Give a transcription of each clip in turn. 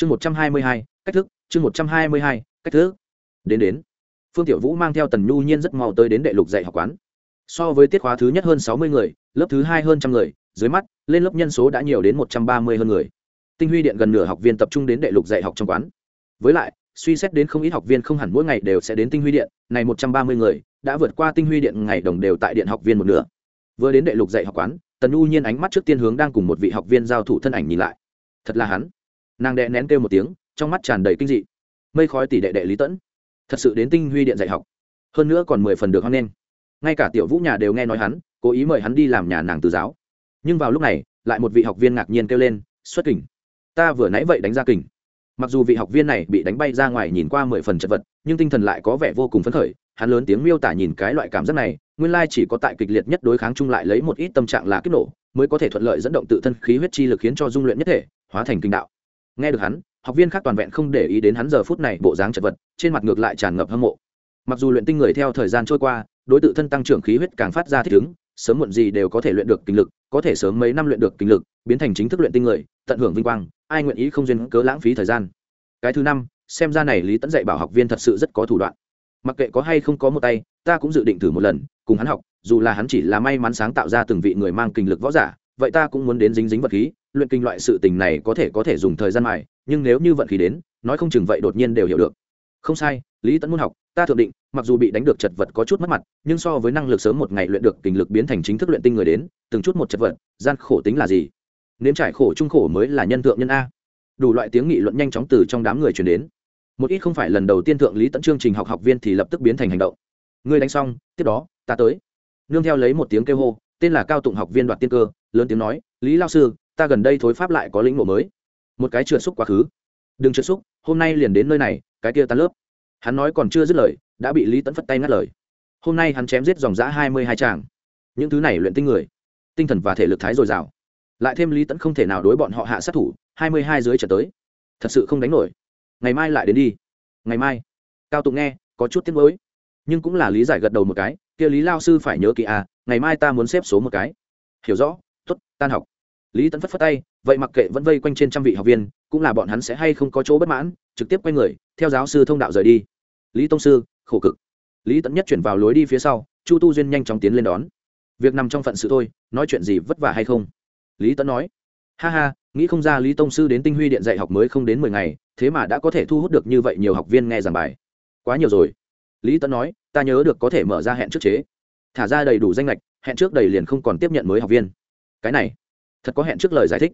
chương một trăm hai mươi hai, cách thức, chương một trăm hai mươi hai, cách thức. Đến đến. Phương tiểu vũ mang theo tần nhu nhiên rất mau tới đến đệ lục dạy học quán. So với tiết khóa thứ nhất hơn sáu mươi người, lớp thứ hai hơn trăm người, dưới mắt, lên lớp nhân số đã nhiều đến một trăm ba mươi hơn người. Tinh huy điện gần nửa học viên tập trung đến đệ lục dạy học trong quán. Với lại, suy xét đến không ít học viên không hẳn mỗi ngày đều sẽ đến tinh huy điện, này một trăm ba mươi người, đã vượt qua tinh huy điện ngày đồng đều tại điện học viên một nửa. Vừa đến đệ lục dạy học quán, tần nhu nhiên ánh mắt trước tiên hướng đang cùng một vị học viên giao thủ thân ảnh nhìn lại. Thật là hắn nàng đệ nén kêu một tiếng, trong mắt tràn đầy kinh dị. Mây khói tỷ đệ đệ lý tẫn, thật sự đến tinh huy điện dạy học. Hơn nữa còn mười phần được hoan nghênh. Ngay cả tiểu vũ nhà đều nghe nói hắn, cố ý mời hắn đi làm nhà nàng từ giáo. Nhưng vào lúc này, lại một vị học viên ngạc nhiên kêu lên, xuất kình, ta vừa nãy vậy đánh ra kình. Mặc dù vị học viên này bị đánh bay ra ngoài nhìn qua mười phần chật vật, nhưng tinh thần lại có vẻ vô cùng phấn khởi, hắn lớn tiếng miêu tả nhìn cái loại cảm giác này, nguyên lai chỉ có tại kịch liệt nhất đối kháng chung lại lấy một ít tâm trạng là kích nổ, mới có thể thuận lợi dẫn động tự thân khí huyết chi lực khiến cho dung luyện nhất thể, hóa thành kinh đạo nghe được hắn, học viên khác toàn vẹn không để ý đến hắn giờ phút này bộ dáng chật vật, trên mặt ngược lại tràn ngập hâm mộ. Mặc dù luyện tinh người theo thời gian trôi qua, đối tự thân tăng trưởng khí huyết càng phát ra thích ứng, sớm muộn gì đều có thể luyện được kinh lực, có thể sớm mấy năm luyện được kinh lực, biến thành chính thức luyện tinh người, tận hưởng vinh quang, ai nguyện ý không duyên cớ lãng phí thời gian. Cái thứ năm, xem ra này lý tẫn dạy bảo học viên thật sự rất có thủ đoạn. Mặc kệ có hay không có một tay, ta cũng dự định thử một lần, cùng hắn học, dù là hắn chỉ là may mắn sáng tạo ra từng vị người mang kinh lực võ giả, vậy ta cũng muốn đến dính dính vật khí luyện kinh loại sự tình này có thể có thể dùng thời gian mài, nhưng nếu như vận khí đến, nói không chừng vậy đột nhiên đều hiểu được. Không sai, lý tẫn muốn học, ta thượng định, mặc dù bị đánh được chật vật có chút mất mặt, nhưng so với năng lực sớm một ngày luyện được kinh lực biến thành chính thức luyện tinh người đến, từng chút một chật vật, gian khổ tính là gì? Nếm trải khổ trung khổ mới là nhân thượng nhân a. Đủ loại tiếng nghị luận nhanh chóng từ trong đám người truyền đến. Một ít không phải lần đầu tiên thượng lý tận chương trình học học viên thì lập tức biến thành hành động. Ngươi đánh xong, tiếp đó, ta tới. Nương theo lấy một tiếng kêu hô, tên là cao tụng học viên đoạt tiên cơ, lớn tiếng nói, lý lao sư ta gần đây thối pháp lại có lĩnh ngộ mới. Một cái trượt xúc quá khứ. Đừng trượt xúc, hôm nay liền đến nơi này, cái kia tan lớp. Hắn nói còn chưa dứt lời, đã bị lý tẫn phất tay ngắt lời. Hôm nay hắn chém giết dòng giã hai mươi hai tràng những thứ này luyện tinh người, tinh thần và thể lực thái dồi dào. Lại thêm lý tẫn không thể nào đối bọn họ hạ sát thủ, hai mươi hai dưới trở tới. Thật sự không đánh nổi. Ngày mai lại đến đi. Ngày mai. Cao tụng nghe, có chút tiếc mới nhưng cũng là lý giải gật đầu một cái, kia lý lao sư phải nhớ kỹ à ngày mai ta muốn xếp số một cái. Hiểu rõ t ố t tan học lý Tấn phất phất tay, vậy mặc kệ vẫn vây quanh trên trăm vị học viên, cũng là bọn hắn sẽ hay không có chỗ bất mãn, trực tiếp quay người, theo giáo sư thông đạo rời đi. Lý tông sư, khổ cực. Lý Tấn nhất chuyển vào lối đi phía sau, chu tu duyên nhanh chóng tiến lên đón. Việc nằm trong phận sự thôi, nói chuyện gì vất vả hay không? Lý Tấn nói. Ha ha, nghĩ không ra lý tông sư đến tinh huy điện dạy học mới không đến mười ngày, thế mà đã có thể thu hút được như vậy nhiều học viên nghe giảng bài. Quá nhiều rồi. Lý Tấn nói, ta nhớ được có thể mở ra hẹn trước chế. Thả ra đầy đủ danh lệch, hẹn trước đầy liền không còn tiếp nhận mới học viên. Cái này thật có hẹn trước lời giải thích.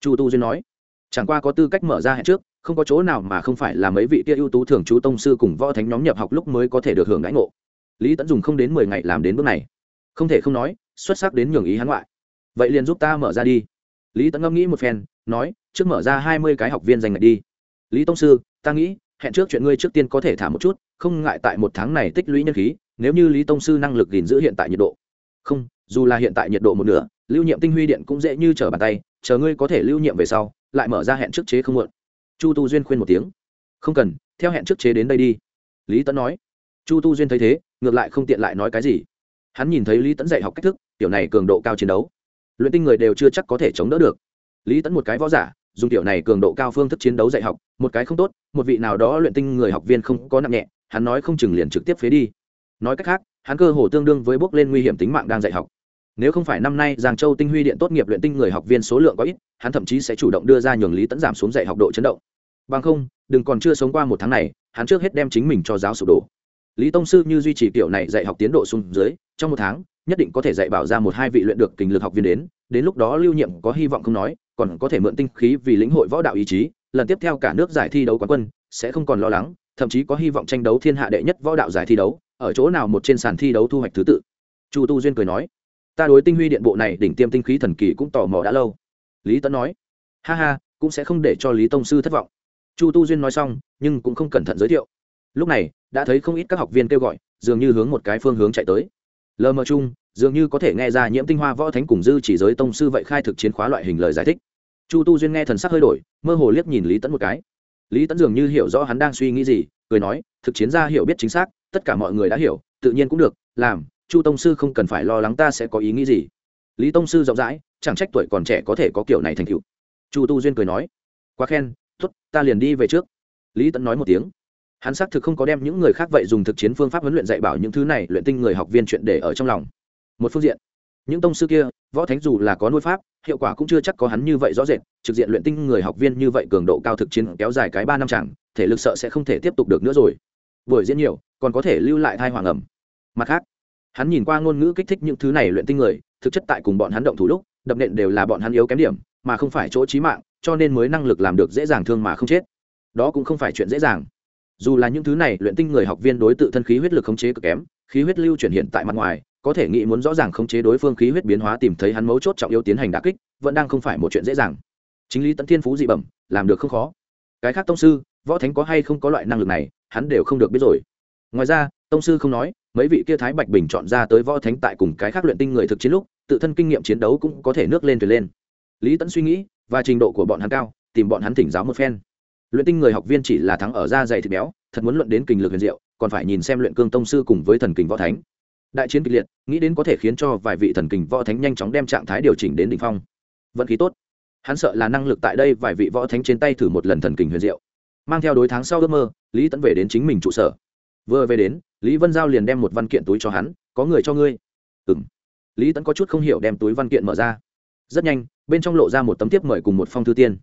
Chu tu duyên nói, chẳng qua có tư cách mở ra hẹn trước, không có chỗ nào mà không phải là mấy vị kia ưu tú thường chú tông sư cùng võ thánh nhóm nhập học lúc mới có thể được hưởng đãi ngộ. Lý tẫn dùng không đến mười ngày làm đến bước này. Không thể không nói, xuất sắc đến nhường ý hắn ngoại. Vậy liền giúp ta mở ra đi. Lý tẫn ngẫm nghĩ một phen, nói, trước mở ra hai mươi cái học viên dành ngạch đi. Lý tông sư, ta nghĩ, hẹn trước chuyện ngươi trước tiên có thể thả một chút, không ngại tại một tháng này tích lũy nhân khí, nếu như lý tông sư năng lực gìn giữ hiện tại nhiệt độ. Không, dù là hiện tại nhiệt độ một nửa lưu nhiệm tinh huy điện cũng dễ như trở bàn tay, chờ ngươi có thể lưu nhiệm về sau, lại mở ra hẹn trước chế không muộn. Chu tu duyên khuyên một tiếng. Không cần, theo hẹn trước chế đến đây đi. Lý tấn nói. Chu tu duyên thấy thế, ngược lại không tiện lại nói cái gì. Hắn nhìn thấy lý tấn dạy học cách thức, tiểu này cường độ cao chiến đấu. Luyện tinh người đều chưa chắc có thể chống đỡ được. Lý tẫn một cái võ giả, dùng tiểu này cường độ cao phương thức chiến đấu dạy học, một cái không tốt, một vị nào đó luyện tinh người học viên không có nặng nhẹ, hắn nói không chừng liền trực tiếp phế đi. Nói cách khác, hắn cơ hồ tương đương với bước lên nguy hiểm tính mạng đang dạy học nếu không phải năm nay giang châu tinh huy điện tốt nghiệp luyện tinh người học viên số lượng có ít, hắn thậm chí sẽ chủ động đưa ra nhường lý tẫn giảm xuống dạy học độ chấn động. Bằng không, đừng còn chưa sống qua một tháng này, hắn trước hết đem chính mình cho giáo sụp đổ. Lý tông sư như duy trì kiểu này dạy học tiến độ xuống dưới, trong một tháng, nhất định có thể dạy bảo ra một hai vị luyện được kình lực học viên đến đến lúc đó lưu nhiệm có hy vọng không nói, còn có thể mượn tinh khí vì lĩnh hội võ đạo ý chí, lần tiếp theo cả nước giải thi đấu quán quân, sẽ không còn lo lắng, thậm chí có hy vọng tranh đấu thiên hạ đệ nhất võ đạo giải thi đấu, ở chỗ nào một trên sàn thi đấu thu hoạch thứ tự. Chu tu duyên cười nói ta đối tinh huy điện bộ này đỉnh tiêm tinh khí thần kỳ cũng tò mò đã lâu. Lý tấn nói, ha ha, cũng sẽ không để cho lý tông sư thất vọng. Chu tu duyên nói xong, nhưng cũng không cẩn thận giới thiệu. Lúc này, đã thấy không ít các học viên kêu gọi, dường như hướng một cái phương hướng chạy tới. Lờ mờ chung, dường như có thể nghe ra nhiễm tinh hoa võ thánh cùng dư chỉ giới tông sư vậy khai thực chiến khóa loại hình lời giải thích. Chu tu duyên nghe thần sắc hơi đổi, mơ hồ liếc nhìn lý tẫn một cái. Lý tẫn dường như hiểu rõ hắn đang suy nghĩ gì, cười nói, thực chiến gia hiểu biết chính xác, tất cả mọi người đã hiểu, tự nhiên cũng được, làm chu tông sư không cần phải lo lắng ta sẽ có ý nghĩ gì. Lý tông sư rộng rãi, chẳng trách tuổi còn trẻ có thể có kiểu này thành tựu. Chu tu duyên cười nói, quá khen t tốt, ta liền đi về trước. Lý tẫn nói một tiếng. Hắn xác thực không có đem những người khác vậy dùng thực chiến phương pháp huấn luyện dạy bảo những thứ này luyện tinh người học viên chuyện để ở trong lòng. Một phương diện, những tông sư kia, võ thánh dù là có nuôi pháp, hiệu quả cũng chưa chắc có hắn như vậy rõ rệt, trực diện luyện tinh người học viên như vậy cường độ cao thực chiến kéo dài cái ba năm chẳng, thể lực sợ sẽ không thể tiếp tục được nữa rồi. Buổi diễn nhiều, còn có thể lưu lại thai hoàng ẩm. Mặt khác hắn nhìn qua ngôn ngữ kích thích những thứ này luyện tinh người, thực chất tại cùng bọn hắn động thủ lúc, đập nện đều là bọn hắn yếu kém điểm, mà không phải chỗ trí mạng, cho nên mới năng lực làm được dễ dàng thương mà không chết. Đó cũng không phải chuyện dễ dàng. Dù là những thứ này luyện tinh người học viên đối tự thân khí huyết lực khống chế cực kém, khí huyết lưu chuyển hiện tại mặt ngoài, có thể nghĩ muốn rõ ràng khống chế đối phương khí huyết biến hóa tìm thấy hắn mấu chốt trọng yếu tiến hành đà kích, vẫn đang không phải một chuyện dễ dàng. Chính lý tấn thiên phú dị bẩm, làm được không khó. Cái khác tông sư, võ thánh có hay không có loại năng lực này, hắn đều không được biết rồi. Ngoài ra tông sư không nói, mấy vị kia thái bạch bình chọn ra tới võ thánh tại cùng cái khác luyện tinh người thực chiến lúc, tự thân kinh nghiệm chiến đấu cũng có thể nước lên thuyền lên. Lý tẫn suy nghĩ, và trình độ của bọn hắn cao, tìm bọn hắn thỉnh giáo một phen. Luyện tinh người học viên chỉ là thắng ở da dày thịt béo, thật muốn luận đến kinh lực huyền diệu, còn phải nhìn xem luyện cương tông sư cùng với thần kình võ thánh. Đại chiến kịch liệt, nghĩ đến có thể khiến cho vài vị thần kình võ thánh nhanh chóng đem trạng thái điều chỉnh đến đ ỉ n h phong. Vận khí tốt. Hắn sợ là năng lực tại đây vài vị võ thánh trên tay thử một lần thần kình huyền diệu. Mang theo đối tháng sau ước mơ, lý tẫn về đến chính mình trụ sở vừa về đến, lý vân giao liền đem một văn kiện túi cho hắn, có người cho ngươi. Ừ m lý tẫn có chút không hiểu đem túi văn kiện mở ra. Rất nhanh, bên trong lộ ra một tấm thiếp mời cùng một phong thư tiên.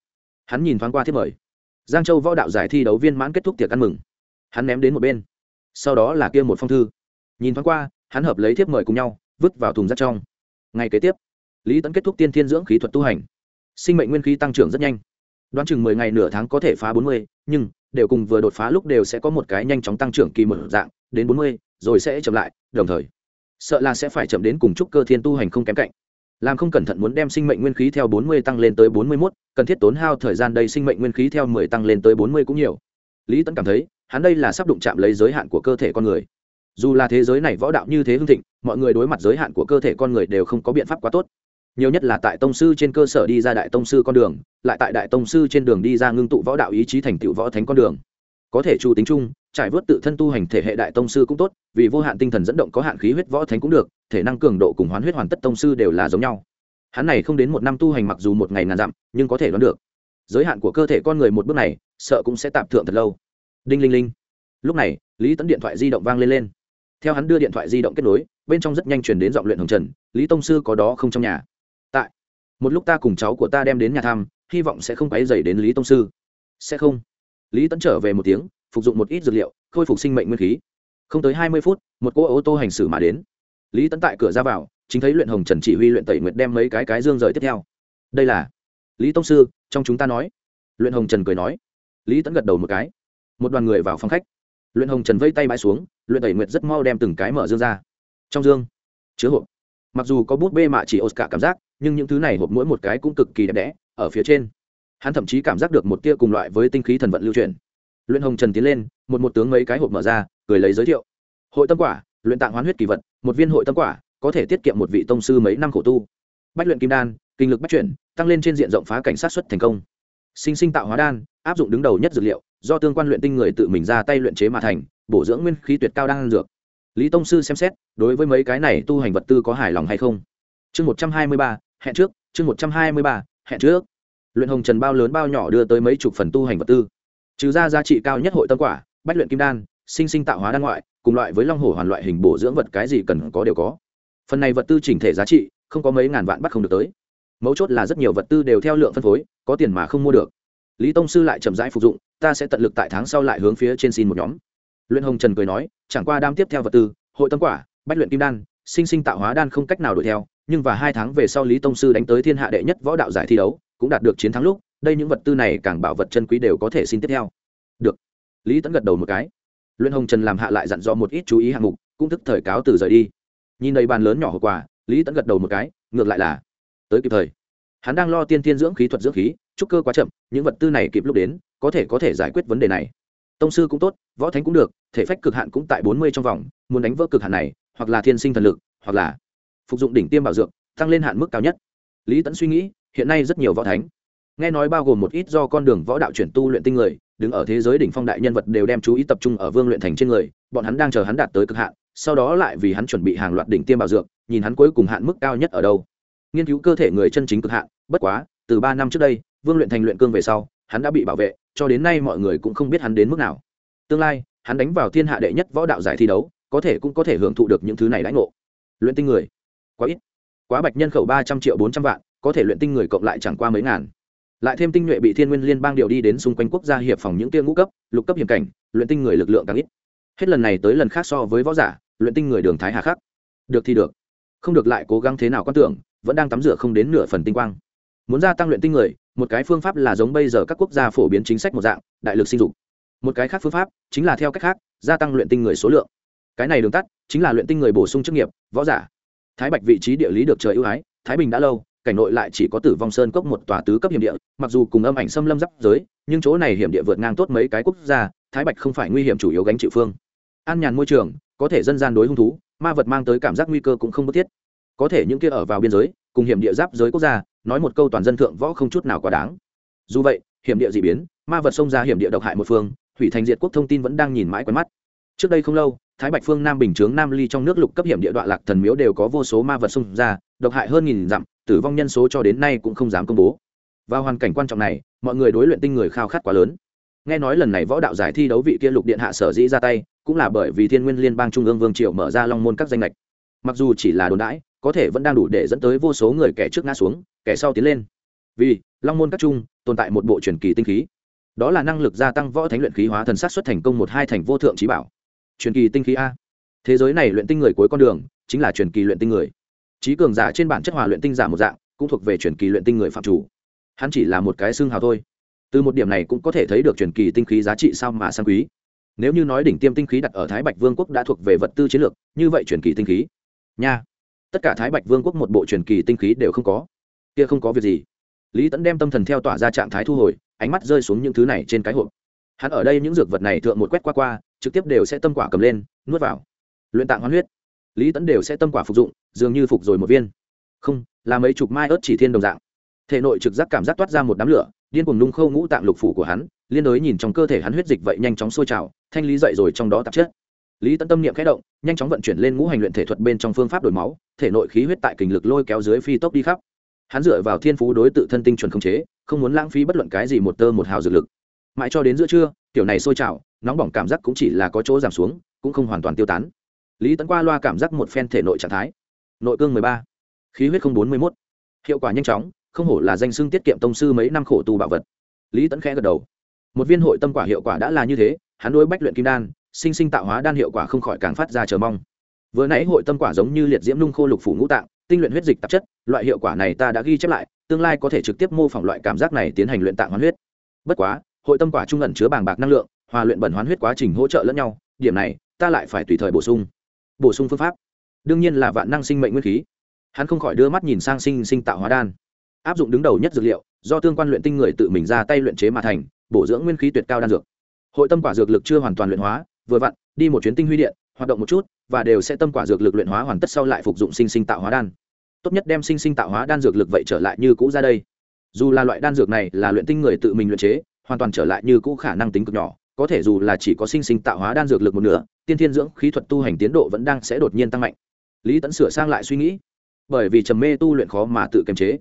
Hắn nhìn thoáng qua thiếp mời. Giang châu võ đạo giải thi đấu viên mãn kết thúc tiệc ăn mừng. Hắn ném đến một bên. Sau đó là kia một phong thư. Nhìn thoáng qua, hắn hợp lấy thiếp mời cùng nhau, vứt vào thùng rác trong. Ngày kế tiếp, lý tẫn kết thúc tiên thiên dưỡng khí thuật tu hành. Sinh mệnh nguyên khí tăng trưởng rất nhanh. Đoán chừng mười ngày nửa tháng có thể phá bốn mươi, nhưng đều cùng vừa đột phá lúc đều sẽ có một cái nhanh chóng tăng trưởng kỳ một dạng, đến bốn mươi, rồi sẽ chậm lại, đồng thời, sợ là sẽ phải chậm đến cùng chúc cơ thiên tu hành không kém cạnh. Làm không cẩn thận muốn đem sinh mệnh nguyên khí theo bốn mươi tăng lên tới bốn mươi mốt, cần thiết tốn hao thời gian đây sinh mệnh nguyên khí theo mười tăng lên tới bốn mươi cũng nhiều. Lý tẫn cảm thấy, hắn đây là sắp đụng chạm lấy giới hạn của cơ thể con người. Dù là thế giới này võ đạo như thế hưng thịnh, mọi người đối mặt giới hạn của cơ thể con người đều không có biện pháp quá tốt nhiều nhất là tại tông sư trên cơ sở đi ra đại tông sư con đường, lại tại đại tông sư trên đường đi ra ngưng tụ võ đạo ý chí thành tựu võ thánh con đường. Có thể chu tính chung, trải vớt tự thân tu hành thể hệ đại tông sư cũng tốt, vì vô hạn tinh thần dẫn động có hạn khí huyết võ thánh cũng được, thể năng cường độ cùng hoán huyết hoàn tất tông sư đều là giống nhau. Hắn này không đến một năm tu hành mặc dù một ngày ngàn dặm, nhưng có thể đoán được. Giới hạn của cơ thể con người một bước này, sợ cũng sẽ tạm thượng thật lâu. Đinh linh linh. Lúc này, lý tấn điện thoại di động vang lên lên. Theo hắn đưa điện thoại di động kết nối, bên trong rất nhanh chuyển đến giọng luyện hồng trần, lý tông sư có đó không trong nhà? Một lúc ta cùng cháu của ta đem đến nhà thăm, hy vọng sẽ không quáy dày đến lý tông sư. Sẽ không. Lý tấn trở về một tiếng, phục dụng một ít dược liệu, khôi phục sinh mệnh nguyên khí. Không tới hai mươi phút, một cô ô tô hành xử mà đến. Lý tấn tại cửa ra vào, chính thấy luyện hồng trần chỉ huy luyện tẩy nguyệt đem mấy cái cái dương rời tiếp theo. Đây là lý tông sư, trong chúng ta nói. Luyện hồng trần cười nói. Lý tấn gật đầu một cái. Một đoàn người vào phòng khách. Luyện hồng trần vây tay bãi xuống, luyện tẩy nguyệt rất mau đem từng cái mở dương ra. Trong dương, chứa hộp. Mặc dù có bút bê mạ chỉ oscar cảm giác nhưng những thứ này hộp mỗi một cái cũng cực kỳ đẹp đẽ, ở phía trên. Hắn thậm chí cảm giác được một tia cùng loại với tinh khí thần vận lưu truyền luyện hồng trần tiến lên, một một tướng mấy cái hộp mở ra, cười lấy giới thiệu. Hội tâm quả, luyện tạng hoán huyết kỳ vật, một viên hội tâm quả, có thể tiết kiệm một vị tông sư mấy năm khổ tu. Bách luyện kim đan, kinh lực bách chuyển, tăng lên trên diện rộng phá cảnh sát xuất thành công. Sinh sinh tạo hóa đan, áp dụng đứng đầu nhất dược liệu, do tương quan luyện tinh người tự mình ra tay luyện chế mà thành, bổ dưỡng nguyên khí tuyệt cao đan dược. Lý tông sư xem xét, đối với mấy cái này tu hành vật tư có hài lòng hay không? Chương một trăm hai mươi ba hẹn trước, chương một trăm hai mươi ba, hẹn trước. Luyện hồng trần bao lớn bao nhỏ đưa tới mấy chục phần tu hành vật tư. Trừ ra giá trị cao nhất hội tâm quả, bách luyện kim đan, sinh sinh tạo hóa đan ngoại, cùng loại với long hổ hoàn loại hình bổ dưỡng vật cái gì cần có đều có. Phần này vật tư chỉnh thể giá trị, không có mấy ngàn vạn bắt không được tới. Mấu chốt là rất nhiều vật tư đều theo lượng phân phối, có tiền mà không mua được. Lý tông sư lại chậm rãi phục dụng, ta sẽ tận lực tại tháng sau lại hướng phía trên xin một nhóm. Luyện hồng trần cười nói, chẳng qua đam tiếp theo vật tư, hội tâm quả, bách luyện kim đan, sinh sinh tạo hóa đan không cách nào đuổi theo nhưng và hai tháng về sau lý tông sư đánh tới thiên hạ đệ nhất võ đạo giải thi đấu, cũng đạt được chiến thắng lúc, đây những vật tư này càng bảo vật chân quý đều có thể xin tiếp theo. Được. Lý tẫn gật đầu một cái. Luyện hồng trần làm hạ lại dặn dò một ít chú ý hạng mục, cũng thức thời cáo từ rời đi. Nhìn đầy bàn lớn nhỏ hộp quà, lý tẫn gật đầu một cái, ngược lại là tới kịp thời. Hắn đang lo tiên tiên dưỡng khí thuật dưỡng khí, trúc cơ quá chậm, những vật tư này kịp lúc đến, có thể có thể giải quyết vấn đề này. Tông sư cũng tốt, võ thánh cũng được, thể phách cực hạn cũng tại bốn mươi trong vòng, muốn đánh vỡ cực hạn này, hoặc là thiên sinh thần lực, hoặc là phục dụng đỉnh tiêm bảo dược, tăng lên hạn mức cao nhất. Lý tẫn suy nghĩ, hiện nay rất nhiều võ thánh, nghe nói bao gồm một ít do con đường võ đạo chuyển tu luyện tinh người, đứng ở thế giới đỉnh phong đại nhân vật đều đem chú ý tập trung ở vương luyện thành trên người, bọn hắn đang chờ hắn đạt tới cực hạn, sau đó lại vì hắn chuẩn bị hàng loạt đỉnh tiêm bảo dược, nhìn hắn cuối cùng hạn mức cao nhất ở đâu. Nghiên cứu cơ thể người chân chính cực hạn, bất quá, từ ba năm trước đây, vương luyện thành luyện cương về sau, hắn đã bị bảo vệ, cho đến nay mọi người cũng không biết hắn đến mức nào. Tương lai, hắn đánh vào thiên hạ đệ nhất võ đạo giải thi đấu, có thể cũng có thể hưởng thụ được những thứ này lãnh ngộ. Luyện tinh người quá ít. Quá bạch nhân khẩu ba trăm triệu bốn trăm vạn, có thể luyện tinh người cộng lại chẳng qua mấy ngàn. Lại thêm tinh nhuệ bị thiên nguyên liên bang điều đi đến xung quanh quốc gia hiệp phòng những tia ngũ cấp, lục cấp hiểm cảnh, luyện tinh người lực lượng càng ít. Hết lần này tới lần khác so với võ giả, luyện tinh người đường thái hà khắc. Được thì được. Không được lại cố gắng thế nào quan tưởng, vẫn đang tắm rửa không đến nửa phần tinh quang. Muốn gia tăng luyện tinh người, một cái phương pháp là giống bây giờ các quốc gia phổ biến chính sách một dạng, đại lực sinh dục. Một cái khác phương pháp chính là theo cách khác, gia tăng luyện tinh người số lượng. Cái này đường tắt chính là luyện tinh người bổ sung chức nghiệp, võ giả thái bạch vị trí địa lý được trời ưu ái, thái bình đã lâu, cảnh nội lại chỉ có tử vong sơn cốc một tòa tứ cấp hiểm địa, mặc dù cùng âm ảnh xâm lâm giáp giới, nhưng chỗ này hiểm địa vượt ngang tốt mấy cái quốc gia, thái bạch không phải nguy hiểm chủ yếu gánh chịu phương. An nhàn môi trường, có thể dân gian đối hung thú, ma vật mang tới cảm giác nguy cơ cũng không bất thiết. Có thể những kia ở vào biên giới, cùng hiểm địa giáp giới quốc gia, nói một câu toàn dân thượng võ không chút nào quá đáng. Dù vậy, hiểm địa d ị biến, ma vật xông ra hiểm địa độc hại một phương, hủy thành diệt quốc thông tin vẫn đang nhìn mãi quen mắt trước đây không lâu, thái bạch phương nam bình chướng nam ly trong nước lục cấp hiểm địa đoạn lạc thần miếu đều có vô số ma vật xung ra, độc hại hơn nghìn dặm, tử vong nhân số cho đến nay cũng không dám công bố. Và hoàn cảnh quan trọng này, mọi người đối luyện tinh người khao khát quá lớn. Nghe nói lần này võ đạo giải thi đấu vị kia lục điện hạ sở dĩ ra tay, cũng là bởi vì thiên nguyên liên bang trung ương vương triều mở ra long môn các danh lệch mặc dù chỉ là đồn đãi, có thể vẫn đang đủ để dẫn tới vô số người kẻ trước ngã xuống, kẻ sau tiến lên. Vì, long môn các trung, tồn tại một bộ truyền kỳ tinh khí. Đó là năng lực gia tăng võ thánh luyện khí hóa thần sát xuất thành công một hai thành vô thượng trí bảo truyền kỳ tinh khí a. Thế giới này luyện tinh người cuối con đường chính là truyền kỳ luyện tinh người. Trí cường giả trên bản chất hòa luyện tinh giả một dạng, cũng thuộc về truyền kỳ luyện tinh người phạm chủ. Hắn chỉ là một cái xương hào thôi. Từ một điểm này cũng có thể thấy được truyền kỳ tinh khí giá trị sao mà sang quý. Nếu như nói đỉnh tiêm tinh khí đặt ở thái bạch vương quốc đã thuộc về vật tư chiến lược, như vậy truyền kỳ tinh khí. Nha. Tất cả thái bạch vương quốc một bộ truyền kỳ tinh khí đều không có. Kia không có việc gì. Lý tẫn đem tâm thần theo tỏa ra trạng thái thu hồi, ánh mắt rơi xuống những thứ này trên cái hộp. Hắn ở đây những dược vật này thượng một quét qua qua trực tiếp đều sẽ tâm quả cầm lên, nuốt vào. Luyện tạng hoán huyết. Lý tẫn đều sẽ tâm quả phục dụng, dường như phục rồi một viên. Không, là mấy chục mai ớt chỉ thiên đồng dạng. Thể nội trực giác cảm giác toát ra một đám lửa, điên cùng nung khâu ngũ tạng lục phủ của hắn, liên đối nhìn trong cơ thể hắn huyết dịch vậy nhanh chóng sôi trào, thanh lý dậy rồi trong đó tạp chất. Lý tẫn tâm niệm khẽ động, nhanh chóng vận chuyển lên ngũ hành luyện thể thuật bên trong phương pháp đổi máu, thể nội khí huyết tại kình lực lôi kéo dưới phi tốc đi khắp. Hắn dựa vào thiên phú đối tự thân tinh chuẩn khống chế, không muốn lãng phí bất luận cái gì một tơ một hào dược lực mãi cho đến giữa trưa kiểu này sôi trào, nóng bỏng cảm giác cũng chỉ là có chỗ giảm xuống, cũng không hoàn toàn tiêu tán. Lý tấn qua loa cảm giác một phen thể nội trạng thái. Nội cương mười ba, khí huyết không bốn mươi mốt. Hiệu quả nhanh chóng, không hổ là danh xưng tiết kiệm tông sư mấy năm khổ tu bảo vật. Lý tấn khẽ gật đầu. Một viên hội tâm quả hiệu quả đã là như thế, hắn đối bách luyện kim đan, sinh sinh tạo hóa đan hiệu quả không khỏi càng phát ra chờ mong. Vừa nãy hội tâm quả giống như liệt diễm nung khô lục phủ ngũ tạng, tinh luyện huyết dịch tạp chất, loại hiệu quả này ta đã ghi chép lại, tương lai có thể trực tiếp mô phỏng loại cảm giác này tiến hành luyện tạng hoán huyết. Bất quá hội tâm quả trung ẩn chứa bàng bạc năng lượng, hòa luyện bẩn hoán huyết quá trình hỗ trợ lẫn nhau, điểm này, ta lại phải tùy thời bổ sung. Bổ sung phương pháp. Đương nhiên là vạn năng sinh mệnh nguyên khí. Hắn không khỏi đưa mắt nhìn sang sinh sinh tạo hóa đan. Áp dụng đứng đầu nhất dược liệu, do tương quan luyện tinh người tự mình ra tay luyện chế mà thành, bổ dưỡng nguyên khí tuyệt cao đan dược. Hội tâm quả dược lực chưa hoàn toàn luyện hóa, vừa vặn, đi một chuyến tinh huy điện, hoạt động một chút, và đều sẽ tâm quả dược lực luyện hóa hoàn tất sau lại phục dụng sinh sinh tạo hóa đan. Tốt nhất đem sinh sinh tạo hóa đan dược lực vậy trở lại như cũ ra đây. Dù là loại đan dược này là luyện tinh người tự mình luyện chế hoàn toàn trở lại như cũ khả năng tính cực nhỏ, có thể dù là chỉ có sinh sinh tạo hóa đan dược lực một nửa, tiên thiên dưỡng khí thuật tu hành tiến độ vẫn đang sẽ đột nhiên tăng mạnh. Lý tẫn sửa sang lại suy nghĩ, bởi vì trầm mê tu luyện khó mà tự kiềm chế.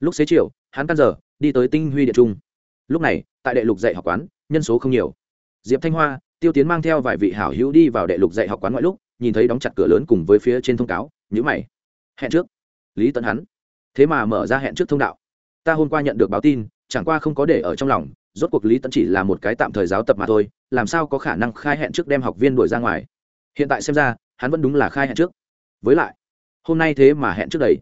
Lúc xế chiều, hắn căn giờ, đi tới tinh huy điện trung. Lúc này, tại đệ lục dạy học quán, nhân số không nhiều. Diệp thanh hoa, tiêu tiến mang theo vài vị hảo hữu đi vào đệ lục dạy học quán ngoại lúc, nhìn thấy đóng chặt cửa lớn cùng với phía trên thông cáo nhữ mày. Hẹn trước. Lý tẫn hắn. Thế mà mở ra hẹn trước thông đạo. Ta hôm qua nhận được báo tin, chẳng qua không có để ở trong lòng rốt cuộc lý tẫn chỉ là một cái tạm thời giáo tập mà thôi, làm sao có khả năng khai hẹn trước đem học viên đuổi ra ngoài? Hiện tại xem ra, hắn vẫn đúng là khai hẹn trước. Với lại, hôm nay thế mà hẹn trước đầy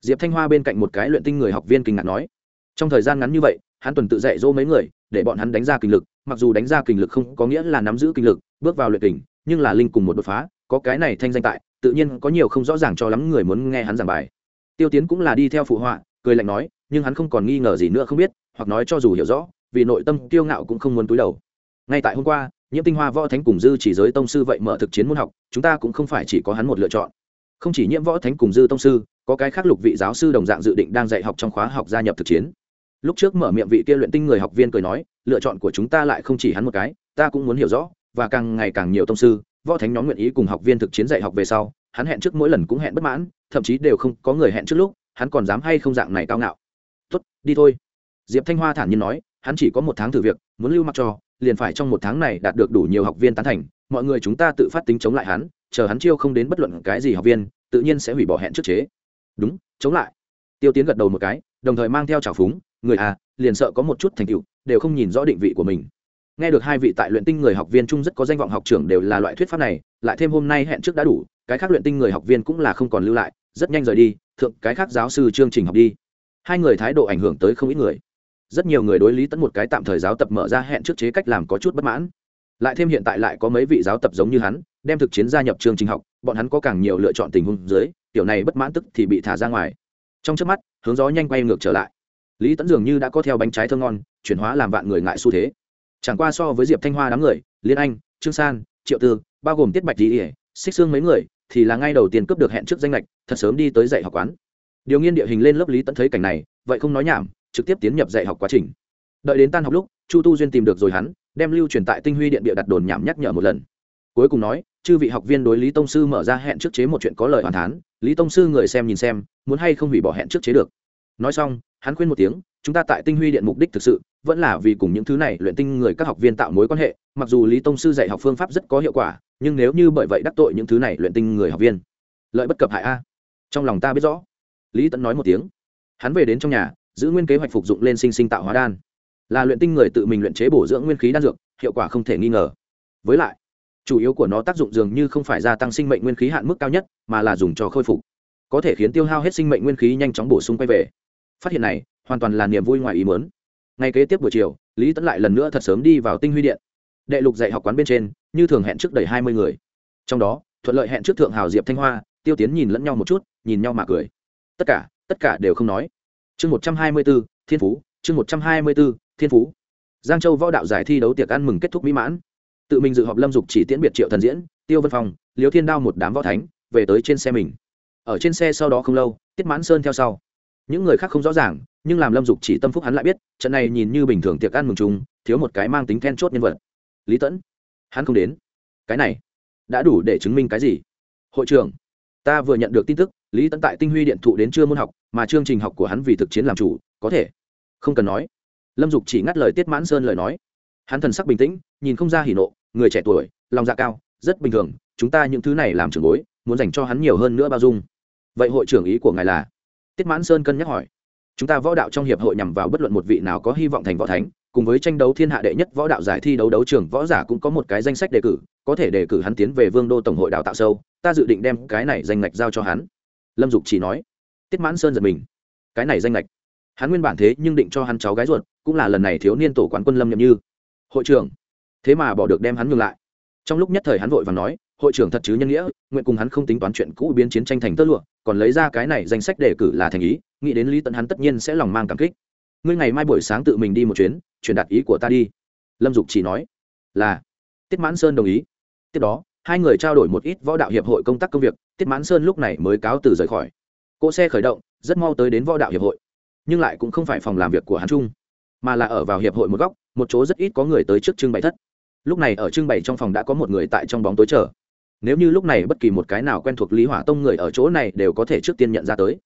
diệp thanh hoa bên cạnh một cái luyện tinh người học viên kinh ngạc nói. Trong thời gian ngắn như vậy, hắn tuần tự dạy dỗ mấy người, để bọn hắn đánh ra kinh lực, mặc dù đánh ra kinh lực không có nghĩa là nắm giữ kinh lực, bước vào luyện kình, nhưng là linh cùng một đột phá, có cái này thanh danh tại, tự nhiên có nhiều không rõ ràng cho lắm người muốn nghe hắn giảng bài. Tiêu tiến cũng là đi theo phụ họa, cười lạnh nói, nhưng hắn không còn nghi ngờ gì nữa không biết, hoặc nói cho dù hiểu rõ vì nội tâm kiêu ngạo cũng không muốn túi đầu. Ngay tại hôm qua, nhiễm tinh hoa võ thánh cùng dư chỉ giới tông sư vậy mở thực chiến môn học, chúng ta cũng không phải chỉ có hắn một lựa chọn. Không chỉ nhiễm võ thánh cùng dư tông sư, có cái khác lục vị giáo sư đồng dạng dự định đang dạy học trong khóa học gia nhập thực chiến. Lúc trước mở miệng vị kia luyện tinh người học viên cười nói, lựa chọn của chúng ta lại không chỉ hắn một cái, ta cũng muốn hiểu rõ, và càng ngày càng nhiều tông sư, võ thánh nhóm nguyện ý cùng học viên thực chiến dạy học về sau, hắn hẹn trước mỗi lần cũng hẹn bất mãn, thậm chí đều không có người hẹn trước lúc, hắn còn dám hay không dạng này cao ngạo. Tốt, đi thôi. Diệp thanh hoa thản nhiên nói hắn chỉ có một tháng thử việc, muốn lưu mặc cho, liền phải trong một tháng này đạt được đủ nhiều học viên tán thành, mọi người chúng ta tự phát tính chống lại hắn, chờ hắn chiêu không đến bất luận cái gì học viên, tự nhiên sẽ hủy bỏ hẹn trước chế. Đúng, chống lại. Tiêu tiến gật đầu một cái, đồng thời mang theo trào phúng, người à liền sợ có một chút thành tựu, đều không nhìn rõ định vị của mình. Nghe được hai vị tại luyện tinh người học viên chung rất có danh vọng học trưởng đều là loại thuyết pháp này, lại thêm hôm nay hẹn trước đã đủ, cái khác luyện tinh người học viên cũng là không còn lưu lại, rất nhanh rời đi, thượng cái khác giáo sư chương trình học đi. Hai người thái độ ảnh hưởng tới không ít người rất nhiều người đối lý tẫn một cái tạm thời giáo tập mở ra hẹn trước chế cách làm có chút bất mãn. Lại thêm hiện tại lại có mấy vị giáo tập giống như hắn, đem thực chiến gia nhập chương trình học, bọn hắn có càng nhiều lựa chọn tình huống dưới, tiểu này bất mãn tức thì bị thả ra ngoài. Trong trước mắt, hướng gió nhanh quay ngược trở lại. Lý tẫn dường như đã có theo bánh trái thơ ngon, chuyển hóa làm vạn người ngại xu thế. Chẳng qua so với diệp thanh hoa đám người, liên anh, trương san, triệu tư, bao gồm tiết bạch lý ỉa xích xương mấy người, thì là ngay đầu tiên cướp được hẹn trước danh lệch, thật sớm đi tới dạy học quán. Điều nghiên địa hình lên lớp lý tẫn thấy cảnh này, vậy không nói nhảm trực tiếp tiến nhập dạy học quá trình. Đợi đến tan học lúc, chu tu duyên tìm được rồi hắn, đem lưu truyền tại tinh huy điện địa đặt đồn nhảm nhắc nhở một lần. Cuối cùng nói, chư vị học viên đối lý tông sư mở ra hẹn trước chế một chuyện có lời hoàn thán, lý tông sư người xem nhìn xem, muốn hay không hủy bỏ hẹn trước chế được. Nói xong, hắn khuyên một tiếng, chúng ta tại tinh huy điện mục đích thực sự, vẫn là vì cùng những thứ này luyện tinh người các học viên tạo mối quan hệ, mặc dù lý tông sư dạy học phương pháp rất có hiệu quả, nhưng nếu như bởi vậy đắc tội những thứ này luyện tinh người học viên, lợi bất cập hại a. Trong lòng ta biết rõ. Lý tẫn nói một tiếng. Hắn về đến trong nhà giữ nguyên kế hoạch phục dụng lên sinh sinh tạo hóa đan. Là luyện tinh người tự mình luyện chế bổ dưỡng nguyên khí đan dược, hiệu quả không thể nghi ngờ. Với lại, chủ yếu của nó tác dụng dường như không phải gia tăng sinh mệnh nguyên khí hạn mức cao nhất, mà là dùng cho khôi phục. Có thể khiến tiêu hao hết sinh mệnh nguyên khí nhanh chóng bổ sung quay về. Phát hiện này, hoàn toàn là niềm vui ngoài ý mớn ngay kế tiếp buổi chiều, lý tấn lại lần nữa thật sớm đi vào tinh huy điện. Đệ lục dạy học quán bên trên, như thường hẹn trước đầy hai mươi người. Trong đó, thuận lợi hẹn trước thượng hào diệp thanh hoa, tiêu tiến nhìn lẫn nhau một chút, nhìn nhau mà cười. Tất cả tất cả đều không nói chương một trăm hai mươi b ố thiên phú, chương một trăm hai mươi b ố thiên phú. Giang châu võ đạo giải thi đấu tiệc ăn mừng kết thúc mỹ mãn. Tự mình dự họp lâm dục chỉ tiễn biệt triệu thần diễn, tiêu vân phong Liễu thiên đao một đám võ thánh, về tới trên xe mình. Ở trên xe sau đó không lâu, tiết mãn sơn theo sau. Những người khác không rõ ràng, nhưng làm lâm dục chỉ tâm phúc hắn lại biết, trận này nhìn như bình thường tiệc ăn mừng chung, thiếu một cái mang tính then chốt nhân vật. Lý tẫn, hắn không đến. Cái này, đã đủ để chứng minh cái gì? Hội trưởng, ta vừa nhận được tin tức lý tẫn tại tinh huy điện thụ đến chưa môn học, mà chương trình học của hắn vì thực chiến làm chủ, có thể. Không cần nói. Lâm dục chỉ ngắt lời tiết mãn sơn lời nói. Hắn thần sắc bình tĩnh, nhìn không ra hỉ nộ, người trẻ tuổi, lòng dạ cao, rất bình thường, chúng ta những thứ này làm trường bối, muốn dành cho hắn nhiều hơn nữa bao dung. Vậy hội trưởng ý của ngài là? Tiết mãn sơn cân nhắc hỏi. Chúng ta võ đạo trong hiệp hội nhằm vào bất luận một vị nào có hy vọng thành võ thánh, cùng với tranh đấu thiên hạ đệ nhất võ đạo giải thi đấu đấu trường, võ giả cũng có một cái danh sách đề cử, có thể đề cử hắn tiến về vương đô tổng hội đào tạo sâu, ta dự định đem cái này danh ngạch giao cho hắn lâm dục chỉ nói. Tiết mãn sơn giật mình. Cái này danh lệch. Hắn nguyên bản thế nhưng định cho hắn cháu gái ruột, cũng là lần này thiếu niên tổ quán quân lâm nhậm như. Hội trưởng. Thế mà bỏ được đem hắn ngừng lại. Trong lúc nhất thời hắn vội và nói, hội trưởng thật chứ nhân nghĩa, nguyện cùng hắn không tính toán chuyện cũ biến chiến tranh thành tơ lụa, còn lấy ra cái này danh sách đề cử là thành ý, nghĩ đến lý tận hắn tất nhiên sẽ lòng mang cảm kích. Ngươi ngày mai buổi sáng tự mình đi một chuyến, truyền đạt ý của ta đi. Lâm dục chỉ nói. Là. Tiết mãn sơn đồng ý. Tiếp đó, hai người trao đổi một ít võ đạo hiệp hội công tác công việc tiết mãn sơn lúc này mới cáo từ rời khỏi. Cỗ xe khởi động, rất mau tới đến võ đạo hiệp hội. Nhưng lại cũng không phải phòng làm việc của hắn trung mà là ở vào hiệp hội một góc, một chỗ rất ít có người tới trước trưng bày thất. Lúc này ở trưng bày trong phòng đã có một người tại trong bóng tối chờ. Nếu như lúc này bất kỳ một cái nào quen thuộc lý hỏa tông người ở chỗ này đều có thể trước tiên nhận ra tới.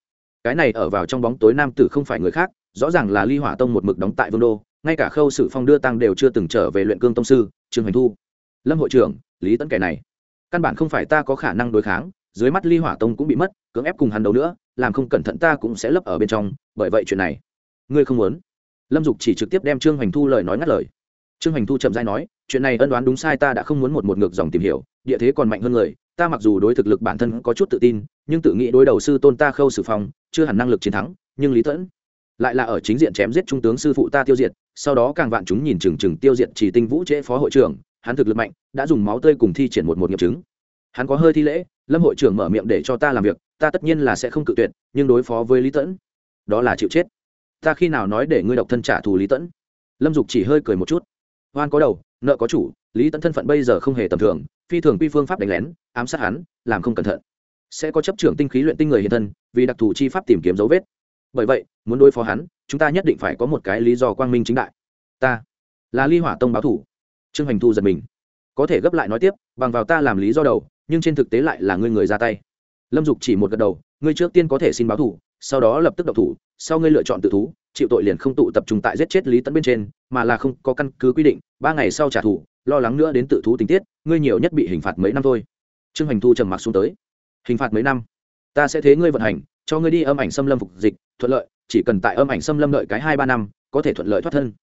Cái này ở vào trong bóng tối nam tử không phải người khác, rõ ràng là ly hỏa tông một mực đóng tại vương đô, ngay cả khâu sử phong đưa tăng đều chưa từng trở về luyện cương tông sư, trương hoành thu. Lâm hội trưởng, lý tấn kẻ này, căn bản không phải ta có khả năng đối kháng dưới mắt ly hỏa tông cũng bị mất cưỡng ép cùng hắn đấu nữa làm không cẩn thận ta cũng sẽ lấp ở bên trong bởi vậy chuyện này ngươi không muốn. Lâm dục chỉ trực tiếp đem trương hoành thu lời nói ngắt lời. Trương hoành thu chậm dai nói chuyện này ân đoán đúng sai ta đã không muốn một một ngược dòng tìm hiểu địa thế còn mạnh hơn người ta mặc dù đối thực lực bản thân có chút tự tin nhưng tự nghĩ đối đầu sư tôn ta khâu xử phòng, chưa hẳn năng lực chiến thắng nhưng lý tẫn lại là ở chính diện chém giết trung tướng sư phụ ta tiêu diệt sau đó càng vạn chúng nhìn chừng chừng tiêu diệt chỉ tinh vũ trễ phó hội trưởng hắn thực lực mạnh đã dùng máu tươi cùng thi triển một một nghiệm chứng hắn có hơi thi lễ, lâm hội trưởng mở miệng để cho ta làm việc, ta tất nhiên là sẽ không cự tuyệt, nhưng đối phó với lý tẫn, đó là chịu chết. Ta khi nào nói để ngươi độc thân trả thù lý tẫn? Lâm dục chỉ hơi cười một chút. Hoan có đầu, nợ có chủ, lý tẫn thân phận bây giờ không hề tầm thường, phi thường quy phương pháp đánh lén, ám sát hắn, làm không cẩn thận. Sẽ có chấp trưởng tinh khí luyện tinh người hiện thân, vì đặc thù chi pháp tìm kiếm dấu vết. Bởi vậy, muốn đối phó hắn, chúng ta nhất định phải có một cái lý do quang minh chính đại. Ta là ly hỏa tông báo thủ. Trương hành thu giật mình. Có thể gấp lại nói tiếp, bằng vào ta làm lý do đầu nhưng trên thực tế lại là ngươi người ra tay. Lâm dục chỉ một gật đầu, ngươi trước tiên có thể xin báo thủ, sau đó lập tức độc thủ, sau ngươi lựa chọn tự thú, chịu tội liền không tụ tập trung tại giết chết lý tẫn bên trên, mà là không có căn cứ quy định, ba ngày sau trả thù, lo lắng nữa đến tự thú tình tiết, ngươi nhiều nhất bị hình phạt mấy năm thôi. Trương hành thu trầm mặc xuống tới. Hình phạt mấy năm? Ta sẽ thế ngươi vận hành, cho ngươi đi âm ảnh xâm lâm phục dịch, thuận lợi, chỉ cần tại âm ảnh xâm lâm đợi cái hai ba năm, có thể thuận lợi thoát thân.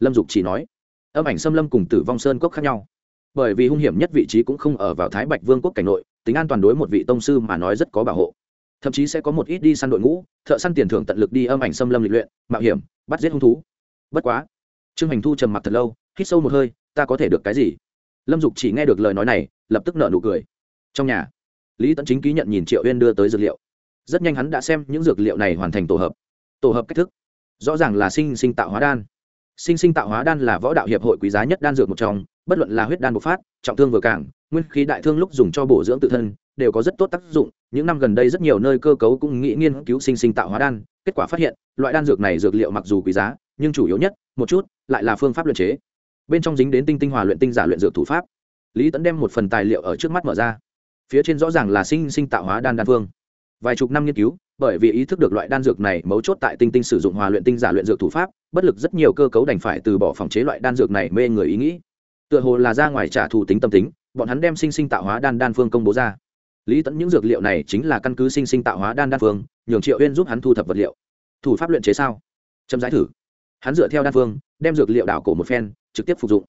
Lâm dục chỉ nói. Âm ảnh xâm lâm cùng tử vong sơn cốc khác nhau bởi vì hung hiểm nhất vị trí cũng không ở vào thái bạch vương quốc cảnh nội, tính an toàn đối một vị tông sư mà nói rất có bảo hộ. Thậm chí sẽ có một ít đi săn đội ngũ, thợ săn tiền thưởng tận lực đi âm ảnh xâm lâm lịch luyện, mạo hiểm, bắt giết hung thú. Bất quá, trương hành thu trầm mặc thật lâu, hít sâu một hơi, ta có thể được cái gì? Lâm dục chỉ nghe được lời nói này, lập tức nợ nụ cười. Trong nhà, lý tẫn chính ký nhận nhìn triệu uyên đưa tới dược liệu. Rất nhanh hắn đã xem những dược liệu này hoàn thành tổ hợp. Tổ hợp cách thức, rõ ràng là sinh sinh tạo hóa đan sinh sinh tạo hóa đan là võ đạo hiệp hội quý giá nhất đan dược một trong, bất luận là huyết đan bộc phát, trọng thương vừa cảng, nguyên khí đại thương lúc dùng cho bổ dưỡng tự thân, đều có rất tốt tác dụng. Những năm gần đây rất nhiều nơi cơ cấu cũng nghĩ nghiên cứu sinh sinh tạo hóa đan, kết quả phát hiện, loại đan dược này dược liệu mặc dù quý giá, nhưng chủ yếu nhất, một chút, lại là phương pháp luyện chế. Bên trong dính đến tinh tinh hòa luyện tinh giả luyện dược thủ pháp. Lý tẫn đem một phần tài liệu ở trước mắt mở ra. Phía trên rõ ràng là sinh sinh tạo hóa đan đan phương. Vài chục năm nghiên cứu bởi vì ý thức được loại đan dược này mấu chốt tại tinh tinh sử dụng hòa luyện tinh giả luyện dược thủ pháp, bất lực rất nhiều cơ cấu đành phải từ bỏ phòng chế loại đan dược này mê người ý nghĩ. Tựa hồ là ra ngoài trả thù tính tâm tính, bọn hắn đem sinh sinh tạo hóa đan đan phương công bố ra. Lý tẫn những dược liệu này chính là căn cứ sinh sinh tạo hóa đan đan phương, nhường triệu uyên giúp hắn thu thập vật liệu. Thủ pháp luyện chế sao? Chấm giải thử. Hắn dựa theo đan phương, đem dược liệu đảo cổ một phen, trực tiếp phục dụng.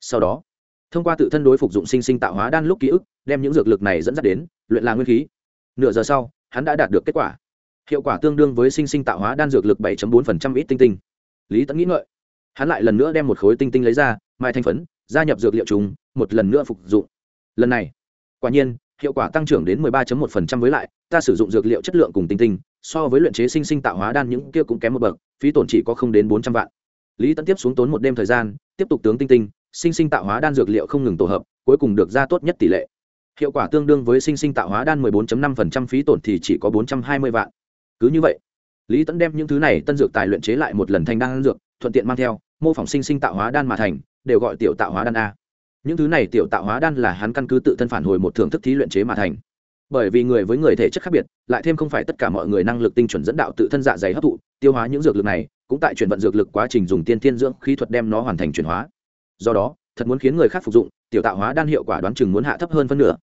Sau đó, thông qua tự thân đối phục dụng sinh sinh tạo hóa đan lúc ký ức, đem những dược lực này dẫn dắt đến, luyện là nguyên khí. Nửa giờ sau, hắn đã đạt được kết quả hiệu quả tương đương với sinh sinh tạo hóa đan dược lực 7.4% ít tinh tinh. Lý tẫn nghĩ ngợi. Hắn lại lần nữa đem một khối tinh tinh lấy ra mai thành phấn gia nhập dược liệu trùng, một lần nữa phục dụng. Lần này quả nhiên hiệu quả tăng trưởng đến 13.1% với lại ta sử dụng dược liệu chất lượng cùng tinh tinh so với luyện chế sinh sinh tạo hóa đan những kia cũng kém một bậc phí tổn chỉ có không đến 400 vạn. Lý tẫn tiếp xuống tốn một đêm thời gian tiếp tục tướng tinh tinh sinh sinh tạo hóa đan dược liệu không ngừng tổ hợp cuối cùng được ra tốt nhất tỷ lệ. Hiệu quả tương đương với sinh sinh tạo hóa đan 14.5% phí tổn thì chỉ có 420 vạn cứ như vậy, lý tẫn đem những thứ này tân dược tài luyện chế lại một lần thành đan dược, thuận tiện mang theo, mô phỏng sinh sinh tạo hóa đan mà thành, đều gọi tiểu tạo hóa đan a. Những thứ này tiểu tạo hóa đan là hắn căn cứ tự thân phản hồi một thưởng thức thí luyện chế mà thành. Bởi vì người với người thể chất khác biệt, lại thêm không phải tất cả mọi người năng lực tinh chuẩn dẫn đạo tự thân dạ dày hấp thụ, tiêu hóa những dược lực này, cũng tại chuyển vận dược lực quá trình dùng tiên tiên dưỡng khí thuật đem nó hoàn thành chuyển hóa. Do đó, thật muốn khiến người khác phục dụng, tiểu tạo hóa đan hiệu quả đoán chừng muốn hạ thấp hơn phân nửa.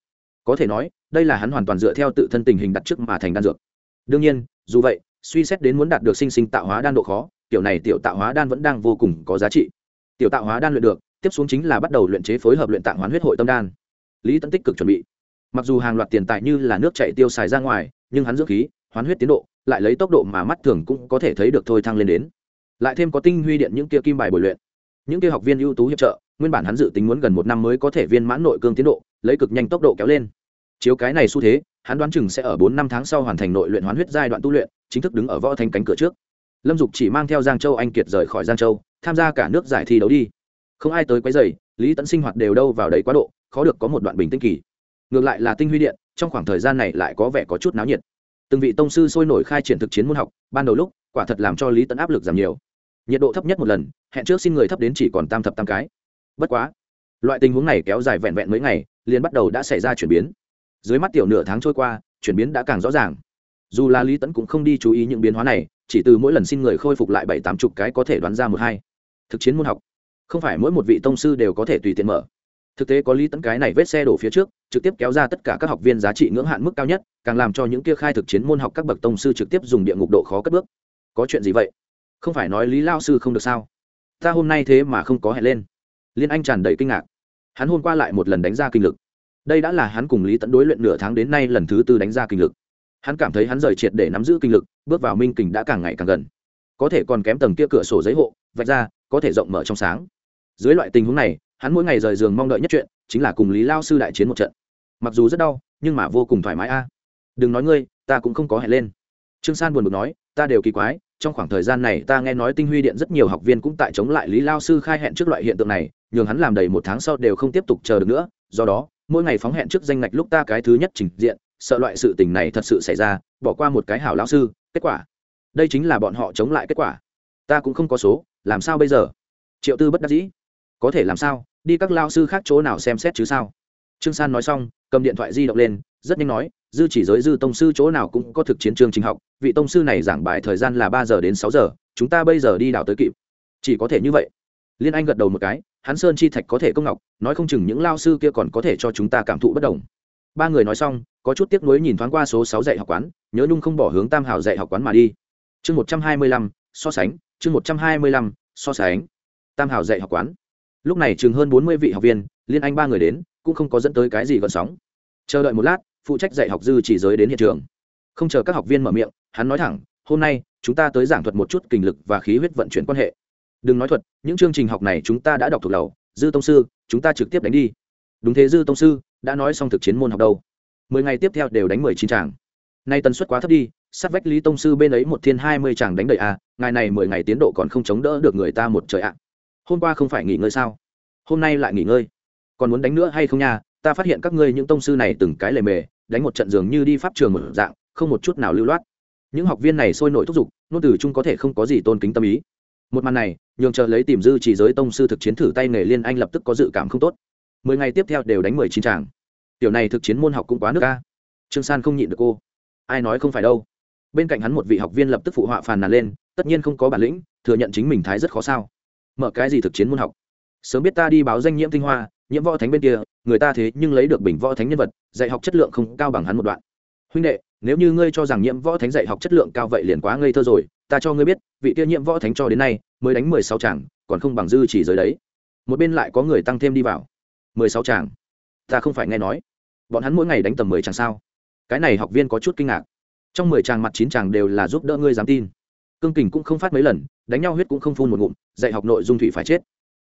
Có thể nói, đây là hắn hoàn toàn dựa theo tự thân tình hình đặt trước mà thành đan dược. Đương nhiên dù vậy, suy xét đến muốn đạt được sinh sinh tạo hóa đan độ khó tiểu này tiểu tạo hóa đan vẫn đang vô cùng có giá trị. Tiểu tạo hóa đan luyện được, tiếp xuống chính là bắt đầu luyện chế phối hợp luyện tạng hoán huyết hội tâm đan. Lý tấn tích cực chuẩn bị. Mặc dù hàng loạt tiền tài như là nước chạy tiêu xài ra ngoài, nhưng hắn dưỡng khí, hoán huyết tiến độ, lại lấy tốc độ mà mắt thường cũng có thể thấy được thôi thăng lên đến. Lại thêm có tinh huy điện những kia kim bài bồi luyện. Những kia học viên ưu tú hiệp trợ, nguyên bản hắn dự tính muốn gần một năm mới có thể viên mãn nội cương tiến độ, lấy cực nhanh tốc độ kéo lên chiếu cái này xu thế, hắn đoán chừng sẽ ở bốn năm tháng sau hoàn thành nội luyện hoán huyết giai đoạn tu luyện, chính thức đứng ở võ thành cánh cửa trước. Lâm dục chỉ mang theo giang châu anh kiệt rời khỏi giang châu, tham gia cả nước giải thi đấu đi. Không ai tới quấy dày lý tẫn sinh hoạt đều đâu vào đấy quá độ, khó được có một đoạn bình tĩnh kỳ. Ngược lại là tinh huy điện, trong khoảng thời gian này lại có vẻ có chút náo nhiệt. Từng vị tông sư sôi nổi khai triển thực chiến môn học, ban đầu lúc, quả thật làm cho lý tẫn áp lực giảm nhiều. Nhiệt độ thấp nhất một lần, hẹn trước xin người thấp đến chỉ còn tam thập tam cái. Bất quá, loại tình huống này kéo dài vẹn vẹn mấy ngày, liền bắt đầu đã xảy ra chuyển biến dưới mắt tiểu nửa tháng trôi qua, chuyển biến đã càng rõ ràng. Dù là lý tẫn cũng không đi chú ý những biến hóa này, chỉ từ mỗi lần xin người khôi phục lại bảy tám chục cái có thể đoán ra một hai. Thực chiến môn học, không phải mỗi một vị tông sư đều có thể tùy tiện mở. Thực tế có lý tẫn cái này vết xe đổ phía trước, trực tiếp kéo ra tất cả các học viên giá trị ngưỡng hạn mức cao nhất, càng làm cho những kia khai thực chiến môn học các bậc tông sư trực tiếp dùng địa ngục độ khó cất bước. Có chuyện gì vậy? Không phải nói lý lao sư không được sao? Ta hôm nay thế mà không có hẹn lên. Liên anh tràn đầy kinh ngạc. Hắn hôm qua lại một lần đánh ra kinh lực đây đã là hắn cùng lý tẫn đối luyện nửa tháng đến nay lần thứ tư đánh ra kinh lực. Hắn cảm thấy hắn rời triệt để nắm giữ kinh lực, bước vào minh kình đã càng ngày càng gần. Có thể còn kém tầng kia cửa sổ giấy hộ, vạch ra, có thể rộng mở trong sáng. Dưới loại tình huống này, hắn mỗi ngày rời giường mong đợi nhất chuyện, chính là cùng lý lao sư đại chiến một trận. Mặc dù rất đau, nhưng mà vô cùng thoải mái a. Đừng nói ngươi, ta cũng không có hẹn lên. Trương san buồn bực nói, ta đều kỳ quái, trong khoảng thời gian này ta nghe nói tinh huy điện rất nhiều học viên cũng tại chống lại lý lao sư khai hẹn trước loại hiện tượng này, nhường hắn làm đầy một tháng sau đều không tiếp tục chờ được nữa, do đó mỗi ngày phóng hẹn trước danh ngạch lúc ta cái thứ nhất trình diện, sợ loại sự tình này thật sự xảy ra, bỏ qua một cái hảo lão sư, kết quả. Đây chính là bọn họ chống lại kết quả. Ta cũng không có số, làm sao bây giờ? Triệu tư bất đắc dĩ. Có thể làm sao, đi các lao sư khác chỗ nào xem xét chứ sao? Trương san nói xong, cầm điện thoại di động lên, rất nhanh nói, dư chỉ giới dư tông sư chỗ nào cũng có thực chiến trường trình học, vị tông sư này giảng bài thời gian là ba giờ đến sáu giờ, chúng ta bây giờ đi đảo tới kịp. Chỉ có thể như vậy. Liên anh gật đầu một cái hắn sơn chi thạch có thể công ngọc, nói không chừng những lao sư kia còn có thể cho chúng ta cảm thụ bất đồng. Ba người nói xong, có chút tiếc nuối nhìn thoáng qua số sáu dạy học quán, nhớ nhung không bỏ hướng tam hào dạy học quán mà đi. Chương một trăm hai mươi lăm, so sánh, chương một trăm hai mươi lăm, so sánh. Tam hào dạy học quán. Lúc này chừng hơn bốn mươi vị học viên, liên anh ba người đến, cũng không có dẫn tới cái gì gợn sóng. Chờ đợi một lát, phụ trách dạy học dư chỉ giới đến hiện trường. Không chờ các học viên mở miệng, hắn nói thẳng, hôm nay, chúng ta tới giảng thuật một chút kinh lực và khí huyết vận chuyển quan hệ đừng nói thuật những chương trình học này chúng ta đã đọc thuộc lầu dư tông sư chúng ta trực tiếp đánh đi. Đúng thế dư tông sư đã nói xong thực chiến môn học đâu. Mười ngày tiếp theo đều đánh mười chín tràng nay tần suất quá thấp đi sát vách lý tông sư bên ấy một thiên hai mươi tràng đánh đầy a à, ngày này mười ngày tiến độ còn không chống đỡ được người ta một trời ạ. Hôm qua không phải nghỉ ngơi sao? Hôm nay lại nghỉ ngơi. Còn muốn đánh nữa hay không nha ta phát hiện các ngươi những tông sư này từng cái lề mề đánh một trận dường như đi pháp trường một dạng không một chút nào lưu loát. Những học viên này sôi nổi thúc giục nôn từ chung có thể không có gì tôn kính tâm ý. Một màn này nhường chờ lấy tìm dư chỉ giới tông sư thực chiến thử tay nghề liên anh lập tức có dự cảm không tốt. Mười ngày tiếp theo đều đánh mười chín tràng tiểu này thực chiến môn học cũng quá nước ca trương san không nhịn được cô. Ai nói không phải đâu. Bên cạnh hắn một vị học viên lập tức phụ họa phàn nàn lên, tất nhiên không có bản lĩnh, thừa nhận chính mình thái rất khó sao. Mở cái gì thực chiến môn học? Sớm biết ta đi báo danh nhiễm tinh hoa, nhiễm võ thánh bên kia, người ta thế nhưng lấy được bình võ thánh nhân vật, dạy học chất lượng không cao bằng hắn một đoạn. Huynh đệ, nếu như ngươi cho rằng nhiễm võ thánh dạy học chất lượng cao vậy liền quá ngây thơ rồi, ta cho ngươi biết, vị kia nhiễm võ thánh cho đến nay mới đánh mười sáu tràng còn không bằng dư chỉ giới đấy. Một bên lại có người tăng thêm đi vào. Mười sáu tràng ta không phải nghe nói. Bọn hắn mỗi ngày đánh tầm mười tràng sao? Cái này học viên có chút kinh ngạc. Trong mười tràng mặt chín tràng đều là giúp đỡ ngươi dám tin. Cương kình cũng không phát mấy lần, đánh nhau huyết cũng không phun một ngụm, dạy học nội dung thủy phải chết.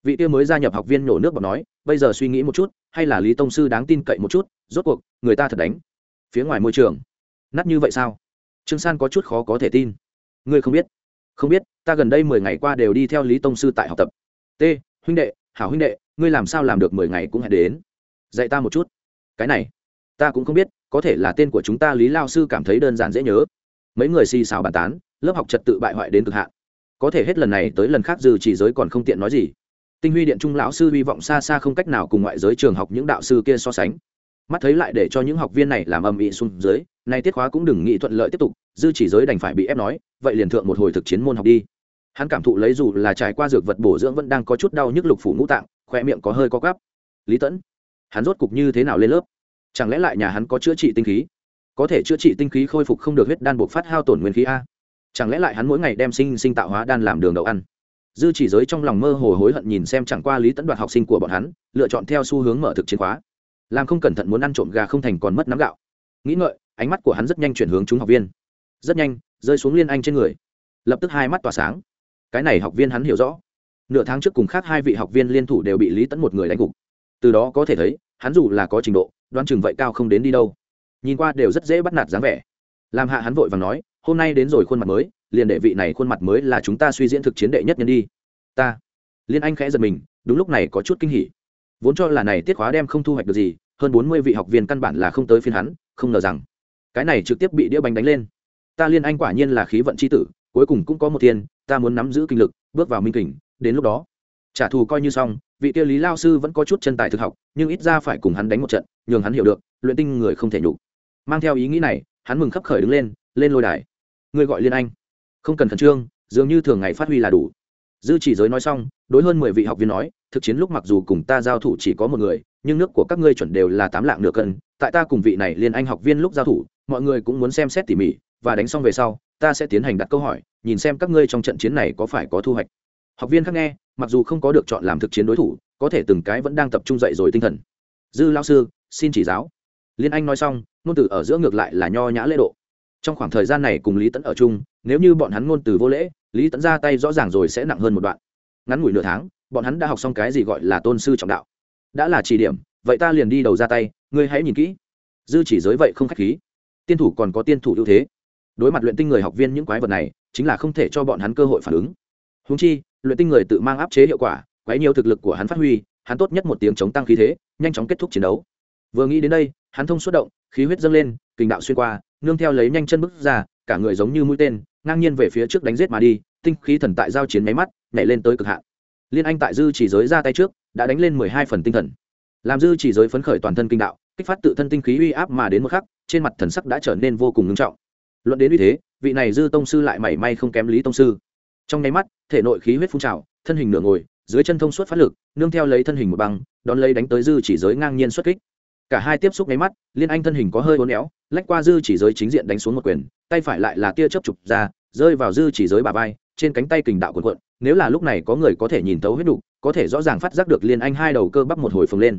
Vị kia mới gia nhập học viên nhổ nước bọt nói, bây giờ suy nghĩ một chút, hay là lý tông sư đáng tin cậy một chút, rốt cuộc, người ta thật đánh. Phía ngoài môi trường. Nát như vậy sao? Trương san có chút khó có thể tin. Ngươi không biết không biết, ta gần đây mười ngày qua đều đi theo lý tông sư tại học tập. T, huynh đệ, hảo huynh đệ, ngươi làm sao làm được mười ngày cũng hẹn đến? Dạy ta một chút. Cái này, ta cũng không biết, có thể là tên của chúng ta lý lao sư cảm thấy đơn giản dễ nhớ. Mấy người xì xào bàn tán, lớp học trật tự bại hoại đến cực hạn. Có thể hết lần này tới lần khác dư chỉ giới còn không tiện nói gì. Tinh huy điện trung lão sư hy vọng xa xa không cách nào cùng ngoại giới trường học những đạo sư kia so sánh mắt thấy lại để cho những học viên này làm âm ỉ xuống dưới, nay tiết khóa cũng đừng nghĩ thuận lợi tiếp tục, dư chỉ giới đành phải bị ép nói, vậy liền thượng một hồi thực chiến môn học đi. Hắn cảm thụ lấy dù là trải qua dược vật bổ dưỡng vẫn đang có chút đau nhức lục phủ ngũ tạng, khoe miệng có hơi có gắp lý tẫn, hắn rốt cục như thế nào lên lớp? Chẳng lẽ lại nhà hắn có chữa trị tinh khí? Có thể chữa trị tinh khí khôi phục không được huyết đan buộc phát hao tổn nguyên khí a? Chẳng lẽ lại hắn mỗi ngày đem sinh sinh tạo hóa đan làm đường đậu ăn? Dư chỉ giới trong lòng mơ hồ hối hận nhìn xem chẳng qua lý tẫn đoạt học sinh của bọn hắn, lựa chọn theo xu hướng mở thực chiến khóa làm không cẩn thận muốn ăn trộm gà không thành còn mất nắm gạo. Nghĩ ngợi, ánh mắt của hắn rất nhanh chuyển hướng chúng học viên. Rất nhanh, rơi xuống liên anh trên người. Lập tức hai mắt tỏa sáng. Cái này học viên hắn hiểu rõ. Nửa tháng trước cùng khác hai vị học viên liên thủ đều bị lý tẫn một người đánh gục. Từ đó có thể thấy, hắn dù là có trình độ đoan chừng vậy cao không đến đi đâu. Nhìn qua đều rất dễ bắt nạt dáng vẻ. Làm hạ hắn vội và nói, hôm nay đến rồi khuôn mặt mới, liền đệ vị này khuôn mặt mới là chúng ta suy diễn thực chiến đệ nhất nhân đi. Ta. Liên anh khẽ giật mình, đúng lúc này có chút kinh hỉ vốn cho là này tiết khóa đem không thu hoạch được gì, hơn bốn mươi vị học viên căn bản là không tới phiên hắn, không ngờ rằng, cái này trực tiếp bị đĩa bánh đánh lên. Ta liên anh quả nhiên là khí vận c h i tử, cuối cùng cũng có một thiên ta muốn nắm giữ kinh lực, bước vào minh kình, đến lúc đó, trả thù coi như xong, vị tiêu lý lao sư vẫn có chút chân tài thực học, nhưng ít ra phải cùng hắn đánh một trận, nhường hắn hiểu được, luyện tinh người không thể nhục. Mang theo ý nghĩ này, hắn mừng khấp khởi đứng lên lên lôi đài. Người gọi liên anh. Không cần khẩn trương, dường như thường ngày phát huy là đủ dư chỉ giới nói xong, đối hơn mười vị học viên nói, thực chiến lúc mặc dù cùng ta giao thủ chỉ có một người, nhưng nước của các ngươi chuẩn đều là tám lạng nửa cân, tại ta cùng vị này liên anh học viên lúc giao thủ, mọi người cũng muốn xem xét tỉ mỉ, và đánh xong về sau, ta sẽ tiến hành đặt câu hỏi, nhìn xem các ngươi trong trận chiến này có phải có thu hoạch. Học viên khác nghe, mặc dù không có được chọn làm thực chiến đối thủ, có thể từng cái vẫn đang tập trung dậy rồi tinh thần. Dư lao sư, xin chỉ giáo. Liên anh nói xong, ngôn từ ở giữa ngược lại là nho nhã lễ độ trong khoảng thời gian này cùng lý tẫn ở chung, nếu như bọn hắn ngôn từ vô lễ, lý tẫn ra tay rõ ràng rồi sẽ nặng hơn một đoạn. Ngắn ngủi nửa tháng, bọn hắn đã học xong cái gì gọi là tôn sư trọng đạo. Đã là chỉ điểm, vậy ta liền đi đầu ra tay, ngươi hãy nhìn kỹ. Dư chỉ giới vậy không k h á c h khí. Tiên thủ còn có tiên thủ ưu thế. Đối mặt luyện tinh người học viên những quái vật này, chính là không thể cho bọn hắn cơ hội phản ứng. Húng chi, luyện tinh người tự mang áp chế hiệu quả quái nhiều thực lực của hắn phát huy, hắn tốt nhất một tiếng chống tăng khí thế, nhanh chóng kết thúc chiến đấu. Vừa nghĩ đến đây hắn thông suốt động, khí huyết dâng lên, kình đạo xuyên qua, nương theo lấy nhanh chân bước ra, cả người giống như mũi tên, ngang nhiên về phía trước đánh giết mà đi, tinh khí thần tại giao chiến máy mắt, nhảy lên tới cực hạn. Liên anh tại dư chỉ giới ra tay trước, đã đánh lên mười hai phần tinh thần. Làm dư chỉ giới phấn khởi toàn thân kinh đạo, kích phát tự thân tinh khí uy áp mà đến một khắc, trên mặt thần sắc đã trở nên vô cùng ngưng trọng. Luận đến uy thế, vị này dư tông sư lại mảy may không kém lý tông sư. Trong nháy mắt, thể nội khí huyết phun trào, thân hình nửa ngồi, dưới chân thông suốt phát lực, nương theo lấy thân hình một băng, đón lấy đánh tới dư chỉ giới ngang nhiên xuất kích cả hai tiếp xúc nháy mắt, liên anh thân hình có hơi uốn éo, lách qua dư chỉ giới chính diện đánh xuống một quyền, tay phải lại là tia chớp chụp ra, rơi vào dư chỉ giới bà vai, trên cánh tay kình đạo cuộn cuộn, nếu là lúc này có người có thể nhìn thấu huyết đục, có thể rõ ràng phát giác được liên anh hai đầu cơ bắp một hồi phồng lên.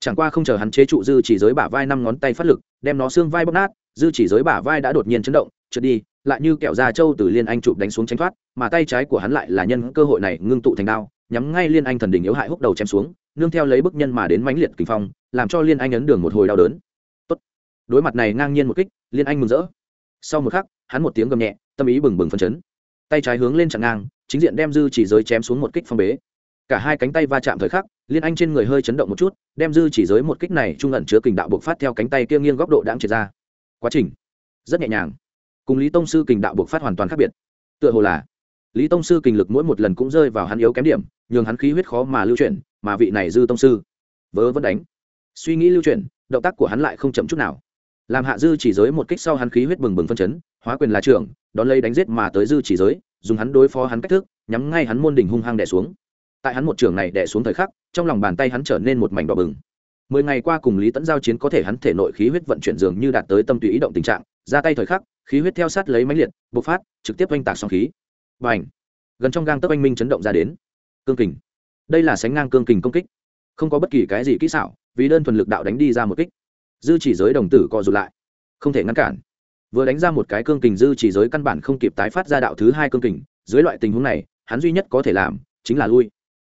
Chẳng qua không chờ hắn chế trụ dư chỉ giới bả vai năm ngón tay phát lực, đem nó xương vai bóp nát, dư chỉ giới bả vai đã đột nhiên chấn động, trượt đi, lại như kẹo da trâu từ liên anh chụp đánh xuống tránh thoát, mà tay trái của hắn lại là nhân cơ hội này ngưng tụ thành đao nhắm ngay liên anh thần đỉnh yếu hại húc đầu chém xuống, nương theo lấy bức nhân mà đến mãnh liệt kinh phong, làm cho liên anh ấn đường một hồi đau đớn. Tốt. đối mặt này ngang nhiên một kích, liên anh mừng rỡ. Sau một khắc, hắn một tiếng gầm nhẹ, tâm ý bừng bừng phân chấn. Tay trái hướng lên chặn ngang, chính diện đem dư chỉ giới chém xuống một kích phong bế. Cả hai cánh tay va chạm thời khắc, liên anh trên người hơi chấn động một chút, đem dư chỉ giới một kích này trung ẩn chứa kình đạo bộc phát theo cánh tay kia nghiêng góc độ đáng triệt ra. Quá trình rất nhẹ nhàng. Cùng lý tông sư kình đạo bộc phát hoàn toàn khác biệt. Tựa hồ là lý tông sư kinh lực mỗi một lần cũng rơi vào hắn yếu kém điểm, nhường hắn khí huyết khó mà lưu chuyển, mà vị này dư tông sư vớ vẫn đánh. Suy nghĩ lưu chuyển, động tác của hắn lại không chậm chút nào. Làm hạ dư chỉ giới một kích sau hắn khí huyết bừng bừng phân chấn, hóa quyền là trưởng, đón lấy đánh giết mà tới dư chỉ giới, dùng hắn đối phó hắn cách thức, nhắm ngay hắn môn đỉnh hung hăng đẻ xuống. Tại hắn một trường này đẻ xuống thời khắc, trong lòng bàn tay hắn trở nên một mảnh đỏ bừng. Mười ngày qua cùng lý tẫn giao chiến có thể hắn thể nội khí huyết vận chuyển dường như đạt tới tâm tùy ý động tình trạng, ra tay thời khắc, khí huyết theo sát lấy máy liệt, bộc phát, trực tiếp oanh tạc song khí và ảnh. Gần trong gang tấc anh minh chấn động ra đến. Cương kình. Đây là sánh ngang cương kình công kích. Không có bất kỳ cái gì kỹ xảo, vì đơn thuần lực đạo đánh đi ra một kích. Dư chỉ giới đồng tử co rụt lại. Không thể ngăn cản. Vừa đánh ra một cái cương kình dư chỉ giới căn bản không kịp tái phát ra đạo thứ hai cương kình. Dưới loại tình huống này, hắn duy nhất có thể làm chính là lui.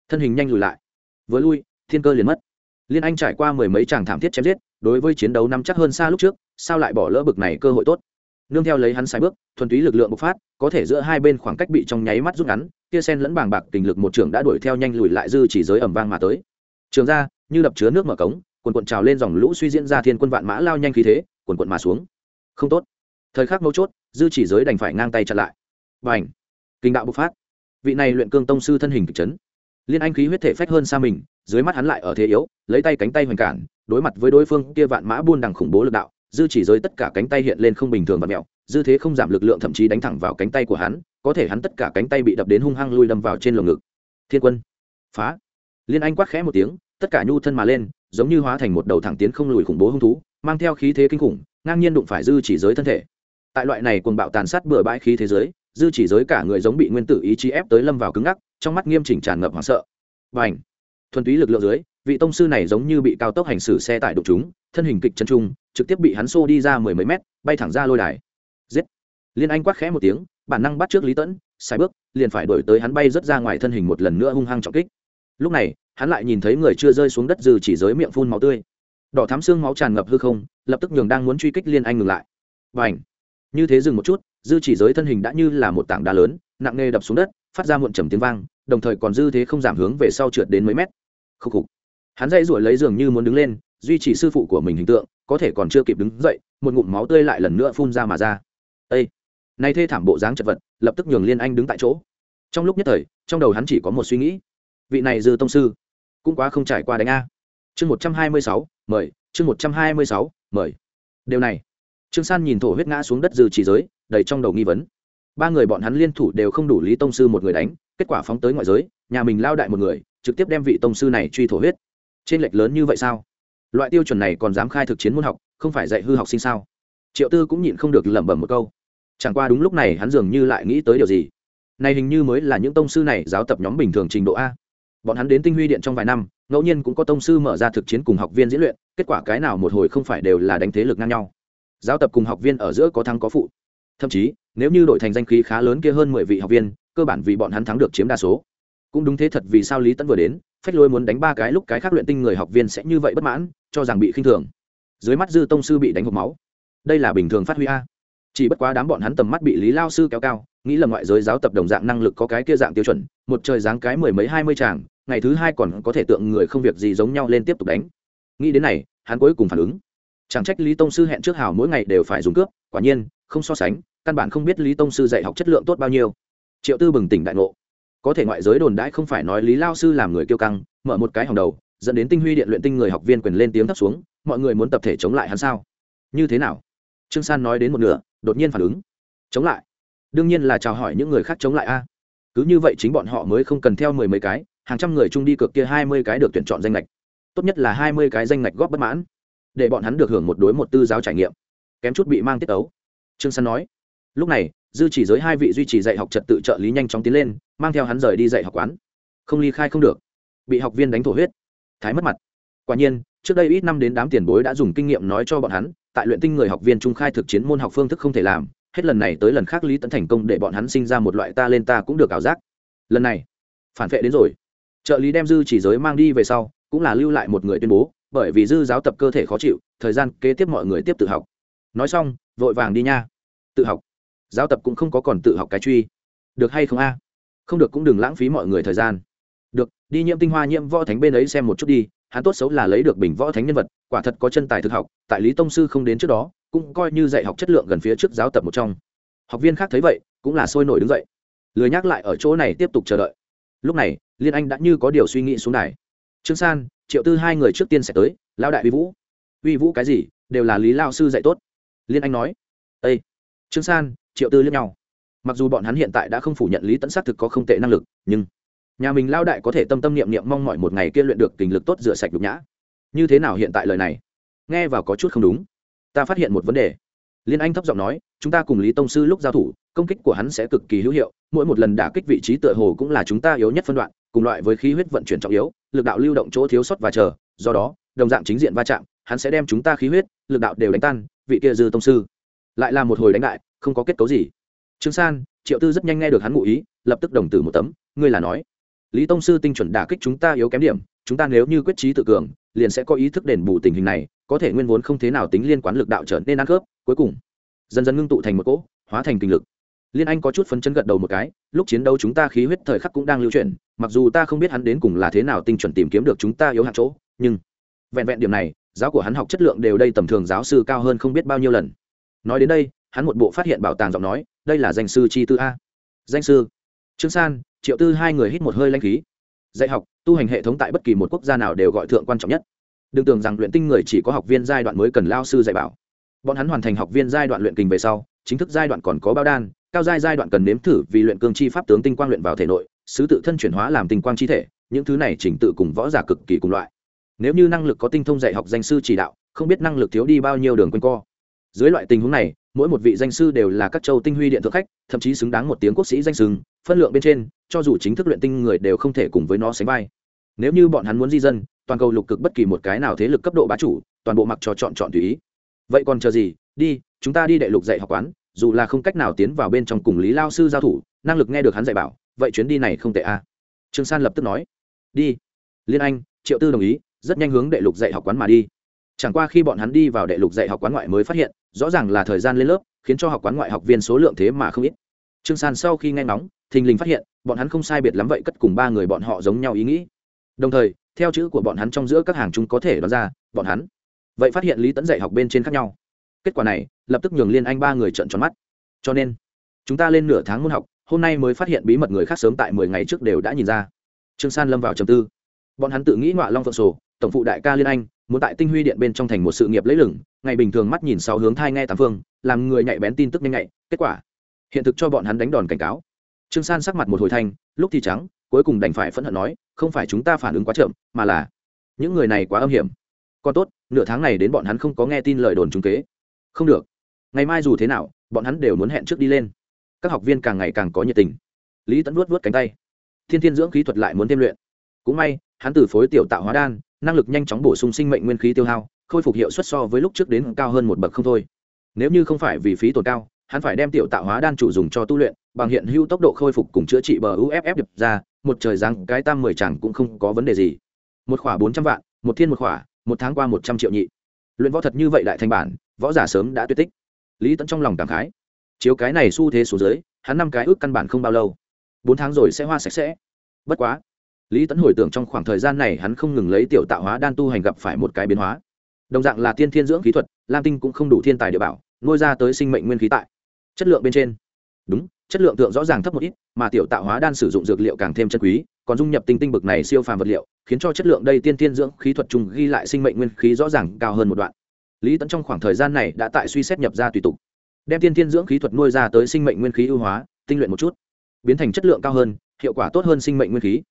Thân hình nhanh lùi lại. Vừa lui, thiên cơ liền mất. Liên anh trải qua mười mấy tràng thảm thiết chém giết, đối với chiến đấu nắm chắc hơn xa lúc trước, sao lại bỏ lỡ bực này cơ hội tốt? Nương theo lấy hắn sai bước, thuần túy lực lượng bộc phát, có thể giữa hai bên khoảng cách bị trong nháy mắt rút ngắn, kia sen lẫn bàng bạc tình lực một trưởng đã đuổi theo nhanh lùi lại dư chỉ giới ẩm vang mà tới. Trường ra, như đập chứa nước mở cống quần quận trào lên dòng lũ suy diễn ra thiên quân vạn mã lao nhanh khí thế quần quận mà xuống. Không tốt. Thời khắc mấu chốt, dư chỉ giới đành phải ngang tay chặn lại. Và ảnh kinh đạo bộc phát. Vị này luyện cương tông sư thân hình kịch chấn. Liên anh khí huyết thể phách hơn xa mình, dưới mắt hắn lại ở thế yếu, lấy tay cánh tay hoành cản, đối mặt với đối phương kia vạn mã buôn đằng khủng bố lực đạo dư chỉ giới tất cả cánh tay hiện lên không bình thường và mẹo, dư thế không giảm lực lượng thậm chí đánh thẳng vào cánh tay của hắn, có thể hắn tất cả cánh tay bị đập đến hung hăng lui đâm vào trên lồng ngực. Thiên quân, phá. Liên anh quát khẽ một tiếng, tất cả nhu thân mà lên, giống như hóa thành một đầu thẳng tiến không lùi khủng bố hung thú, mang theo khí thế kinh khủng, ngang nhiên đụng phải dư chỉ giới thân thể. Tại loại này cuồng bạo tàn sát bừa bãi khí thế giới, dư chỉ giới cả người giống bị nguyên tử ý chí ép tới lâm vào cứng ngắc, trong mắt nghiêm chỉnh tràn ngập hoảng sợ. Và ảnh thuần túy lực lượng dưới vị tông sư này giống như bị cao tốc hành xử xe tải đụng chúng, thân hình kịch chân trung, trực tiếp bị hắn xô đi ra mười mấy mét, bay thẳng ra lôi đài. Giết! Liên anh quát khẽ một tiếng, bản năng bắt trước lý tẫn sai bước, liền phải đổi tới hắn bay rớt ra ngoài thân hình một lần nữa hung hăng trọng kích. Lúc này, hắn lại nhìn thấy người chưa rơi xuống đất dư chỉ giới miệng phun máu tươi. Đỏ thám xương máu tràn ngập hư không, lập tức nhường đang muốn truy kích liên anh ngừng lại. Và ảnh như thế dừng một chút, dư chỉ giới thân hình đã như là một tảng đá lớn, nặng nề đập xuống đất, phát ra muộn trầm tiếng vang, đồng thời còn dư thế không giảm hướng về sau trượt đến mấy mét. Khúc khục hắn dây ruổi lấy giường như muốn đứng lên, duy trì sư phụ của mình hình tượng, có thể còn chưa kịp đứng dậy, một ngụm máu tươi lại lần nữa phun ra mà ra. Ây nay thê thảm bộ dáng chật vật, lập tức nhường liên anh đứng tại chỗ. Trong lúc nhất thời, trong đầu hắn chỉ có một suy nghĩ. Vị này dư tông sư, cũng quá không trải qua đánh a. Chương một trăm hai mươi sáu, mời, chương một trăm hai mươi sáu, mời. Điều này, trương san nhìn thổ huyết ngã xuống đất dư chỉ giới, đầy trong đầu nghi vấn. Ba người bọn hắn liên thủ đều không đủ lý tông sư một người đánh, kết quả phóng tới ngoại giới, nhà mình lao đại một người, trực tiếp đem vị tông sư này truy thổ huyết trên lệch lớn như vậy sao? Loại tiêu chuẩn này còn dám khai thực chiến môn học, không phải dạy hư học sinh sao? Triệu tư cũng nhịn không được lẩm bẩm một câu. Chẳng qua đúng lúc này hắn dường như lại nghĩ tới điều gì. Này hình như mới là những tông sư này giáo tập nhóm bình thường trình độ a. Bọn hắn đến tinh huy điện trong vài năm, ngẫu nhiên cũng có tông sư mở ra thực chiến cùng học viên diễn luyện, kết quả cái nào một hồi không phải đều là đánh thế lực ngang nhau. Giáo tập cùng học viên ở giữa có thắng có phụ. Thậm chí, nếu như đội thành danh khí khá lớn kia hơn mười vị học viên, cơ bản vì bọn hắn thắng được chiếm đa số cũng đúng thế thật vì sao lý tẫn vừa đến, phách lôi muốn đánh ba cái lúc cái khác luyện tinh người học viên sẽ như vậy bất mãn, cho rằng bị khinh thường. Dưới mắt dư tông sư bị đánh hộp máu. Đây là bình thường phát huy a. Chỉ bất quá đám bọn hắn tầm mắt bị lý lao sư kéo cao, nghĩ là ngoại giới giáo tập đồng dạng năng lực có cái kia dạng tiêu chuẩn, một trời dáng cái mười mấy hai mươi tràng ngày thứ hai còn có thể tượng người không việc gì giống nhau lên tiếp tục đánh. Nghĩ đến này, hắn cuối cùng phản ứng. Chẳng trách lý tông sư hẹn trước hào mỗi ngày đều phải dùng cướp, quả nhiên, không so sánh, căn bản không biết lý tông sư dạy học chất lượng tốt bao nhiêu. Triệu tư bừng tỉnh đại ngộ có thể ngoại giới đồn đãi không phải nói lý lao sư làm người kiêu căng, mở một cái hòng đầu, dẫn đến tinh huy điện luyện tinh người học viên quyền lên tiếng thấp xuống, mọi người muốn tập thể chống lại hắn sao? Như thế nào? Trương san nói đến một nửa, đột nhiên phản ứng. Chống lại. Đương nhiên là chào hỏi những người khác chống lại a. Cứ như vậy chính bọn họ mới không cần theo mười mấy cái, hàng trăm người chung đi cược kia hai mươi cái được tuyển chọn danh lệch tốt nhất là hai mươi cái danh lệch góp bất mãn. Để bọn hắn được hưởng một đối một tư giáo trải nghiệm. Kém chút bị mang tiết ấu trương san nói. Lúc này dư chỉ giới hai vị duy trì dạy học trật tự trợ lý nhanh chóng tiến lên, mang theo hắn rời đi dạy học quán. Không ly khai không được. Bị học viên đánh thổ huyết. Thái mất mặt. Quả nhiên, trước đây ít năm đến đám tiền bối đã dùng kinh nghiệm nói cho bọn hắn, tại luyện tinh người học viên trung khai thực chiến môn học phương thức không thể làm, hết lần này tới lần khác lý tấn thành công để bọn hắn sinh ra một loại ta lên ta cũng được ảo giác. Lần này, phản vệ đến rồi. Trợ lý đem dư chỉ giới mang đi về sau, cũng là lưu lại một người tuyên bố, bởi vì dư giáo tập cơ thể khó chịu, thời gian kế tiếp mọi người tiếp tự học. Nói xong, vội vàng đi nha. Tự học giáo tập cũng không có còn tự học cái truy. Được hay không a? Không được cũng đừng lãng phí mọi người thời gian. Được, đi nhiễm tinh hoa, nhiễm võ thánh bên ấy xem một chút đi. Hắn tốt xấu là lấy được bình võ thánh nhân vật, quả thật có chân tài thực học. Tại lý tông sư không đến trước đó, cũng coi như dạy học chất lượng gần phía trước giáo tập một trong. Học viên khác thấy vậy, cũng là sôi nổi đứng dậy. Lười nhắc lại ở chỗ này tiếp tục chờ đợi. Lúc này, liên anh đã như có điều suy nghĩ xuống này trương san, triệu tư hai người trước tiên sẽ tới lao đại uy vũ. Uy vũ cái gì? Đều là lý lao sư dạy tốt. Liên anh nói. Ây trương san triệu tư liếc nhau. Mặc dù bọn hắn hiện tại đã không phủ nhận lý tẫn xác thực có không tệ năng lực, nhưng nhà mình lao đại có thể tâm tâm niệm niệm mong mọi một ngày kia luyện được tình lực tốt rửa sạch nhục nhã. Như thế nào hiện tại lời này? Nghe vào có chút không đúng. Ta phát hiện một vấn đề. Liên anh thấp giọng nói, chúng ta cùng lý tông sư lúc giao thủ, công kích của hắn sẽ cực kỳ hữu hiệu, mỗi một lần đả kích vị trí tựa hồ cũng là chúng ta yếu nhất phân đoạn, cùng loại với khí huyết vận chuyển trọng yếu, lực đạo lưu động chỗ thiếu sót và chờ, do đó, đồng dạng chính diện va chạm, hắn sẽ đem chúng ta khí huyết, lực đạo đều đánh tan, vị kia dư tông sư. Lại là một hồi đánh đại không có kết cấu gì. Trương san, triệu tư rất nhanh nghe được hắn ngụ ý, lập tức đồng tử một tấm, ngươi là nói. Lý tông sư tinh chuẩn đả kích chúng ta yếu kém điểm, chúng ta nếu như quyết trí tự cường, liền sẽ có ý thức đền bù tình hình này, có thể nguyên vốn không thế nào tính liên quan lực đạo trở nên ăn khớp, cuối cùng, dần dần ngưng tụ thành một cỗ, hóa thành kinh lực. Liên anh có chút phấn chấn gật đầu một cái, lúc chiến đấu chúng ta khí huyết thời khắc cũng đang lưu chuyển, mặc dù ta không biết hắn đến cùng là thế nào tinh chuẩn tìm kiếm được chúng ta yếu hạt chỗ, nhưng vẹn vẹn điểm này, giáo của hắn học chất lượng đều đây tầm thường giáo sư cao hơn không biết bao nhiêu lần. Nói đến đây hắn một bộ phát hiện bảo tàng giọng nói, đây là danh sư chi tư a. Danh sư. Trương san, triệu tư hai người hít một hơi lanh khí. Dạy học, tu hành hệ thống tại bất kỳ một quốc gia nào đều gọi thượng quan trọng nhất. Đừng tưởng rằng luyện tinh người chỉ có học viên giai đoạn mới cần lao sư dạy bảo. Bọn hắn hoàn thành học viên giai đoạn luyện kình về sau, chính thức giai đoạn còn có bao đan, cao giai giai đoạn cần nếm thử vì luyện cương chi pháp tướng tinh quang luyện vào thể nội, sứ tự thân chuyển hóa làm tinh quang chi thể, những thứ này chỉnh tự cùng võ giả cực kỳ cùng loại. Nếu như năng lực có tinh thông dạy học danh sư chỉ đạo, không biết năng lực thiếu đi bao nhiêu đường quanh co. Dưới loại tình huống này mỗi một vị danh sư đều là các châu tinh huy điện thượng khách, thậm chí xứng đáng một tiếng quốc sĩ danh sừng, phân lượng bên trên, cho dù chính thức luyện tinh người đều không thể cùng với nó sánh vai. Nếu như bọn hắn muốn di dân, toàn cầu lục cực bất kỳ một cái nào thế lực cấp độ bá chủ, toàn bộ mặc cho chọn chọn tùy ý. Vậy còn chờ gì? Đi, chúng ta đi đệ lục dạy học quán, dù là không cách nào tiến vào bên trong cùng lý lao sư giao thủ, năng lực nghe được hắn dạy bảo, vậy chuyến đi này không tệ a. À. trương san lập tức nói. Đi. Liên anh, triệu tư đồng ý, rất nhanh hướng đệ lục dạy học quán mà đi chẳng qua khi bọn hắn đi vào đệ lục dạy học quán ngoại mới phát hiện, rõ ràng là thời gian lên lớp, khiến cho học quán ngoại học viên số lượng thế mà không ít. Trương san sau khi nghe ngóng, thình lình phát hiện, bọn hắn không sai biệt lắm vậy cất cùng ba người bọn họ giống nhau ý nghĩ. Đồng thời, theo chữ của bọn hắn trong giữa các hàng chúng có thể đoán ra, bọn hắn vậy phát hiện lý tẫn dạy học bên trên khác nhau. Kết quả này, lập tức nhường liên anh ba người trận tròn mắt. Cho nên, chúng ta lên nửa tháng môn học, hôm nay mới phát hiện bí mật người khác sớm tại mười ngày trước đều đã nhìn ra. Trương san lâm vào trầm tư. Bọn hắn tự nghĩ ngoại long phượng sổ, tổng phụ đại ca liên anh muốn tại tinh huy điện bên trong thành một sự nghiệp lấy lửng, ngày bình thường mắt nhìn sáu hướng thai nghe tám phương, làm người nhạy bén tin tức nhanh nhạy, kết quả, hiện thực cho bọn hắn đánh đòn cảnh cáo. Trương san sắc mặt một hồi thanh, lúc thì trắng, cuối cùng đành phải phẫn hận nói, không phải chúng ta phản ứng quá chậm, mà là, những người này quá âm hiểm. Còn tốt, nửa tháng này đến bọn hắn không có nghe tin lời đồn trung kế. Không được. Ngày mai dù thế nào, bọn hắn đều muốn hẹn trước đi lên. Các học viên càng ngày càng có nhiệt tình. Lý tẫn vuốt vuốt cánh tay. Thiên thiên dưỡng khí thuật lại muốn thêm luyện. Cũng may, hắn từ phối tiểu tạo hóa đan năng lực nhanh chóng bổ sung sinh mệnh nguyên khí tiêu hao khôi phục hiệu suất so với lúc trước đến cao hơn một bậc không thôi. Nếu như không phải vì phí tổn cao hắn phải đem tiểu tạo hóa đan chủ dùng cho tu luyện bằng hiện hữu tốc độ khôi phục cùng chữa trị bờ uff đập ra một trời rằng cái tam mười chẳng cũng không có vấn đề gì. Một khỏa bốn trăm vạn một thiên một khỏa một tháng qua một trăm triệu nhị. Luyện võ thật như vậy đại thành bản võ giả sớm đã tuyệt tích. Lý tẫn trong lòng cảm khái. Chiếu cái này xu thế số giới, hắn năm cái ước căn bản không bao lâu. Bốn tháng rồi sẽ hoa sạch sẽ. Bất quá lý tẫn hồi tưởng trong khoảng thời gian này hắn không ngừng lấy tiểu tạo hóa đan tu hành gặp phải một cái biến hóa. Đồng dạng là tiên thiên dưỡng khí thuật, lam tinh cũng không đủ thiên tài địa bảo, nuôi ra tới sinh mệnh nguyên khí tại. Chất lượng bên trên. Đúng, chất lượng tượng rõ ràng thấp một ít, mà tiểu tạo hóa đan sử dụng dược liệu càng thêm chân quý, còn dung nhập tinh tinh bực này siêu phàm vật liệu, khiến cho chất lượng đây tiên tiên dưỡng khí thuật trùng ghi lại sinh mệnh nguyên khí rõ ràng cao hơn một đoạn. Lý tẫn trong khoảng thời gian này đã tại suy xét nhập ra tùy tục, đem tiên tiên dưỡng khí thuật nuôi ra tới sinh mệnh nguyên khí ưu hóa, tinh luyện một chút, biến thành chất lượng cao hơn, hiệu quả tốt hơn sinh mệnh nguyên khí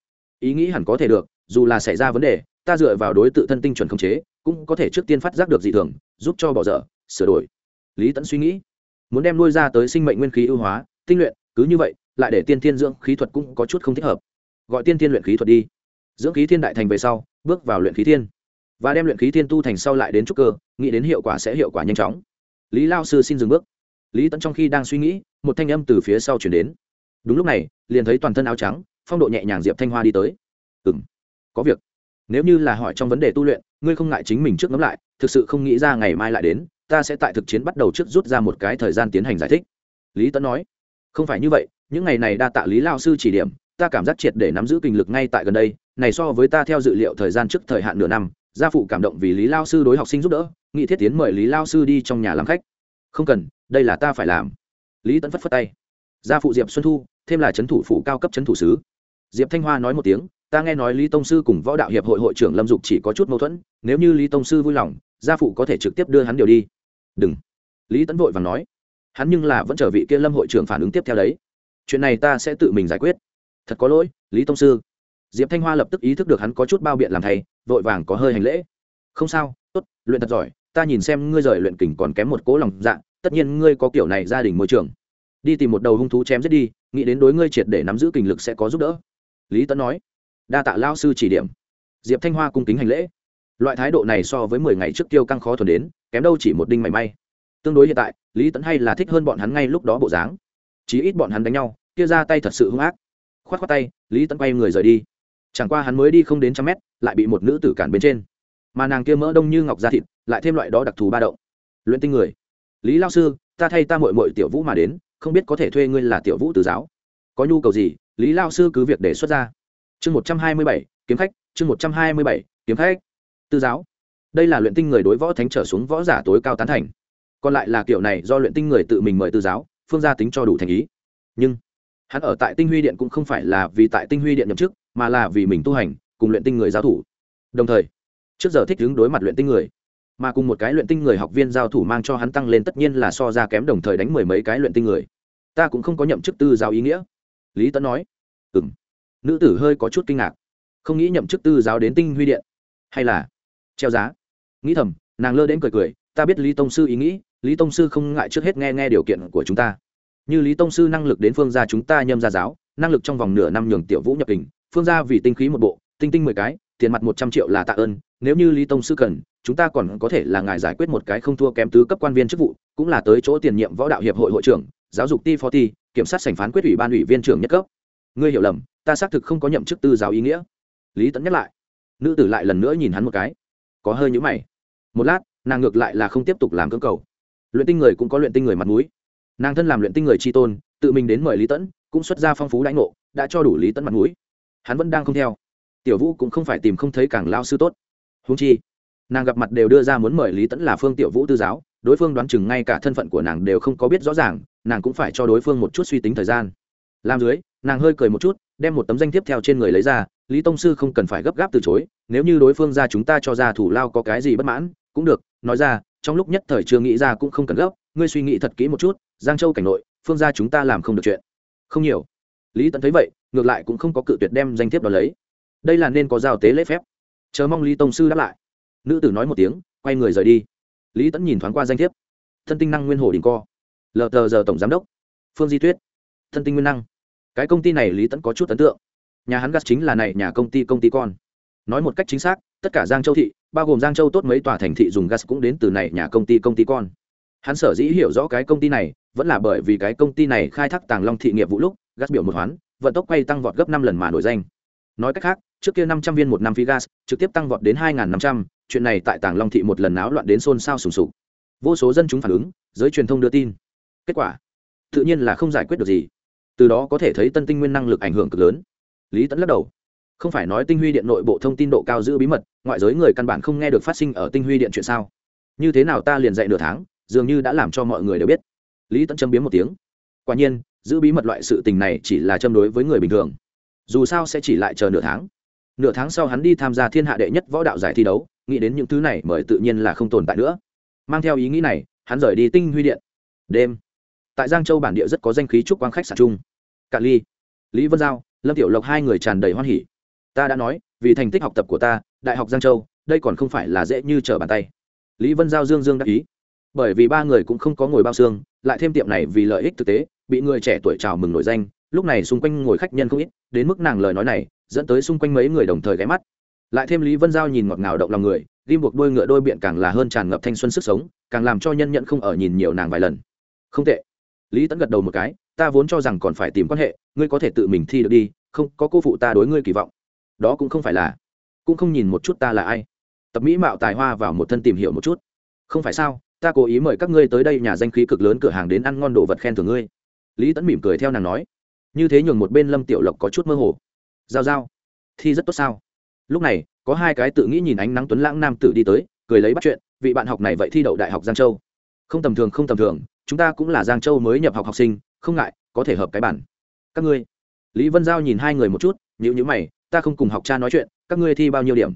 ý nghĩ hẳn có thể được, dù là xảy ra vấn đề, ta dựa vào đối tự thân tinh chuẩn khống chế, cũng có thể trước tiên phát giác được dị thường, giúp cho bỏ dở, sửa đổi. Lý tẫn suy nghĩ, muốn đem nuôi ra tới sinh mệnh nguyên khí ưu hóa, tinh luyện, cứ như vậy, lại để tiên thiên dưỡng khí thuật cũng có chút không thích hợp. Gọi tiên thiên luyện khí thuật đi. Dưỡng khí thiên đại thành về sau, bước vào luyện khí thiên. Và đem luyện khí thiên tu thành sau lại đến trúc cơ, nghĩ đến hiệu quả sẽ hiệu quả nhanh chóng. Lý lao sư xin dừng bước. Lý tẫn trong khi đang suy nghĩ, một thanh âm từ phía sau chuyển đến. Đúng lúc này, liền thấy toàn thân áo trắng phong độ nhẹ nhàng diệp thanh hoa đi tới. Ừ m có việc. Nếu như là hỏi trong vấn đề tu luyện, ngươi không ngại chính mình trước ngẫm lại, thực sự không nghĩ ra ngày mai lại đến, ta sẽ tại thực chiến bắt đầu trước rút ra một cái thời gian tiến hành giải thích. Lý tấn nói. Không phải như vậy, những ngày này đa tạ lý lao sư chỉ điểm, ta cảm giác triệt để nắm giữ kinh lực ngay tại gần đây, này so với ta theo dự liệu thời gian trước thời hạn nửa năm, gia phụ cảm động vì lý lao sư đối học sinh giúp đỡ, nghị thiết tiến mời lý lao sư đi trong nhà làm khách. Không cần, đây là ta phải làm. Lý tấn phất phất tay. Gia phụ diệp xuân thu, thêm là c h ấ n thủ phủ cao cấp c h ấ n thủ sứ diệp thanh hoa nói một tiếng, ta nghe nói lý tông sư cùng võ đạo hiệp hội hội trưởng lâm dục chỉ có chút mâu thuẫn, nếu như lý tông sư vui lòng, gia phụ có thể trực tiếp đưa hắn điều đi. Đừng. Lý Tấn vội và nói. Hắn nhưng là vẫn chờ vị kia lâm hội trưởng phản ứng tiếp theo đấy. Chuyện này ta sẽ tự mình giải quyết. Thật có lỗi, lý tông sư. Diệp thanh hoa lập tức ý thức được hắn có chút bao biện làm thầy vội vàng có hơi hành lễ. Không sao, tốt, luyện thật giỏi, ta nhìn xem ngươi rời luyện kình còn kém một cố lòng dạ tất nhiên ngươi có kiểu này gia đình môi trường. Đi tìm một đầu hung thú chém giết đi, nghĩ đến đối ngươi triệt để nắm giữ kình lực sẽ có giúp đỡ lý tấn nói, đa tạ lao sư chỉ điểm. Diệp thanh hoa cung kính hành lễ. Loại thái độ này so với mười ngày trước tiêu căng khó thuần đến, kém đâu chỉ một đinh mảy may. Tương đối hiện tại, lý tấn hay là thích hơn bọn hắn ngay lúc đó bộ dáng. Chí ít bọn hắn đánh nhau, kia ra tay thật sự hung ác. Khoát khoát tay, lý tấn quay người rời đi. Chẳng qua hắn mới đi không đến trăm mét, lại bị một nữ tử cản bên trên. Mà nàng kia mỡ đông như ngọc da thịt, lại thêm loại đó đặc thù ba động. Luyện tinh người. Lý lao sư, ta thay ta mội mội tiểu vũ mà đến, không biết có thể thuê ngươi là tiểu vũ từ giáo. Có nhu cầu gì lý lao sư cứ việc đề xuất ra. Chương một trăm hai mươi bảy, kiếm khách. Chương một trăm hai mươi bảy, kiếm khách. Tư giáo. Đây là luyện tinh người đối võ thánh trở xuống võ giả tối cao tán thành. Còn lại là kiểu này do luyện tinh người tự mình mời tư giáo, phương gia tính cho đủ thành ý. Nhưng, hắn ở tại tinh huy điện cũng không phải là vì tại tinh huy điện nhậm chức, mà là vì mình tu hành, cùng luyện tinh người giao thủ. Đồng thời, trước giờ thích đứng đối mặt luyện tinh người, mà cùng một cái luyện tinh người học viên giao thủ mang cho hắn tăng lên tất nhiên là so ra kém đồng thời đánh mười mấy cái luyện tinh người. Ta cũng không có nhậm chức tư giáo ý nghĩa lý tấn nói. Ừ m nữ tử hơi có chút kinh ngạc. Không nghĩ nhậm chức tư giáo đến tinh huy điện. Hay là? Treo giá. Nghĩ thầm, nàng lơ đến cười cười, ta biết lý tông sư ý nghĩ, lý tông sư không ngại trước hết nghe nghe điều kiện của chúng ta. Như lý tông sư năng lực đến phương gia chúng ta nhâm gia giáo, năng lực trong vòng nửa năm nhường tiểu vũ nhập hình phương gia vì tinh khí một bộ, tinh tinh mười cái, tiền mặt một trăm triệu là tạ ơn, nếu như lý tông sư cần chúng ta còn có thể là ngài giải quyết một cái không thua kém tứ cấp quan viên chức vụ, cũng là tới chỗ tiền nhiệm võ đạo hiệp hội hội trưởng, giáo dục ti phó ti kiểm sát sành phán quyết ủy ban ủy viên trưởng nhất cấp. Ngươi hiểu lầm, ta xác thực không có nhậm chức tư giáo ý nghĩa. Lý tẫn nhắc lại. Nữ tử lại lần nữa nhìn hắn một cái. Có hơi nhũ mày. Một lát, nàng ngược lại là không tiếp tục làm cưỡng cầu. Luyện tinh người cũng có luyện tinh người mặt mũi. Nàng thân làm luyện tinh người tri tôn, tự mình đến mời lý tẫn cũng xuất ra phong phú lãnh ngộ, đã cho đủ lý tẫn mặt mũi. Hắn vẫn đang không theo. Tiểu vũ cũng không phải tìm không thấy càng lao sư tốt. Húng chi nàng gặp mặt đều đưa ra muốn mời lý tẫn là phương tiểu vũ tư giáo, đối phương đoán chừng ngay cả thân phận của nàng đều không có biết rõ ràng, nàng cũng phải cho đối phương một chút suy tính thời gian. Làm dưới, nàng hơi cười một chút, đem một tấm danh tiếp theo trên người lấy ra, lý tông sư không cần phải gấp gáp từ chối, nếu như đối phương ra chúng ta cho ra thủ lao có cái gì bất mãn, cũng được, nói ra, trong lúc nhất thời chưa nghĩ ra cũng không cần gấp, ngươi suy nghĩ thật kỹ một chút, giang châu cảnh nội, phương ra chúng ta làm không được chuyện. Không nhiều. Lý tẫn thấy vậy, ngược lại cũng không có cự tuyệt đem danh thiếp đó lấy. Đây là nên có giao tế lễ phép. Chờ mong lý tông sư đáp lại nữ tử nói một tiếng, quay người rời đi. Lý tẫn nhìn thoáng qua danh thiếp. Thân tinh năng nguyên hồ đình co. Lờ tờ giờ tổng giám đốc. Phương di tuyết. Thân tinh nguyên năng. Cái công ty này lý tẫn có chút ấn tượng. Nhà hắn gas chính là này nhà công ty công ty con. Nói một cách chính xác, tất cả giang châu thị, bao gồm giang châu tốt mấy tòa thành thị dùng gas cũng đến từ này nhà công ty công ty con. Hắn sở dĩ hiểu rõ cái công ty này, vẫn là bởi vì cái công ty này khai thác tàng long thị nghiệp vụ lúc gas biểu một hoán, vận tốc quay tăng vọt gấp năm lần mà nổi danh. Nói cách khác, trước kia năm trăm viên một năm phi gas trực tiếp tăng vọt đến hai năm trăm chuyện này tại tàng long thị một lần náo loạn đến xôn xao sùng sục. Vô số dân chúng phản ứng, giới truyền thông đưa tin. Kết quả, tự nhiên là không giải quyết được gì. Từ đó có thể thấy tân tinh nguyên năng lực ảnh hưởng cực lớn. Lý tẫn lắc đầu. Không phải nói tinh huy điện nội bộ thông tin độ cao giữ bí mật, ngoại giới người căn bản không nghe được phát sinh ở tinh huy điện chuyện sao? Như thế nào ta liền dạy nửa tháng, dường như đã làm cho mọi người đều biết. Lý tẫn châm biếm một tiếng. Quả nhiên, giữ bí mật loại sự tình này chỉ là châm đối với người bình thường. Dù sao sẽ chỉ lại chờ nửa tháng. Nửa tháng sau hắn đi tham gia thiên hạ đệ nhất võ đạo giải thi đấu nghĩ đến những thứ này mời tự nhiên là không tồn tại nữa. Mang theo ý nghĩ này, hắn rời đi tinh huy điện. Đêm, tại giang châu bản địa rất có danh khí trúc quang khách sạn chung. Cả ly, lý vân giao, lâm tiểu lộc hai người tràn đầy hoan hỉ. Ta đã nói, vì thành tích học tập của ta, đại học giang châu, đây còn không phải là dễ như trở bàn tay. Lý vân giao dương dương đắc ý. Bởi vì ba người cũng không có ngồi bao xương, lại thêm tiệm này vì lợi ích thực tế, bị người trẻ tuổi chào mừng nổi danh, lúc này xung quanh ngồi khách nhân không ít, đến mức nàng lời nói này, dẫn tới xung quanh mấy người đồng thời ghé mắt lại thêm lý vân giao nhìn ngọt ngào động lòng người, ghim buộc đôi ngựa đôi biện càng là hơn tràn ngập thanh xuân sức sống, càng làm cho nhân nhận không ở nhìn nhiều nàng vài lần. Không tệ. Lý tẫn gật đầu một cái, ta vốn cho rằng còn phải tìm quan hệ, ngươi có thể tự mình thi được đi, không, có cô phụ ta đối ngươi kỳ vọng. Đó cũng không phải là, cũng không nhìn một chút ta là ai. Tập mỹ mạo tài hoa vào một thân tìm hiểu một chút. Không phải sao, ta cố ý mời các ngươi tới đây nhà danh khí cực lớn cửa hàng đến ăn ngon đồ vật khen thưởng ngươi. Lý tẫn mỉm cười theo nàng nói. Như thế nhường một bên lâm tiểu lộc có chút mơ hồ. Giao giao. Thi rất tốt sao? Lúc này, có hai cái tự nghĩ nhìn ánh nắng tuấn lãng nam tử đi tới, cười lấy bắt chuyện, vị bạn học này vậy thi đậu đại học giang châu. Không tầm thường, không tầm thường, chúng ta cũng là giang châu mới nhập học học sinh, không ngại, có thể hợp cái bản. Các ngươi? Lý vân giao nhìn hai người một chút nhữ nhữ mày, ta không cùng học cha nói chuyện, các ngươi thi bao nhiêu điểm?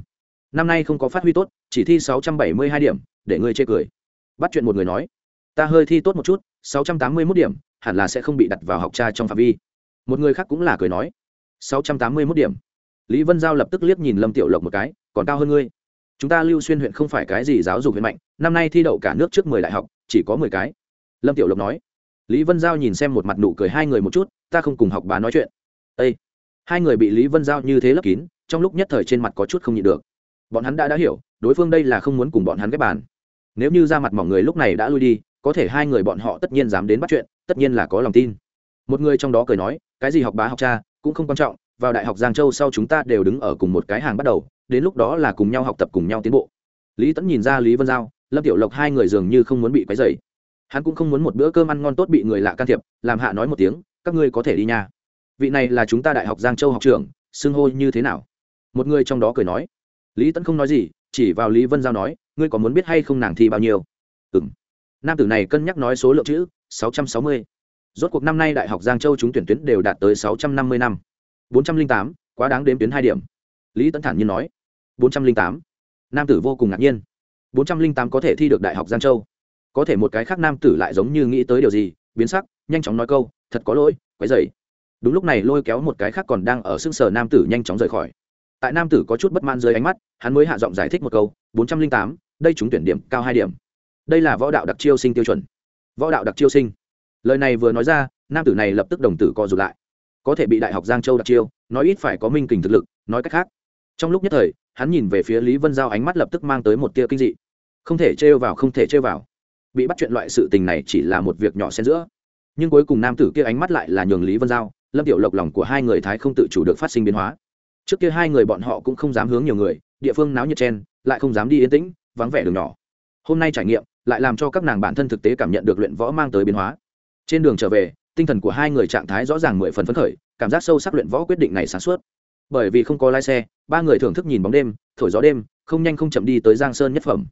Năm nay không có phát huy tốt, chỉ thi sáu trăm bảy mươi hai điểm, để ngươi chê cười. Bắt chuyện một người nói, ta hơi thi tốt một chút, sáu trăm tám mươi mốt điểm, hẳn là sẽ không bị đặt vào học cha trong phạm vi. Một người khác cũng là cười nói, sáu trăm tám mươi mốt điểm lý vân giao lập tức liếc nhìn lâm tiểu lộc một cái, còn cao hơn ngươi. Chúng ta lưu xuyên huyện không phải cái gì giáo dục huyện mạnh, năm nay thi đậu cả nước trước mười đại học, chỉ có mười cái. Lâm tiểu lộc nói. Lý vân giao nhìn xem một mặt nụ cười hai người một chút, ta không cùng học bà nói chuyện. Â hai người bị lý vân giao như thế lấp kín, trong lúc nhất thời trên mặt có chút không nhịn được. Bọn hắn đã đã hiểu, đối phương đây là không muốn cùng bọn hắn ghép bàn. Nếu như ra mặt mỏng người lúc này đã lui đi, có thể hai người bọn họ tất nhiên dám đến bắt chuyện, tất nhiên là có lòng tin. Một người trong đó cười nói, cái gì học bá học cha, cũng không quan trọng vào đại học giang châu sau chúng ta đều đứng ở cùng một cái hàng bắt đầu, đến lúc đó là cùng nhau học tập cùng nhau tiến bộ. Lý tẫn nhìn ra lý vân giao, lâm tiểu lộc hai người dường như không muốn bị quấy dày hắn cũng không muốn một bữa cơm ăn ngon tốt bị người lạ can thiệp, làm hạ nói một tiếng, các ngươi có thể đi nha. Vị này là chúng ta đại học giang châu học trường xưng hô như thế nào? Một người trong đó cười nói. Lý tẫn không nói gì, chỉ vào lý vân giao nói, ngươi có muốn biết hay không nàng thi bao nhiêu? Ừ m nam tử này cân nhắc nói số lượng chữ, sáu trăm sáu mươi. Rốt cuộc năm nay đại học giang châu chúng tuyển tuyến đều đạt tới sáu trăm năm mươi năm bốn trăm linh tám, quá đáng đếm tuyến hai điểm. Lý tấn thản nhiên nói. bốn trăm linh tám. Nam tử vô cùng ngạc nhiên. bốn trăm linh tám có thể thi được đại học giang châu. Có thể một cái khác nam tử lại giống như nghĩ tới điều gì, biến sắc, nhanh chóng nói câu, thật có lỗi, quấy dày đúng lúc này lôi kéo một cái khác còn đang ở xương sở nam tử nhanh chóng rời khỏi. Tại nam tử có chút bất man dưới ánh mắt, hắn mới hạ giọng giải thích một câu, bốn trăm linh tám, đây chúng tuyển điểm cao hai điểm. Đây là võ đạo đặc chiêu sinh tiêu chuẩn. Võ đạo đặc chiêu sinh. Lời này vừa nói ra, nam tử này lập tức đồng tử co rụt lại có thể bị đại học giang châu đặc chiêu, nói ít phải có minh kình thực lực, nói cách khác. Trong lúc nhất thời, hắn nhìn về phía lý vân giao ánh mắt lập tức mang tới một tia kinh dị. Không thể trêu vào, không thể trêu vào. Bị bắt chuyện loại sự tình này chỉ là một việc nhỏ xen giữa. Nhưng cuối cùng nam tử kia ánh mắt lại là nhường lý vân giao, lâm tiểu lộc lòng của hai người thái không tự chủ được phát sinh biến hóa. Trước kia hai người bọn họ cũng không dám hướng nhiều người, địa phương náo nhiệt chen, lại không dám đi yên tĩnh, vắng vẻ đường nhỏ. Hôm nay trải nghiệm, lại làm cho các nàng bản thân thực tế cảm nhận được luyện võ mang tới biến hóa. Trên đường trở về tinh thần của hai người trạng thái rõ ràng mười phần phấn khởi, cảm giác sâu sắc luyện võ quyết định này sáng suốt. Bởi vì không có lái xe, ba người thưởng thức nhìn bóng đêm, thổi gió đêm, không nhanh không chậm đi tới giang sơn nhất phẩm.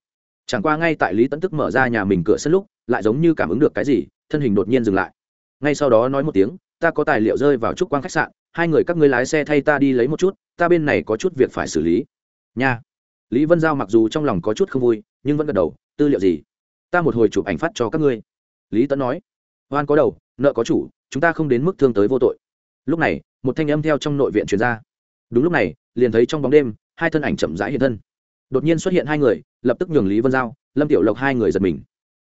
Chẳng qua ngay tại lý tấn tức mở ra nhà mình cửa sân lúc, lại giống như cảm ứng được cái gì, thân hình đột nhiên dừng lại. Ngay sau đó nói một tiếng, ta có tài liệu rơi vào trúc quang khách sạn, hai người các ngươi lái xe thay ta đi lấy một chút, ta bên này có chút việc phải xử lý. Nha. Lý vân giao mặc dù trong lòng có chút không vui, nhưng vẫn gật đầu, tư liệu gì? Ta một hồi chụp ảnh phát cho các ngươi. Lý tấn nói hoan có đầu, nợ có chủ, chúng ta không đến mức thương tới vô tội. Lúc này, một thanh âm theo trong nội viện truyền ra. Đúng lúc này, liền thấy trong bóng đêm, hai thân ảnh chậm rãi hiện thân. Đột nhiên xuất hiện hai người, lập tức nhường lý vân giao, lâm tiểu lộc hai người giật mình.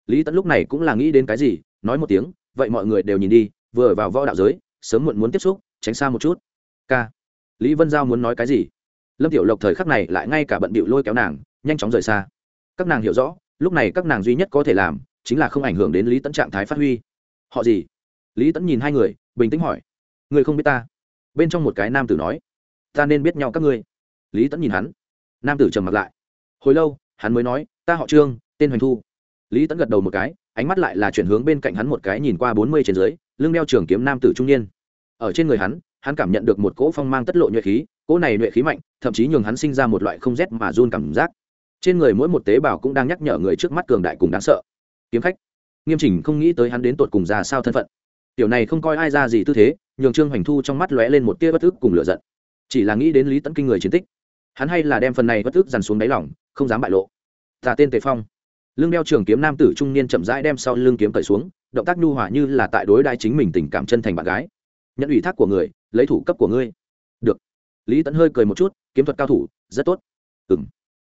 Lý tẫn lúc này cũng là nghĩ đến cái gì, nói một tiếng, vậy mọi người đều nhìn đi, vừa vào võ đạo giới, sớm muộn muốn tiếp xúc, tránh xa một chút. K lý vân giao muốn nói cái gì? Lâm tiểu lộc thời khắc này lại ngay cả bận bịu lôi kéo nàng, nhanh chóng rời xa. Các nàng hiểu rõ, lúc này các nàng duy nhất có thể làm, chính là không ảnh hưởng đến lý tẫn trạng thái phát huy họ gì? Lý tẫn nhìn hai người, bình tĩnh hỏi. Người không biết ta. Bên trong một cái nam tử nói. Ta nên biết nhau các ngươi. Lý tẫn nhìn hắn. Nam tử trầm mặt lại. Hồi lâu, hắn mới nói, ta họ trương, tên hoành thu. Lý tẫn gật đầu một cái, ánh mắt lại là chuyển hướng bên cạnh hắn một cái nhìn qua bốn mươi trên dưới, lưng đeo trường kiếm nam tử trung niên. Ở trên người hắn hắn cảm nhận được một cỗ phong mang tất lộ nhuệ khí, cỗ này nhuệ khí mạnh, thậm chí nhường hắn sinh ra một loại không rét mà run cảm giác. Trên người mỗi một tế bào cũng đang nhắc nhở người trước mắt cường đại cùng đáng sợ. Kiếm khách nghiêm chỉnh không nghĩ tới hắn đến tột cùng ra sao thân phận. Tiểu này không coi ai ra gì tư thế, nhường trương hoành thu trong mắt lóe lên một tia bất ức cùng lửa giận. Chỉ là nghĩ đến lý tẫn kinh người chiến tích, hắn hay là đem phần này bất ức dằn xuống đáy lòng, không dám bại lộ. Tà tên tề phong. Lưng đeo trường kiếm nam tử trung niên chậm rãi đem sau lưng kiếm cởi xuống, động tác nhu hòa như là tại đối đai chính mình tình cảm chân thành bạn gái. Nhận ủy thác của người, lấy thủ cấp của ngươi. Được. Lý tẫn hơi cười một chút, kiếm thuật cao thủ, rất tốt. Ừng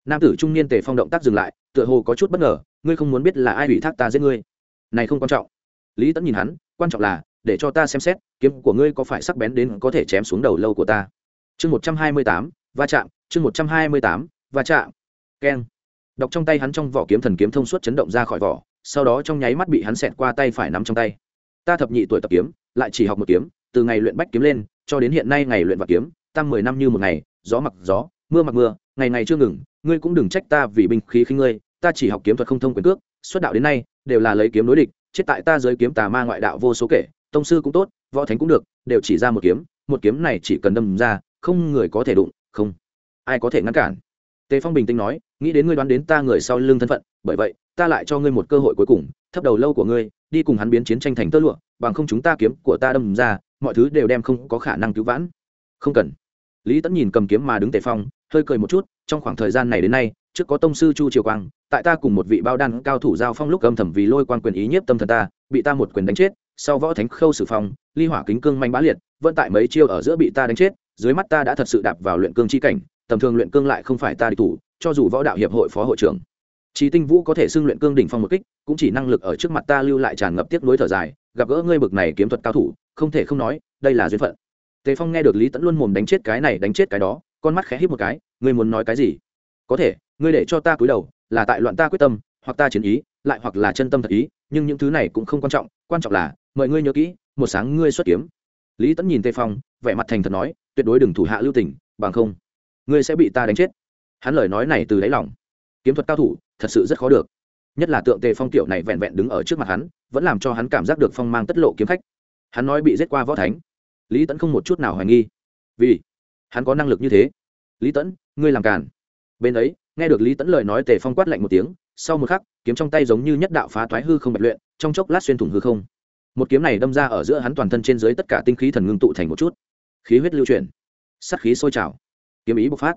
nam tử trung niên tề phong động tác dừng lại, tựa hồ có chút bất ngờ, ngươi không muốn biết là ai ủy thác ta giết ngươi này không quan trọng. Lý tẫn nhìn hắn, quan trọng là, để cho ta xem xét, kiếm của ngươi có phải sắc bén đến có thể chém xuống đầu lâu của ta. Chương một trăm hai mươi tám, va chạm, chương một trăm hai mươi tám, va chạm. Keng. Đọc trong tay hắn trong vỏ kiếm thần kiếm thông suốt chấn động ra khỏi vỏ, sau đó trong nháy mắt bị hắn xẹt qua tay phải nắm trong tay. Ta thập nhị tuổi tập kiếm, lại chỉ học một kiếm, từ ngày luyện bách kiếm lên, cho đến hiện nay ngày luyện và kiếm tăng mười năm như một ngày, gió mặc gió, mưa mặc mưa, ngày ngày chưa ngừng, ngươi cũng đừng trách ta vì binh khí khinh ngươi, ta chỉ học kiếm thuật không thông quyền cước, xuất đạo đến nay đều là lấy kiếm đối địch, chết tại ta dưới kiếm tà ma ngoại đạo vô số kể, tông sư cũng tốt, võ thánh cũng được, đều chỉ ra một kiếm một kiếm này chỉ cần đâm ra, không người có thể đụng, không ai có thể ngăn cản. Tề phong bình tĩnh nói, nghĩ đến ngươi đoán đến ta người sau lưng thân phận, bởi vậy, ta lại cho ngươi một cơ hội cuối cùng, thấp đầu lâu của ngươi, đi cùng hắn biến chiến tranh thành tơ lụa, bằng không chúng ta kiếm của ta đâm ra, mọi thứ đều đem không có khả năng cứu vãn. Không cần. Lý tẫn nhìn cầm kiếm mà đứng tề phong, hơi cười một chút, trong khoảng thời gian này đến nay, trước có tông sư chu triều quang tại ta cùng một vị bao đan cao thủ giao phong lúc âm thầm vì lôi quan quyền ý nhiếp tâm thần ta bị ta một quyền đánh chết sau võ thánh khâu xử phong ly hỏa kính cương manh bá liệt vẫn tại mấy chiêu ở giữa bị ta đánh chết dưới mắt ta đã thật sự đạp vào luyện cương chi cảnh tầm thường luyện cương lại không phải ta đi thủ cho dù võ đạo hiệp hội phó hội trưởng Chí Tinh Vũ có thể xưng luyện cương đỉnh phong một kích, cũng chỉ năng lực ở trước mặt ta lưu lại tràn ngập tiếc nuối thở dài, gặp gỡ ngươi bực này kiếm thuật cao thủ, không thể không nói, đây là duyên phận. Tề Phong nghe được Lý Tẫn luôn mồm đánh chết cái này đánh chết cái đó, con mắt khẽ híp một cái, ngươi muốn nói cái gì? Có thể, ngươi để cho ta cúi đầu, là tại loạn ta quyết tâm, hoặc ta chiến ý, lại hoặc là chân tâm thật ý, nhưng những thứ này cũng không quan trọng, quan trọng là, mời ngươi nhớ kỹ, một sáng ngươi xuất kiếm. Lý Tẫn nhìn Tề Phong, vẻ mặt thành thật nói, tuyệt đối đừng thủ hạ lưu tình, bằng không, ngươi sẽ bị ta đánh chết. Hắn lời nói này từ đáy lòng. Kiếm thuật cao thủ, thật sự rất khó được nhất là tượng tề phong tiểu này vẹn vẹn đứng ở trước mặt hắn vẫn làm cho hắn cảm giác được phong mang tất lộ kiếm khách hắn nói bị giết qua võ thánh lý tẫn không một chút nào hoài nghi vì hắn có năng lực như thế lý tẫn ngươi làm càn bên ấy nghe được lý tẫn lời nói tề phong quát lạnh một tiếng, sau một khắc, kiếm trong tay giống như nhất đạo phá thoái hư không bạch luyện, trong chốc lát xuyên thủng hư không. Một kiếm này đâm ra ở giữa hắn toàn thân trên dưới tất cả tinh khí thần ngưng tụ thành một chút. Khí huyết lưu chuyển sắt khí sôi trào. Kiếm ý bộc phát.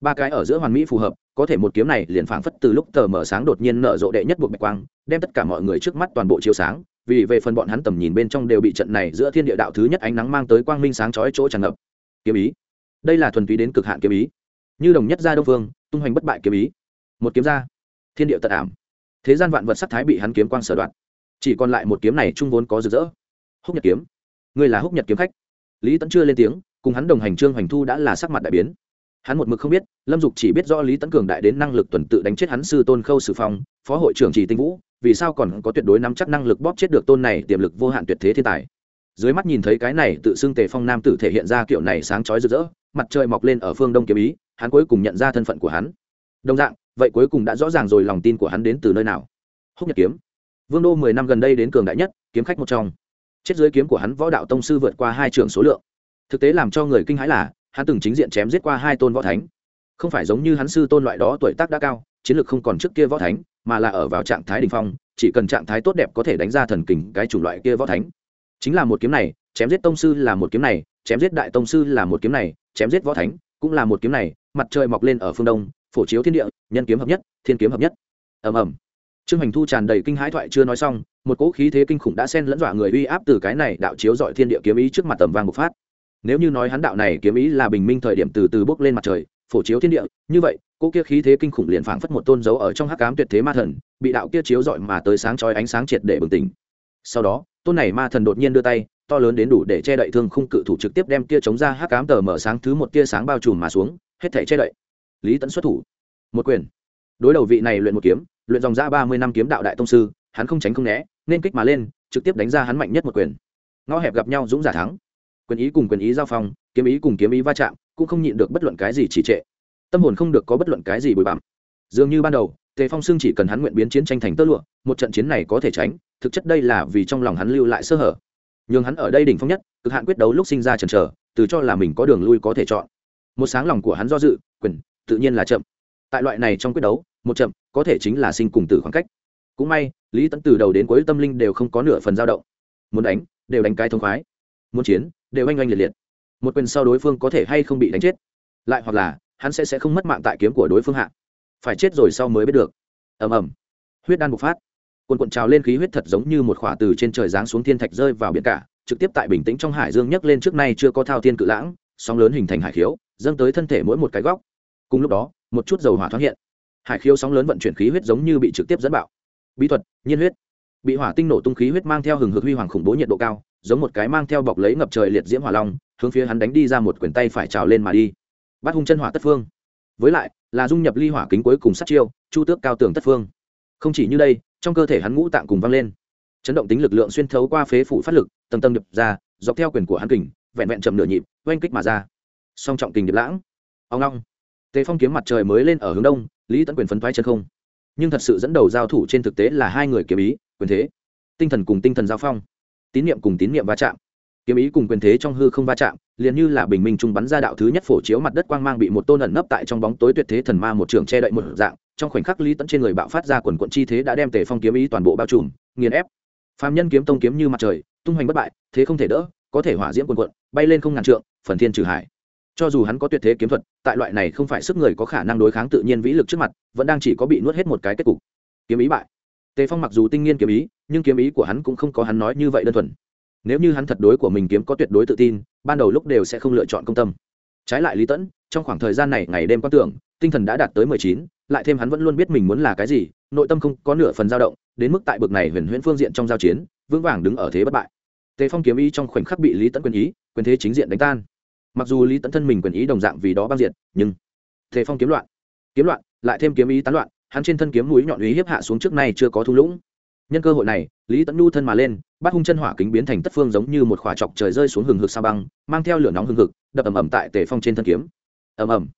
Ba cái ở giữa hoàn mỹ phù hợp, có thể một kiếm này liền phảng phất từ lúc tờ mở sáng đột nhiên nở rộ đệ nhất buộc bạch quang, đem tất cả mọi người trước mắt toàn bộ chiếu sáng, vì về phần bọn hắn tầm nhìn bên trong đều bị trận này giữa thiên địa đạo thứ nhất ánh nắng mang tới quang minh sáng chói chỗ tràn ngập. Kiếm ý. Đây là thuần túy đến cực hạn kiếm ý. Như đồng nhất gia đông phương tung hoành bất bại kiếm ý. Một kiếm ra, thiên địa tật ảm. Thế gian vạn vật sắc thái bị hắn kiếm quang sở đoạn. Chỉ còn lại một kiếm này trung vốn có rực rỡ. Húc nhật kiếm. Ngươi là húc nhật kiếm khách. Lý tẫn chưa lên tiếng, cùng hắn đồng hành trương hoành thu đã là sắc mặt đại biến. Hắn một mực không biết, lâm dục chỉ biết do lý tấn cường đại đến năng lực tuần tự đánh chết hắn sư tôn khâu sử phong, phó hội trưởng trì tinh vũ, vì sao còn có tuyệt đối nắm chắc năng lực bóp chết được tôn này tiềm lực vô hạn tuyệt thế thiên tài. Dưới mắt nhìn thấy cái này tự xưng tề phong nam tử thể hiện ra kiểu này sáng chói rực rỡ mặt trời mọc lên ở phương đông kiếm ý, hắn cuối cùng nhận ra thân phận của hắn. Đồng dạng, vậy cuối cùng đã rõ ràng rồi lòng tin của hắn đến từ nơi nào. Húc nhật kiếm. Vương đô mười năm gần đây đến cường đại nhất, kiếm khách một trong. Chết dưới kiếm của hắn võ đạo tông sư vượt qua hai trường số lượng. Thực tế làm cho người kinh hãi là, hắn từng chính diện chém giết qua hai tôn võ thánh. Không phải giống như hắn sư tôn loại đó tuổi tác đã cao, chiến lược không còn trước kia võ thánh, mà là ở vào trạng thái đình phong, chỉ cần trạng thái tốt đẹp có thể đánh ra thần kình cái chủng loại kia võ thánh. Chính là một kiếm này, chém giết tông sư là một kiếm này, chém giết đại tông sư là một kiếm này chém giết võ thánh, cũng là một kiếm này, mặt trời mọc lên ở phương đông, phổ chiếu thiên địa, nhân kiếm hợp nhất, thiên kiếm hợp nhất. Ầm ầm. Trương hành thu tràn đầy kinh hãi thoại chưa nói xong, một cỗ khí thế kinh khủng đã xen lẫn dọa người uy áp từ cái này đạo chiếu dọi thiên địa kiếm ý trước mặt tầm vang bộc phát. Nếu như nói hắn đạo này kiếm ý là bình minh thời điểm từ từ bốc lên mặt trời, phổ chiếu thiên địa, như vậy, cỗ kia khí thế kinh khủng liền phảng phất một tôn dấu ở trong hắc cám tuyệt thế ma thần, bị đạo kia chiếu dọi mà tới sáng chói ánh sáng triệt để bừng tỉnh. Sau đó, tôn này ma thần đột nhiên đưa tay to lớn đến đủ để che đậy thương khung cự thủ trực tiếp đem kia chống ra hắc cám tờ mở sáng thứ một tia sáng bao trùm mà xuống, hết thể che đậy. Lý tẫn xuất thủ. Một quyền. Đối đầu vị này luyện một kiếm, luyện dòng ra ba mươi năm kiếm đạo đại tông sư, hắn không tránh không né, nên kích mà lên, trực tiếp đánh ra hắn mạnh nhất một quyền. Ngõ hẹp gặp nhau dũng giả thắng. Quyền ý cùng quyền ý giao phong, kiếm ý cùng kiếm ý va chạm, cũng không nhịn được bất luận cái gì chỉ trệ. Tâm hồn không được có bất luận cái gì bồi bặm. Dường như ban đầu, tề phong xương chỉ cần hắn nguyện biến chiến tranh thành tơ lụa, một trận chiến này có thể tránh, thực chất đây là vì trong lòng hắn lưu lại sơ hở nhưng hắn ở đây đỉnh phong nhất, cực hạn quyết đấu lúc sinh ra chần chờ, từ cho là mình có đường lui có thể chọn. Một sáng lòng của hắn do dự, quyền, tự nhiên là chậm. Tại loại này trong quyết đấu, một chậm, có thể chính là sinh cùng tử khoảng cách. Cũng may, lý tẫn từ đầu đến cuối tâm linh đều không có nửa phần dao động. Muốn đánh, đều đánh cái thông khoái. Muốn chiến, đều oanh oanh liệt liệt. Một quyền sau đối phương có thể hay không bị đánh chết. Lại hoặc là, hắn sẽ sẽ không mất mạng tại kiếm của đối phương hạ. Phải chết rồi sau mới biết được. Ầm ầm. Huyết đan bộc phát cuồn cuộn trào lên khí huyết thật giống như một khỏa từ trên trời giáng xuống thiên thạch rơi vào biển cả, trực tiếp tại bình tĩnh trong hải dương nhấc lên trước nay chưa có thao thiên cự lãng, sóng lớn hình thành hải khiếu, dâng tới thân thể mỗi một cái góc. Cùng lúc đó, một chút dầu hỏa thoáng hiện. Hải khiếu sóng lớn vận chuyển khí huyết giống như bị trực tiếp dẫn bạo. Bí thuật, nhiên huyết. Bị hỏa tinh nổ tung khí huyết mang theo hừng hực huy hoàng khủng bố nhiệt độ cao, giống một cái mang theo bọc lấy ngập trời liệt diễm hỏa long, hướng phía hắn đánh đi ra một quyển tay phải trào lên mà đi. Bắt hung chân hỏa tất phương. Với lại, là dung nhập ly hỏa kính cuối cùng sát chiêu, chu tước cao tường tất phương. Không chỉ như đây trong cơ thể hắn ngũ tạng cùng văng lên. Chấn động tính lực lượng xuyên thấu qua phế phủ phát lực, tầng tầng đập ra, dọc theo quyền của hắn kình, vẹn vẹn chậm nửa nhịp, oanh kích mà ra. Song trọng kình điệp lãng. Ông long tề phong kiếm mặt trời mới lên ở hướng đông, lý tấn quyền phấn thoái chân không. Nhưng thật sự dẫn đầu giao thủ trên thực tế là hai người kiếm ý, quyền thế, tinh thần cùng tinh thần giao phong. Tín niệm cùng tín niệm va chạm. Kiếm ý cùng quyền thế trong hư không va chạm, liền như là bình minh trung bắn ra đạo thứ nhất phổ chiếu mặt đất quang mang bị một tôn ẩn nấp tại trong bóng tối tuyệt thế thần ma một trường che đậy một dạng trong khoảnh khắc lý tẫn trên người bạo phát ra quần quận chi thế đã đem tề phong kiếm ý toàn bộ bao trùm, nghiền ép. Phạm nhân kiếm tông kiếm như mặt trời, tung hoành bất bại, thế không thể đỡ, có thể hỏa diễm quần quận, bay lên không ngàn trượng, phần thiên trừ hải. Cho dù hắn có tuyệt thế kiếm thuật, tại loại này không phải sức người có khả năng đối kháng tự nhiên vĩ lực trước mặt, vẫn đang chỉ có bị nuốt hết một cái kết cục. Kiếm ý bại. Tề phong mặc dù tinh nghiên kiếm ý, nhưng kiếm ý của hắn cũng không có hắn nói như vậy đơn thuần. Nếu như hắn thật đối của mình kiếm có tuyệt đối tự tin, ban đầu lúc đều sẽ không lựa chọn công tâm. Trái lại lý tẫn trong khoảng thời gian này ngày đêm quan tưởng, tinh thần đã đạt tới mười chín lại thêm hắn vẫn luôn biết mình muốn là cái gì, nội tâm không có nửa phần dao động, đến mức tại bực này huyền huyễn phương diện trong giao chiến, vững vàng đứng ở thế bất bại. Tề phong kiếm ý trong khoảnh khắc bị lý tẫn quyền ý, quyền thế chính diện đánh tan. Mặc dù lý tẫn thân mình quyền ý đồng dạng vì đó băng diện nhưng tề phong kiếm loạn kiếm loạn, lại thêm kiếm ý tán loạn, hắn trên thân kiếm mũi nhọn ý hiếp hạ xuống trước nay chưa có thung lũng. Nhân cơ hội này, lý tẫn nhu thân mà lên bắt hung chân hỏa kính biến thành tất phương giống như một khỏa chọc trời rơi xuống hừng hực sa băng, mang theo lửa nóng hừng hực, đập ầm ầm tại tề phong trên thân kiếm. Ầm ầm.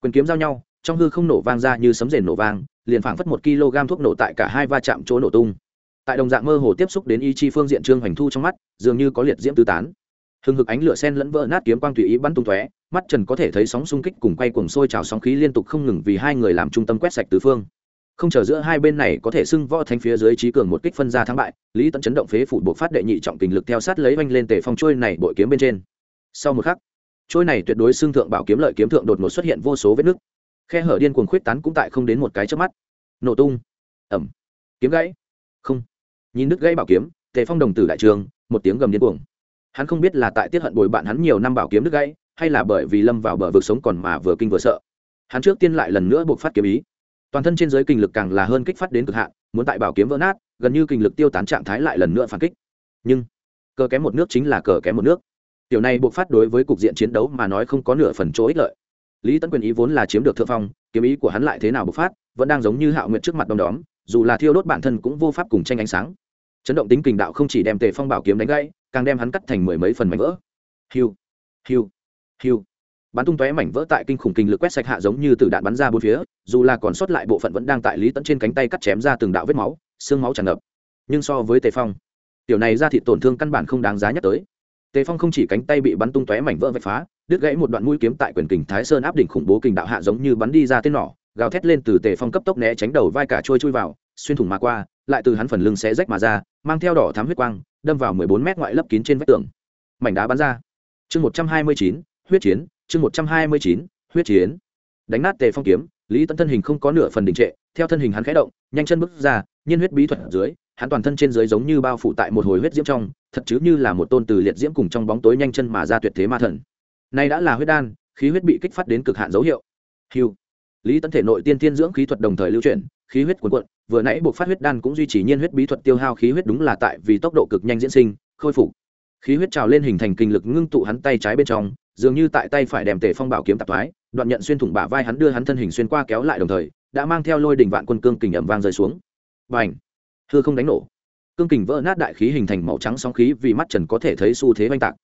Quyền kiếm giao nhau trong hư không nổ vang ra như sấm rền nổ vang, liền phảng phất một kg thuốc nổ tại cả hai va chạm chỗ nổ tung. Tại đồng dạng mơ hồ tiếp xúc đến ý chi phương diện trương hoành thu trong mắt, dường như có liệt diễm tứ tán. Hừng hực ánh lửa sen lẫn vỡ nát kiếm quang tùy ý bắn tung tóe, mắt trần có thể thấy sóng xung kích cùng quay cuồng sôi trào sóng khí liên tục không ngừng vì hai người làm trung tâm quét sạch tứ phương. Không chờ giữa hai bên này có thể xưng võ thanh phía dưới trí cường một kích phân ra thắng bại, lý Tấn chấn động phế phủ buộc phát đệ nhị trọng kình lực theo sát lấy oanh lên tề phong trôi này bội kiếm bên trên. Sau một khắc, trôi này tuyệt đối xưng thượng bảo kiếm lợi kiếm thượng đột ngột xuất hiện vô số vết nứt khe hở điên cuồng khuyết tán cũng tại không đến một cái trước mắt. Nổ tung. Ẩm. Kiếm gãy. Không. Nhìn đứt gãy bảo kiếm, tề phong đồng tử đại trường, một tiếng gầm điên cuồng. Hắn không biết là tại tiết hận bồi bạn hắn nhiều năm bảo kiếm đứt gãy, hay là bởi vì lâm vào bờ vực sống còn mà vừa kinh vừa sợ. Hắn trước tiên lại lần nữa buộc phát kiếm ý. Toàn thân trên giới kinh lực càng là hơn kích phát đến cực hạn, muốn tại bảo kiếm vỡ nát, gần như kinh lực tiêu tán trạng thái lại lần nữa phản kích. Nhưng, cờ kém một nước chính là cờ kém một nước. Điều này buộc phát đối với cục diện chiến đấu mà nói không có nửa phần chỗ ích lợi lý tấn quyền ý vốn là chiếm được thượng phong, kiếm ý của hắn lại thế nào bộc phát, vẫn đang giống như hạo nguyện trước mặt đom đóm, dù là thiêu đốt bản thân cũng vô pháp cùng tranh ánh sáng. Chấn động tính kình đạo không chỉ đem tề phong bảo kiếm đánh gãy, càng đem hắn cắt thành mười mấy phần mảnh vỡ. Hiu hiu hiu. Bắn tung tóe mảnh vỡ tại kinh khủng kinh lực quét sạch hạ giống như từ đạn bắn ra bốn phía, dù là còn sót lại bộ phận vẫn đang tại lý tẫn trên cánh tay cắt chém ra từng đạo vết máu, xương máu tràn ngập. Nhưng so với tề phong, tiểu này ra thị tổn thương căn bản không đáng giá nhắc tới tề phong không chỉ cánh tay bị bắn tung tóe mảnh vỡ vạch phá, đứt gãy một đoạn mũi kiếm tại quyền kình thái sơn áp đỉnh khủng bố kình đạo hạ giống như bắn đi ra tên nỏ, gào thét lên từ tề phong cấp tốc né tránh đầu vai cả trôi chui vào, xuyên thủng mà qua, lại từ hắn phần lưng xé rách mà ra, mang theo đỏ thám huyết quang, đâm vào mười bốn mét ngoại lấp kín trên vách tường. Mảnh đá bắn ra. Chương một trăm hai mươi chín, huyết chiến, chương một trăm hai mươi chín, huyết chiến. Đánh nát tề phong kiếm, lý tấn thân hình không có nửa phần đình trệ, theo thân hình hắn khẽ động, nhanh chân bước ra, nhiên huyết bí thuật ở dưới hắn toàn thân trên dưới giống như bao phủ tại một hồi huyết diễm trong, thật chứ như là một tôn từ liệt diễm cùng trong bóng tối nhanh chân mà ra tuyệt thế ma thần. Nay đã là huyết đan, khí huyết bị kích phát đến cực hạn dấu hiệu. Hiu lý tấn thể nội tiên tiên dưỡng khí thuật đồng thời lưu chuyển, khí huyết cuồn cuộn, vừa nãy buộc phát huyết đan cũng duy trì nhiên huyết bí thuật tiêu hao khí huyết đúng là tại vì tốc độ cực nhanh diễn sinh, khôi phục. Khí huyết trào lên hình thành kinh lực ngưng tụ hắn tay trái bên trong, dường như tại tay phải đem tề phong bảo kiếm tạp thoái, đoạn nhận xuyên thủng bả vai hắn đưa hắn thân hình xuyên qua kéo lại đồng thời, đã mang theo lôi đỉnh vạn quân cương kình ẩm vang rơi xuống. Và hư không đánh nổ. Cương kình vỡ nát đại khí hình thành màu trắng sóng khí vì mắt trần có thể thấy xu thế oanh tạc.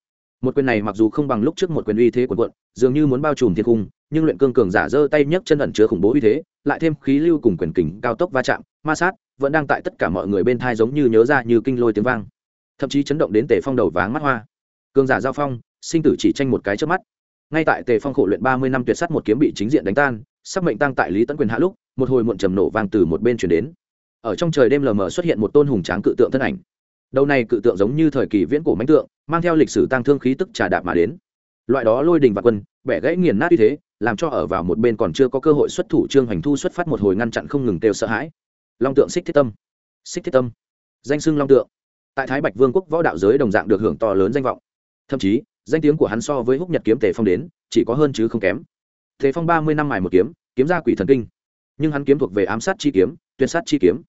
Một quyền này mặc dù không bằng lúc trước một quyền uy thế quần quận dường như muốn bao trùm thiên cung, nhưng luyện cương cường giả giơ tay nhấc chân ẩn chứa khủng bố uy thế, lại thêm khí lưu cùng quyền kình cao tốc va chạm, ma sát, vẫn đang tại tất cả mọi người bên thai giống như nhớ ra như kinh lôi tiếng vang. Thậm chí chấn động đến tề phong đầu váng mắt hoa. Cường giả giao phong, sinh tử chỉ tranh một cái trước mắt. Ngay tại tề phong khổ luyện ba mươi năm tuyệt sắt một kiếm bị chính diện đánh tan, sắc mệnh tăng tại lý tấn quyền hạ lúc, một hồi muộn trầm nổ vang từ một bên chuyển đến ở trong trời đêm lờ mờ xuất hiện một tôn hùng tráng cự tượng thân ảnh. Đầu này cự tượng giống như thời kỳ viễn cổ mánh tượng, mang theo lịch sử tăng thương khí tức trà đạp mà đến. Loại đó lôi đình và quân, bẻ gãy nghiền nát như thế, làm cho ở vào một bên còn chưa có cơ hội xuất thủ trương hoành thu xuất phát một hồi ngăn chặn không ngừng kêu sợ hãi. Long tượng xích thiết tâm. Xích thiết tâm. Danh xưng long tượng. Tại thái bạch vương quốc võ đạo giới đồng dạng được hưởng to lớn danh vọng. Thậm chí, danh tiếng của hắn so với húc nhật kiếm tề phong đến, chỉ có hơn chứ không kém. Tề phong ba mươi năm mài một kiếm kiếm ra quỷ thần kinh. Nhưng hắn kiếm thuộc về ám sát chi kiếm, tuyệt sát chi kiếm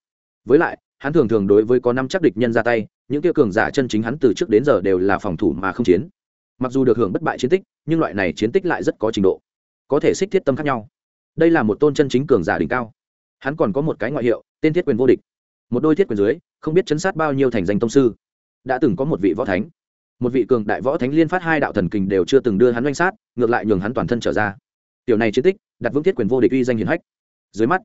với lại, hắn thường thường đối với có năm chắc địch nhân ra tay, những tiêu cường giả chân chính hắn từ trước đến giờ đều là phòng thủ mà không chiến. Mặc dù được hưởng bất bại chiến tích, nhưng loại này chiến tích lại rất có trình độ. Có thể xích thiết tâm khác nhau. Đây là một tôn chân chính cường giả đỉnh cao. Hắn còn có một cái ngoại hiệu, tên thiết quyền vô địch. Một đôi thiết quyền dưới, không biết chấn sát bao nhiêu thành danh tông sư. Đã từng có một vị võ thánh. Một vị cường đại võ thánh liên phát hai đạo thần kình đều chưa từng đưa hắn oanh sát, ngược lại nhường hắn toàn thân trở ra. Tiểu này chiến tích, đặt vững thiết quyền vô địch uy danh hiển hách. Dưới mắt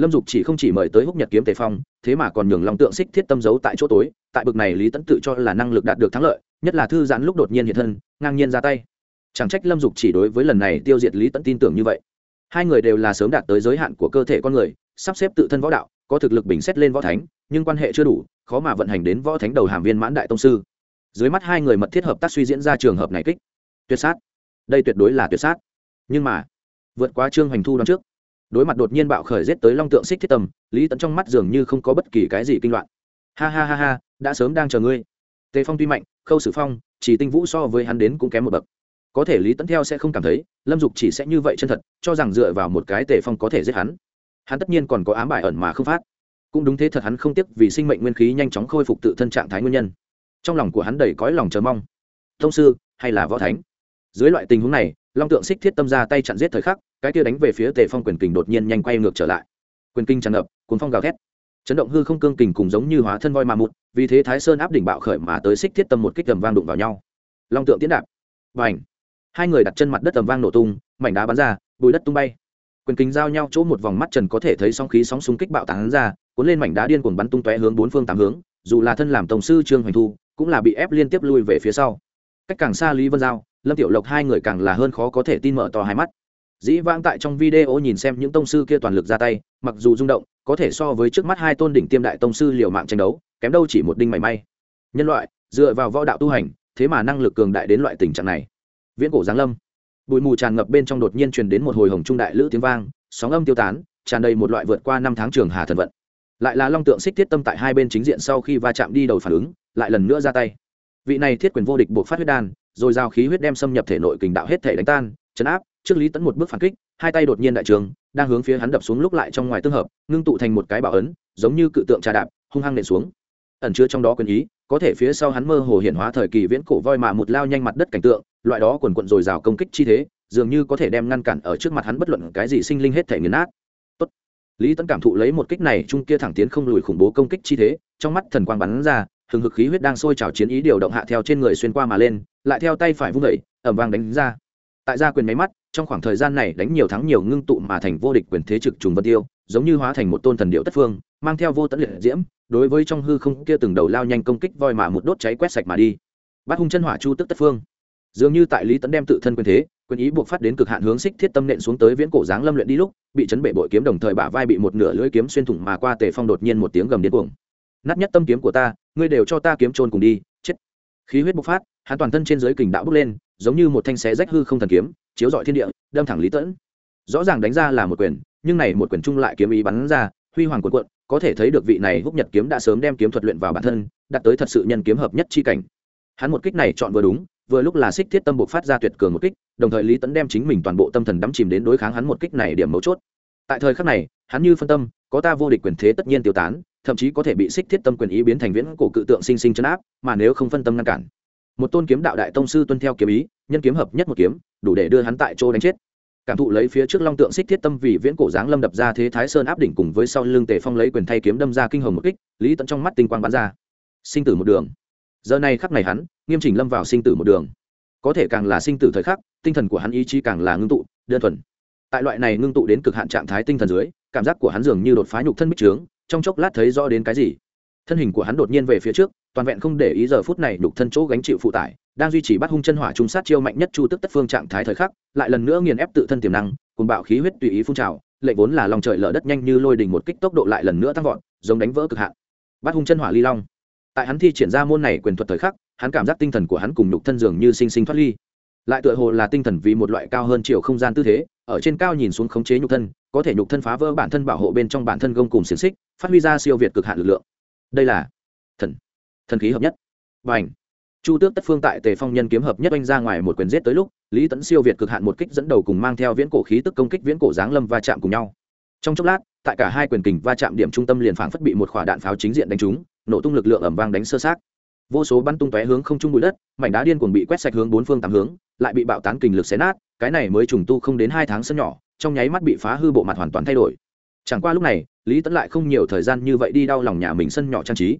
lâm dục chỉ không chỉ mời tới húc nhật kiếm tề phong, thế mà còn nhường lòng tượng xích thiết tâm giấu tại chỗ tối, tại bực này lý tẫn tự cho là năng lực đạt được thắng lợi, nhất là thư giãn lúc đột nhiên hiện thân, ngang nhiên ra tay. Chẳng trách lâm dục chỉ đối với lần này tiêu diệt lý tẫn tin tưởng như vậy. Hai người đều là sớm đạt tới giới hạn của cơ thể con người, sắp xếp tự thân võ đạo, có thực lực bình xét lên võ thánh, nhưng quan hệ chưa đủ, khó mà vận hành đến võ thánh đầu hàm viên mãn đại tông sư. Dưới mắt hai người mật thiết hợp tác suy diễn ra trường hợp này kích. Tuyệt sát. Đây tuyệt đối là tuyệt sát. Nhưng mà, vượt qua trương hoành thu đón trước đối mặt đột nhiên bạo khởi giết tới long tượng xích thiết tâm, lý tẫn trong mắt dường như không có bất kỳ cái gì kinh loạn. Ha ha ha ha, đã sớm đang chờ ngươi. Tề phong tuy mạnh, khâu sử phong, chỉ tinh vũ so với hắn đến cũng kém một bậc. Có thể lý tẫn theo sẽ không cảm thấy, lâm dục chỉ sẽ như vậy chân thật, cho rằng dựa vào một cái tề phong có thể giết hắn. Hắn tất nhiên còn có ám bài ẩn mà không phát. Cũng đúng thế thật hắn không tiếc vì sinh mệnh nguyên khí nhanh chóng khôi phục tự thân trạng thái nguyên nhân. Trong lòng của hắn đầy cõi lòng chờ mong. Thông sư, hay là võ thánh? Dưới loại tình huống này, long tượng xích thiết tâm ra tay chặn giết thời khắc cái kia đánh về phía tề phong quyền kình đột nhiên nhanh quay ngược trở lại. Quyền kinh tràn ngập, cuốn phong gào thét. Chấn động hư không cương kình cùng giống như hóa thân voi mà mụt, vì thế thái sơn áp đỉnh bạo khởi mà tới xích thiết tâm một kích tầm vang đụng vào nhau. Long tượng tiến đạp. Và ảnh hai người đặt chân mặt đất tầm vang nổ tung, mảnh đá bắn ra, bùi đất tung bay. Quyền kính giao nhau chỗ một vòng mắt trần có thể thấy sóng khí sóng xung kích bạo tán ra, cuốn lên mảnh đá điên cuồng bắn tung tóe hướng bốn phương tám hướng, dù là thân làm tổng sư trương hoành thu, cũng là bị ép liên tiếp lui về phía sau. Cách càng xa lý vân giao, lâm tiểu lộc hai người càng là hơn khó có thể tin mở to hai mắt dĩ vãng tại trong video nhìn xem những tông sư kia toàn lực ra tay, mặc dù rung động, có thể so với trước mắt hai tôn đỉnh tiêm đại tông sư liều mạng tranh đấu, kém đâu chỉ một đinh mảy may. Nhân loại, dựa vào võ đạo tu hành, thế mà năng lực cường đại đến loại tình trạng này. Viễn cổ giáng lâm. Bụi mù tràn ngập bên trong đột nhiên truyền đến một hồi hồng trung đại lữ tiếng vang, sóng âm tiêu tán, tràn đầy một loại vượt qua năm tháng trường hà thần vận. Lại là long tượng xích thiết tâm tại hai bên chính diện sau khi va chạm đi đầu phản ứng, lại lần nữa ra tay. Vị này thiết quyền vô địch buộc phát huyết đan, rồi giao khí huyết đem xâm nhập thể nội kình đạo hết thể đánh tan, chấn áp trước lý tấn một bước phản kích, hai tay đột nhiên đại trường, đang hướng phía hắn đập xuống lúc lại trong ngoài tương hợp, ngưng tụ thành một cái bảo ấn, giống như cự tượng trà đạp, hung hăng nện xuống. Ẩn chứa trong đó quyền ý, có thể phía sau hắn mơ hồ hiện hóa thời kỳ viễn cổ voi mà một lao nhanh mặt đất cảnh tượng, loại đó quần quận dồi dào công kích chi thế, dường như có thể đem ngăn cản ở trước mặt hắn bất luận cái gì sinh linh hết thể nghiền nát. Tốt. lý tấn cảm thụ lấy một kích này, trung kia thẳng tiến không lùi khủng bố công kích chi thế, trong mắt thần quang bắn ra, hừng hực khí huyết đang sôi trào chiến ý điều động hạ theo trên người xuyên qua mà lên, lại theo tay phải vung đẩy ẩm vang đánh ra. Tại ra quyền máy mắt trong khoảng thời gian này đánh nhiều thắng nhiều ngưng tụ mà thành vô địch quyền thế trực trùng vân tiêu, giống như hóa thành một tôn thần điệu tất phương, mang theo vô tận liệt diễm, đối với trong hư không kia từng đầu lao nhanh công kích voi mà một đốt cháy quét sạch mà đi. Bắt hung chân hỏa chu tức tất phương. Dường như tại lý tấn đem tự thân quyền thế, quyền ý buộc phát đến cực hạn hướng xích thiết tâm nện xuống tới viễn cổ dáng lâm luyện đi lúc, bị chấn bệ bội kiếm đồng thời bả vai bị một nửa lưỡi kiếm xuyên thủng mà qua tề phong đột nhiên một tiếng gầm điên cuồng. Nát nhất tâm kiếm của ta, ngươi đều cho ta kiếm trôn cùng đi, chết. Khí huyết bộc phát, hắn toàn thân trên dưới kình đạo bước lên, giống như một thanh xé rách hư không thần kiếm chiếu dọi thiên địa, đâm thẳng lý tẫn. Rõ ràng đánh ra là một quyền, nhưng này một quyền chung lại kiếm ý bắn ra, huy hoàng quần quận có thể thấy được vị này húc nhật kiếm đã sớm đem kiếm thuật luyện vào bản thân đặt tới thật sự nhân kiếm hợp nhất chi cảnh. Hắn một kích này chọn vừa đúng, vừa lúc là xích thiết tâm buộc phát ra tuyệt cường một kích, đồng thời lý tẫn đem chính mình toàn bộ tâm thần đắm chìm đến đối kháng hắn một kích này điểm mấu chốt. Tại thời khắc này, hắn như phân tâm, có ta vô địch quyền thế tất nhiên tiêu tán, thậm chí có thể bị xích thiết tâm quyền ý biến thành viễn cổ cự tượng sinh sinh chấn áp, mà nếu không phân tâm ngăn cản. Một tôn kiếm đạo đại tông sư tuân theo kiếm ý nhân kiếm hợp nhất một kiếm, đủ để đưa hắn tại chỗ đánh chết. Cảm thụ lấy phía trước long tượng xích thiết tâm vì viễn cổ dáng lâm đập ra thế thái sơn áp đỉnh cùng với sau lưng tề phong lấy quyền thay kiếm đâm ra kinh hồng một kích, lý tận trong mắt tinh quang bắn ra. Sinh tử một đường. Giờ này khắc này hắn, nghiêm chỉnh lâm vào sinh tử một đường. Có thể càng là sinh tử thời khắc, tinh thần của hắn ý chí càng là ngưng tụ, đơn thuần. Tại loại này ngưng tụ đến cực hạn trạng thái tinh thần dưới, cảm giác của hắn dường như đột phá nhục thân bích trướng, trong chốc lát thấy rõ đến cái gì. Thân hình của hắn đột nhiên về phía trước, toàn vẹn không để ý giờ phút này nhục thân chỗ gánh chịu phụ tải đang duy trì bắt hung chân hỏa trung sát chiêu mạnh nhất chu tức tất phương trạng thái thời khắc, lại lần nữa nghiền ép tự thân tiềm năng cùng bạo khí huyết tùy ý phun trào, lệnh vốn là lòng trời lở đất nhanh như lôi đình một kích tốc độ lại lần nữa tăng vọt, giống đánh vỡ cực hạn. Bắt hung chân hỏa ly long. Tại hắn thi triển ra môn này quyền thuật thời khắc, hắn cảm giác tinh thần của hắn cùng nhục thân dường như sinh sinh thoát ly. Lại tựa hồ là tinh thần vì một loại cao hơn chiều không gian tư thế, ở trên cao nhìn xuống khống chế nhục thân, có thể nhục thân phá vỡ bản thân bảo hộ bên trong bản thân gông cùng xiềng xích, phát huy ra siêu việt cực hạn lực lượng. Đây là thần thần khí hợp nhất. Và ảnh chu tước tất phương tại tề phong nhân kiếm hợp nhất oanh ra ngoài một quyền giết tới lúc, lý Tấn siêu việt cực hạn một kích dẫn đầu cùng mang theo viễn cổ khí tức công kích viễn cổ giáng lâm va chạm cùng nhau. Trong chốc lát, tại cả hai quyền kình va chạm điểm trung tâm liền phảng phất bị một quả đạn pháo chính diện đánh trúng, nổ tung lực lượng ẩm vang đánh sơ sát. Vô số bắn tung tóe hướng không trung bụi đất, mảnh đá điên cuồng bị quét sạch hướng bốn phương tám hướng, lại bị bạo tán kình lực xé nát, cái này mới trùng tu không đến hai tháng sân nhỏ, trong nháy mắt bị phá hư bộ mặt hoàn toàn thay đổi. Chẳng qua lúc này, lý Tấn lại không nhiều thời gian như vậy đi đau lòng nhà mình sân nhỏ trang trí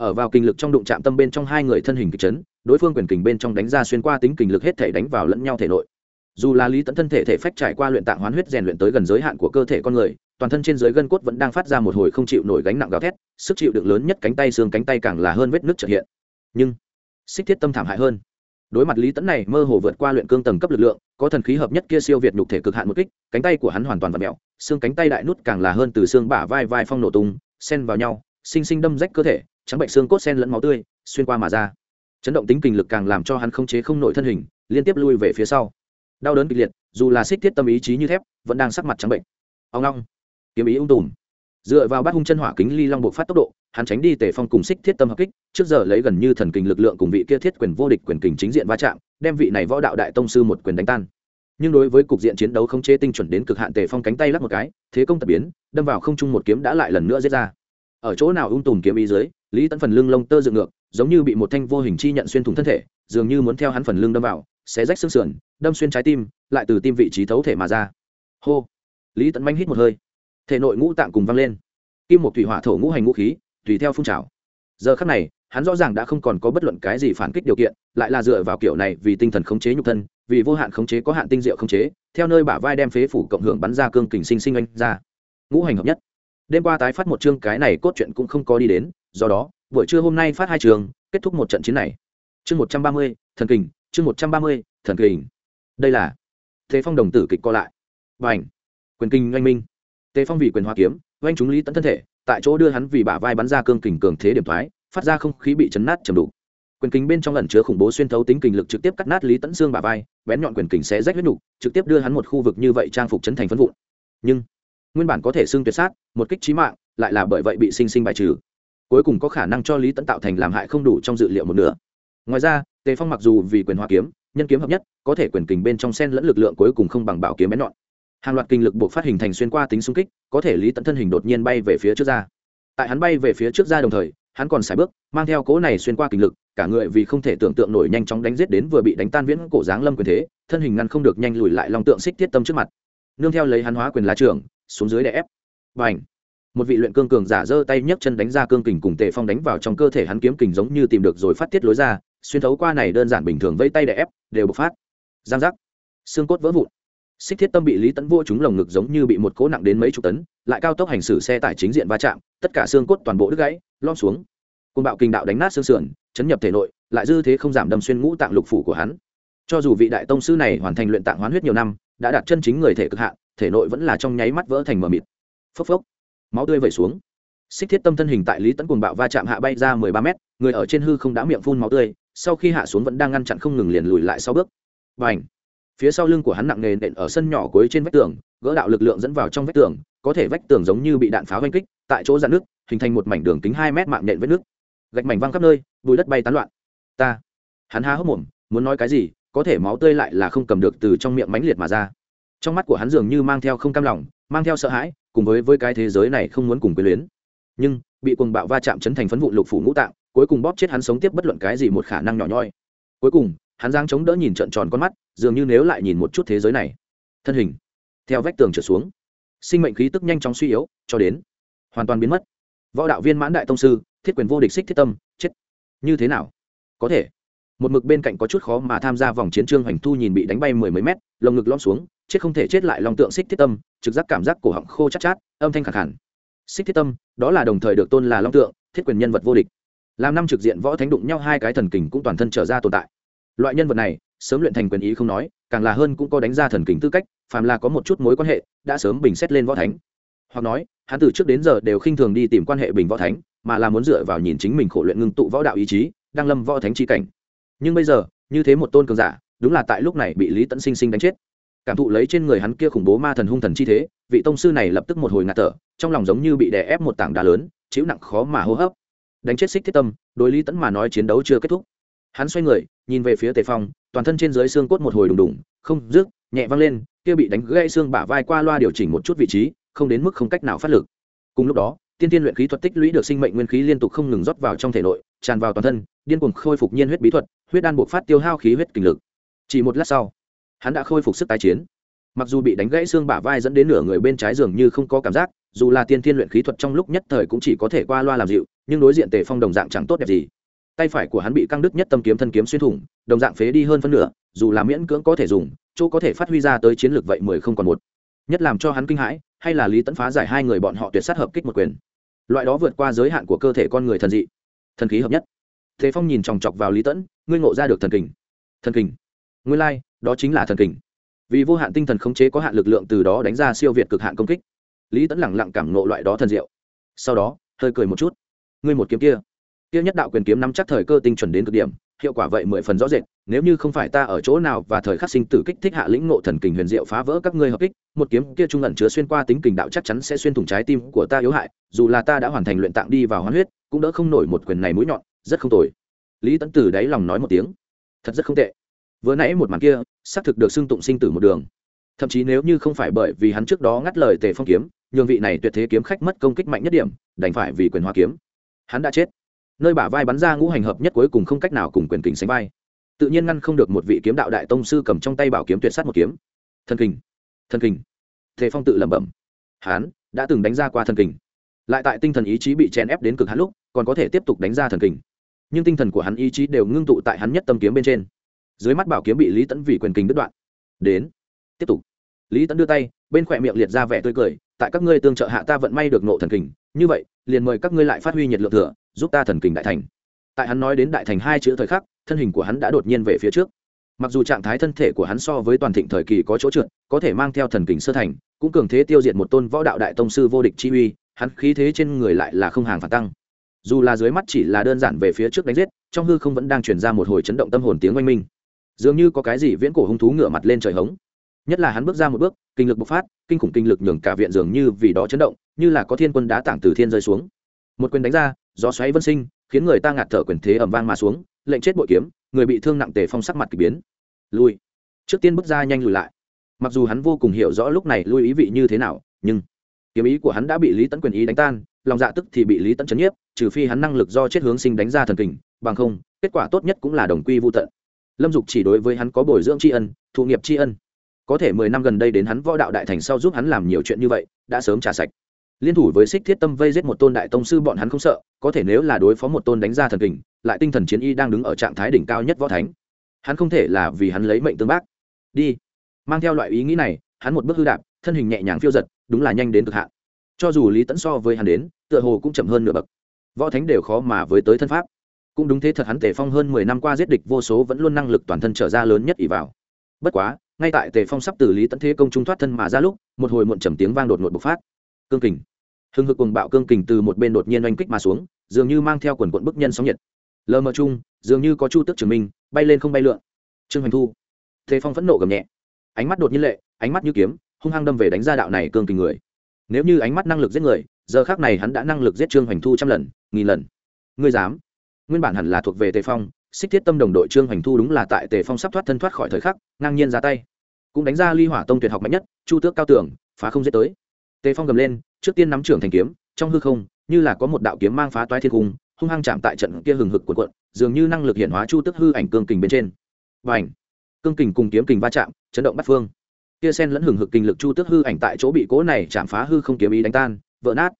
ở vào kinh lực trong đụng chạm tâm bên trong hai người thân hình kịch chấn, đối phương quyền kình bên trong đánh ra xuyên qua tính kình lực hết thể đánh vào lẫn nhau thể nội. Dù là lý tẫn thân thể thể phách trải qua luyện tạng hoán huyết rèn luyện tới gần giới hạn của cơ thể con người, toàn thân trên dưới gân cốt vẫn đang phát ra một hồi không chịu nổi gánh nặng gào thét, sức chịu được lớn nhất cánh tay xương cánh tay càng là hơn vết nước trợ hiện. Nhưng, xích thiết tâm thảm hại hơn. Đối mặt lý tẫn này mơ hồ vượt qua luyện cương tầng cấp lực lượng, có thần khí hợp nhất kia siêu việt nhục thể cực hạn một kích, cánh tay của hắn hoàn toàn vặt mẹo xương cánh tay đại nút càng là hơn từ xương bả vai vai phong nổ tung, xen vào nhau, sinh sinh đâm rách cơ thể trắng bệnh xương cốt sen lẫn máu tươi, xuyên qua mà ra. Chấn động tính kinh lực càng làm cho hắn không chế không nổi thân hình, liên tiếp lui về phía sau. Đau đớn kịch liệt, dù là xích thiết tâm ý chí như thép, vẫn đang sắc mặt trắng bệnh. Ông long, kiếm ý ung tùm. Dựa vào bát hung chân hỏa kính ly long buộc phát tốc độ, hắn tránh đi tề phong cùng xích thiết tâm hợp kích, trước giờ lấy gần như thần kình lực lượng cùng vị kia thiết quyền vô địch quyền kình chính diện va chạm, đem vị này võ đạo đại tông sư một quyền đánh tan. Nhưng đối với cục diện chiến đấu không chế tinh chuẩn đến cực hạn tề phong cánh tay lắc một cái, thế công tập biến, đâm vào không trung một kiếm đã lại lần nữa giết ra ở chỗ nào ung tùm kiếm ý dưới, lý tẫn phần lưng lông tơ dựng ngược, giống như bị một thanh vô hình chi nhận xuyên thủng thân thể, dường như muốn theo hắn phần lưng đâm vào, xé rách xương sườn, đâm xuyên trái tim, lại từ tim vị trí thấu thể mà ra. Hô! Lý tẫn manh hít một hơi. Thể nội ngũ tạng cùng văng lên. Kim một thủy hỏa thổ ngũ hành ngũ khí, tùy theo phun trào. Giờ khắc này, hắn rõ ràng đã không còn có bất luận cái gì phản kích điều kiện, lại là dựa vào kiểu này vì tinh thần khống chế nhục thân, vì vô hạn khống chế có hạn tinh diệu khống chế, theo nơi bả vai đem phế phủ cộng hưởng bắn ra cương kình sinh sinh anh ra. Ngũ hành hợp nhất đêm qua tái phát một chương, cái này cốt truyện cũng không có đi đến, do đó, buổi trưa hôm nay phát hai trường, kết thúc một trận chiến này. Chương một trăm ba mươi, thần kình, chương một trăm ba mươi, thần kình. Đây là thế phong đồng tử kịch co lại. Và ảnh quyền kinh oanh minh. Tề phong vì quyền hoa kiếm, oanh chúng lý tẫn thân thể, tại chỗ đưa hắn vì bả vai bắn ra cương kình cường thế điểm thoái, phát ra không khí bị chấn nát chầm đủ. Quyền kính bên trong ẩn chứa khủng bố xuyên thấu tính kình lực trực tiếp cắt nát lý tẫn xương bả vai, bén nhọn quyền kình sẽ rách huyết nục, trực tiếp đưa hắn một khu vực như vậy trang phục chấn thành phân vụn. Nhưng nguyên bản có thể xưng tuyệt sát, một kích trí mạng, lại là bởi vậy bị sinh sinh bài trừ. Cuối cùng có khả năng cho lý tẫn tạo thành làm hại không đủ trong dự liệu một nửa. Ngoài ra, tề phong mặc dù vì quyền hoa kiếm, nhân kiếm hợp nhất, có thể quyền kình bên trong sen lẫn lực lượng cuối cùng không bằng bảo kiếm bén nhọn. Hàng loạt kinh lực buộc phát hình thành xuyên qua tính xung kích, có thể lý Tẫn thân hình đột nhiên bay về phía trước ra. Tại hắn bay về phía trước ra đồng thời, hắn còn xài bước, mang theo cỗ này xuyên qua kinh lực, cả người vì không thể tưởng tượng nổi nhanh chóng đánh giết đến vừa bị đánh tan viễn cổ dáng lâm quyền thế, thân hình ngăn không được nhanh lùi lại lòng tượng xích tiết tâm trước mặt. Nương theo lấy hắn hóa quyền lá trường xuống dưới để ép. Và ảnh một vị luyện cương cường giả giơ tay nhấc chân đánh ra cương kình cùng tề phong đánh vào trong cơ thể hắn kiếm kình giống như tìm được rồi phát tiết lối ra, xuyên thấu qua này đơn giản bình thường vây tay để ép, đều bộc phát. Giang giác! Xương cốt vỡ vụn. Xích thiết tâm bị lý tẫn vô chúng lồng ngực giống như bị một cỗ nặng đến mấy chục tấn, lại cao tốc hành xử xe tải chính diện va chạm, tất cả xương cốt toàn bộ đứt gãy lom xuống. Côn bạo kinh đạo đánh nát xương sườn, chấn nhập thể nội, lại dư thế không giảm đâm xuyên ngũ tạng lục phủ của hắn. Cho dù vị đại tông sư này hoàn thành luyện tạng hoán huyết nhiều năm, đã đạt chân chính người thể cực hạn thể nội vẫn là trong nháy mắt vỡ thành mờ mịt. Phốc phốc. Máu tươi vẩy xuống. Xích thiết tâm thân hình tại lý Tấn cuồng bạo va chạm hạ bay ra mười ba mét, người ở trên hư không đã miệng phun máu tươi, sau khi hạ xuống vẫn đang ngăn chặn không ngừng liền lùi lại sau bước. Và ảnh phía sau lưng của hắn nặng nề nện ở sân nhỏ cuối trên vách tường, gỡ đạo lực lượng dẫn vào trong vách tường, có thể vách tường giống như bị đạn pháo oanh kích, tại chỗ dạn nước, hình thành một mảnh đường kính hai mét mạng nện vết nước. Gạch mảnh văng khắp nơi bùi đất bay tán loạn. Ta! Hắn há hốc mồm, muốn nói cái gì, có thể máu tươi lại là không cầm được từ trong miệng mãnh liệt mà ra trong mắt của hắn dường như mang theo không cam lòng, mang theo sợ hãi, cùng với với cái thế giới này không muốn cùng quyền luyến. Nhưng, bị cuồng bạo va chạm chấn thành phấn vụ lục phủ ngũ tạng, cuối cùng bóp chết hắn sống tiếp bất luận cái gì một khả năng nhỏ nhoi. Cuối cùng, hắn giang chống đỡ nhìn trận tròn con mắt, dường như nếu lại nhìn một chút thế giới này. Thân hình, theo vách tường trở xuống. Sinh mệnh khí tức nhanh chóng suy yếu, cho đến, hoàn toàn biến mất. Võ đạo viên mãn đại tông sư, thiết quyền vô địch xích thiết tâm, chết. Như thế nào? Có thể. Một mực bên cạnh có chút khó mà tham gia vòng chiến trương hoành thu nhìn bị đánh bay mười mấy mét, lồng ngực lom xuống chết không thể chết lại lòng tượng xích thiết tâm, trực giác cảm giác cổ họng khô chát chát, âm thanh khẳng hẳn xích thiết tâm, đó là đồng thời được tôn là long tượng, thiết quyền nhân vật vô địch. Làm năm trực diện võ thánh đụng nhau hai cái thần kình cũng toàn thân trở ra tồn tại. Loại nhân vật này, sớm luyện thành quyền ý không nói, càng là hơn cũng có đánh ra thần kình tư cách, phàm là có một chút mối quan hệ, đã sớm bình xét lên võ thánh. Hoặc nói, hắn từ trước đến giờ đều khinh thường đi tìm quan hệ bình võ thánh, mà là muốn dựa vào nhìn chính mình khổ luyện ngưng tụ võ đạo ý chí đang lâm võ thánh chi cảnh. Nhưng bây giờ, như thế một tôn cường giả, đúng là tại lúc này bị lý tẫn sinh sinh đánh chết cảm thụ lấy trên người hắn kia khủng bố ma thần hung thần chi thế, vị tông sư này lập tức một hồi ngạt thở, trong lòng giống như bị đè ép một tảng đá lớn, chịu nặng khó mà hô hấp. Đánh chết xích thiết tâm, đối lý tẫn mà nói chiến đấu chưa kết thúc. Hắn xoay người, nhìn về phía tề phong, toàn thân trên dưới xương cốt một hồi đùng đùng, không rước nhẹ văng lên, kia bị đánh gãy xương bả vai qua loa điều chỉnh một chút vị trí, không đến mức không cách nào phát lực. Cùng lúc đó, tiên tiên luyện khí thuật tích lũy được sinh mệnh nguyên khí liên tục không ngừng rót vào trong thể nội, tràn vào toàn thân, điên cuồng khôi phục nhiên huyết bí thuật, huyết đan buộc phát tiêu hao khí huyết kinh lực. Chỉ một lát sau hắn đã khôi phục sức tái chiến. Mặc dù bị đánh gãy xương bả vai dẫn đến nửa người bên trái giường như không có cảm giác dù là tiên thiên luyện khí thuật trong lúc nhất thời cũng chỉ có thể qua loa làm dịu nhưng đối diện tề phong đồng dạng chẳng tốt đẹp gì. Tay phải của hắn bị căng đứt nhất tâm kiếm thân kiếm xuyên thủng đồng dạng phế đi hơn phân nửa dù là miễn cưỡng có thể dùng chỗ có thể phát huy ra tới chiến lược vậy mười không còn một. Nhất làm cho hắn kinh hãi hay là lý tẫn phá giải hai người bọn họ tuyệt sát hợp kích một quyền. Loại đó vượt qua giới hạn của cơ thể con người thần dị. Thần khí hợp nhất. Thế phong nhìn chòng chọc vào lý tẫn ngươi ngộ ra được thần kình. Thần kình. Ngươi lai、like, đó chính là thần kình. Vì vô hạn tinh thần khống chế có hạn lực lượng từ đó đánh ra siêu việt cực hạn công kích. Lý tẫn lẳng lặng cảm nộ loại đó thần diệu. Sau đó, hơi cười một chút. Ngươi một kiếm kia. Kia nhất đạo quyền kiếm nắm chắc thời cơ tinh chuẩn đến cực điểm, hiệu quả vậy mười phần rõ rệt. Nếu như không phải ta ở chỗ nào và thời khắc sinh tử kích thích hạ lĩnh ngộ thần kình huyền diệu phá vỡ các ngươi hợp kích, một kiếm kia trung ẩn chứa xuyên qua tính kình đạo chắc chắn sẽ xuyên thủng trái tim của ta yếu hại, dù là ta đã hoàn thành luyện tạng đi vào hoán huyết, cũng đỡ không nổi một quyền này mũi nhọn, rất không tồi. Lý tấn tử đáy lòng nói một tiếng. Thật rất không tệ vừa nãy một màn kia, xác thực được xưng tụng sinh tử một đường. Thậm chí nếu như không phải bởi vì hắn trước đó ngắt lời tề phong kiếm, nhường vị này tuyệt thế kiếm khách mất công kích mạnh nhất điểm, đành phải vì quyền hoa kiếm. Hắn đã chết. Nơi bả vai bắn ra ngũ hành hợp nhất cuối cùng không cách nào cùng quyền kình sánh vai. Tự nhiên ngăn không được một vị kiếm đạo đại tông sư cầm trong tay bảo kiếm tuyệt sát một kiếm. Thần kình. Thần kình. Thế phong tự lẩm bẩm. Hán đã từng đánh ra qua thần kình. Lại tại tinh thần ý chí bị chèn ép đến cực hắn lúc, còn có thể tiếp tục đánh ra thần kình. Nhưng tinh thần của hắn ý chí đều ngưng tụ tại hắn nhất tâm kiếm bên trên dưới mắt bảo kiếm bị lý tẫn vì quyền kinh đứt đoạn. Đến. Tiếp tục. Lý tẫn đưa tay, bên khỏe miệng liệt ra vẻ tươi cười, tại các ngươi tương trợ hạ ta vận may được nộ thần kình, như vậy, liền mời các ngươi lại phát huy nhiệt lượng thừa, giúp ta thần kình đại thành. Tại hắn nói đến đại thành hai chữ thời khắc, thân hình của hắn đã đột nhiên về phía trước. Mặc dù trạng thái thân thể của hắn so với toàn thịnh thời kỳ có chỗ trượt, có thể mang theo thần kình sơ thành, cũng cường thế tiêu diệt một tôn võ đạo đại tông sư vô địch chi uy, hắn khí thế trên người lại là không hàng phản tăng. Dù là dưới mắt chỉ là đơn giản về phía trước đánh giết, trong hư không vẫn đang truyền ra một hồi chấn động tâm hồn tiếng oanh minh dường như có cái gì viễn cổ hung thú ngửa mặt lên trời hống. Nhất là hắn bước ra một bước, kinh lực bộc phát, kinh khủng kinh lực nhường cả viện dường như vì đó chấn động, như là có thiên quân đá tảng từ thiên rơi xuống. Một quyền đánh ra, gió xoáy vân sinh, khiến người ta ngạt thở quyền thế ầm vang mà xuống, lệnh chết bội kiếm, người bị thương nặng tề phong sắc mặt k ỳ biến. Lui. Trước tiên bước ra nhanh lùi lại. Mặc dù hắn vô cùng hiểu rõ lúc này lui ý vị như thế nào, nhưng kiếm ý của hắn đã bị lý tấn quyền ý đánh tan, lòng dạ tức thì bị lý tấn chấn nhiếp, trừ phi hắn năng lực do chết hướng sinh đánh ra thần kình, bằng không, kết quả tốt nhất cũng là đồng quy vô tận lâm dục chỉ đối với hắn có bồi dưỡng tri ân, thụ nghiệp tri ân. Có thể mười năm gần đây đến hắn võ đạo đại thành sau giúp hắn làm nhiều chuyện như vậy, đã sớm trả sạch. Liên thủ với xích thiết tâm vây giết một tôn đại tông sư bọn hắn không sợ, có thể nếu là đối phó một tôn đánh ra thần kình, lại tinh thần chiến y đang đứng ở trạng thái đỉnh cao nhất võ thánh. Hắn không thể là vì hắn lấy mệnh tương bác. Đi. Mang theo loại ý nghĩ này, hắn một bước hư đạp, thân hình nhẹ nhàng phiêu giật, đúng là nhanh đến cực hạn. Cho dù lý tẫn so với hắn đến, tựa hồ cũng chậm hơn nửa bậc. Võ thánh đều khó mà với tới thân pháp cũng đúng thế thật hắn tề phong hơn mười năm qua giết địch vô số vẫn luôn năng lực toàn thân trở ra lớn nhất ỷ vào. Bất quá, ngay tại tề phong sắp từ lý tẫn thế công trung thoát thân mà ra lúc, một hồi muộn trầm tiếng vang đột ngột bộc phát. Cương kình. Hưng hực cùng bạo cương kình từ một bên đột nhiên oanh kích mà xuống, dường như mang theo quần quận bức nhân sóng nhiệt. Lờ mờ chung, dường như có chu tức trường minh, bay lên không bay lượn. Trương hoành thu. Tề phong phẫn nộ gầm nhẹ. Ánh mắt đột nhiên lệ, ánh mắt như kiếm, hung hăng đâm về đánh ra đạo này cương kình người. Nếu như ánh mắt năng lực giết người, giờ khác này hắn đã năng lực giết trương hoành thu trăm lần, nghìn lần. Ngươi dám? Nguyên bản hẳn là thuộc về tề phong, xích thiết tâm đồng đội trương hoành thu đúng là tại tề phong sắp thoát thân thoát khỏi thời khắc, ngang nhiên ra tay. Cũng đánh ra ly hỏa tông tuyệt học mạnh nhất, chu tước cao tường, phá không dễ tới. Tề phong gầm lên, trước tiên nắm trưởng thành kiếm, trong hư không, như là có một đạo kiếm mang phá toái thiên cung, hung hăng chạm tại trận kia hừng hực cuộn cuộn, dường như năng lực hiện hóa chu tước hư ảnh cương kình bên trên. Và ảnh cương kình cùng kiếm kình va chạm, chấn động bắt phương. Kia sen lẫn hừng hực kinh lực chu tước hư ảnh tại chỗ bị cố này chạm phá hư không kiếm ý đánh tan, vỡ nát.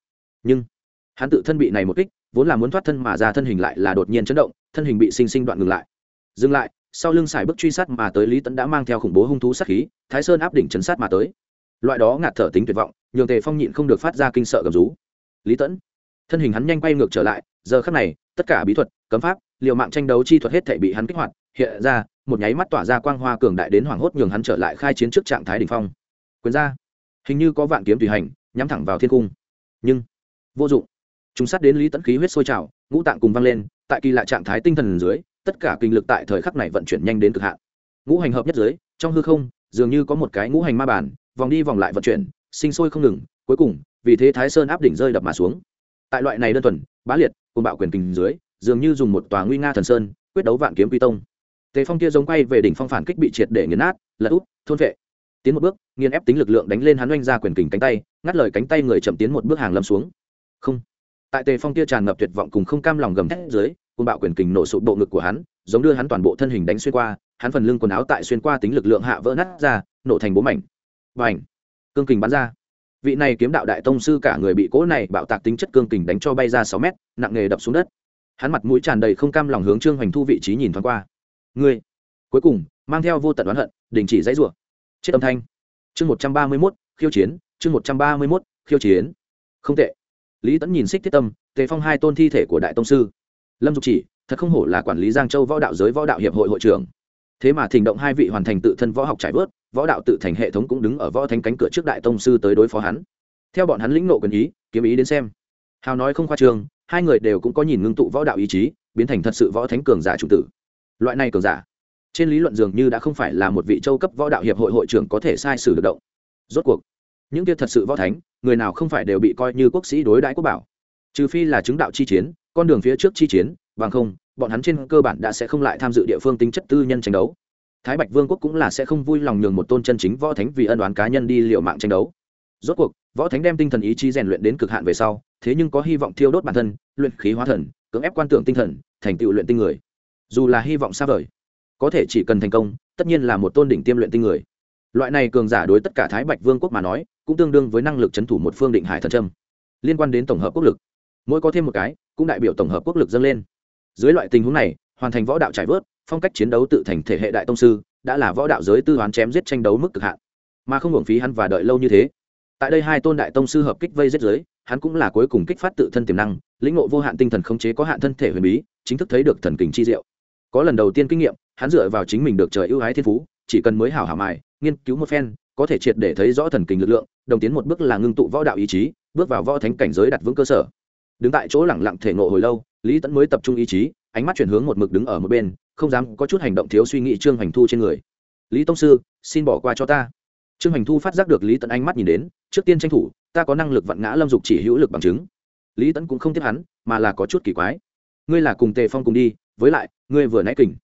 Nhưng, hắn tự thân bị này một kích vốn là muốn thoát thân mà ra thân hình lại là đột nhiên chấn động, thân hình bị sinh sinh đoạn ngừng lại. Dừng lại, sau lưng xài bước truy sát mà tới lý tẫn đã mang theo khủng bố hung thú sát khí, thái sơn áp đỉnh chấn sát mà tới. Loại đó ngạt thở tính tuyệt vọng, nhường tề phong nhịn không được phát ra kinh sợ gầm rú. Lý tẫn thân hình hắn nhanh quay ngược trở lại, giờ khắc này, tất cả bí thuật, cấm pháp, liều mạng tranh đấu chi thuật hết thể bị hắn kích hoạt, hiện ra, một nháy mắt tỏa ra quang hoa cường đại đến hoảng hốt nhường hắn trở lại khai chiến trước trạng thái đ ỉ n h phong. Quyền ra, hình như có vạn kiếm tùy hành, nhắm thẳng vào thiên cung. Nhưng, vô dụng chúng sát đến lý tẫn khí huyết sôi trào ngũ tạng cùng văng lên tại kỳ lạ trạng thái tinh thần dưới tất cả kinh lực tại thời khắc này vận chuyển nhanh đến cực hạn. Ngũ hành hợp nhất dưới, trong hư không dường như có một cái ngũ hành ma bản vòng đi vòng lại vận chuyển sinh sôi không ngừng cuối cùng vì thế thái sơn áp đỉnh rơi đập mà xuống. Tại loại này đơn thuần bá liệt cùng bạo quyền kình dưới dường như dùng một tòa nguy nga thần sơn quyết đấu vạn kiếm quy tông. Tề phong kia giống quay về đỉnh phong phản kích bị triệt để nghiền nát lật út thôn vệ. Tiến một bước nghiền ép tính lực lượng đánh lên hắn oanh ra quyền kình cánh tay ngắt lời cánh tay người chậm tiến một bước hàng lâm xuống. Không tại tề phong kia tràn ngập tuyệt vọng cùng không cam lòng gầm thét dưới côn bạo quyền kình nổ sụp bộ ngực của hắn, giống đưa hắn toàn bộ thân hình đánh xuyên qua, hắn phần lưng quần áo tại xuyên qua tính lực lượng hạ vỡ nát ra, nổ thành bố mảnh. Và ảnh cương kình bắn ra. Vị này kiếm đạo đại tông sư cả người bị cỗ này bạo tạc tính chất cương kình đánh cho bay ra sáu mét, nặng nghề đập xuống đất. Hắn mặt mũi tràn đầy không cam lòng hướng trương hoành thu vị trí nhìn thoáng qua. Ngươi! Cuối cùng, mang theo vô tận oán hận, đình chỉ dãy rủa. Chết âm thanh. Chương một trăm ba mươi mốt, khiêu chiến. Chương một trăm ba mươi mốt, khiêu chiến. Không tệ lý tẫn nhìn xích thiết tâm, tề phong hai tôn thi thể của đại tông sư. Lâm dục chỉ, thật không hổ là quản lý giang châu võ đạo giới võ đạo hiệp hội hội trưởng. Thế mà thỉnh động hai vị hoàn thành tự thân võ học trải vớt võ đạo tự thành hệ thống cũng đứng ở võ thánh cánh cửa trước đại tông sư tới đối phó hắn. Theo bọn hắn lĩnh nộ quyền ý, kiếm ý đến xem. Hào nói không khoa trương hai người đều cũng có nhìn ngưng tụ võ đạo ý chí, biến thành thật sự võ thánh cường giả chủ tử. Loại này cường giả, trên lý luận dường như đã không phải là một vị châu cấp võ đạo hiệp hội hội trưởng có thể sai sử được động. Rốt cuộc những kia thật sự võ thánh, người nào không phải đều bị coi như quốc sĩ đối đãi quốc bảo. Trừ phi là chứng đạo chi chiến, con đường phía trước chi chiến, bằng không, bọn hắn trên cơ bản đã sẽ không lại tham dự địa phương tính chất tư nhân tranh đấu. Thái bạch vương quốc cũng là sẽ không vui lòng nhường một tôn chân chính võ thánh vì ân đoán cá nhân đi liệu mạng tranh đấu. Rốt cuộc, võ thánh đem tinh thần ý chí rèn luyện đến cực hạn về sau, thế nhưng có hy vọng thiêu đốt bản thân, luyện khí hóa thần, cưỡng ép quan tưởng tinh thần, thành tựu luyện tinh người. Dù là hy vọng xa vời, có thể chỉ cần thành công, tất nhiên là một tôn đỉnh tiêm luyện tinh người. Loại này cường giả đối tất cả thái bạch vương quốc mà nói cũng tương đương với năng lực chấn thủ một phương định hải thần trâm. Liên quan đến tổng hợp quốc lực, mỗi có thêm một cái, cũng đại biểu tổng hợp quốc lực dâng lên. Dưới loại tình huống này, hoàn thành võ đạo trải vớt, phong cách chiến đấu tự thành thể hệ đại tông sư, đã là võ đạo giới tư hoán chém giết tranh đấu mức cực hạn. Mà không hưởng phí hắn và đợi lâu như thế. Tại đây hai tôn đại tông sư hợp kích vây giết giới, hắn cũng là cuối cùng kích phát tự thân tiềm năng, lĩnh ngộ vô hạn tinh thần khống chế có hạn thân thể huyền bí, chính thức thấy được thần kình chi diệu. Có lần đầu tiên kinh nghiệm, hắn dựa vào chính mình được trời ưu ái thiên phú, chỉ cần mới hảo hảo mài, nghiên cứu một phen có thể triệt để thấy rõ thần kinh lực lượng, đồng tiến một bước là ngưng tụ võ đạo ý chí, bước vào võ thánh cảnh giới đặt vững cơ sở. Đứng tại chỗ lẳng lặng thể ngộ hồi lâu, lý tẫn mới tập trung ý chí, ánh mắt chuyển hướng một mực đứng ở một bên, không dám có chút hành động thiếu suy nghĩ trương hoành thu trên người. Lý tông sư, xin bỏ qua cho ta. Trương hoành thu phát giác được lý tẫn ánh mắt nhìn đến, trước tiên tranh thủ, ta có năng lực vặn ngã lâm dục chỉ hữu lực bằng chứng. Lý tẫn cũng không tiếp hắn, mà là có chút kỳ quái. Ngươi là cùng tề phong cùng đi, với lại, ngươi vừa nãy kình.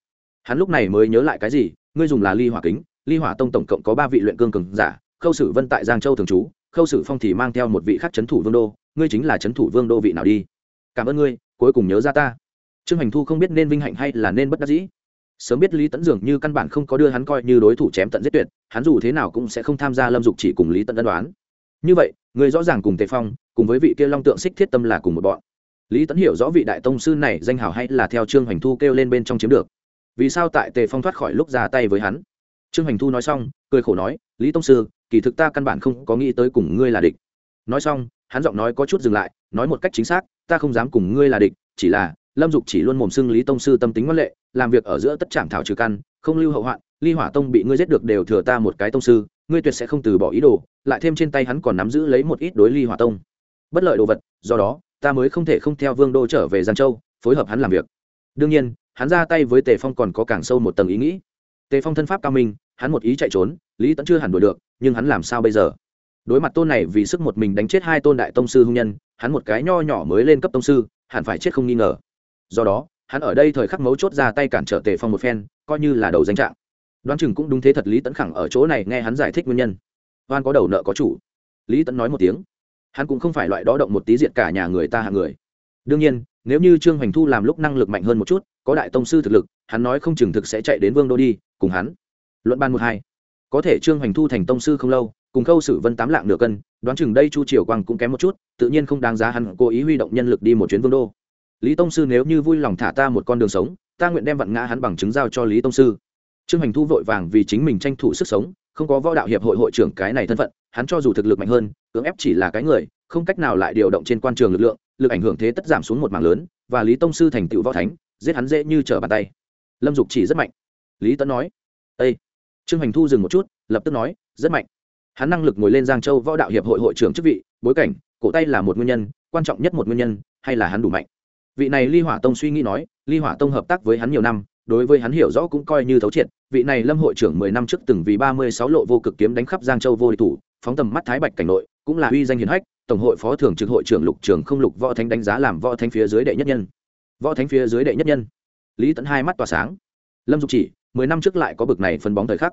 Hắn lúc này mới nhớ lại cái gì, ngươi dùng là ly hỏa kính ly hỏa tông tổng cộng có ba vị luyện cương cường giả, khâu sử vân tại giang châu thường trú, khâu sử phong thì mang theo một vị khác c thủ vương đô, ngươi chính là c thủ vương đô vị nào đi? Cảm ơn ngươi, cuối cùng nhớ ra ta. Trương hành thu không biết nên vinh hạnh hay là nên bất đắc dĩ. Sớm biết lý tẫn dường như căn bản không có đưa hắn coi như đối thủ chém tận giết tuyệt, hắn dù thế nào cũng sẽ không tham gia lâm dục chỉ cùng lý tẫn ân đoán như vậy người rõ ràng cùng tề phong, cùng với vị kia long tượng xích thiết tâm là cùng một bọn. Lý tẫn hiểu rõ vị đại tông sư này danh hào hay là theo trương hoành thu kêu lên bên trong chiếm được. Vì sao tại tề phong thoát khỏi lúc ra tay với hắn? Trương hoành thu nói xong, cười khổ nói, lý tông sư, kỳ thực ta căn bản không có nghĩ tới cùng ngươi là địch. Nói xong, hắn giọng nói có chút dừng lại, nói một cách chính xác, ta không dám cùng ngươi là địch, chỉ là, lâm dục chỉ luôn mồm xưng lý tông sư tâm tính ngoan lệ, làm việc ở giữa tất trạm thảo trừ căn, không lưu hậu hoạn, ly hỏa tông bị ngươi giết được đều thừa ta một cái tông sư, ngươi tuyệt sẽ không từ bỏ ý đồ, lại thêm trên tay hắn còn nắm giữ lấy một ít đối ly hỏa tông. Bất lợi đồ vật, do đó, ta mới không thể không theo vương đô trở về giang châu, phối hợp hắn làm việc. Đương nhiên, hắn ra tay với tề phong còn có càng sâu một tầng ý nghĩ. Tề phong thân pháp cao minh hắn một ý chạy trốn, lý tẫn chưa hẳn đuổi được, nhưng hắn làm sao bây giờ? Đối mặt tôn này vì sức một mình đánh chết hai tôn đại tông sư hung nhân, hắn một cái nho nhỏ mới lên cấp tông sư, hẳn phải chết không nghi ngờ. Do đó, hắn ở đây thời khắc mấu chốt ra tay cản trở tề phong một phen, coi như là đầu danh trạng. Đoán chừng cũng đúng thế thật lý tẫn khẳng ở chỗ này nghe hắn giải thích nguyên nhân. Oan có đầu nợ có chủ. Lý tẫn nói một tiếng. Hắn cũng không phải loại đó động một tí diện cả nhà người ta hạng người. Đương nhiên, nếu như trương hoành thu làm lúc năng lực mạnh hơn một chút, có đại tông sư thực lực, hắn nói không chừng thực sẽ chạy đến vương đô đi, cùng hắn luận ban một hai. Có thể trương hoành thu thành tông sư không lâu, cùng khâu sử vân tám lạng nửa cân, đoán chừng đây chu triều quang cũng kém một chút, tự nhiên không đáng giá hắn cố ý huy động nhân lực đi một chuyến vương đô. Lý tông sư nếu như vui lòng thả ta một con đường sống, ta nguyện đem vặn ngã hắn bằng chứng giao cho lý tông sư. Trương hành thu vội vàng vì chính mình tranh thủ sức sống, không có võ đạo hiệp hội hội trưởng cái này thân phận, hắn cho dù thực lực mạnh hơn, cưỡng ép chỉ là cái người, không cách nào lại điều động trên quan trường lực lượng, lực ảnh hưởng thế tất giảm xuống một mảng lớn, và lý tông sư thành tựu võ thánh, giết hắn dễ như trở bàn tay. Lâm dục chỉ rất mạnh. Lý tấn nói ây trương hành thu dừng một chút, lập tức nói, rất mạnh. Hắn năng lực ngồi lên giang châu võ đạo hiệp hội hội trưởng chức vị, bối cảnh, cổ tay là một nguyên nhân, quan trọng nhất một nguyên nhân, hay là hắn đủ mạnh? Vị này ly hỏa tông suy nghĩ nói, ly hỏa tông hợp tác với hắn nhiều năm, đối với hắn hiểu rõ cũng coi như thấu triệt. Vị này lâm hội trưởng mười năm trước từng vì ba mươi sáu lộ vô cực kiếm đánh khắp giang châu vô địch thủ, phóng tầm mắt thái bạch cảnh nội, cũng là uy danh hiền hách, tổng hội phó thường trực hội trưởng lục trường không lục võ thánh đánh giá làm võ thánh phía dưới đệ nhất nhân. Võ thánh phía dưới đệ nhất nhân? Lý tẫn hai mắt tỏa sáng. Lâm dục chỉ mười năm trước lại có bực này phân bóng thời khắc.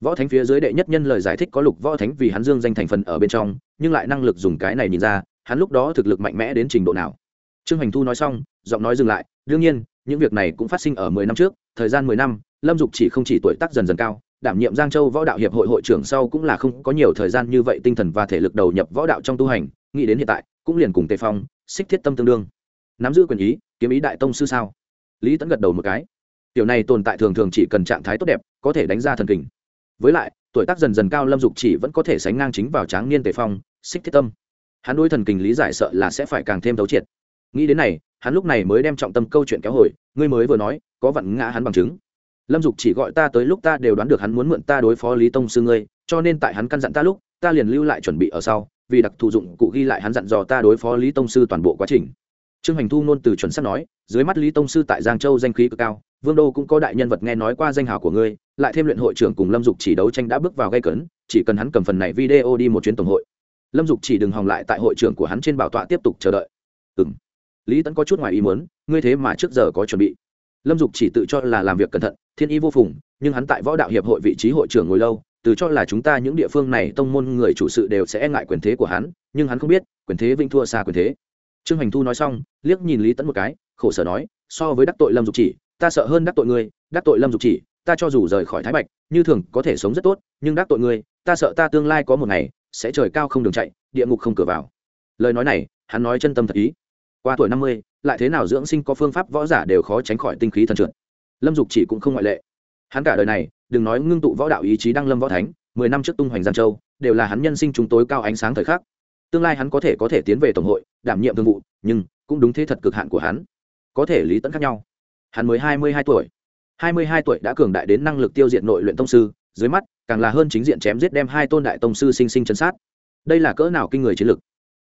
Võ thánh phía dưới đệ nhất nhân lời giải thích có lục võ thánh vì hắn dương danh thành phần ở bên trong, nhưng lại năng lực dùng cái này nhìn ra, hắn lúc đó thực lực mạnh mẽ đến trình độ nào. Trương hành thu nói xong, giọng nói dừng lại, đương nhiên, những việc này cũng phát sinh ở mười năm trước, thời gian mười năm, lâm dục chỉ không chỉ tuổi tác dần dần cao, đảm nhiệm giang châu võ đạo hiệp hội hội trưởng sau cũng là không có nhiều thời gian như vậy tinh thần và thể lực đầu nhập võ đạo trong tu hành, nghĩ đến hiện tại, cũng liền cùng tề phong, xích thiết tâm tương đương. Nắm giữ quyền ý, kiếm ý đại tông sư sao? Lý tẫn gật đầu một cái tiểu này tồn tại thường thường chỉ cần trạng thái tốt đẹp, có thể đánh ra thần kình. Với lại, tuổi tác dần dần cao lâm dục chỉ vẫn có thể sánh ngang chính vào tráng niên tề phong, xích thiết tâm. Hắn đôi thần kình lý giải sợ là sẽ phải càng thêm thấu triệt. Nghĩ đến này, hắn lúc này mới đem trọng tâm câu chuyện kéo hồi, ngươi mới vừa nói, có vặn ngã hắn bằng chứng. Lâm dục chỉ gọi ta tới lúc ta đều đoán được hắn muốn mượn ta đối phó lý tông sư ngươi, cho nên tại hắn căn dặn ta lúc, ta liền lưu lại chuẩn bị ở sau, vì đặc thù dụng cụ ghi lại hắn dặn dò ta đối phó lý tông sư toàn bộ quá trình. Trương hành thu nôn từ chuẩn sắp nói, dưới mắt lý tông sư tại giang châu danh khí cực cao vương đô cũng có đại nhân vật nghe nói qua danh hào của ngươi, lại thêm luyện hội trưởng cùng lâm dục chỉ đấu tranh đã bước vào gây cấn, chỉ cần hắn cầm phần này video đi một chuyến tổng hội. Lâm dục chỉ đừng hòng lại tại hội trưởng của hắn trên bảo tọa tiếp tục chờ đợi. Ừ m lý tẫn có chút ngoài ý muốn, ngươi thế mà trước giờ có chuẩn bị. Lâm dục chỉ tự cho là làm việc cẩn thận, thiên y vô phùng, nhưng hắn tại võ đạo hiệp hội vị trí hội trưởng ngồi lâu, từ cho là chúng ta những địa phương này tông môn người chủ sự đều sẽ e ngại quyền thế của hắn, nhưng hắn không biết, quyền thế vinh thua xa quyền thế. Trương hành thu nói xong, liếc nhìn lý tẫn một cái, khổ sở nói, so với đắc tội lâm dục chỉ ta sợ hơn đắc tội ngươi, đắc tội lâm dục chỉ, ta cho dù rời khỏi thái bạch, như thường có thể sống rất tốt, nhưng đắc tội ngươi, ta sợ ta tương lai có một ngày, sẽ trời cao không đường chạy, địa ngục không cửa vào. Lời nói này, hắn nói chân tâm thật ý. Qua tuổi năm mươi, lại thế nào dưỡng sinh có phương pháp võ giả đều khó tránh khỏi tinh khí thần trượt. Lâm dục chỉ cũng không ngoại lệ. Hắn cả đời này, đừng nói ngưng tụ võ đạo ý chí đăng lâm võ thánh, mười năm trước tung hoành giang châu, đều là hắn nhân sinh chúng tối cao ánh sáng thời khắc. Tương lai hắn có thể có thể tiến về tổng hội, đảm nhiệm thương vụ, nhưng cũng đúng thế thật cực hạn của hắn. Có thể lý tẫn khác nhau hắn mới hai mươi hai tuổi. hai mươi hai tuổi đã cường đại đến năng lực tiêu diệt nội luyện tông sư, dưới mắt, càng là hơn chính diện chém giết đem hai tôn đại tông sư sinh sinh chân sát. Đây là cỡ nào kinh người chiến lực?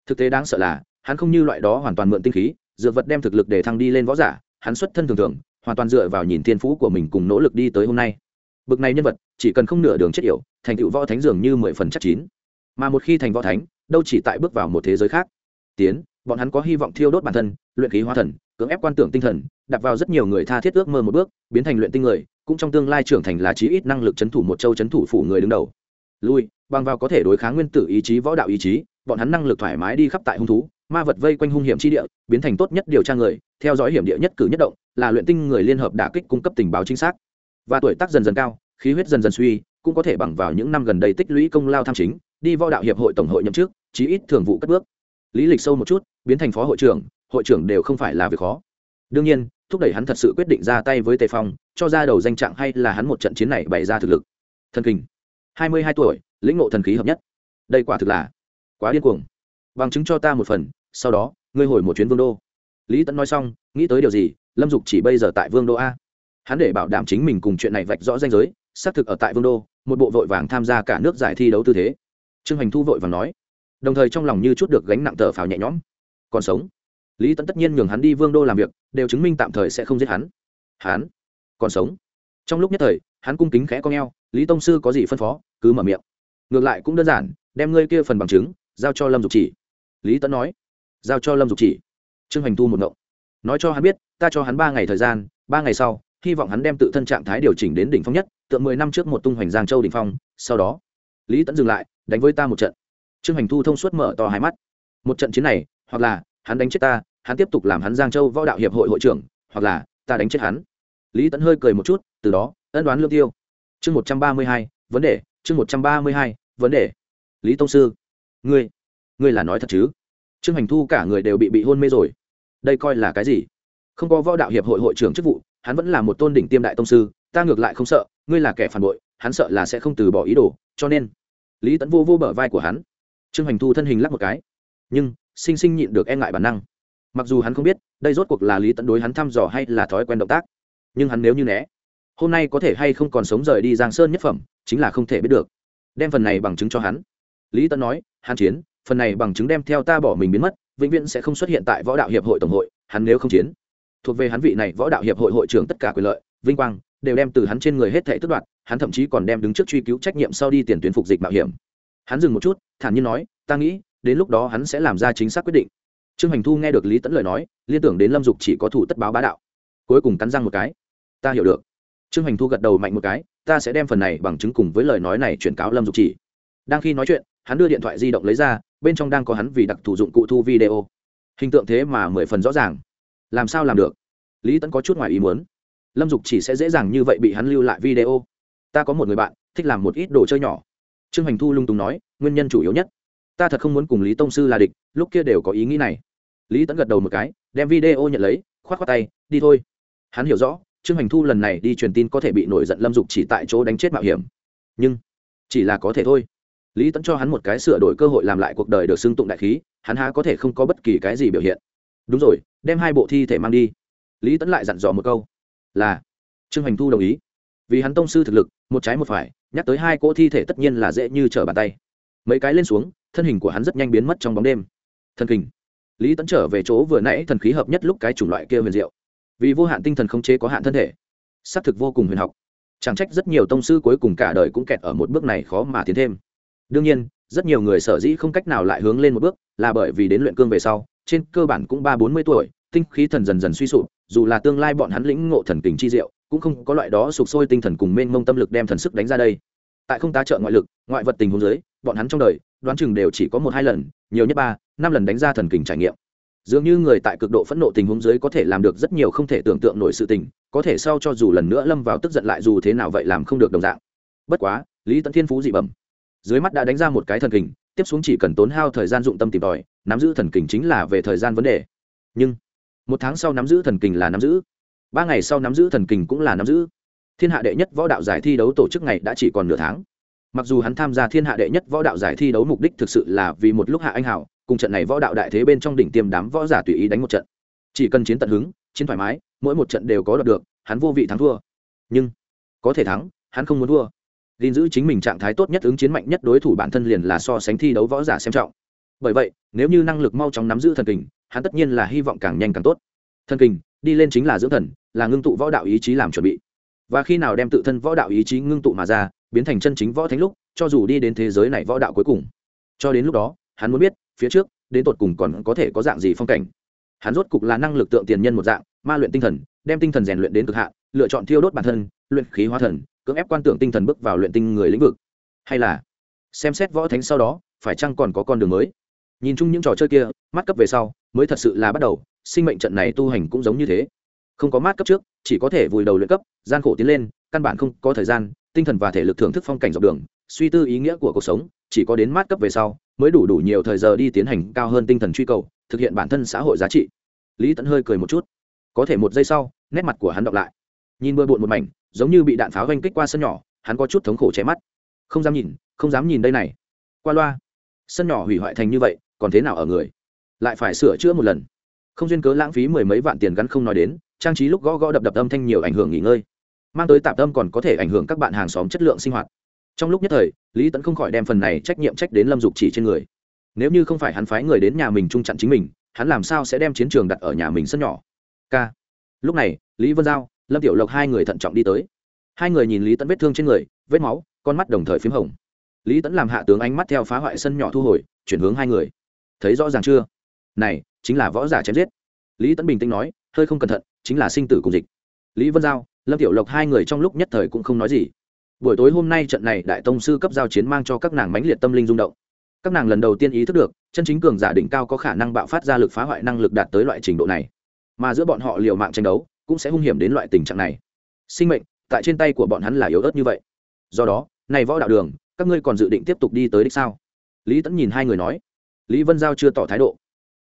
Thực tế đáng sợ là, hắn không như loại đó hoàn toàn mượn tinh khí dựa vật đem thực lực để thăng đi lên võ giả, hắn xuất thân thường thường, hoàn toàn dựa vào nhìn thiên phú của mình cùng nỗ lực đi tới hôm nay. Bực này nhân vật, chỉ cần không nửa đường chết yểu, thành tựu võ thánh dường như mười phần chắc chín. Mà một khi thành võ thánh, đâu chỉ tại bước vào một thế giới khác. Tiến bọn hắn có hy vọng thiêu đốt bản thân, luyện khí hóa thần, cưỡng ép quan tưởng tinh thần, đặt vào rất nhiều người tha thiết ước mơ một bước, biến thành luyện tinh người, cũng trong tương lai trưởng thành là chí ít năng lực chấn thủ một châu chấn thủ phủ người đứng đầu. Lui, bằng vào có thể đối kháng nguyên tử ý chí, võ đạo ý chí, bọn hắn năng lực thoải mái đi khắp tại hung thú, ma vật vây quanh hung hiểm chi địa, biến thành tốt nhất điều tra người, theo dõi hiểm địa nhất cử nhất động, là luyện tinh người liên hợp đả kích cung cấp tình báo chính xác. Và tuổi tác dần dần cao, khí huyết dần dần suy, cũng có thể bằng vào những năm gần đây tích lũy công lao tham chính, đi võ đạo hiệp hội tổng hội nhậm chức, chí ít thường vụ cất bước. Lý lịch sâu một chút biến thành phó hội trưởng hội trưởng đều không phải là việc khó. Đương nhiên, thúc đẩy hắn thật sự quyết định ra tay với tề phong, cho ra đầu danh trạng hay là hắn một trận chiến này bày ra thực lực. Thần kinh hai mươi hai tuổi, lĩnh ngộ thần khí hợp nhất. Đây quả thực là quá điên cuồng. Bằng chứng cho ta một phần, sau đó, ngươi hồi một chuyến vương đô. Lý tẫn nói xong, nghĩ tới điều gì, lâm dục chỉ bây giờ tại vương đô a. Hắn để bảo đảm chính mình cùng chuyện này vạch rõ danh giới, xác thực ở tại vương đô, một bộ vội vàng tham gia cả nước giải thi đấu tư thế. Trương hành thu vội vàng nói, đồng thời trong lòng như chút được gánh nặng thở phào nhẹ nhõm còn sống. Lý tẫn tất nhiên nhường hắn đi vương đô làm việc, đều chứng minh tạm thời sẽ không giết hắn. Hắn còn sống. Trong lúc nhất thời, hắn cung kính khẽ con g lý tông sư có gì phân phó, cứ mở miệng. Ngược lại cũng đơn giản, đem ngươi kia phần bằng chứng, giao cho lâm dục chỉ. Lý tẫn nói. Giao cho lâm dục chỉ. Trương hành thu một ngộng. Nói cho hắn biết, ta cho hắn ba ngày thời gian, ba ngày sau, hy vọng hắn đem tự thân trạng thái điều chỉnh đến đỉnh phong nhất tượng mười năm trước một tung hoành giang châu đỉnh phong, sau đó, lý tẫn dừng lại, đánh với ta một trận. Trương hành thu thông suốt mở to hai mắt. Một trận chiến này hoặc là, hắn đánh chết ta, hắn tiếp tục làm hắn giang châu võ đạo hiệp hội hội trưởng, hoặc là, ta đánh chết hắn. Lý tẫn hơi cười một chút, từ đó, ân đoán lương tiêu. Chương một trăm ba mươi hai, vấn đề, chương một trăm ba mươi hai, vấn đề. Lý tông sư, ngươi ngươi là nói thật chứ? Trương hành thu cả người đều bị bị hôn mê rồi. Đây coi là cái gì? Không có võ đạo hiệp hội hội trưởng chức vụ, hắn vẫn là một tôn đỉnh tiêm đại tông sư, ta ngược lại không sợ, ngươi là kẻ phản bội, hắn sợ là sẽ không từ bỏ ý đồ, cho nên, lý tẫn vô vô bờ vai của hắn. Trương hành thu thân hình lắc một cái. Nhưng sinh sinh nhịn được e ngại bản năng. Mặc dù hắn không biết, đây rốt cuộc là lý tẫn đối hắn thăm dò hay là thói quen động tác. Nhưng hắn nếu như né, hôm nay có thể hay không còn sống rời đi giang sơn nhất phẩm, chính là không thể biết được. Đem phần này bằng chứng cho hắn. Lý tẫn nói hắn chiến, phần này bằng chứng đem theo ta bỏ mình biến mất, vĩnh viễn sẽ không xuất hiện tại võ đạo hiệp hội tổng hội, hắn nếu không chiến, thuộc về hắn vị này võ đạo hiệp hội hội trưởng tất cả quyền lợi, vinh quang, đều đem từ hắn trên người hết thể tước đoạt, hắn thậm chí còn đem đứng trước truy cứu trách nhiệm sau đi tiền tuyến phục dịch mạo hiểm. Hắn dừng một chút, thản nhiên nói, ta nghĩ đến lúc đó hắn sẽ làm ra chính xác quyết định. Trương hành thu nghe được lý tẫn lời nói, liên tưởng đến lâm dục chỉ có thủ tất báo bá đạo. Cuối cùng cắn răng một cái. Ta hiểu được. Trương hành thu gật đầu mạnh một cái, ta sẽ đem phần này bằng chứng cùng với lời nói này chuyển cáo lâm dục chỉ. Đang khi nói chuyện, hắn đưa điện thoại di động lấy ra, bên trong đang có hắn vì đặc thù dụng cụ thu video. Hình tượng thế mà mười phần rõ ràng. Làm sao làm được? Lý tẫn có chút ngoài ý muốn. Lâm dục chỉ sẽ dễ dàng như vậy bị hắn lưu lại video. Ta có một người bạn, thích làm một ít đồ chơi nhỏ. Trương hành thu lung tùng nói, nguyên nhân chủ yếu nhất ta thật không muốn cùng lý tông sư là địch, lúc kia đều có ý nghĩ này. Lý tẫn gật đầu một cái, đem video nhận lấy k h o á t k h o á tay, đi thôi. Hắn hiểu rõ, trương hành thu lần này đi truyền tin có thể bị nổi giận lâm dục chỉ tại chỗ đánh chết mạo hiểm. Nhưng, chỉ là có thể thôi. Lý tẫn cho hắn một cái sửa đổi cơ hội làm lại cuộc đời được xưng tụng đại khí, hắn há có thể không có bất kỳ cái gì biểu hiện. Đúng rồi, đem hai bộ thi thể mang đi. Lý tẫn lại dặn dò một câu, là, trương hành thu đồng ý. Vì hắn tông sư thực lực, một trái một phải, nhắc tới hai cỗ thi thể tất nhiên là dễ như trở bàn tay. Mấy cái lên xuống thân hình của hắn rất nhanh biến mất trong bóng đêm. Thần kình. Lý tẫn trở về chỗ vừa nãy, thần khí hợp nhất lúc cái chủng loại kia huyền diệu. Vì vô hạn tinh thần không chế có hạn thân thể, xác thực vô cùng huyền học. Chẳng trách rất nhiều tông sư cuối cùng cả đời cũng kẹt ở một bước này khó mà tiến thêm. Đương nhiên, rất nhiều người sở dĩ không cách nào lại hướng lên một bước, là bởi vì đến luyện cương về sau, trên cơ bản cũng ba bốn mươi tuổi, tinh khí thần dần dần suy sụp, dù là tương lai bọn hắn lĩnh ngộ thần kình chi diệu, cũng không có loại đó sụp sôi tinh thần cùng mênh mông tâm lực đem thần sức đánh ra đây. Tại không tá trợ ngoại lực, ngoại vật tình huống dưới, bọn hắn trong đời đoán chừng đều chỉ có một hai lần, nhiều nhất ba, năm lần đánh ra thần kình trải nghiệm. Dường như người tại cực độ phẫn nộ tình huống dưới có thể làm được rất nhiều không thể tưởng tượng nổi sự tình, có thể sau cho dù lần nữa lâm vào tức giận lại dù thế nào vậy làm không được đồng dạng. Bất quá, lý tận thiên phú dị bẩm. Dưới mắt đã đánh ra một cái thần kình, tiếp xuống chỉ cần tốn hao thời gian dụng tâm tìm tòi, nắm giữ thần kình chính là về thời gian vấn đề. Nhưng, một tháng sau nắm giữ thần kình là nắm giữ, ba ngày sau nắm giữ thần kình cũng là nắm giữ. Thiên hạ đệ nhất võ đạo giải thi đấu tổ chức ngày đã chỉ còn nửa tháng mặc dù hắn tham gia thiên hạ đệ nhất võ đạo giải thi đấu mục đích thực sự là vì một lúc hạ anh hảo cùng trận này võ đạo đại thế bên trong đỉnh tiêm đám võ giả tùy ý đánh một trận. Chỉ cần chiến tận hứng, chiến thoải mái, mỗi một trận đều có đoạt được, hắn vô vị thắng thua. Nhưng, có thể thắng, hắn không muốn thua. Gìn giữ chính mình trạng thái tốt nhất ứng chiến mạnh nhất đối thủ bản thân liền là so sánh thi đấu võ giả xem trọng. Bởi vậy, nếu như năng lực mau chóng nắm giữ thần kình, hắn tất nhiên là hy vọng càng nhanh càng tốt. Thần kình, đi lên chính là dưỡng thần, là ngưng tụ võ đạo ý chí làm chuẩn bị. Và khi nào đem tự thân võ đạo ý chí ngưng tụ mà ra biến thành chân chính võ thánh lúc, cho dù đi đến thế giới này võ đạo cuối cùng. Cho đến lúc đó, hắn muốn biết, phía trước, đến tột cùng còn có thể có dạng gì phong cảnh. Hắn rốt cục là năng lực tượng tiền nhân một dạng, ma luyện tinh thần, đem tinh thần rèn luyện đến cực hạn, lựa chọn thiêu đốt bản thân, luyện khí hóa thần, cưỡng ép quan tưởng tinh thần bước vào luyện tinh người lĩnh vực. Hay là, xem xét võ thánh sau đó, phải chăng còn có con đường mới? Nhìn chung những trò chơi kia, mắt cấp về sau, mới thật sự là bắt đầu, sinh mệnh trận này tu hành cũng giống như thế. Không có mát cấp trước, chỉ có thể vùi đầu luyện cấp, gian khổ tiến lên, căn bản không có thời gian tinh thần và thể lực thưởng thức phong cảnh dọc đường, suy tư ý nghĩa của cuộc sống, chỉ có đến mát cấp về sau, mới đủ đủ nhiều thời giờ đi tiến hành cao hơn tinh thần truy cầu, thực hiện bản thân xã hội giá trị. Lý tẫn hơi cười một chút. Có thể một giây sau, nét mặt của hắn đọc lại. Nhìn bừa bộn một mảnh, giống như bị đạn pháo oanh kích qua sân nhỏ, hắn có chút thống khổ chém mắt. Không dám nhìn, không dám nhìn đây này. Qua loa. Sân nhỏ hủy hoại thành như vậy, còn thế nào ở người? Lại phải sửa chữa một lần. Không duyên cớ lãng phí mười mấy vạn tiền gắn không nói đến, trang trí lúc gõ gõ đập đập âm thanh nhiều ảnh hưởng nghỉ ngơi mang tới tạp tâm còn có thể ảnh hưởng các bạn hàng xóm chất lượng sinh hoạt. Trong lúc nhất thời, lý tẫn không khỏi đem phần này trách nhiệm trách đến lâm dục chỉ trên người. Nếu như không phải hắn phái người đến nhà mình trung chặn chính mình, hắn làm sao sẽ đem chiến trường đặt ở nhà mình sân nhỏ? K. Lúc này, lý vân giao, lâm tiểu lộc hai người thận trọng đi tới. Hai người nhìn lý tẫn vết thương trên người, vết máu, con mắt đồng thời p h í m hồng. Lý tẫn làm hạ tướng ánh mắt theo phá hoại sân nhỏ thu hồi, chuyển hướng hai người. Thấy rõ ràng chưa? Này, chính là võ giả chém giết. Lý tẫn bình tĩnh nói, hơi không cẩn thận, chính là sinh tử cùng dịch. Lý vân giao lâm tiểu lộc hai người trong lúc nhất thời cũng không nói gì. Buổi tối hôm nay trận này đại tông sư cấp giao chiến mang cho các nàng mãnh liệt tâm linh rung động. Các nàng lần đầu tiên ý thức được, chân chính cường giả đỉnh cao có khả năng bạo phát ra lực phá hoại năng lực đạt tới loại trình độ này. Mà giữa bọn họ liều mạng tranh đấu, cũng sẽ hung hiểm đến loại tình trạng này. Sinh mệnh, tại trên tay của bọn hắn là yếu ớt như vậy. Do đó, này võ đạo đường, các ngươi còn dự định tiếp tục đi tới đích sao? Lý tẫn nhìn hai người nói. Lý vân giao chưa tỏ thái độ.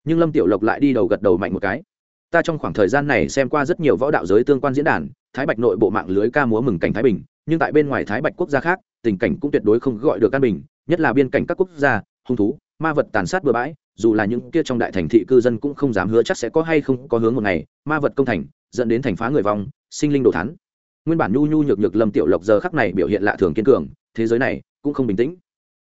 Nhưng lâm tiểu lộc lại đi đầu gật đầu mạnh một cái. Ta trong khoảng thời gian này xem qua rất nhiều võ đạo giới tương quan diễn đàn thái bạch nội bộ mạng lưới ca múa mừng cảnh thái bình, nhưng tại bên ngoài thái bạch quốc gia khác, tình cảnh cũng tuyệt đối không gọi được căn bình, nhất là biên cảnh các quốc gia, hung thú, ma vật tàn sát bừa bãi, dù là những kia trong đại thành thị cư dân cũng không dám hứa chắc sẽ có hay không có hướng một ngày, ma vật công thành, dẫn đến thành phá người vong, sinh linh đồ thắn nguyên bản nhu nhu nhược nhược lâm tiểu lộc giờ khắc này biểu hiện lạ thường kiên cường, thế giới này cũng không bình tĩnh.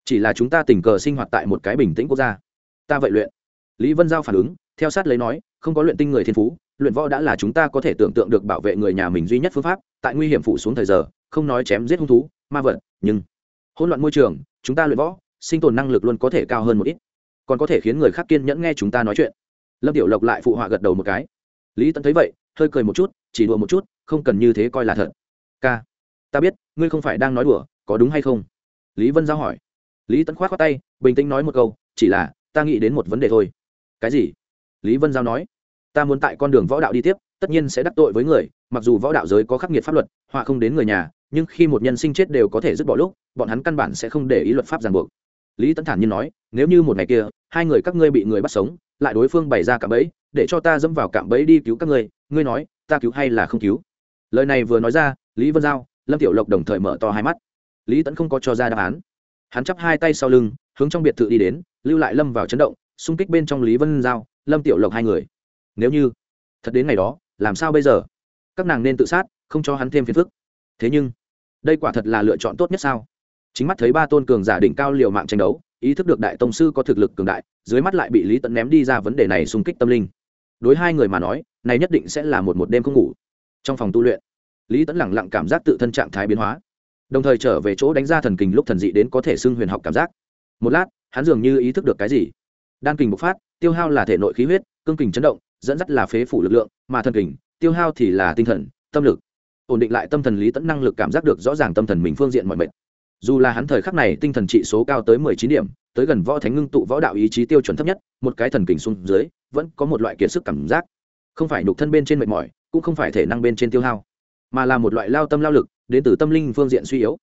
Chỉ là chúng ta tình cờ sinh hoạt tại một cái bình tĩnh quốc gia. Ta vậy luyện. Lý vân giao phản ứng, theo sát lấy nói, không có luyện tinh người thiên phú luyện võ đã là chúng ta có thể tưởng tượng được bảo vệ người nhà mình duy nhất phương pháp, tại nguy hiểm phụ xuống thời giờ, không nói chém giết hung thú, ma vật, nhưng hỗn loạn môi trường, chúng ta luyện võ, sinh tồn năng lực luôn có thể cao hơn một ít. Còn có thể khiến người khác kiên nhẫn nghe chúng ta nói chuyện. Lâm tiểu lộc lại phụ họa gật đầu một cái. Lý tẫn thấy vậy, hơi cười một chút, chỉ đùa một chút, không cần như thế coi là thật. Ca, ta biết, ngươi không phải đang nói đùa, có đúng hay không? Lý vân giao hỏi. Lý tẫn k h o á t khoác tay, bình tĩnh nói một câu, chỉ là, ta nghĩ đến một vấn đề thôi. Cái gì? Lý vân giao nói ta muốn tại con đường võ đạo đi tiếp, tất nhiên sẽ đắc tội với người, mặc dù võ đạo giới có khắc nghiệt pháp luật, họa không đến người nhà, nhưng khi một nhân sinh chết đều có thể dứt bỏ lúc, bọn hắn căn bản sẽ không để ý luật pháp ràng buộc. Lý tấn thản nhiên nói, nếu như một ngày kia, hai người các ngươi bị người bắt sống, lại đối phương bày ra cạm bẫy, để cho ta dẫm vào cạm bẫy đi cứu các ngươi ngươi nói, ta cứu hay là không cứu? Lời này vừa nói ra, lý vân giao, lâm tiểu lộc đồng thời mở to hai mắt. Lý tẫn không có cho ra đáp án. Hắn chắp hai tay sau lưng, hướng trong biệt thự đi đến, lưu lại lâm vào chấn động, xung kích bên trong lý vân giao, lâm tiểu lộc hai người nếu như thật đến ngày đó, làm sao bây giờ? Các nàng nên tự sát, không cho hắn thêm phiền phức. Thế nhưng, đây quả thật là lựa chọn tốt nhất sao? Chính mắt thấy ba tôn cường giả đỉnh cao liều mạng tranh đấu, ý thức được đại tông sư có thực lực cường đại, dưới mắt lại bị lý tẫn ném đi ra vấn đề này xung kích tâm linh. Đối hai người mà nói, này nhất định sẽ là một một đêm không ngủ. Trong phòng tu luyện, lý tẫn lẳng lặng cảm giác tự thân trạng thái biến hóa. Đồng thời trở về chỗ đánh ra thần kình lúc thần dị đến có thể xưng huyền học cảm giác. Một lát, hắn dường như ý thức được cái gì. Đan kình bộc phát, tiêu hao là thể nội khí huyết, cương kình chấn động dẫn dắt là phế phủ lực lượng, mà thần kình, tiêu hao thì là tinh thần, tâm lực. Ổn định lại tâm thần lý tẫn năng lực cảm giác được rõ ràng tâm thần mình phương diện mọi mệt. Dù là hắn thời khắc này tinh thần trị số cao tới mười chín điểm, tới gần võ thánh ngưng tụ võ đạo ý chí tiêu chuẩn thấp nhất, một cái thần kình xuống dưới, vẫn có một loại kiệt sức cảm giác. Không phải nhục thân bên trên mệt mỏi, cũng không phải thể năng bên trên tiêu hao, mà là một loại lao tâm lao lực, đến từ tâm linh phương diện suy yếu.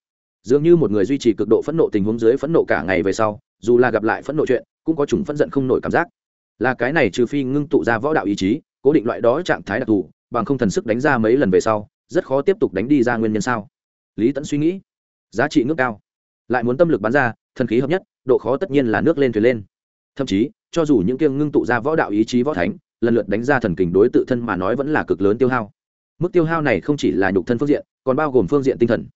Dường như một người duy trì cực độ phẫn nộ tình huống dưới phẫn nộ cả ngày về sau, dù là gặp lại phẫn nộ chuyện, cũng có chủng phẫn giận không nổi cảm giác là cái này trừ phi ngưng tụ ra võ đạo ý chí, cố định loại đó trạng thái đặc thù, bằng không thần sức đánh ra mấy lần về sau, rất khó tiếp tục đánh đi ra nguyên nhân sao? Lý tẫn suy nghĩ. Giá trị nước cao. Lại muốn tâm lực bắn ra, thần khí hợp nhất, độ khó tất nhiên là nước lên thuyền lên. Thậm chí, cho dù những kiêng ngưng tụ ra võ đạo ý chí võ thánh, lần lượt đánh ra thần kình đối tự thân mà nói vẫn là cực lớn tiêu hao. Mức tiêu hao này không chỉ là nhục thân phương diện, còn bao gồm phương diện tinh thần.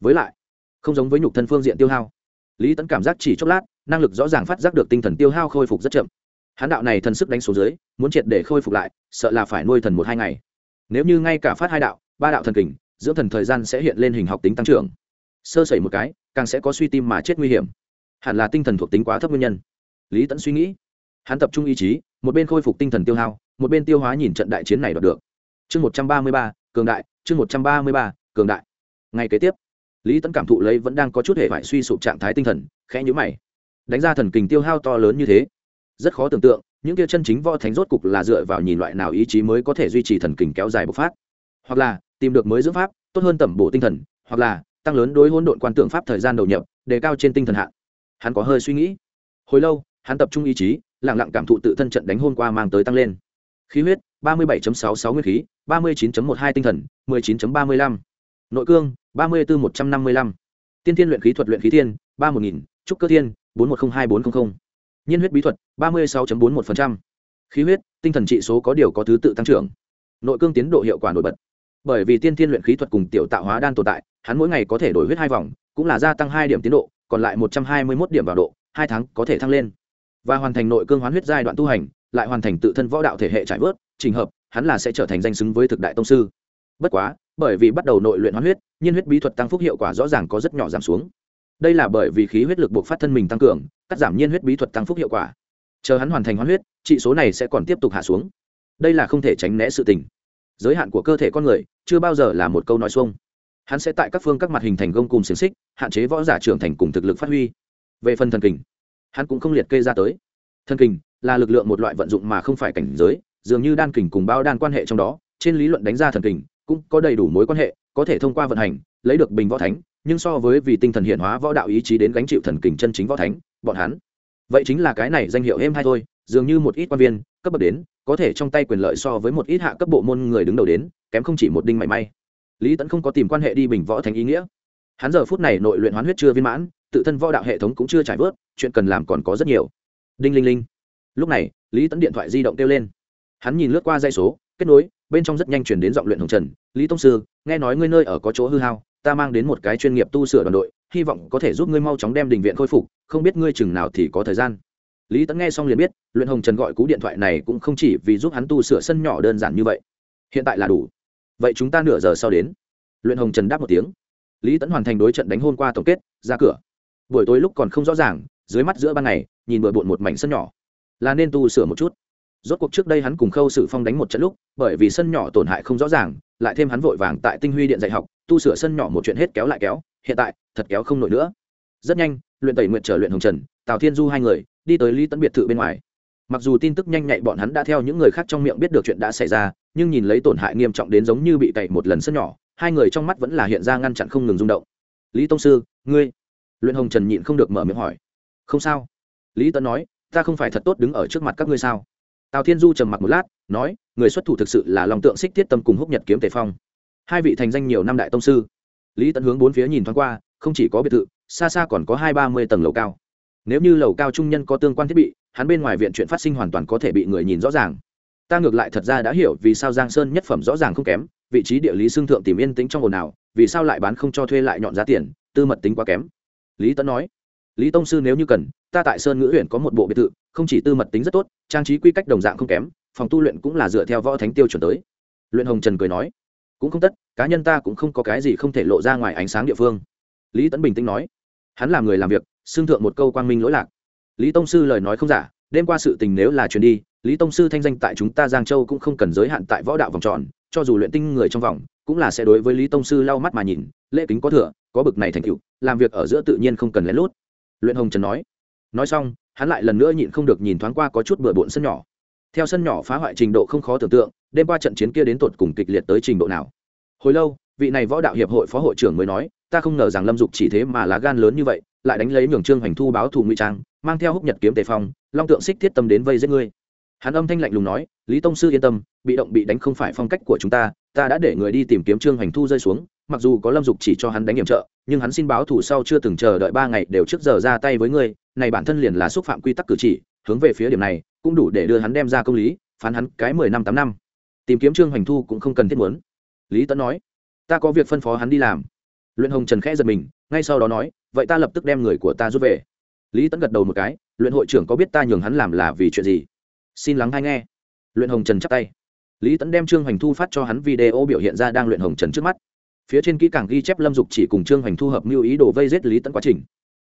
Với lại, không giống với nhục thân phương diện tiêu hao. Lý tẫn cảm giác chỉ chốc lát, năng lực rõ ràng phát giác được tinh thần tiêu hao khôi phục rất chậm hán đạo này thần sức đánh xuống dưới, muốn triệt để khôi phục lại, sợ là phải nuôi thần một hai ngày. Nếu như ngay cả phát hai đạo, ba đạo thần kình, dưỡng thần thời gian sẽ hiện lên hình học tính tăng trưởng. Sơ sẩy một cái, càng sẽ có suy tim mà chết nguy hiểm. Hẳn là tinh thần thuộc tính quá thấp nguyên nhân. Lý tẫn suy nghĩ. Hắn tập trung ý chí, một bên khôi phục tinh thần tiêu hao, một bên tiêu hóa nhìn trận đại chiến này đoạt được. Chương một trăm ba mươi ba, cường đại, chương một trăm ba mươi ba, cường đại. Ngay kế tiếp, lý tẫn cảm thụ lấy vẫn đang có chút hệ phải suy sụp trạng thái tinh thần, khẽ nhữ mày. Đánh ra thần kình tiêu hao to lớn như thế rất khó tưởng tượng, những kia chân chính võ thánh rốt cục là dựa vào nhìn loại nào ý chí mới có thể duy trì thần kinh kéo dài bộc phát. Hoặc là, tìm được mới dưỡng pháp, tốt hơn tẩm bổ tinh thần, hoặc là, tăng lớn đối hỗn độn quan tượng pháp thời gian đầu nhập, đề cao trên tinh thần hạn. Hắn có hơi suy nghĩ. Hồi lâu, hắn tập trung ý chí, lặng lặng cảm thụ tự thân trận đánh hôm qua mang tới tăng lên. Khí huyết 37.66 nguyên khí 39.12 tinh thần 19.35 nội cương 34.155 tiên thiên luyện khí thuật luyện khí thiên 31.000 trúc cơ thiên 4102.400 nhiên huyết bí thuật, ba mươi 36.41%. khí huyết, tinh thần trị số có điều có thứ tự tăng trưởng. Nội cương tiến độ hiệu quả nổi bật. Bởi vì tiên thiên luyện khí thuật cùng tiểu tạo hóa đan tồn tại, hắn mỗi ngày có thể đổi huyết hai vòng, cũng là gia tăng hai điểm tiến độ, còn lại một trăm hai mươi một điểm vào độ, hai tháng có thể thăng lên. Và hoàn thành nội cương hoán huyết giai đoạn tu hành, lại hoàn thành tự thân võ đạo thể hệ trải vớt, trình hợp, hắn là sẽ trở thành danh xứng với thực đại tông sư. Bất quá, bởi vì bắt đầu nội luyện hoán huyết, nhiên huyết bí thuật tăng phúc hiệu quả rõ ràng có rất nhỏ giảm xuống đây là bởi vì khí huyết lực buộc phát thân mình tăng cường, cắt giảm nhiên huyết bí thuật tăng phúc hiệu quả. Chờ hắn hoàn thành hoán huyết, trị số này sẽ còn tiếp tục hạ xuống. Đây là không thể tránh né sự tình. Giới hạn của cơ thể con người chưa bao giờ là một câu nói xuông. Hắn sẽ tại các phương các mặt hình thành gông cùng xiềng xích, hạn chế võ giả trưởng thành cùng thực lực phát huy. Về phần thần kình, hắn cũng không liệt kê ra tới. Thần kình là lực lượng một loại vận dụng mà không phải cảnh giới, dường như đan kình cùng bao đan quan hệ trong đó, trên lý luận đánh ra thần kình cũng có đầy đủ mối quan hệ có thể thông qua vận hành, lấy được bình võ thánh, nhưng so với vì tinh thần hiện hóa võ đạo ý chí đến gánh chịu thần kình chân chính võ thánh, bọn hắn. Vậy chính là cái này danh hiệu êm hay thôi, dường như một ít quan viên, cấp bậc đến, có thể trong tay quyền lợi so với một ít hạ cấp bộ môn người đứng đầu đến, kém không chỉ một đinh mảy may. Lý tẫn không có tìm quan hệ đi bình võ thành ý nghĩa. Hắn giờ phút này nội luyện hoán huyết chưa viên mãn, tự thân võ đạo hệ thống cũng chưa trải vớt, chuyện cần làm còn có rất nhiều. Đinh linh linh. Lúc này, lý tẫn điện thoại di động kêu lên. Hắn nhìn lướt qua dây số kết nối, bên trong rất nhanh chuyển đến giọng luyện hồng trần, lý tông sư, nghe nói ngươi nơi ở có chỗ hư hao, ta mang đến một cái chuyên nghiệp tu sửa đoàn đội, hy vọng có thể giúp ngươi mau chóng đem đình viện khôi phục, không biết ngươi chừng nào thì có thời gian. Lý tấn nghe xong liền biết, luyện hồng trần gọi cú điện thoại này cũng không chỉ vì giúp hắn tu sửa sân nhỏ đơn giản như vậy. Hiện tại là đủ. Vậy chúng ta nửa giờ sau đến. Luyện hồng trần đáp một tiếng. Lý tấn hoàn thành đối trận đánh hôn qua tổng kết, ra cửa. Buổi tối lúc còn không rõ ràng, dưới mắt giữa ban ngày, nhìn bừa bộn một mảnh sân nhỏ. Là nên tu sửa một chút rốt cuộc trước đây hắn cùng khâu sử phong đánh một trận lúc, bởi vì sân nhỏ tổn hại không rõ ràng, lại thêm hắn vội vàng tại tinh huy điện dạy học, tu sửa sân nhỏ một chuyện hết kéo lại kéo, hiện tại, thật kéo không nổi nữa. Rất nhanh, luyện tẩy nguyện trở luyện hồng trần, tào thiên du hai người, đi tới lý tấn biệt thự bên ngoài. Mặc dù tin tức nhanh nhạy bọn hắn đã theo những người khác trong miệng biết được chuyện đã xảy ra, nhưng nhìn lấy tổn hại nghiêm trọng đến giống như bị cậy một lần sân nhỏ, hai người trong mắt vẫn là hiện ra ngăn chặn không ngừng rung động. Lý tông sư, ngươi? Luyện hồng trần nhịn không được mở miệng hỏi. Không sao. Lý tấn nói, ta không phải thật tốt đứng ở trước mặt các ngươi sao? Tào thiên du trầm mặc một lát, nói, người xuất thủ thực sự là lòng tượng xích tiết tâm cùng húc nhật kiếm tề phong. Hai vị thành danh nhiều năm đại tông sư. Lý tấn hướng bốn phía nhìn thoáng qua, không chỉ có biệt thự, xa xa còn có hai ba mươi tầng lầu cao. Nếu như lầu cao trung nhân có tương quan thiết bị, hắn bên ngoài viện chuyện phát sinh hoàn toàn có thể bị người nhìn rõ ràng. Ta ngược lại thật ra đã hiểu vì sao giang sơn nhất phẩm rõ ràng không kém, vị trí địa lý xương thượng tìm yên tĩnh trong ồn ào, vì sao lại bán không cho thuê lại nhọn giá tiền, tư mật tính quá kém. Lý tấn nói lý tông sư nếu như cần, ta tại sơn ngữ huyện có một bộ biệt thự, không chỉ tư mật tính rất tốt, trang trí quy cách đồng dạng không kém, phòng tu luyện cũng là dựa theo võ thánh tiêu chuẩn tới. Luyện hồng trần cười nói. Cũng không tất, cá nhân ta cũng không có cái gì không thể lộ ra ngoài ánh sáng địa phương. Lý tấn bình tĩnh nói. Hắn là người làm việc, xưng thượng một câu quang minh lỗi lạc. Lý tông sư lời nói không giả, đêm qua sự tình nếu là truyền đi, lý tông sư thanh danh tại chúng ta giang châu cũng không cần giới hạn tại võ đạo vòng tròn, cho dù luyện tinh người trong vòng, cũng là sẽ đối với lý tông sư lau mắt mà nhìn, lễ kính có thừa, có bực này thành tựu, làm việc ở giữa tự nhiên không cần lén lút luyện hồng trần nói. Nói xong, hắn lại lần nữa nhịn không được nhìn thoáng qua có chút bừa bộn sân nhỏ. Theo sân nhỏ phá hoại trình độ không khó tưởng tượng, đêm qua trận chiến kia đến tột cùng kịch liệt tới trình độ nào. Hồi lâu, vị này võ đạo hiệp hội phó hội trưởng mới nói, ta không ngờ rằng lâm dục chỉ thế mà lá gan lớn như vậy, lại đánh lấy nhường trương hoành thu báo thù ngụy trang, mang theo húc nhật kiếm tề phong, long tượng xích thiết tâm đến vây giết ngươi. Hắn âm thanh lạnh lùng nói, lý tông sư yên tâm, bị động bị đánh không phải phong cách của chúng ta ta đã để người đi tìm kiếm trương hoành thu rơi xuống, mặc dù có lâm dục chỉ cho hắn đánh hiểm trợ nhưng hắn xin báo thù sau chưa từng chờ đợi ba ngày đều trước giờ ra tay với ngươi, này bản thân liền là xúc phạm quy tắc cử chỉ, hướng về phía điểm này, cũng đủ để đưa hắn đem ra công lý, phán hắn cái mười năm tám năm. Tìm kiếm trương hoành thu cũng không cần thiết muốn. Lý tấn nói, ta có việc phân phó hắn đi làm. Luyện hồng trần khẽ giật mình, ngay sau đó nói, vậy ta lập tức đem người của ta rút về. Lý tấn gật đầu một cái, luyện hội trưởng có biết ta nhường hắn làm là vì chuyện gì? Xin lắng hay nghe. Luyện hồng trần chắp tay. Lý tấn đem trương hoành thu phát cho hắn video biểu hiện ra đang luyện hồng trần trước mắt phía trên kỹ càng ghi chép lâm dục chỉ cùng trương hoành thu hợp mưu ý đồ vây giết lý tấn quá trình.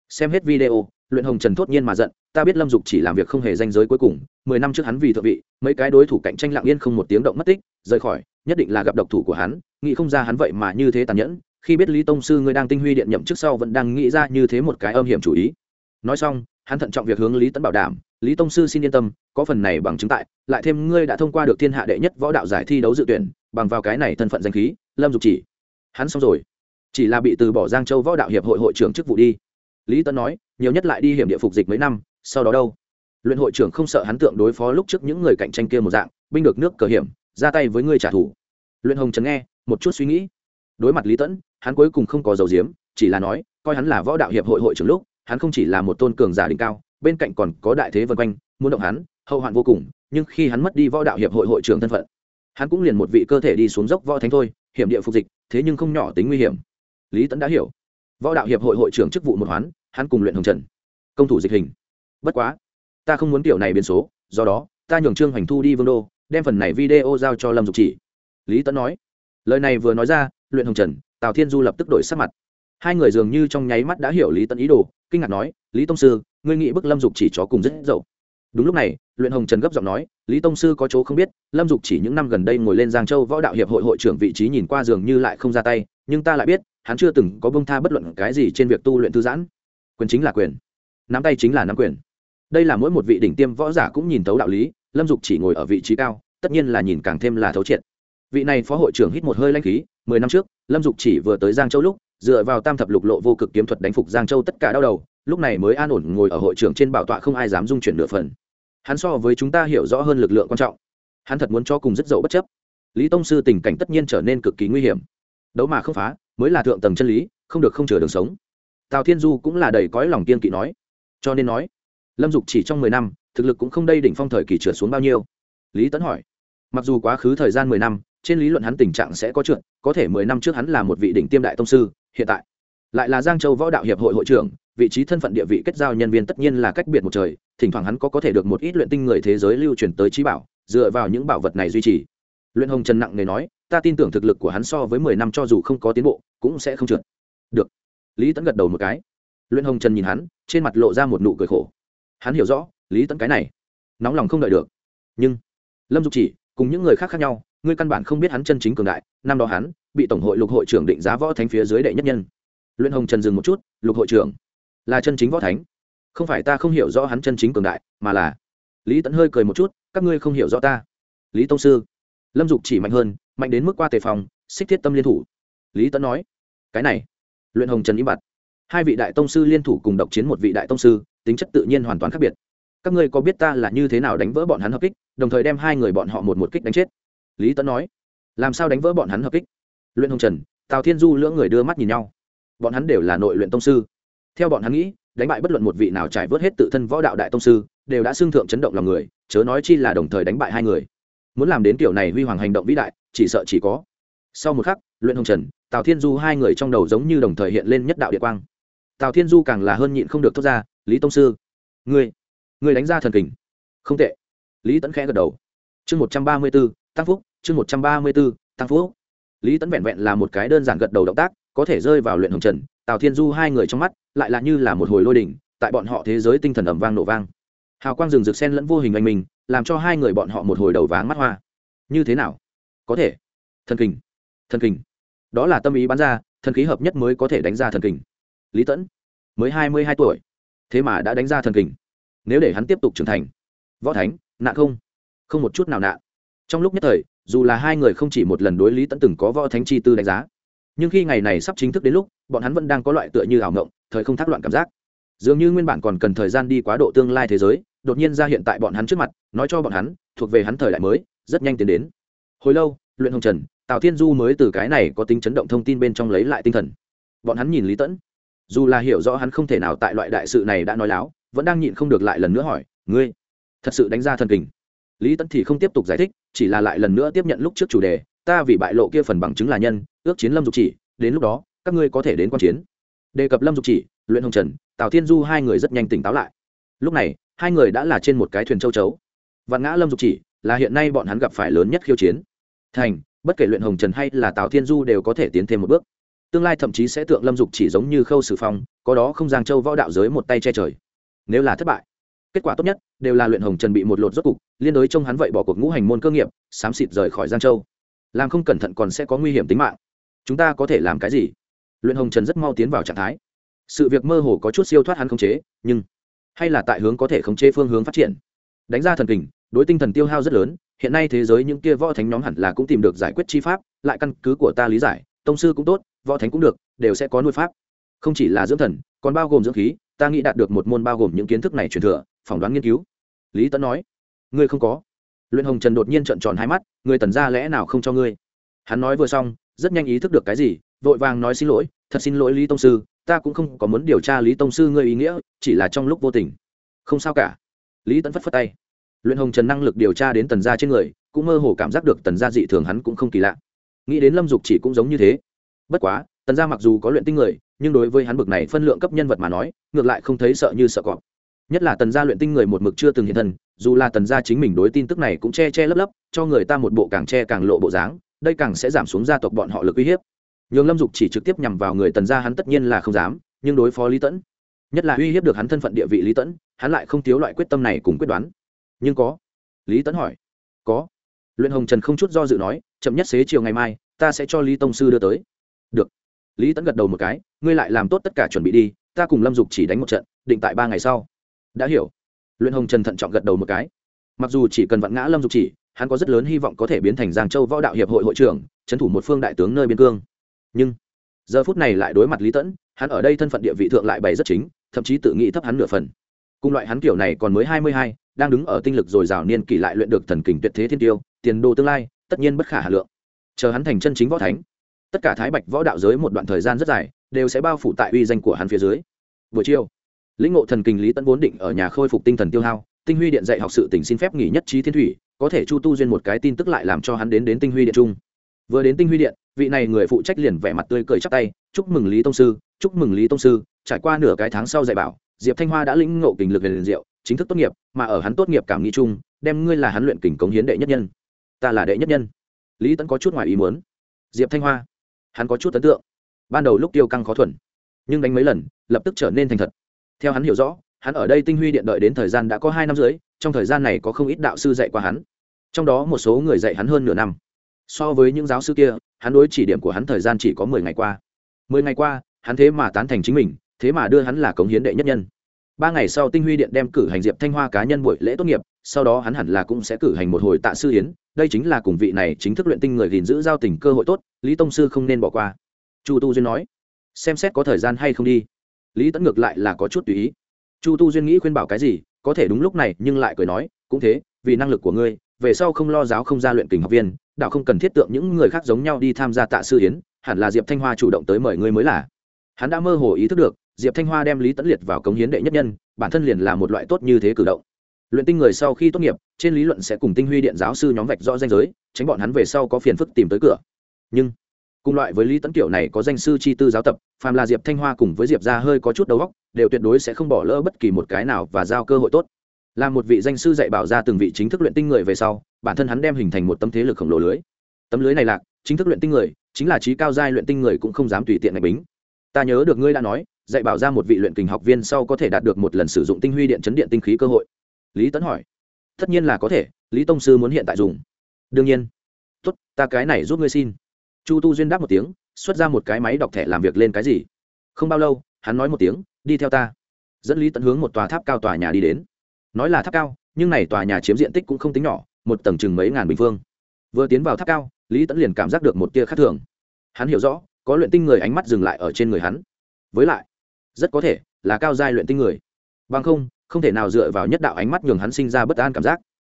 Xem hết video, luyện hồng trần thốt nhiên mà giận, ta biết lâm dục chỉ làm việc không hề danh giới cuối cùng, mười năm trước hắn vì thượng vị, mấy cái đối thủ cạnh tranh lặng yên không một tiếng động mất tích, rời khỏi, nhất định là gặp độc thủ của hắn, nghĩ không ra hắn vậy mà như thế tàn nhẫn, khi biết lý tông sư ngươi đang tinh huy điện nhậm trước sau vẫn đang nghĩ ra như thế một cái âm hiểm chủ ý. Nói xong, hắn thận trọng việc hướng lý tấn bảo đảm, lý tông sư xin yên tâm, có phần này bằng chứng tại, lại thêm ngươi đã thông qua được thiên hạ đệ nhất võ đạo giải thi đấu dự tuyển, bằng vào cái này thân phận danh khí, lâm dục chỉ hắn xong rồi. Chỉ là bị từ bỏ giang châu võ đạo hiệp hội hội trưởng chức vụ đi. Lý tấn nói, nhiều nhất lại đi hiểm địa phục dịch mấy năm, sau đó đâu? Luyện hội trưởng không sợ hắn tượng đối phó lúc trước những người cạnh tranh kia một dạng, binh được nước cờ hiểm, ra tay với người trả thù. Luyện hồng trần nghe, một chút suy nghĩ. Đối mặt lý tẫn hắn cuối cùng không có dầu diếm chỉ là nói, coi hắn là võ đạo hiệp hội hội trưởng lúc, hắn không chỉ là một tôn cường giả đỉnh cao, bên cạnh còn có đại thế vân quanh, muốn động hắn, hậu hoạn vô cùng, nhưng khi hắn mất đi võ đạo hiệp hội hội trưởng thân phận, hắn cũng liền một vị cơ thể đi xuống dốc võ thánh thôi hiểm địa phục dịch, thế nhưng không nhỏ tính nguy hiểm. Lý tẫn đã hiểu. Võ đạo hiệp hội hội trưởng chức vụ một hoán, hắn cùng luyện hồng trần. Công thủ dịch hình. Bất quá, ta không muốn tiểu này biến số, do đó, ta nhường trương hoành thu đi vương đô, đem phần này video giao cho lâm dục chỉ. Lý tẫn nói. Lời này vừa nói ra, luyện hồng trần, tào thiên du lập tức đổi sắc mặt. Hai người dường như trong nháy mắt đã hiểu lý tẫn ý đồ, kinh ngạc nói, lý tông sư, ngươi nghĩ bức lâm dục chỉ chó cùng rất dậu? Đúng lúc này, luyện hồng trần gấp giọng nói, lý tông sư có chỗ không biết, lâm dục chỉ những năm gần đây ngồi lên giang châu võ đạo hiệp hội hội trưởng vị trí nhìn qua dường như lại không ra tay, nhưng ta lại biết, hắn chưa từng có bông tha bất luận cái gì trên việc tu luyện thư giãn. Quyền chính là quyền. Nắm tay chính là nắm quyền. Đây là mỗi một vị đỉnh tiêm võ giả cũng nhìn thấu đạo lý, lâm dục chỉ ngồi ở vị trí cao, tất nhiên là nhìn càng thêm là thấu triệt. Vị này phó hội trưởng hít một hơi lanh khí, mười năm trước, lâm dục chỉ vừa tới giang châu lúc, dựa vào tam thập lục lộ vô cực kiếm thuật đánh phục giang châu tất cả đau đầu, lúc này mới an ổn ngồi ở hội trưởng trên bảo tọa không ai dám dung chuyển nửa phần hắn so với chúng ta hiểu rõ hơn lực lượng quan trọng. Hắn thật muốn cho cùng rất dậu bất chấp. Lý tông sư tình cảnh tất nhiên trở nên cực kỳ nguy hiểm. Đấu mà không phá, mới là thượng tầng chân lý, không được không chừa đường sống. Tào thiên du cũng là đầy cõi lòng kiên kỵ nói. Cho nên nói, lâm dục chỉ trong mười năm, thực lực cũng không đây đỉnh phong thời kỳ trượt xuống bao nhiêu. Lý tấn hỏi, mặc dù quá khứ thời gian mười năm, trên lý luận hắn tình trạng sẽ có trượt, có thể mười năm trước hắn là một vị đỉnh tiêm đại tông sư, hiện tại lại là giang châu võ đạo hiệp hội hội trưởng, vị trí thân phận địa vị kết giao nhân viên tất nhiên là cách biệt một trời, thỉnh thoảng hắn có có thể được một ít luyện tinh người thế giới lưu truyền tới trí bảo, dựa vào những bảo vật này duy trì. Luyện hồng trần nặng nề nói, ta tin tưởng thực lực của hắn so với mười năm cho dù không có tiến bộ, cũng sẽ không trượt. Được. Lý tẫn gật đầu một cái. Luyện hồng trần nhìn hắn, trên mặt lộ ra một nụ cười khổ. Hắn hiểu rõ, lý tẫn cái này, nóng lòng không đợi được. Nhưng, lâm dục chỉ, cùng những người khác khác nhau, ngươi căn bản không biết hắn chân chính cường đại, năm đó hắn bị tổng hội lục hội trưởng định giá võ thánh phía dưới đệ nhất nhân luyện hồng trần dừng một chút, lục hội trưởng, là chân chính võ thánh. Không phải ta không hiểu rõ hắn chân chính cường đại, mà là lý tẫn hơi cười một chút, các ngươi không hiểu rõ ta. Lý tông sư. Lâm dục chỉ mạnh hơn, mạnh đến mức qua tề phòng, xích thiết tâm liên thủ. Lý tẫn nói, cái này, luyện hồng trần im bặt. Hai vị đại tông sư liên thủ cùng độc chiến một vị đại tông sư, tính chất tự nhiên hoàn toàn khác biệt. Các ngươi có biết ta là như thế nào đánh vỡ bọn hắn hợp kích, đồng thời đem hai người bọn họ một một kích đánh chết? Lý tẫn nói, làm sao đánh vỡ bọn hắn hợp kích? Luyện hồng trần, tào thiên du lưỡng người đưa mắt nhìn nhau bọn hắn đều là nội luyện tông sư. Theo bọn hắn nghĩ, đánh bại bất luận một vị nào trải vớt hết tự thân võ đạo đại tông sư, đều đã xưng thượng chấn động lòng người, chớ nói chi là đồng thời đánh bại hai người. Muốn làm đến kiểu này huy hoàng hành động vĩ đại, chỉ sợ chỉ có. Sau một khắc, luyện hồng trần, tào thiên du hai người trong đầu giống như đồng thời hiện lên nhất đạo địa quang. Tào thiên du càng là hơn nhịn không được thốt ra, lý tông sư, ngươi ngươi đánh ra thần kình. Không tệ. Lý tẫn khẽ gật đầu. Chương một trăm ba mươi b ố tăng phúc, chương một trăm ba mươi b ố tăng phúc lý tẫn vẹn vẹn là một cái đơn giản gật đầu động tác, có thể rơi vào luyện hồng trần, tào thiên du hai người trong mắt lại là như là một hồi lôi đỉnh tại bọn họ thế giới tinh thần ẩm vang nổ vang. Hào quang rừng rực sen lẫn vô hình anh mình làm cho hai người bọn họ một hồi đầu váng mắt hoa. Như thế nào? Có thể. Thần kình. Thần kình. Đó là tâm ý bắn ra, thần khí hợp nhất mới có thể đánh ra thần kình. Lý tẫn mới hai mươi hai tuổi. Thế mà đã đánh ra thần kình. Nếu để hắn tiếp tục trưởng thành. Võ thánh, nạn không? Không một chút nào nạn. Trong lúc nhất thời dù là hai người không chỉ một lần đối lý tẫn từng có võ thánh chi tư đánh giá, nhưng khi ngày này sắp chính thức đến lúc, bọn hắn vẫn đang có loại tựa như ảo ngộng, thời không thác loạn cảm giác. Dường như nguyên bản còn cần thời gian đi quá độ tương lai thế giới, đột nhiên ra hiện tại bọn hắn trước mặt, nói cho bọn hắn, thuộc về hắn thời đại mới, rất nhanh tiến đến. Hồi lâu, luyện hồng trần, tào thiên du mới từ cái này có tính chấn động thông tin bên trong lấy lại tinh thần. Bọn hắn nhìn lý tẫn dù là hiểu rõ hắn không thể nào tại loại đại sự này đã nói láo, vẫn đang nhịn không được lại lần nữa hỏi, ngươi thật sự đánh ra thần kình? Lý tẫn thì không tiếp tục giải thích, chỉ là lại lần nữa tiếp nhận lúc trước chủ đề, ta vì bại lộ kia phần bằng chứng là nhân, ước chiến lâm dục chỉ, đến lúc đó, các ngươi có thể đến quan chiến. Đề cập lâm dục chỉ, luyện hồng trần, tào thiên du hai người rất nhanh tỉnh táo lại. Lúc này, hai người đã là trên một cái thuyền châu chấu. Vạn ngã lâm dục chỉ là hiện nay bọn hắn gặp phải lớn nhất khiêu chiến. Thành, bất kể luyện hồng trần hay là tào thiên du đều có thể tiến thêm một bước. Tương lai thậm chí sẽ tượng lâm dục chỉ giống như khâu sử phong, có đó không giang châu võ đạo giới một tay che trời. Nếu là thất bại kết quả tốt nhất đều là luyện hồng trần bị một lột rốt cục, liên đối trông hắn vậy bỏ cuộc ngũ hành môn cơ nghiệp, xám xịt rời khỏi giang châu. Làm không cẩn thận còn sẽ có nguy hiểm tính mạng. Chúng ta có thể làm cái gì? Luyện hồng trần rất mau tiến vào trạng thái. Sự việc mơ hồ có chút siêu thoát hắn khống chế, nhưng hay là tại hướng có thể khống chế phương hướng phát triển. Đánh ra thần kình, đối tinh thần tiêu hao rất lớn, hiện nay thế giới những kia võ thánh nhóm hẳn là cũng tìm được giải quyết chi pháp, lại căn cứ của ta lý giải, tông sư cũng tốt, võ thánh cũng được, đều sẽ có nuôi pháp. Không chỉ là dưỡng thần, còn bao gồm dưỡng khí, ta nghĩ đạt được một môn bao gồm những kiến thức này truyền thừa phỏng đoán nghiên cứu. Lý tấn nói, ngươi không có. Luyện hồng trần đột nhiên trợn tròn hai mắt người tần ra lẽ nào không cho ngươi? Hắn nói vừa xong, rất nhanh ý thức được cái gì, vội vàng nói, xin lỗi, thật xin lỗi lý tông sư, ta cũng không có muốn điều tra lý tông sư ngươi ý nghĩa, chỉ là trong lúc vô tình. Không sao cả. Lý tẫn phất phất tay. Luyện hồng trần năng lực điều tra đến tần gia trên người, cũng mơ hồ cảm giác được tần gia dị thường hắn cũng không kỳ lạ. Nghĩ đến lâm dục chỉ cũng giống như thế. Bất quá, tần gia mặc dù có luyện tinh người, nhưng đối với hắn bực này phân lượng cấp nhân vật mà nói, ngược lại không thấy sợ như sợ cọp nhất là tần gia luyện tinh người một mực chưa từng hiện thân, dù là tần gia chính mình đối tin tức này cũng che che lấp lấp, cho người ta một bộ càng che càng lộ bộ dáng, đây càng sẽ giảm xuống gia tộc bọn họ lực uy hiếp. Nhường lâm dục chỉ trực tiếp nhằm vào người tần gia hắn tất nhiên là không dám, nhưng đối phó lý tẫn, nhất là uy hiếp được hắn thân phận địa vị lý tẫn, hắn lại không thiếu loại quyết tâm này cùng quyết đoán. Nhưng có? Lý tẫn hỏi. Có. Luyện hồng trần không chút do dự nói, chậm nhất xế chiều ngày mai, ta sẽ cho lý tông sư đưa tới. Được. Lý tẫn gật đầu một cái, ngươi lại làm tốt tất cả chuẩn bị đi, ta cùng lâm dục chỉ đánh một trận, định tại ba ngày sau đã hiểu. Luyện hồng trần thận trọng gật đầu một cái. Mặc dù chỉ cần vặn ngã lâm dục chỉ, hắn có rất lớn hy vọng có thể biến thành giang châu võ đạo hiệp hội hội trưởng trấn thủ một phương đại tướng nơi biên cương. Nhưng, giờ phút này lại đối mặt lý tẫn, hắn ở đây thân phận địa vị thượng lại bày rất chính, thậm chí tự nghĩ thấp hắn nửa phần. Cùng loại hắn kiểu này còn mới hai mươi hai, đang đứng ở tinh lực dồi dào niên kỷ lại luyện được thần kình tuyệt thế thiên tiêu, tiền đồ tương lai, tất nhiên bất khả hà lượng. Chờ hắn thành chân chính võ thánh, tất cả thái bạch võ đạo giới một đoạn thời gian rất dài, đều sẽ bao phủ tại uy danh của hắn phía dưới. Buổi chiều lĩnh ngộ thần kinh lý tẫn vốn định ở nhà khôi phục tinh thần tiêu hao, tinh huy điện dạy học sự tỉnh xin phép nghỉ nhất trí thiên thủy, có thể chu tu duyên một cái tin tức lại làm cho hắn đến đến tinh huy điện trung vừa đến tinh huy điện, vị này người phụ trách liền vẻ mặt tươi cười chắp tay, chúc mừng lý tông sư, chúc mừng lý tông sư, trải qua nửa cái tháng sau dạy bảo, diệp thanh hoa đã lĩnh ngộ kình lực liền diệu, chính thức tốt nghiệp, mà ở hắn tốt nghiệp cảm nghĩ chung, đem ngươi là hắn luyện kình cống hiến đệ nhất nhân. Ta là đệ nhất nhân. Lý tẫn có chút ngoài ý muốn. Diệp thanh hoa, hắn có chút ấn tượng. Ban đầu lúc tiêu căng khó thuần, nhưng đánh mấy lần, lập tức trở nên thành thật theo hắn hiểu rõ, hắn ở đây tinh huy điện đợi đến thời gian đã có hai năm dưới trong thời gian này có không ít đạo sư dạy qua hắn. Trong đó một số người dạy hắn hơn nửa năm. So với những giáo sư kia, hắn đối chỉ điểm của hắn thời gian chỉ có mười ngày qua. Mười ngày qua, hắn thế mà tán thành chính mình, thế mà đưa hắn là cống hiến đệ nhất nhân. Ba ngày sau tinh huy điện đem cử hành diệp thanh hoa cá nhân buổi lễ tốt nghiệp, sau đó hắn hẳn là cũng sẽ cử hành một hồi tạ sư hiến, đây chính là cùng vị này chính thức luyện tinh người gìn giữ giao tình cơ hội tốt, lý tông sư không nên bỏ qua. Chu tu duyên nói, xem xét có thời gian hay không đi lý tẫn ngược lại là có chút tùy ý. Chu tu duyên nghĩ khuyên bảo cái gì, có thể đúng lúc này, nhưng lại cười nói, cũng thế, vì năng lực của ngươi, về sau không lo giáo không ra luyện kình học viên, đạo không cần thiết tượng những người khác giống nhau đi tham gia tạ sư hiến hẳn là diệp thanh hoa chủ động tới mời ngươi mới là. Hắn đã mơ hồ ý thức được, diệp thanh hoa đem lý tẫn liệt vào cống hiến đệ nhất nhân, bản thân liền là một loại tốt như thế cử động. Luyện tinh người sau khi tốt nghiệp, trên lý luận sẽ cùng tinh huy điện giáo sư nhóm vạch rõ danh giới, tránh bọn hắn về sau có phiền phức tìm tới cửa. Nhưng cùng loại với lý Tấn kiểu này có danh sư chi tư giáo tập phàm là diệp thanh hoa cùng với diệp ra hơi có chút đầu óc, đều tuyệt đối sẽ không bỏ lỡ bất kỳ một cái nào và giao cơ hội tốt. Là một vị danh sư dạy bảo ra từng vị chính thức luyện tinh người về sau, bản thân hắn đem hình thành một tấm thế lực khổng lồ lưới. Tấm lưới này lạc chính thức luyện tinh người, chính là trí cao giai luyện tinh người cũng không dám tùy tiện ngạch bính. Ta nhớ được ngươi đã nói, dạy bảo ra một vị luyện kình học viên sau có thể đạt được một lần sử dụng tinh huy điện chấn điện tinh khí cơ hội. Lý tấn hỏi. Tất nhiên là có thể, lý tông sư muốn hiện tại dùng. Đương nhiên. Tốt, ta cái này giúp ngươi xin chu tu duyên đáp một tiếng, xuất ra một cái máy đọc thẻ làm việc lên cái gì? Không bao lâu, hắn nói một tiếng, đi theo ta. Dẫn lý tận hướng một tòa tháp cao tòa nhà đi đến. Nói là tháp cao, nhưng này tòa nhà chiếm diện tích cũng không tính nhỏ, một tầng chừng mấy ngàn bình phương. Vừa tiến vào tháp cao, lý tẫn liền cảm giác được một tia khác thường. Hắn hiểu rõ, có luyện tinh người ánh mắt dừng lại ở trên người hắn. Với lại, rất có thể là cao giai luyện tinh người. Bằng không không thể nào dựa vào nhất đạo ánh mắt nhường hắn sinh ra bất an cảm giác.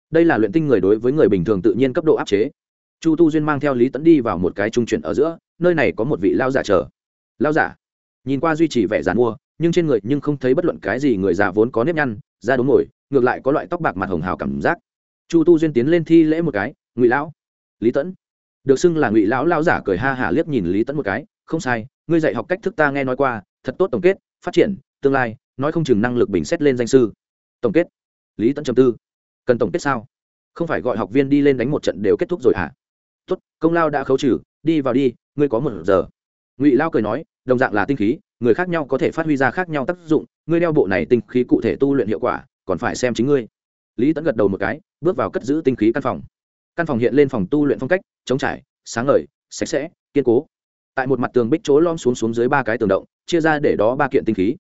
Đây là luyện tinh người đối với người bình thường tự nhiên cấp độ áp chế chu tu duyên mang theo lý tẫn đi vào một cái trung chuyển ở giữa, nơi này có một vị lao giả chờ. Lao giả? Nhìn qua duy trì vẻ giàn mua, nhưng trên người nhưng không thấy bất luận cái gì người già vốn có nếp nhăn, da đốm ngồi ngược lại có loại tóc bạc mặt hồng hào cảm giác. Chu tu duyên tiến lên thi lễ một cái, ngụy lão. Lý tẫn được xưng là ngụy lão, lao giả cười ha hả liếc nhìn lý tẫn một cái, không sai, ngươi dạy học cách thức ta nghe nói qua, thật tốt tổng kết, phát triển, tương lai, nói không chừng năng lực bình xét lên danh sư. Tổng kết? Lý tẫn trầm tư. Cần tổng kết sao? Không phải gọi học viên đi lên đánh một trận đều kết thúc rồi hả? Tốt, công lao đã khấu trừ, đi vào đi, ngươi có một giờ. Ngụy lao cười nói, đồng dạng là tinh khí, người khác nhau có thể phát huy ra khác nhau tác dụng, ngươi đeo bộ này tinh khí cụ thể tu luyện hiệu quả, còn phải xem chính ngươi. Lý tẫn gật đầu một cái, bước vào cất giữ tinh khí căn phòng. Căn phòng hiện lên phòng tu luyện phong cách chống trải, sáng ngời, sạch sẽ, kiên cố. Tại một mặt tường bích chỗ lom xuống xuống dưới ba cái tường động, chia ra để đó ba kiện tinh khí.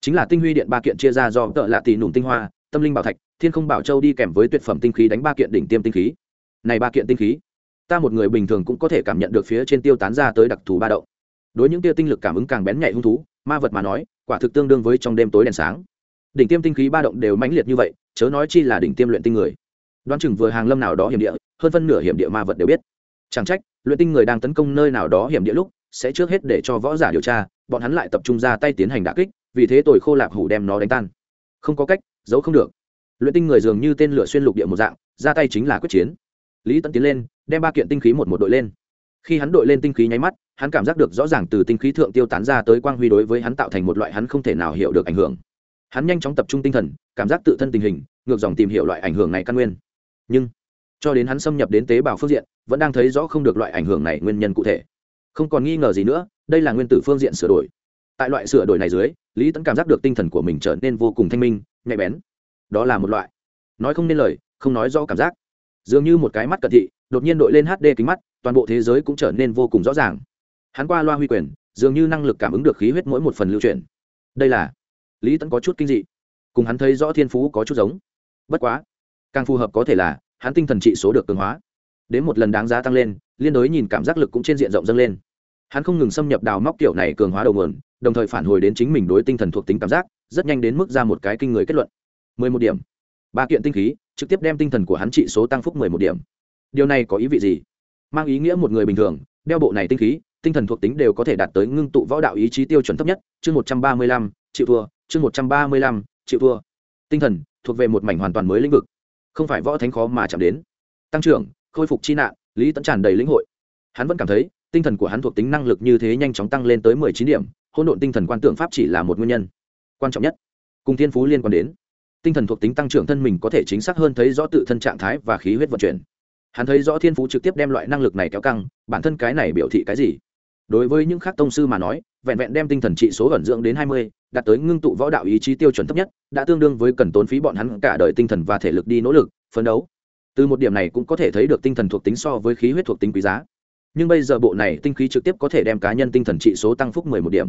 Chính là tinh huy điện ba kiện chia ra do tợ lạ tỷ nùng tinh hoa, tâm linh bảo thạch, thiên không bảo châu đi kèm với tuyệt phẩm tinh khí đánh ba kiện đỉnh tiêm tinh khí. Này ba kiện tinh khí ta một người bình thường cũng có thể cảm nhận được phía trên tiêu tán ra tới đặc thù ba động. Đối những tia tinh lực cảm ứng càng bén nhạy hung thú, ma vật mà nói, quả thực tương đương với trong đêm tối đèn sáng. Đỉnh tiêm tinh khí ba động đều mãnh liệt như vậy, chớ nói chi là đỉnh tiêm luyện tinh người. Đoán chừng vừa hàng lâm nào đó hiểm địa, hơn phân nửa hiểm địa ma vật đều biết. Chẳng trách, luyện tinh người đang tấn công nơi nào đó hiểm địa lúc, sẽ trước hết để cho võ giả điều tra, bọn hắn lại tập trung ra tay tiến hành đả kích, vì thế tội khô lạp hủ đem nó đánh tan. Không có cách, giấu không được. Luyện tinh người dường như tên lửa xuyên lục địa một dạng, ra tay chính là quyết chiến lý Tẫn tiến lên, đem ba kiện tinh khí một một đội lên. Khi hắn đội lên tinh khí nháy mắt, hắn cảm giác được rõ ràng từ tinh khí thượng tiêu tán ra tới quang huy đối với hắn tạo thành một loại hắn không thể nào hiểu được ảnh hưởng. Hắn nhanh chóng tập trung tinh thần, cảm giác tự thân tình hình, ngược dòng tìm hiểu loại ảnh hưởng này căn nguyên. Nhưng, cho đến hắn xâm nhập đến tế bào phương diện, vẫn đang thấy rõ không được loại ảnh hưởng này nguyên nhân cụ thể. Không còn nghi ngờ gì nữa, đây là nguyên tử phương diện sửa đổi. Tại loại sửa đổi này dưới, lý tẫn cảm giác được tinh thần của mình trở nên vô cùng thanh minh, nhạy bén. Đó là một loại. Nói không nên lời, không nói rõ cảm giác dường như một cái mắt cận thị, đột nhiên đội lên hd kính mắt, toàn bộ thế giới cũng trở nên vô cùng rõ ràng. Hắn qua loa huy quyền, dường như năng lực cảm ứng được khí huyết mỗi một phần lưu chuyển. Đây là lý tẫn có chút kinh dị. Cùng hắn thấy rõ thiên phú có chút giống. Bất quá, càng phù hợp có thể là, hắn tinh thần trị số được cường hóa. Đến một lần đáng giá tăng lên, liên đối nhìn cảm giác lực cũng trên diện rộng dâng lên. Hắn không ngừng xâm nhập đào móc kiểu này cường hóa đầu nguồn, đồng thời phản hồi đến chính mình đối tinh thần thuộc tính cảm giác, rất nhanh đến mức ra một cái kinh người kết luận. Mười một điểm. Ba kiện tinh khí trực tiếp đem tinh thần của hắn trị số tăng phúc mười một điểm. Điều này có ý vị gì? Mang ý nghĩa một người bình thường, đeo bộ này tinh khí, tinh thần thuộc tính đều có thể đạt tới ngưng tụ võ đạo ý chí tiêu chuẩn thấp nhất, chương một trăm ba mươi lăm, chịu thua, chương một trăm ba mươi lăm, chịu thua. Tinh thần, thuộc về một mảnh hoàn toàn mới lĩnh vực, không phải võ thánh khó mà chạm đến. Tăng trưởng, khôi phục chi nạn, lý tẫn tràn đầy lĩnh hội. Hắn vẫn cảm thấy, tinh thần của hắn thuộc tính năng lực như thế nhanh chóng tăng lên tới mười chín điểm, hỗn độn tinh thần quan tượng pháp chỉ là một nguyên nhân quan trọng nhất. Cùng thiên phú liên quan đến tinh thần thuộc tính tăng trưởng thân mình có thể chính xác hơn thấy rõ tự thân trạng thái và khí huyết vận chuyển. Hắn thấy rõ thiên phú trực tiếp đem loại năng lực này kéo căng, bản thân cái này biểu thị cái gì? Đối với những khác tông sư mà nói, vẹn vẹn đem tinh thần trị số ẩn dưỡng đến hai mươi, đạt tới ngưng tụ võ đạo ý chí tiêu chuẩn thấp nhất, đã tương đương với cần tốn phí bọn hắn cả đời tinh thần và thể lực đi nỗ lực, phấn đấu. Từ một điểm này cũng có thể thấy được tinh thần thuộc tính so với khí huyết thuộc tính quý giá. Nhưng bây giờ bộ này tinh khí trực tiếp có thể đem cá nhân tinh thần trị số tăng phúc mười một điểm.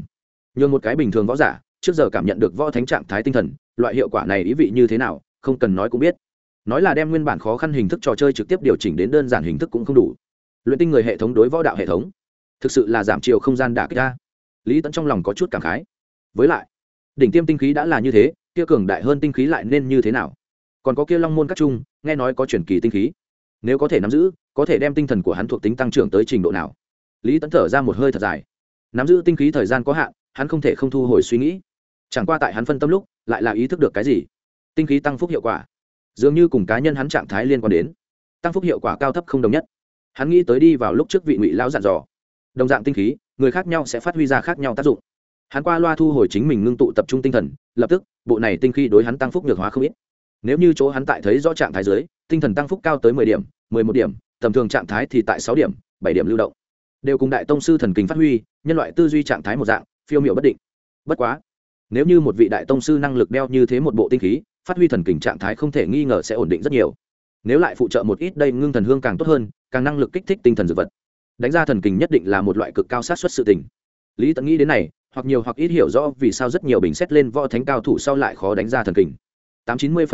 Nhường một cái bình thường võ giả trước giờ cảm nhận được võ thánh trạng thái tinh thần, loại hiệu quả này ý vị như thế nào, không cần nói cũng biết. Nói là đem nguyên bản khó khăn hình thức trò chơi trực tiếp điều chỉnh đến đơn giản hình thức cũng không đủ. Luyện tinh người hệ thống đối võ đạo hệ thống, thực sự là giảm chiều không gian đả kích ra. Lý tẫn trong lòng có chút cảm khái. Với lại, đỉnh tiêm tinh khí đã là như thế, kia cường đại hơn tinh khí lại nên như thế nào? Còn có kia long môn các trung, nghe nói có chuyển kỳ tinh khí. Nếu có thể nắm giữ, có thể đem tinh thần của hắn thuộc tính tăng trưởng tới trình độ nào? Lý tẫn thở ra một hơi thật dài. Nắm giữ tinh khí thời gian có hạn, hắn không thể không thu hồi suy nghĩ chẳng qua tại hắn phân tâm lúc, lại là ý thức được cái gì? Tinh khí tăng phúc hiệu quả. Dường như cùng cá nhân hắn trạng thái liên quan đến. Tăng phúc hiệu quả cao thấp không đồng nhất. Hắn nghĩ tới đi vào lúc trước vị ngụy lão dặn dò. Đồng dạng tinh khí, người khác nhau sẽ phát huy ra khác nhau tác dụng. Hắn qua loa thu hồi chính mình ngưng tụ tập trung tinh thần, lập tức, bộ này tinh khí đối hắn tăng phúc nhược hóa không ít. Nếu như chỗ hắn tại thấy rõ trạng thái dưới, tinh thần tăng phúc cao tới mười điểm, mười một điểm, tầm thường trạng thái thì tại sáu điểm, bảy điểm lưu động. Đều cùng đại tông sư thần kinh phát huy, nhân loại tư duy trạng thái một dạng, phiêu miệu bất định. Bất quá nếu như một vị đại tông sư năng lực đeo như thế một bộ tinh khí, phát huy thần kinh trạng thái không thể nghi ngờ sẽ ổn định rất nhiều. Nếu lại phụ trợ một ít đây ngưng thần hương càng tốt hơn, càng năng lực kích thích tinh thần dược vật. Đánh ra thần kinh nhất định là một loại cực cao sát xuất sự tình. Lý tận nghĩ đến này, hoặc nhiều hoặc ít hiểu rõ vì sao rất nhiều bình xét lên võ thánh cao thủ sau lại khó đánh ra thần kinh tám chín mươi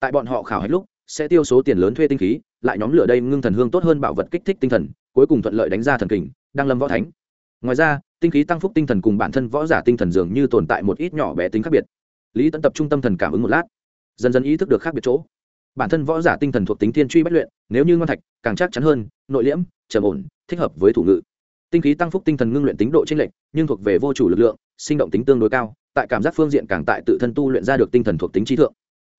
tại bọn họ khảo hết lúc, sẽ tiêu số tiền lớn thuê tinh khí, lại nhóm lửa đây ngưng thần hương tốt hơn bảo vật kích thích tinh thần, cuối cùng thuận lợi đánh ra thần kình đang lâm võ thánh ngoài ra, tinh khí tăng phúc tinh thần cùng bản thân võ giả tinh thần dường như tồn tại một ít nhỏ bé tính khác biệt. Lý tẫn tập trung tâm thần cảm ứng một lát, dần dần ý thức được khác biệt chỗ. Bản thân võ giả tinh thần thuộc tính thiên truy bất luyện, nếu như ngon thạch, càng chắc chắn hơn, nội liễm, trầm ổn, thích hợp với thủ ngự. Tinh khí tăng phúc tinh thần ngưng luyện tính độ chênh lệch, nhưng thuộc về vô chủ lực lượng, sinh động tính tương đối cao, tại cảm giác phương diện càng tại tự thân tu luyện ra được tinh thần thuộc tính trí thượng.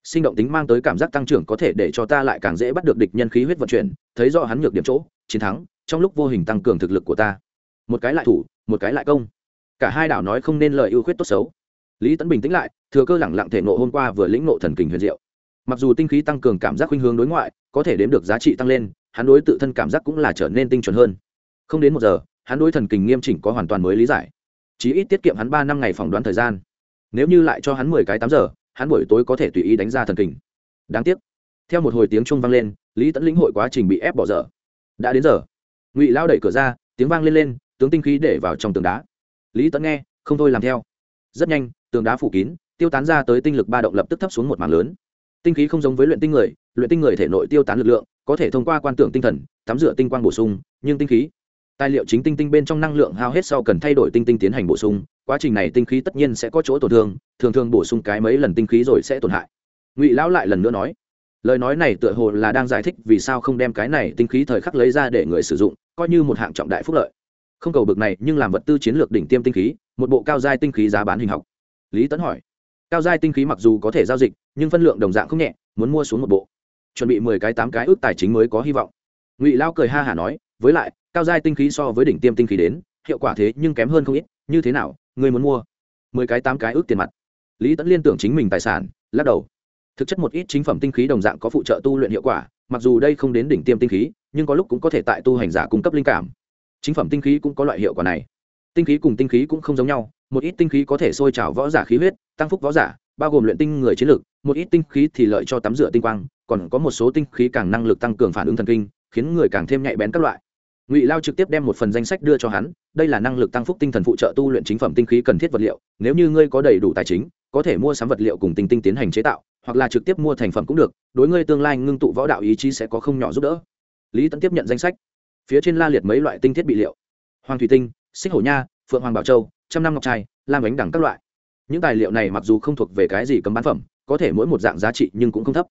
Sinh động tính mang tới cảm giác tăng trưởng có thể để cho ta lại càng dễ bắt được địch nhân khí huyết vận chuyển, thấy rõ hắn nhược điểm chỗ, chiến thắng, trong lúc vô hình tăng cường thực lực của ta một cái lại thủ, một cái lại công. Cả hai đảo nói không nên lời ưu khuyết tốt xấu. Lý tấn bình tĩnh lại, thừa cơ lẳng lặng thể nộ hôm qua vừa lĩnh nộ thần kình huyền diệu. Mặc dù tinh khí tăng cường cảm giác khuynh hướng đối ngoại, có thể đếm được giá trị tăng lên, hắn đối tự thân cảm giác cũng là trở nên tinh chuẩn hơn. Không đến một giờ, hắn đối thần kình nghiêm chỉnh có hoàn toàn mới lý giải. Chí ít tiết kiệm hắn ba năm ngày phỏng đoán thời gian. Nếu như lại cho hắn mười cái tám giờ, hắn buổi tối có thể tùy ý đánh ra thần kình. Đáng tiếc. Theo một hồi tiếng chuông vang lên, lý tẫn lĩnh hội quá trình bị ép bỏ dở đã đến giờ. Ngụy lao đẩy cửa ra, tiếng vang lên lên tướng tinh khí để vào trong tường đá. Lý tẫn nghe, không thôi làm theo. Rất nhanh, tường đá phủ kín, tiêu tán ra tới tinh lực ba động lập tức thấp xuống một mảng lớn. Tinh khí không giống với luyện tinh người, luyện tinh người thể nội tiêu tán lực lượng, có thể thông qua quan tưởng tinh thần, tắm rửa tinh quang bổ sung, nhưng tinh khí, tài liệu chính tinh tinh bên trong năng lượng hao hết sau cần thay đổi tinh tinh tiến hành bổ sung, quá trình này tinh khí tất nhiên sẽ có chỗ tổn thương, thường thường bổ sung cái mấy lần tinh khí rồi sẽ tổn hại. Ngụy lão lại lần nữa nói, lời nói này tựa hồ là đang giải thích vì sao không đem cái này tinh khí thời khắc lấy ra để người sử dụng, coi như một hạng trọng đại phúc lợi không cầu bực này, nhưng làm vật tư chiến lược đỉnh tiêm tinh khí, một bộ cao giai tinh khí giá bán hình học. Lý tấn hỏi, cao giai tinh khí mặc dù có thể giao dịch, nhưng phân lượng đồng dạng không nhẹ, muốn mua xuống một bộ. Chuẩn bị mười cái, tám cái ước tài chính mới có hy vọng. Ngụy lao cười ha hả nói, với lại, cao giai tinh khí so với đỉnh tiêm tinh khí đến, hiệu quả thế nhưng kém hơn không ít, như thế nào, ngươi muốn mua? Mười cái, tám cái ước tiền mặt. Lý tẫn liên tưởng chính mình tài sản, lắc đầu. Thực chất một ít chính phẩm tinh khí đồng dạng có phụ trợ tu luyện hiệu quả, mặc dù đây không đến đỉnh tiêm tinh khí, nhưng có lúc cũng có thể tại tu hành giả cung cấp linh cảm chính phẩm tinh khí cũng có loại hiệu quả này. Tinh khí cùng tinh khí cũng không giống nhau, một ít tinh khí có thể sôi trào võ giả khí huyết, tăng phúc võ giả, bao gồm luyện tinh người chiến lược một ít tinh khí thì lợi cho tắm rửa tinh quang, còn có một số tinh khí càng năng lực tăng cường phản ứng thần kinh, khiến người càng thêm nhạy bén các loại. Ngụy lao trực tiếp đem một phần danh sách đưa cho hắn, đây là năng lực tăng phúc tinh thần phụ trợ tu luyện chính phẩm tinh khí cần thiết vật liệu, nếu như ngươi có đầy đủ tài chính, có thể mua sắm vật liệu cùng tinh tinh tiến hành chế tạo, hoặc là trực tiếp mua thành phẩm cũng được, đối ngươi tương lai ngưng tụ võ đạo ý chí sẽ có không nhỏ giúp đỡ. Lý tấn tiếp nhận danh sách phía trên la liệt mấy loại tinh thiết bị liệu. Hoàng thủy tinh, xích hổ nha, phượng hoàng bảo châu, trăm năm ngọc trai, lam ánh đẳng các loại. Những tài liệu này mặc dù không thuộc về cái gì cấm bán phẩm, có thể mỗi một dạng giá trị nhưng cũng không thấp.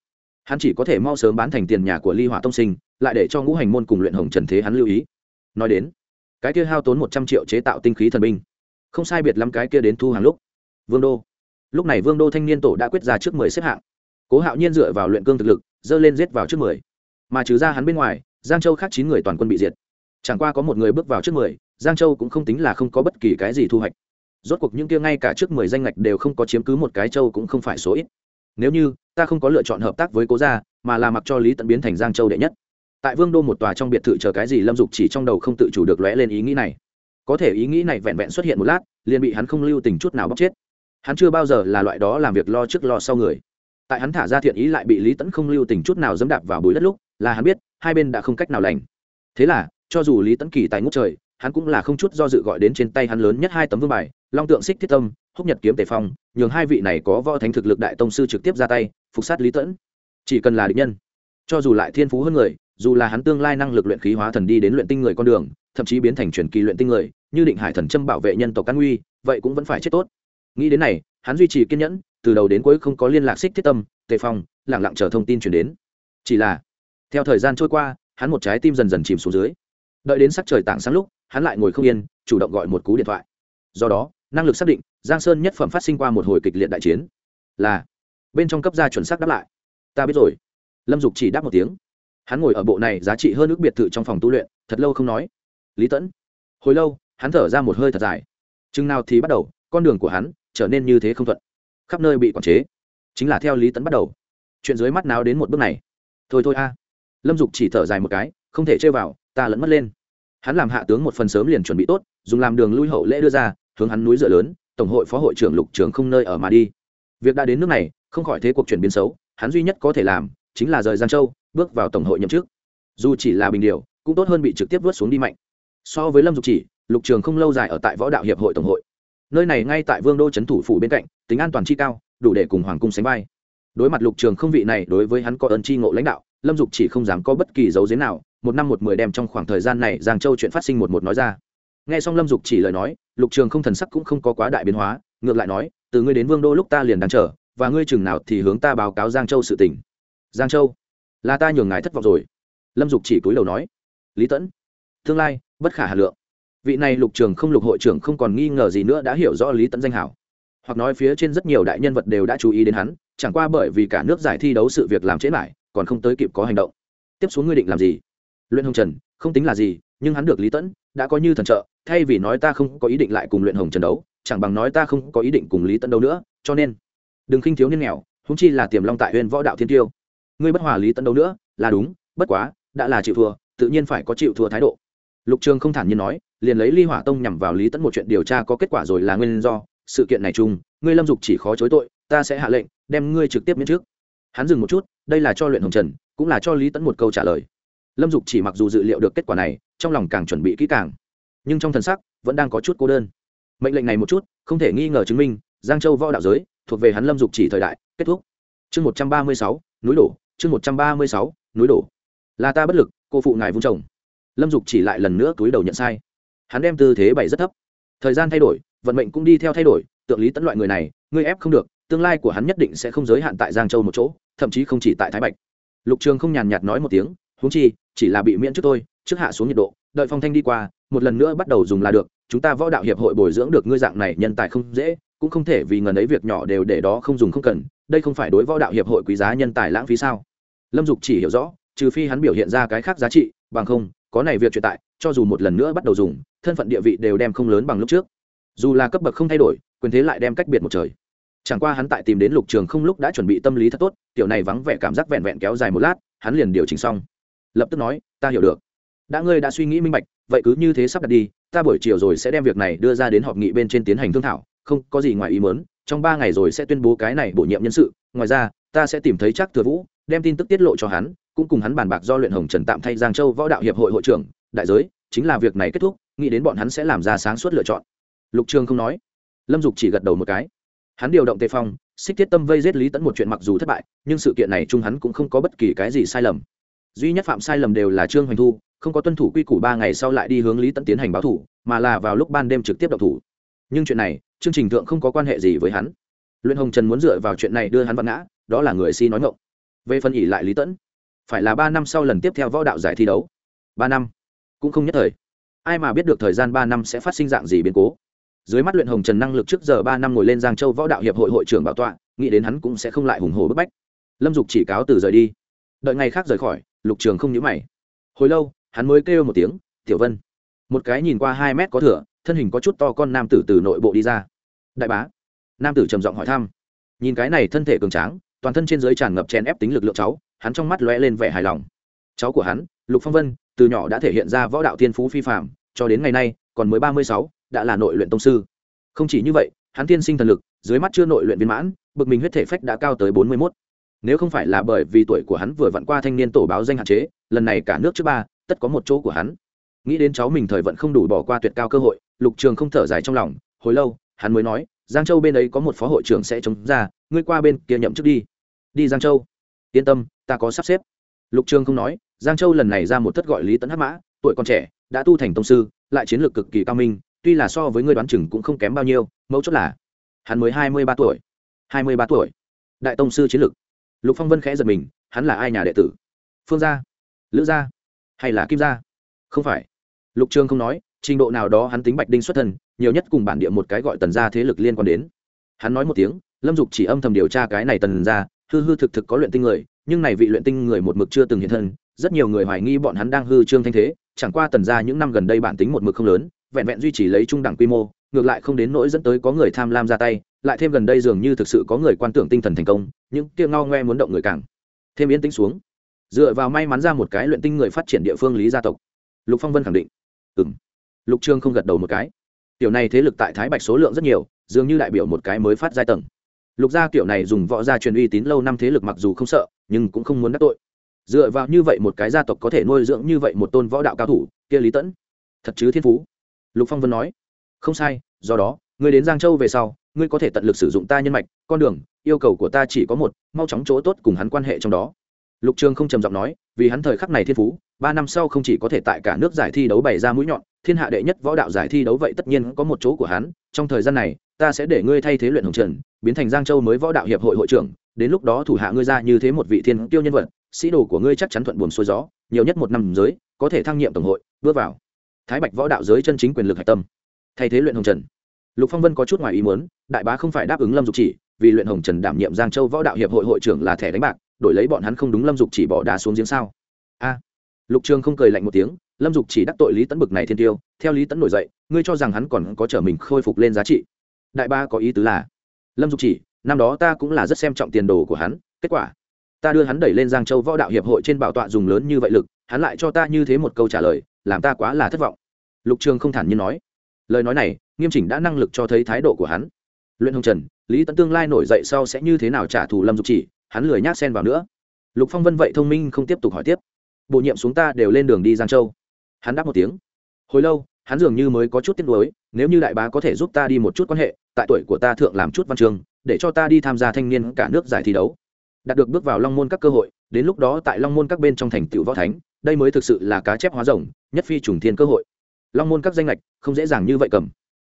Hắn chỉ có thể mau sớm bán thành tiền nhà của ly hỏa tông sinh, lại để cho ngũ hành môn cùng luyện hồng trần thế hắn lưu ý. Nói đến, cái kia hao tốn một trăm triệu chế tạo tinh khí thần binh. Không sai biệt lắm cái kia đến thu hàng lúc. Vương đô. Lúc này vương đô thanh niên tổ đã quyết ra trước mười xếp hạng. Cố hạo nhiên dựa vào luyện cương thực lực dơ lên giết vào trước mười. Mà trừ ra hắn bên ngoài giang châu khác chín người toàn quân bị diệt. Chẳng qua có một người bước vào trước mười, giang châu cũng không tính là không có bất kỳ cái gì thu hoạch. Rốt cuộc những kia ngay cả trước mười danh ngạch đều không có chiếm cứ một cái châu cũng không phải số ít. Nếu như, ta không có lựa chọn hợp tác với cố gia, mà là mặc cho lý tận biến thành giang châu đệ nhất. Tại vương đô một tòa trong biệt thự chờ cái gì lâm dục chỉ trong đầu không tự chủ được lóe lên ý nghĩ này. Có thể ý nghĩ này vẹn vẹn xuất hiện một lát, liền bị hắn không lưu tình chút nào bóc chết. Hắn chưa bao giờ là loại đó làm việc lo trước lo sau người. Tại hắn thả ra thiện ý lại bị lý tẫn không lưu tình chút nào dẫm đạp vào bụi đất lúc là hắn biết, hai bên đã không cách nào lành. Thế là, cho dù lý Tấn kỳ tài ngút trời, hắn cũng là không chút do dự gọi đến trên tay hắn lớn nhất hai tấm vương bài, long tượng xích thiết tâm, húc nhật kiếm tề phong, nhường hai vị này có võ thánh thực lực đại tông sư trực tiếp ra tay, phục sát lý tẫn chỉ cần là định nhân, cho dù lại thiên phú hơn người, dù là hắn tương lai năng lực luyện khí hóa thần đi đến luyện tinh người con đường, thậm chí biến thành truyền kỳ luyện tinh người, như định hải thần châm bảo vệ nhân tộc căn nguy, vậy cũng vẫn phải chết tốt. Nghĩ đến này, hắn duy trì kiên nhẫn, từ đầu đến cuối không có liên lạc xích thiết tâm, tề phong lẳng lặng chờ thông tin chuyển đến. Chỉ là theo thời gian trôi qua, hắn một trái tim dần dần chìm xuống dưới. Đợi đến sắc trời tảng sáng lúc, hắn lại ngồi không yên, chủ động gọi một cú điện thoại. Do đó, năng lực xác định, giang sơn nhất phẩm phát sinh qua một hồi kịch liệt đại chiến. Là, bên trong cấp gia chuẩn xác đáp lại. Ta biết rồi. Lâm dục chỉ đáp một tiếng. Hắn ngồi ở bộ này giá trị hơn ước biệt thự trong phòng tu luyện, thật lâu không nói. Lý tẫn hồi lâu, hắn thở ra một hơi thật dài. Chừng nào thì bắt đầu, con đường của hắn trở nên như thế không thuận. Khắp nơi bị quản chế. Chính là theo lý tẫn bắt đầu. Chuyện dưới mắt nào đến một bước này. Thôi thôi a lâm dục chỉ thở dài một cái, không thể chơi vào, ta lẫn mất lên. Hắn làm hạ tướng một phần sớm liền chuẩn bị tốt, dùng làm đường lui hậu lễ đưa ra, hướng hắn núi dựa lớn, tổng hội phó hội trưởng lục trường không nơi ở mà đi. Việc đã đến nước này, không khỏi thế cuộc chuyển biến xấu, hắn duy nhất có thể làm, chính là rời giang châu, bước vào tổng hội nhậm chức. Dù chỉ là bình điều, cũng tốt hơn bị trực tiếp vớt xuống đi mạnh. So với lâm dục chỉ, lục trường không lâu dài ở tại võ đạo hiệp hội tổng hội. Nơi này ngay tại vương đô trấn thủ phủ bên cạnh, tính an toàn chi cao, đủ để cùng hoàng cung sánh vai. Đối mặt lục trường không vị này, đối với hắn có ơn chi ngộ lãnh đạo lâm dục chỉ không dám có bất kỳ dấu dế nào, một năm một mười đem trong khoảng thời gian này giang châu chuyện phát sinh một một nói ra. Nghe xong lâm dục chỉ lời nói, lục trường không thần sắc cũng không có quá đại biến hóa, ngược lại nói, từ ngươi đến vương đô lúc ta liền đang chờ, và ngươi chừng nào thì hướng ta báo cáo giang châu sự tình. Giang châu, là ta nhường ngài thất vọng rồi. Lâm dục chỉ cúi đầu nói, lý tẫn tương lai, bất khả hà lượng. Vị này lục trường không lục hội trưởng không còn nghi ngờ gì nữa đã hiểu rõ lý tẫn danh hảo. Hoặc nói phía trên rất nhiều đại nhân vật đều đã chú ý đến hắn, chẳng qua bởi vì cả nước giải thi đấu sự việc làm trễ lại còn không tới kịp có hành động. Tiếp xuống ngươi định làm gì? Luyện hồng trần, không tính là gì, nhưng hắn được lý tẫn, đã có như thần trợ, thay vì nói ta không có ý định lại cùng luyện hồng trần đấu, chẳng bằng nói ta không có ý định cùng lý tẫn đấu nữa, cho nên, đừng khinh thiếu niên nghèo húng chi là tiềm long tại huyện võ đạo thiên tiêu. Ngươi bất hòa lý tẫn đấu nữa, là đúng, bất quá, đã là chịu thua, tự nhiên phải có chịu thua thái độ. Lục trường không thản nhiên nói, liền lấy ly hỏa tông nhằm vào lý tẫn một chuyện điều tra có kết quả rồi là nguyên do, sự kiện này chung, ngươi lâm dục chỉ khó chối tội, ta sẽ hạ lệnh, đem ngươi trực tiếp miễn trước. Hắn dừng một chút đây là cho luyện hồng trần, cũng là cho lý tẫn một câu trả lời. Lâm dục chỉ mặc dù dự liệu được kết quả này, trong lòng càng chuẩn bị kỹ càng. Nhưng trong thần sắc, vẫn đang có chút cô đơn. Mệnh lệnh này một chút, không thể nghi ngờ chứng minh, giang châu võ đạo giới, thuộc về hắn lâm dục chỉ thời đại, kết thúc. Chương một trăm ba mươi sáu, núi đổ, chương một trăm ba mươi sáu, núi đổ. Là ta bất lực, cô phụ ngài vung chồng. Lâm dục chỉ lại lần nữa túi đầu nhận sai. Hắn đem tư thế bày rất thấp. Thời gian thay đổi, vận mệnh cũng đi theo thay đổi, tượng lý tẫn loại người này, ngươi ép không được, tương lai của hắn nhất định sẽ không giới hạn tại giang châu một chỗ thậm chí không chỉ tại thái bạch. Lục trường không nhàn nhạt nói một tiếng, huống chi, chỉ là bị miễn trước tôi, trước hạ xuống nhiệt độ, đợi phong thanh đi qua, một lần nữa bắt đầu dùng là được, chúng ta võ đạo hiệp hội bồi dưỡng được ngươi dạng này nhân tài không dễ, cũng không thể vì ngần ấy việc nhỏ đều để đó không dùng không cần, đây không phải đối võ đạo hiệp hội quý giá nhân tài lãng phí sao? Lâm dục chỉ hiểu rõ, trừ phi hắn biểu hiện ra cái khác giá trị, bằng không, có này việc truyền tại, cho dù một lần nữa bắt đầu dùng, thân phận địa vị đều đem không lớn bằng lúc trước. Dù là cấp bậc không thay đổi, quyền thế lại đem cách biệt một trời chẳng qua hắn tại tìm đến lục trường không lúc đã chuẩn bị tâm lý thật tốt, tiểu này vắng vẻ cảm giác vẹn vẹn kéo dài một lát, hắn liền điều chỉnh xong. Lập tức nói, ta hiểu được. Đã ngươi đã suy nghĩ minh bạch, vậy cứ như thế sắp đặt đi, ta buổi chiều rồi sẽ đem việc này đưa ra đến họp nghị bên trên tiến hành thương thảo, không có gì ngoài ý mớn trong ba ngày rồi sẽ tuyên bố cái này bổ nhiệm nhân sự. Ngoài ra, ta sẽ tìm thấy chắc thừa vũ, đem tin tức tiết lộ cho hắn, cũng cùng hắn bàn bạc do luyện hồng trần tạm thay giang châu võ đạo hiệp hội hội trưởng, đại giới, chính là việc này kết thúc, nghĩ đến bọn hắn sẽ làm ra sáng suốt lựa chọn. Lục trường không nói. Lâm dục chỉ gật đầu một cái hắn điều động tề phong, xích thiết tâm vây giết lý tẫn một chuyện mặc dù thất bại, nhưng sự kiện này chung hắn cũng không có bất kỳ cái gì sai lầm. Duy nhất phạm sai lầm đều là trương hoành thu, không có tuân thủ quy củ ba ngày sau lại đi hướng lý tẫn tiến hành báo thủ, mà là vào lúc ban đêm trực tiếp độc thủ. Nhưng chuyện này, chương trình thượng không có quan hệ gì với hắn. Luyện hồng trần muốn dựa vào chuyện này đưa hắn văn ngã, đó là người si nói ngộng về phân ỉ lại lý tẫn phải là ba năm sau lần tiếp theo võ đạo giải thi đấu. Ba năm, cũng không nhất thời. Ai mà biết được thời gian ba năm sẽ phát sinh dạng gì biến cố dưới mắt luyện hồng trần năng lực trước giờ ba năm ngồi lên giang châu võ đạo hiệp hội hội trưởng bảo tọa, nghĩ đến hắn cũng sẽ không lại hùng hồ bức bách. Lâm dục chỉ cáo từ rời đi. Đợi ngày khác rời khỏi, lục trường không nhữ mày. Hồi lâu, hắn mới kêu một tiếng, tiểu vân. Một cái nhìn qua hai mét có thửa thân hình có chút to con nam tử từ nội bộ đi ra. Đại bá. Nam tử trầm giọng hỏi thăm. Nhìn cái này thân thể cường tráng, toàn thân trên dưới tràn ngập chèn ép tính lực lượng cháu, hắn trong mắt lóe lên vẻ hài lòng. Cháu của hắn, lục phong vân, từ nhỏ đã thể hiện ra võ đạo tiên phú phi phạm cho đến ngày nay, còn mới ba mươi sáu đã là nội luyện tông sư. Không chỉ như vậy, hắn tiên sinh thần lực, dưới mắt chưa nội luyện viên mãn, bực mình huyết thể phách đã cao tới bốn mươi mốt. Nếu không phải là bởi vì tuổi của hắn vừa vặn qua thanh niên tổ báo danh hạn chế, lần này cả nước trước ba, tất có một chỗ của hắn. Nghĩ đến cháu mình thời vận không đủ bỏ qua tuyệt cao cơ hội, lục trường không thở dài trong lòng, hồi lâu, hắn mới nói, giang châu bên ấy có một phó hội trưởng sẽ chống ra, ngươi qua bên kia nhậm chức đi. Đi giang châu? Yên tâm, ta có sắp xếp. Lục trường không nói, giang châu lần này ra một thất gọi lý tấn hắc mã, tuổi còn trẻ, đã tu thành tông sư, lại chiến lược cực kỳ cao minh tuy là so với ngươi đoán chừng cũng không kém bao nhiêu mẫu chốt là, hắn mới hai mươi ba tuổi. hai mươi ba tuổi. Đại tông sư chiến lược lục phong vân khẽ giật mình, hắn là ai nhà đệ tử? Phương gia? Lữ gia? Hay là kim gia? Không phải. Lục trường không nói, trình độ nào đó hắn tính bạch đinh xuất thân nhiều nhất cùng bản địa một cái gọi tần gia thế lực liên quan đến. Hắn nói một tiếng, lâm dục chỉ âm thầm điều tra cái này tần gia, hư hư thực thực có luyện tinh người, nhưng này vị luyện tinh người một mực chưa từng hiện thân, rất nhiều người hoài nghi bọn hắn đang hư trương thanh thế, chẳng qua tần gia những năm gần đây bản tính một mực không lớn vẹn vẹn duy trì lấy trung đẳng quy mô, ngược lại không đến nỗi dẫn tới có người tham lam ra tay, lại thêm gần đây dường như thực sự có người quan tưởng tinh thần thành công, những kia ngao ngoe muốn động người càng. Thêm yên tĩnh xuống. Dựa vào may mắn ra một cái luyện tinh người phát triển địa phương lý gia tộc. Lục phong vân khẳng định. Ừ m lục trương không gật đầu một cái. Tiểu này thế lực tại thái bạch số lượng rất nhiều, dường như đại biểu một cái mới phát giai tầng. Lục gia kiểu này dùng võ gia truyền uy tín lâu năm thế lực mặc dù không sợ, nhưng cũng không muốn đắc tội. Dựa vào như vậy một cái gia tộc có thể nuôi dưỡng như vậy một tôn võ đạo cao thủ, kia lý tẫn, thật chứ thiên phú lục phong vân nói, không sai, do đó, ngươi đến giang châu về sau, ngươi có thể tận lực sử dụng ta nhân mạch, con đường, yêu cầu của ta chỉ có một, mau chóng chỗ tốt cùng hắn quan hệ trong đó. Lục trường không trầm giọng nói, vì hắn thời khắc này thiên phú, ba năm sau không chỉ có thể tại cả nước giải thi đấu bày ra mũi nhọn, thiên hạ đệ nhất võ đạo giải thi đấu vậy tất nhiên có một chỗ của hắn, trong thời gian này, ta sẽ để ngươi thay thế luyện hồng trần, biến thành giang châu mới võ đạo hiệp hội hội trưởng, đến lúc đó thủ hạ ngươi ra như thế một vị thiên tiêu nhân vật, sĩ đồ của ngươi chắc chắn thuận buồm xuôi gió, nhiều nhất một năm giới, có thể thăng nhiệm tổng hội, bước vào thái bạch võ đạo giới chân chính quyền lực hạch tâm. Thay thế luyện hồng trần. Lục phong vân có chút ngoài ý muốn, đại bá không phải đáp ứng lâm dục chỉ, vì luyện hồng trần đảm nhiệm giang châu võ đạo hiệp hội hội trưởng là thẻ đánh bạc, đổi lấy bọn hắn không đúng lâm dục chỉ bỏ đá xuống giếng sao? A. Lục trường không cười lạnh một tiếng, lâm dục chỉ đắc tội lý tấn bực này thiên tiêu, theo lý tấn nổi dậy, ngươi cho rằng hắn còn có trở mình khôi phục lên giá trị. Đại ba có ý tứ là, lâm dục chỉ, năm đó ta cũng là rất xem trọng tiền đồ của hắn, kết quả, ta đưa hắn đẩy lên giang châu võ đạo hiệp hội trên bảo tọa dùng lớn như vậy lực, hắn lại cho ta như thế một câu trả lời làm ta quá là thất vọng. Lục trường không thản nhiên nói. Lời nói này nghiêm chỉnh đã năng lực cho thấy thái độ của hắn. Luyện hồng trần lý tấn tương lai nổi dậy sau sẽ như thế nào trả thù lâm dục chỉ hắn lười nhác xen vào nữa. Lục phong vân vậy thông minh không tiếp tục hỏi tiếp. Bổ nhiệm xuống ta đều lên đường đi giang châu. Hắn đáp một tiếng. Hồi lâu hắn dường như mới có chút tiếc nuối nếu như đại bá có thể giúp ta đi một chút quan hệ tại tuổi của ta thượng làm chút văn trường, để cho ta đi tham gia thanh niên cả nước giải thi đấu. Đạt được bước vào long môn các cơ hội đến lúc đó tại long môn các bên trong thành tựu võ thánh đây mới thực sự là cá chép hóa rồng, nhất phi trùng thiên cơ hội. Long môn các danh lệch không dễ dàng như vậy cầm.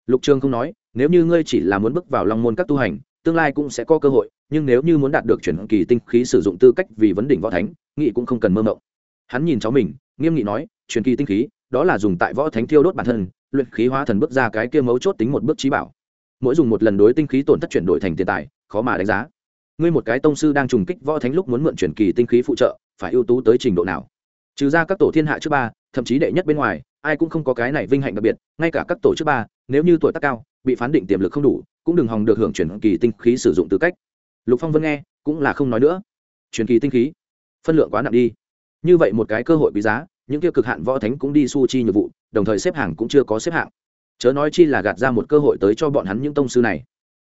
Lục trường không nói, nếu như ngươi chỉ là muốn bước vào long môn các tu hành, tương lai cũng sẽ có cơ hội, nhưng nếu như muốn đạt được chuyển kỳ tinh khí sử dụng tư cách vì vấn đỉnh võ thánh nghị cũng không cần mơ mộng. Hắn nhìn cháu mình, nghiêm nghị nói, chuyển kỳ tinh khí, đó là dùng tại võ thánh thiêu đốt bản thân, luyện khí hóa thần bước ra cái kia mấu chốt tính một bước trí bảo. Mỗi dùng một lần đối tinh khí tổn thất chuyển đổi thành tiền tài, khó mà đánh giá. Ngươi một cái tông sư đang trùng kích võ thánh lúc muốn mượn chuyển kỳ tinh khí phụ trợ, phải ưu tú tới trình độ nào? Trừ ra các tổ thiên hạ trước ba, thậm chí đệ nhất bên ngoài, ai cũng không có cái này vinh hạnh đặc biệt, ngay cả các tổ trước ba, nếu như tuổi tác cao, bị phán định tiềm lực không đủ, cũng đừng hòng được hưởng chuyển kỳ tinh khí sử dụng tư cách. Lục phong vân nghe, cũng là không nói nữa. Chuyển kỳ tinh khí? Phân lượng quá nặng đi. Như vậy một cái cơ hội quý giá, những kia cực hạn võ thánh cũng đi su chi nhiệm vụ, đồng thời xếp hàng cũng chưa có xếp hạng. Chớ nói chi là gạt ra một cơ hội tới cho bọn hắn những tông sư này.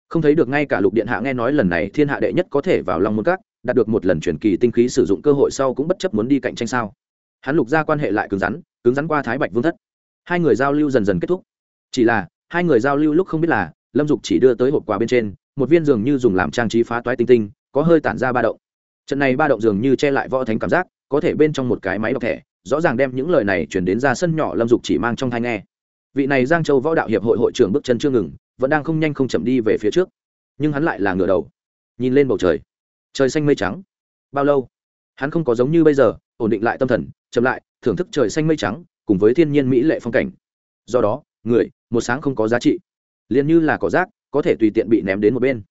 Không thấy được ngay cả lục điện hạ nghe nói lần này thiên hạ đệ nhất có thể vào long môn các, đạt được một lần chuyển kỳ tinh khí sử dụng cơ hội sau cũng bất chấp muốn đi cạnh tranh sao? Hắn lục ra quan hệ lại cứng rắn cứng rắn qua thái bạch vương thất. Hai người giao lưu dần dần kết thúc. Chỉ là, hai người giao lưu lúc không biết là, lâm dục chỉ đưa tới hộp quà bên trên, một viên dường như dùng làm trang trí phá toái tinh tinh, có hơi tản ra ba động. Trận này ba động dường như che lại võ thánh cảm giác, có thể bên trong một cái máy đọc thẻ, rõ ràng đem những lời này chuyển đến ra sân nhỏ lâm dục chỉ mang trong thai nghe. Vị này giang châu võ đạo hiệp hội hội trưởng bước chân chưa ngừng, vẫn đang không nhanh không chậm đi về phía trước. Nhưng hắn lại là ngửa đầu, nhìn lên bầu trời. Trời xanh mây trắng. Bao lâu? Hắn không có giống như bây giờ, ổn định lại tâm thần chậm lại, thưởng thức trời xanh mây trắng, cùng với thiên nhiên mỹ lệ phong cảnh. Do đó, người, một sáng không có giá trị. Liền như là cỏ rác, có thể tùy tiện bị ném đến một bên.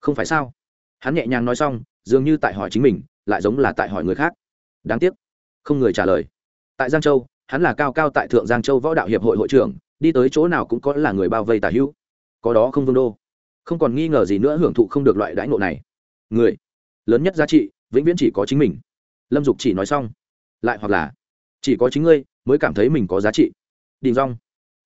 Không phải sao? Hắn nhẹ nhàng nói xong, dường như tại hỏi chính mình, lại giống là tại hỏi người khác. Đáng tiếc, không người trả lời. Tại giang châu, hắn là cao cao tại thượng giang châu võ đạo hiệp hội hội trưởng, đi tới chỗ nào cũng có là người bao vây tả hữu. Có đó không vương đô. Không còn nghi ngờ gì nữa hưởng thụ không được loại đãi ngộ này. Người, lớn nhất giá trị, vĩnh viễn chỉ có chính mình. Lâm dục chỉ nói xong lại hoặc là chỉ có chính ngươi mới cảm thấy mình có giá trị. Đình rong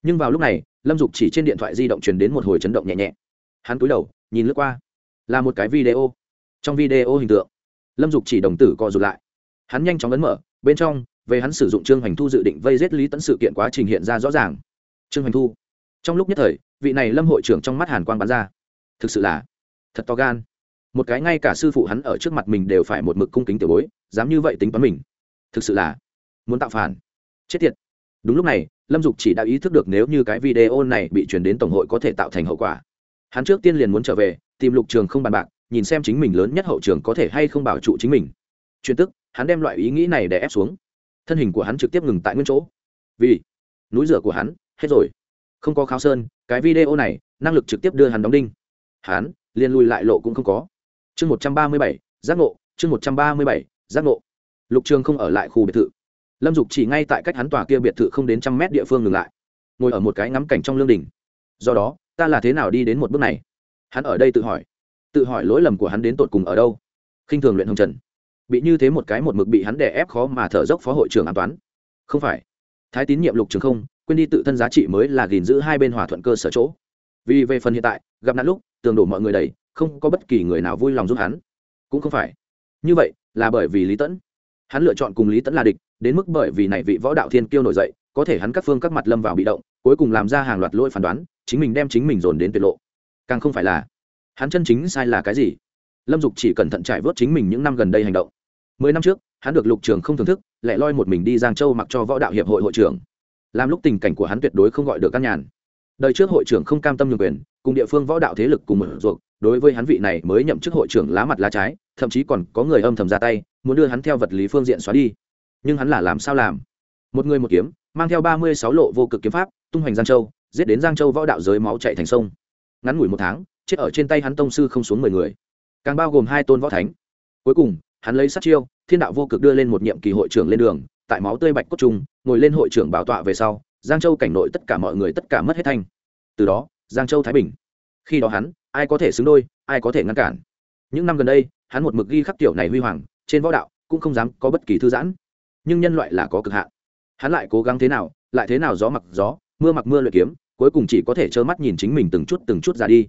nhưng vào lúc này, lâm dục chỉ trên điện thoại di động truyền đến một hồi chấn động nhẹ nhẹ. Hắn cúi đầu, nhìn lướt qua. Là một cái video. Trong video hình tượng, lâm dục chỉ đồng tử co rụt lại. Hắn nhanh chóng ấn mở, bên trong, về hắn sử dụng trương hoành thu dự định vây giết lý tẫn sự kiện quá trình hiện ra rõ ràng. Trương hoành thu. Trong lúc nhất thời, vị này lâm hội trưởng trong mắt hàn quang bắn ra. Thực sự là thật to gan. Một cái ngay cả sư phụ hắn ở trước mặt mình đều phải một mực cung kính tiểu bối, dám như vậy tính toán mình thực sự là muốn tạo phản. Chết tiệt. Đúng lúc này, lâm dục chỉ đã ý thức được nếu như cái video này bị truyền đến tổng hội có thể tạo thành hậu quả. Hắn trước tiên liền muốn trở về, tìm lục trường không bàn bạc, nhìn xem chính mình lớn nhất hậu trường có thể hay không bảo trụ chính mình. Chuyện tức, hắn đem loại ý nghĩ này để ép xuống. Thân hình của hắn trực tiếp ngừng tại nguyên chỗ. Vì núi rửa của hắn, hết rồi. Không có khao sơn, cái video này, năng lực trực tiếp đưa hắn đóng đinh. Hắn, liền lùi lại lộ cũng không có. Chương một trăm ba mươi bảy, giác ngộ, chương một trăm ba mươi bảy, giác ngộ lục trường không ở lại khu biệt thự. Lâm dục chỉ ngay tại cách hắn tòa kia biệt thự không đến trăm mét địa phương ngừng lại, ngồi ở một cái ngắm cảnh trong lương đình do đó, ta là thế nào đi đến một bước này? Hắn ở đây tự hỏi. Tự hỏi lỗi lầm của hắn đến tột cùng ở đâu? Khinh thường luyện hồng trần. Bị như thế một cái một mực bị hắn đè ép khó mà thở dốc phó hội trưởng an toán. Không phải. Thái tín nhiệm lục trường không, quên đi tự thân giá trị mới là gìn giữ hai bên hòa thuận cơ sở chỗ. Vì về phần hiện tại, gặp nạn lúc, tường đổ mọi người đầy, không có bất kỳ người nào vui lòng giúp hắn. Cũng không phải. Như vậy, là bởi vì lý tẫn hắn lựa chọn cùng lý tẫn là địch, đến mức bởi vì này vị võ đạo thiên kiêu nổi dậy, có thể hắn các phương các mặt lâm vào bị động, cuối cùng làm ra hàng loạt lỗi phán đoán, chính mình đem chính mình dồn đến tuyệt lộ. Càng không phải là, hắn chân chính sai là cái gì? Lâm dục chỉ cẩn thận trải vớt chính mình những năm gần đây hành động. Mười năm trước, hắn được lục trường không thưởng thức, lại loi một mình đi giang châu mặc cho võ đạo hiệp hội hội trưởng. Làm lúc tình cảnh của hắn tuyệt đối không gọi được căn nhàn. Đời trước hội trưởng không cam tâm nhường quyền, cùng địa phương võ đạo thế lực cùng mở ruột đối với hắn vị này mới nhậm chức hội trưởng lá mặt lá trái, thậm chí còn có người âm thầm ra tay, muốn đưa hắn theo vật lý phương diện xóa đi. Nhưng hắn là làm sao làm? Một người một kiếm, mang theo ba mươi sáu lộ vô cực kiếm pháp, tung hoành giang châu, giết đến giang châu võ đạo giới máu chạy thành sông. Ngắn ngủi một tháng, chết ở trên tay hắn tông sư không xuống mười người. Càng bao gồm hai tôn võ thánh. Cuối cùng, hắn lấy sát chiêu, thiên đạo vô cực đưa lên một nhiệm kỳ hội trưởng lên đường, tại máu tươi bạch cốt trung, ngồi lên hội trưởng bảo tọa về sau, giang châu cảnh nội tất cả mọi người tất cả mất hết thanh. Từ đó, giang châu thái bình khi đó hắn, ai có thể xứng đôi, ai có thể ngăn cản. Những năm gần đây, hắn một mực ghi khắc tiểu này huy hoàng, trên võ đạo cũng không dám có bất kỳ thư giãn. Nhưng nhân loại là có cực hạn. Hắn lại cố gắng thế nào, lại thế nào gió mặc gió, mưa mặc mưa luyện kiếm, cuối cùng chỉ có thể trơ mắt nhìn chính mình từng chút từng chút ra đi.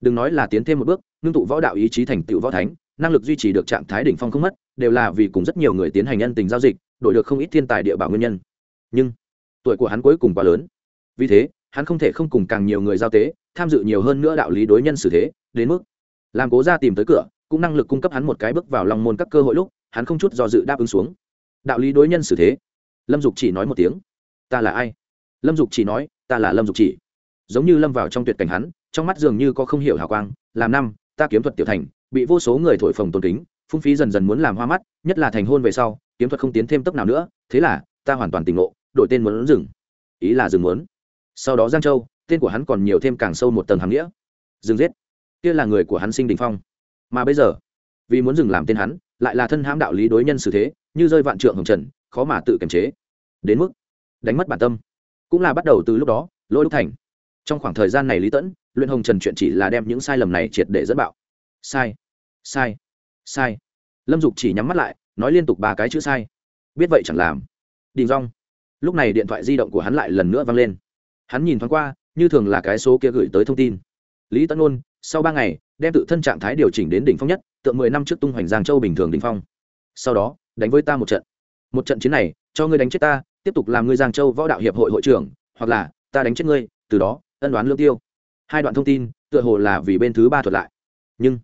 Đừng nói là tiến thêm một bước, ngưng tụ võ đạo ý chí thành tựu võ thánh, năng lực duy trì được trạng thái đỉnh phong không mất, đều là vì cùng rất nhiều người tiến hành nhân tình giao dịch, đổi được không ít thiên tài địa bảo nguyên nhân. Nhưng, tuổi của hắn cuối cùng quá lớn. Vì thế hắn không thể không cùng càng nhiều người giao tế, tham dự nhiều hơn nữa đạo lý đối nhân xử thế, đến mức làm cố ra tìm tới cửa, cũng năng lực cung cấp hắn một cái bước vào lòng môn các cơ hội lúc, hắn không chút do dự đáp ứng xuống. Đạo lý đối nhân xử thế. Lâm dục chỉ nói một tiếng. Ta là ai? Lâm dục chỉ nói, ta là lâm dục chỉ. Giống như lâm vào trong tuyệt cảnh hắn, trong mắt dường như có không hiểu hào quang, làm năm, ta kiếm thuật tiểu thành, bị vô số người thổi phồng tôn kính, phung phí dần dần muốn làm hoa mắt, nhất là thành hôn về sau, kiếm thuật không tiến thêm tốc nào nữa, thế là, ta hoàn toàn tỉnh ngộ, đổi tên muốn dừng. Ý là dừng muốn sau đó giang châu tên của hắn còn nhiều thêm càng sâu một tầng hàm nghĩa dừng giết kia là người của hắn sinh đình phong mà bây giờ vì muốn dừng làm tên hắn lại là thân hãm đạo lý đối nhân xử thế như rơi vạn trượng hồng trần khó mà tự kiềm chế đến mức đánh mất bản tâm cũng là bắt đầu từ lúc đó lỗi đúc thành trong khoảng thời gian này lý tẫn luyện hồng trần chuyện chỉ là đem những sai lầm này triệt để dẫn bạo sai sai sai lâm dục chỉ nhắm mắt lại nói liên tục ba cái chữ sai biết vậy chẳng làm đình rong lúc này điện thoại di động của hắn lại lần nữa vang lên hắn nhìn thoáng qua, như thường là cái số kia gửi tới thông tin. Lý tân ôn, sau ba ngày, đem tự thân trạng thái điều chỉnh đến đỉnh phong nhất tượng mười năm trước tung hoành giang châu bình thường đỉnh phong. Sau đó, đánh với ta một trận. Một trận chiến này, cho ngươi đánh chết ta, tiếp tục làm ngươi giang châu võ đạo hiệp hội hội trưởng, hoặc là, ta đánh chết ngươi, từ đó, ân đoán lương tiêu. Hai đoạn thông tin, tựa hồ là vì bên thứ ba thuật lại. Nhưng,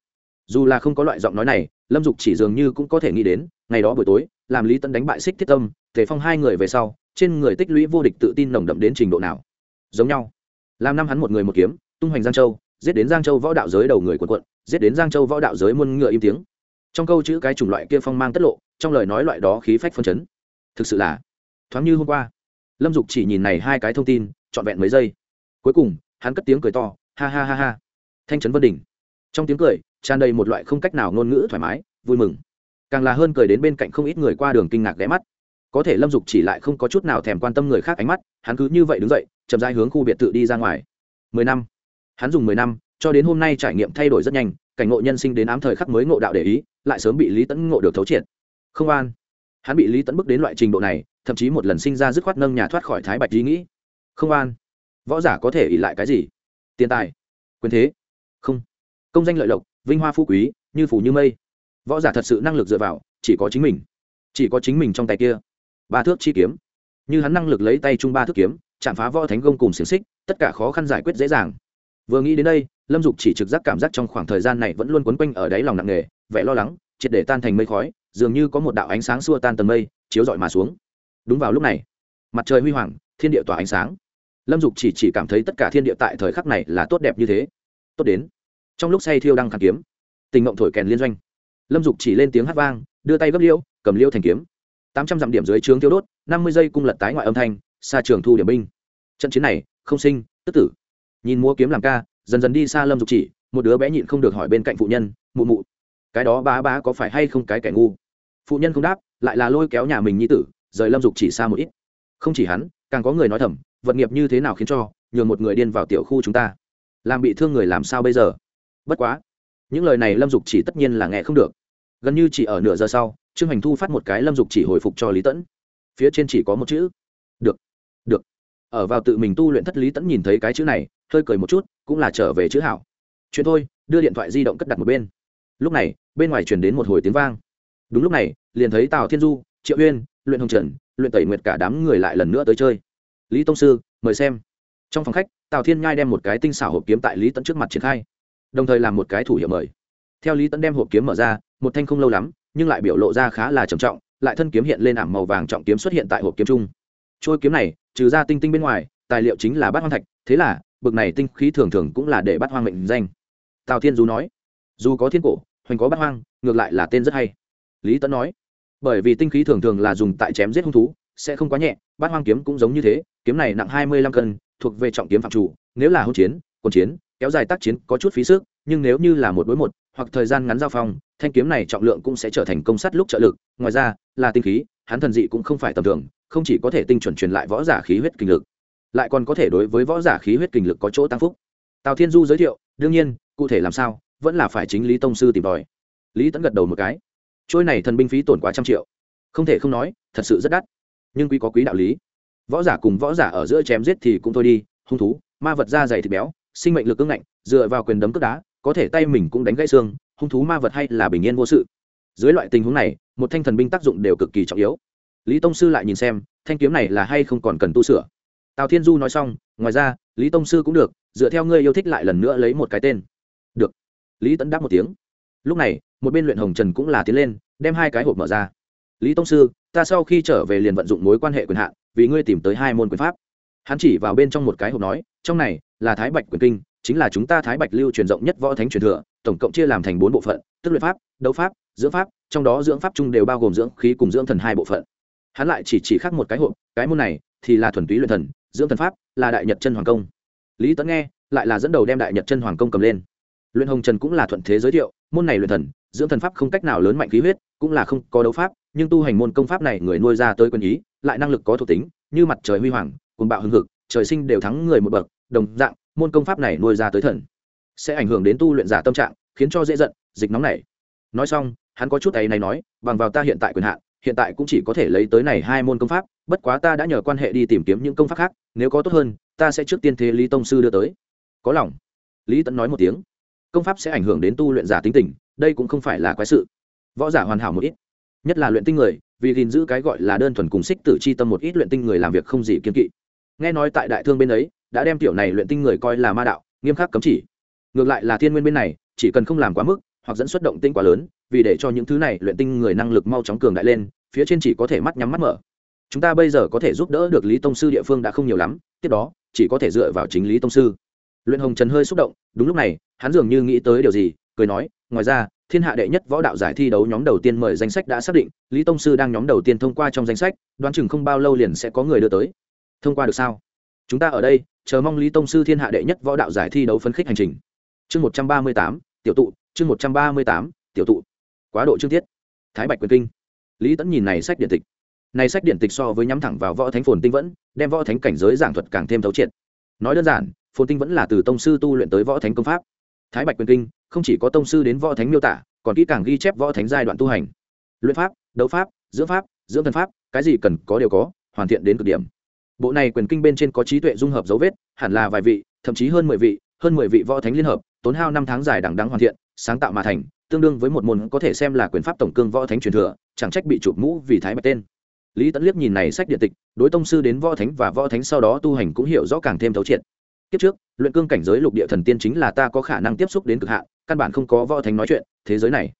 dù là không có loại giọng nói này, lâm dục chỉ dường như cũng có thể nghĩ đến, ngày đó buổi tối, làm lý tân đánh bại xích thiết tâm thể phong hai người về sau, trên người tích lũy vô địch tự tin nồng đậm đến trình độ nào giống nhau. Làm năm hắn một người một kiếm, tung hoành giang châu, giết đến giang châu võ đạo giới đầu người quần quận giết đến giang châu võ đạo giới muôn ngựa im tiếng. Trong câu chữ cái chủng loại kia phong mang tất lộ, trong lời nói loại đó khí phách phân chấn. Thực sự là, thoáng như hôm qua. Lâm dục chỉ nhìn này hai cái thông tin, trọn vẹn mấy giây. Cuối cùng, hắn cất tiếng cười to, ha ha ha ha. Thanh trấn vân đình trong tiếng cười, tràn đầy một loại không cách nào ngôn ngữ thoải mái, vui mừng. Càng là hơn cười đến bên cạnh không ít người qua đường kinh ngạc ghé mắt có thể lâm dục chỉ lại không có chút nào thèm quan tâm người khác ánh mắt, hắn cứ như vậy đứng dậy, chậm rãi hướng khu biệt thự đi ra ngoài. Mười năm. Hắn dùng mười năm, cho đến hôm nay trải nghiệm thay đổi rất nhanh, cảnh ngộ nhân sinh đến ám thời khắc mới ngộ đạo để ý, lại sớm bị lý tẫn ngộ được thấu triệt. Không an. Hắn bị lý tẫn bước đến loại trình độ này, thậm chí một lần sinh ra dứt khoát nâng nhà thoát khỏi thái bạch ý nghĩ. Không an. Võ giả có thể ỉ lại cái gì? Tiền tài. Quyền thế. Không. Công danh lợi lộc, vinh hoa phú quý, như phủ như mây. Võ giả thật sự năng lực dựa vào, chỉ có chính mình. Chỉ có chính mình trong tay kia ba thước chi kiếm. Như hắn năng lực lấy tay chung ba thước kiếm, chạm phá võ thánh gông cùng xiềng xích, tất cả khó khăn giải quyết dễ dàng. Vừa nghĩ đến đây, lâm dục chỉ trực giác cảm giác trong khoảng thời gian này vẫn luôn quấn quanh ở đáy lòng nặng nề, vẻ lo lắng, triệt để tan thành mây khói, dường như có một đạo ánh sáng xua tan tầng mây, chiếu rọi mà xuống. Đúng vào lúc này, mặt trời huy hoàng, thiên địa tỏa ánh sáng. Lâm dục chỉ chỉ cảm thấy tất cả thiên địa tại thời khắc này là tốt đẹp như thế. Tốt đến. Trong lúc say thiêu đang khăn kiếm, tình mộng thổi kèn liên doanh. Lâm dục chỉ lên tiếng hát vang, đưa tay gấp liêu cầm liêu thành kiếm tám trăm dặm điểm dưới trướng tiêu đốt, năm mươi giây cung lật tái ngoại âm thanh, xa trường thu điểm binh. Trận chiến này, không sinh, tức tử. Nhìn mua kiếm làm ca, dần dần đi xa lâm dục chỉ, một đứa bé nhịn không được hỏi bên cạnh phụ nhân, mụ mụ, cái đó bá bá có phải hay không cái kẻ ngu? Phụ nhân không đáp, lại là lôi kéo nhà mình nhi tử, rời lâm dục chỉ xa một ít. Không chỉ hắn, càng có người nói thầm, vật nghiệp như thế nào khiến cho nhường một người điên vào tiểu khu chúng ta? Làm bị thương người làm sao bây giờ? Bất quá, những lời này lâm dục chỉ tất nhiên là nghe không được gần như chỉ ở nửa giờ sau, trương hành thu phát một cái lâm dục chỉ hồi phục cho lý tẫn. Phía trên chỉ có một chữ, được được. Ở vào tự mình tu luyện thất lý tẫn nhìn thấy cái chữ này, hơi cười một chút, cũng là trở về chữ hảo. Chuyện thôi, đưa điện thoại di động cất đặt một bên. Lúc này, bên ngoài chuyển đến một hồi tiếng vang. Đúng lúc này, liền thấy tào thiên du, triệu uyên, luyện hồng trần, luyện tẩy nguyệt cả đám người lại lần nữa tới chơi. Lý tông sư, mời xem. Trong phòng khách, tào thiên nhai đem một cái tinh xảo hộp kiếm tại lý tẫn trước mặt triển khai, đồng thời làm một cái thủ hiệu mời theo lý tẫn đem hộp kiếm mở ra, một thanh không lâu lắm, nhưng lại biểu lộ ra khá là trầm trọng, lại thân kiếm hiện lên ảm màu vàng trọng kiếm xuất hiện tại hộp kiếm trung. Trôi kiếm này, trừ ra tinh tinh bên ngoài, tài liệu chính là bát hoang thạch, thế là, bực này tinh khí thường thường cũng là để bát hoang mệnh danh. Tào thiên du nói, dù có thiên cổ, hoành có bát hoang, ngược lại là tên rất hay. Lý tẫn nói, bởi vì tinh khí thường thường là dùng tại chém giết hung thú, sẽ không quá nhẹ, bát hoang kiếm cũng giống như thế, kiếm này nặng hai mươi lăm cân, thuộc về trọng kiếm phạm chủ, nếu là hỗn chiến quân chiến, kéo dài tác chiến có chút phí sức, nhưng nếu như là một đối một hoặc thời gian ngắn giao phong, thanh kiếm này trọng lượng cũng sẽ trở thành công sắt lúc trợ lực. Ngoài ra, là tinh khí, hắn thần dị cũng không phải tầm thường, không chỉ có thể tinh chuẩn truyền lại võ giả khí huyết kinh lực, lại còn có thể đối với võ giả khí huyết kinh lực có chỗ tăng phúc. Tào thiên du giới thiệu, đương nhiên, cụ thể làm sao, vẫn là phải chính lý tông sư tìm tòi. Lý tẫn gật đầu một cái. Trôi này thần binh phí tổn quá trăm triệu. Không thể không nói, thật sự rất đắt. Nhưng quý có quý đạo lý. Võ giả cùng võ giả ở giữa chém giết thì cũng thôi đi, hung thú, ma vật da dày thịt béo, sinh mệnh lực cứng ngạnh, dựa vào quyền đấm cước đá có thể tay mình cũng đánh gãy xương, hung thú ma vật hay là bình yên vô sự. Dưới loại tình huống này, một thanh thần binh tác dụng đều cực kỳ trọng yếu. Lý tông sư lại nhìn xem, thanh kiếm này là hay không còn cần tu sửa. Tào thiên du nói xong, ngoài ra, lý tông sư cũng được, dựa theo ngươi yêu thích lại lần nữa lấy một cái tên. Được. Lý tẫn đáp một tiếng. Lúc này, một bên luyện hồng trần cũng là tiến lên, đem hai cái hộp mở ra. Lý tông sư, ta sau khi trở về liền vận dụng mối quan hệ quyền hạn, vì ngươi tìm tới hai môn quyền pháp. Hắn chỉ vào bên trong một cái hộp nói, trong này là thái bạch quyền kinh chính là chúng ta thái bạch lưu truyền rộng nhất võ thánh truyền thừa, tổng cộng chia làm thành bốn bộ phận, tức luyện pháp, đấu pháp, dưỡng pháp, trong đó dưỡng pháp chung đều bao gồm dưỡng khí cùng dưỡng thần hai bộ phận. Hắn lại chỉ chỉ khác một cái hộp, cái môn này thì là thuần túy luyện thần, dưỡng thần pháp, là đại nhật chân hoàng công. Lý tấn nghe, lại là dẫn đầu đem đại nhật chân hoàng công cầm lên. Luyện hồng trần cũng là thuận thế giới thiệu, môn này luyện thần, dưỡng thần pháp không cách nào lớn mạnh khí huyết, cũng là không có đấu pháp, nhưng tu hành môn công pháp này người nuôi ra tới quân ý, lại năng lực có thuộc tính, như mặt trời huy hoàng cùng bạo hưng hực, trời sinh đều thắng người một bậc, đồng dạng môn công pháp này nuôi ra tới thần. Sẽ ảnh hưởng đến tu luyện giả tâm trạng, khiến cho dễ giận, dịch nóng này. Nói xong, hắn có chút ấy này nói, bằng vào ta hiện tại quyền hạn, hiện tại cũng chỉ có thể lấy tới này hai môn công pháp, bất quá ta đã nhờ quan hệ đi tìm kiếm những công pháp khác, nếu có tốt hơn, ta sẽ trước tiên thế lý tông sư đưa tới. Có lòng. Lý tẫn nói một tiếng. Công pháp sẽ ảnh hưởng đến tu luyện giả tính tình, đây cũng không phải là quái sự. Võ giả hoàn hảo một ít. Nhất là luyện tinh người, vì gìn giữ cái gọi là đơn thuần cùng xích tử c h i tâm một ít luyện tinh người làm việc không gì kiên kỵ. Nghe nói tại đại thương bên ấy đã đem tiểu này luyện tinh người coi là ma đạo, nghiêm khắc cấm chỉ. Ngược lại là thiên nguyên bên này, chỉ cần không làm quá mức, hoặc dẫn xuất động tinh quá lớn, vì để cho những thứ này luyện tinh người năng lực mau chóng cường đại lên, phía trên chỉ có thể mắt nhắm mắt mở. Chúng ta bây giờ có thể giúp đỡ được lý tông sư địa phương đã không nhiều lắm, tiếp đó, chỉ có thể dựa vào chính lý tông sư. Luyện hồng trần hơi xúc động, đúng lúc này, hắn dường như nghĩ tới điều gì, cười nói, ngoài ra, thiên hạ đệ nhất võ đạo giải thi đấu nhóm đầu tiên mời danh sách đã xác định, lý tông sư đang nhóm đầu tiên thông qua trong danh sách, đoán chừng không bao lâu liền sẽ có người đưa tới. Thông qua được sao? Chúng ta ở đây chờ mong lý tông sư thiên hạ đệ nhất võ đạo giải thi đấu phấn khích hành trình. Chương một trăm ba mươi tám, tiểu tụ, chương một trăm ba mươi tám, tiểu tụ. Quá độ chương tiết thái bạch quyền kinh. Lý tẫn nhìn này sách điện tịch. Này sách điện tịch so với nhắm thẳng vào võ thánh phồn tinh vẫn, đem võ thánh cảnh giới giảng thuật càng thêm thấu triệt. Nói đơn giản, phồn tinh vẫn là từ tông sư tu luyện tới võ thánh công pháp. Thái bạch quyền kinh, không chỉ có tông sư đến võ thánh miêu tả, còn kỹ càng ghi chép võ thánh giai đoạn tu hành. Luyện pháp, đấu pháp, dưỡng pháp, dưỡng thần pháp, cái gì cần có đều có, hoàn thiện đến cực điểm bộ này quyền kinh bên trên có trí tuệ dung hợp dấu vết, hẳn là vài vị, thậm chí hơn mười vị, hơn mười vị võ thánh liên hợp, tốn hao năm tháng dài đằng đắng hoàn thiện, sáng tạo mà thành, tương đương với một môn có thể xem là quyền pháp tổng cương võ thánh truyền thừa, chẳng trách bị chụp mũ vì thái bạch tên. Lý tẫn liếc nhìn này sách điện tịch, đối tông sư đến võ thánh và võ thánh sau đó tu hành cũng hiểu rõ càng thêm thấu triệt. Kiếp trước, luyện cương cảnh giới lục địa thần tiên chính là ta có khả năng tiếp xúc đến cực hạn, căn bản không có võ thánh nói chuyện, thế giới này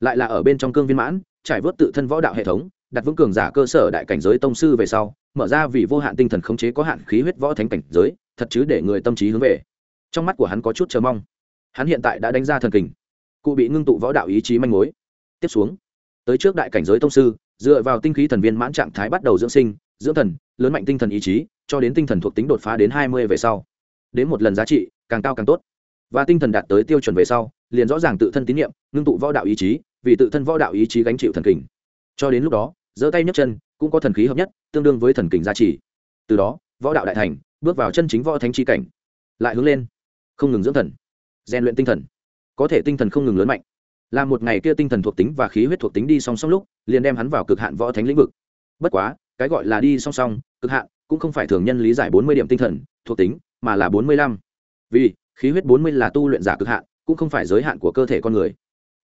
lại là ở bên trong cương viên mãn, trải vớt tự thân võ đạo hệ thống đặt vững cường giả cơ sở đại cảnh giới tông sư về sau, mở ra vì vô hạn tinh thần khống chế có hạn khí huyết võ thánh cảnh giới, thật chứ để người tâm trí hướng về. Trong mắt của hắn có chút chờ mong. Hắn hiện tại đã đánh ra thần kình. Cụ bị ngưng tụ võ đạo ý chí manh mối. Tiếp xuống, tới trước đại cảnh giới tông sư, dựa vào tinh khí thần viên mãn trạng thái bắt đầu dưỡng sinh, dưỡng thần, lớn mạnh tinh thần ý chí, cho đến tinh thần thuộc tính đột phá đến hai mươi về sau. Đến một lần giá trị, càng cao càng tốt. Và tinh thần đạt tới tiêu chuẩn về sau, liền rõ ràng tự thân tín nhiệm, ngưng tụ võ đạo ý chí, vì tự thân võ đạo ý chí gánh chịu thần kình. Cho đến lúc đó giơ tay nhấc chân, cũng có thần khí hợp nhất, tương đương với thần kình gia trì. Từ đó, võ đạo đại thành, bước vào chân chính võ thánh chi cảnh. Lại hướng lên. Không ngừng dưỡng thần. Rèn luyện tinh thần. Có thể tinh thần không ngừng lớn mạnh. Làm một ngày kia tinh thần thuộc tính và khí huyết thuộc tính đi song song lúc, liền đem hắn vào cực hạn võ thánh lĩnh vực. Bất quá, cái gọi là đi song song, cực hạn, cũng không phải thường nhân lý giải bốn mươi điểm tinh thần, thuộc tính, mà là bốn mươi lăm. Vì, khí huyết bốn mươi là tu luyện giả cực hạn, cũng không phải giới hạn của cơ thể con người.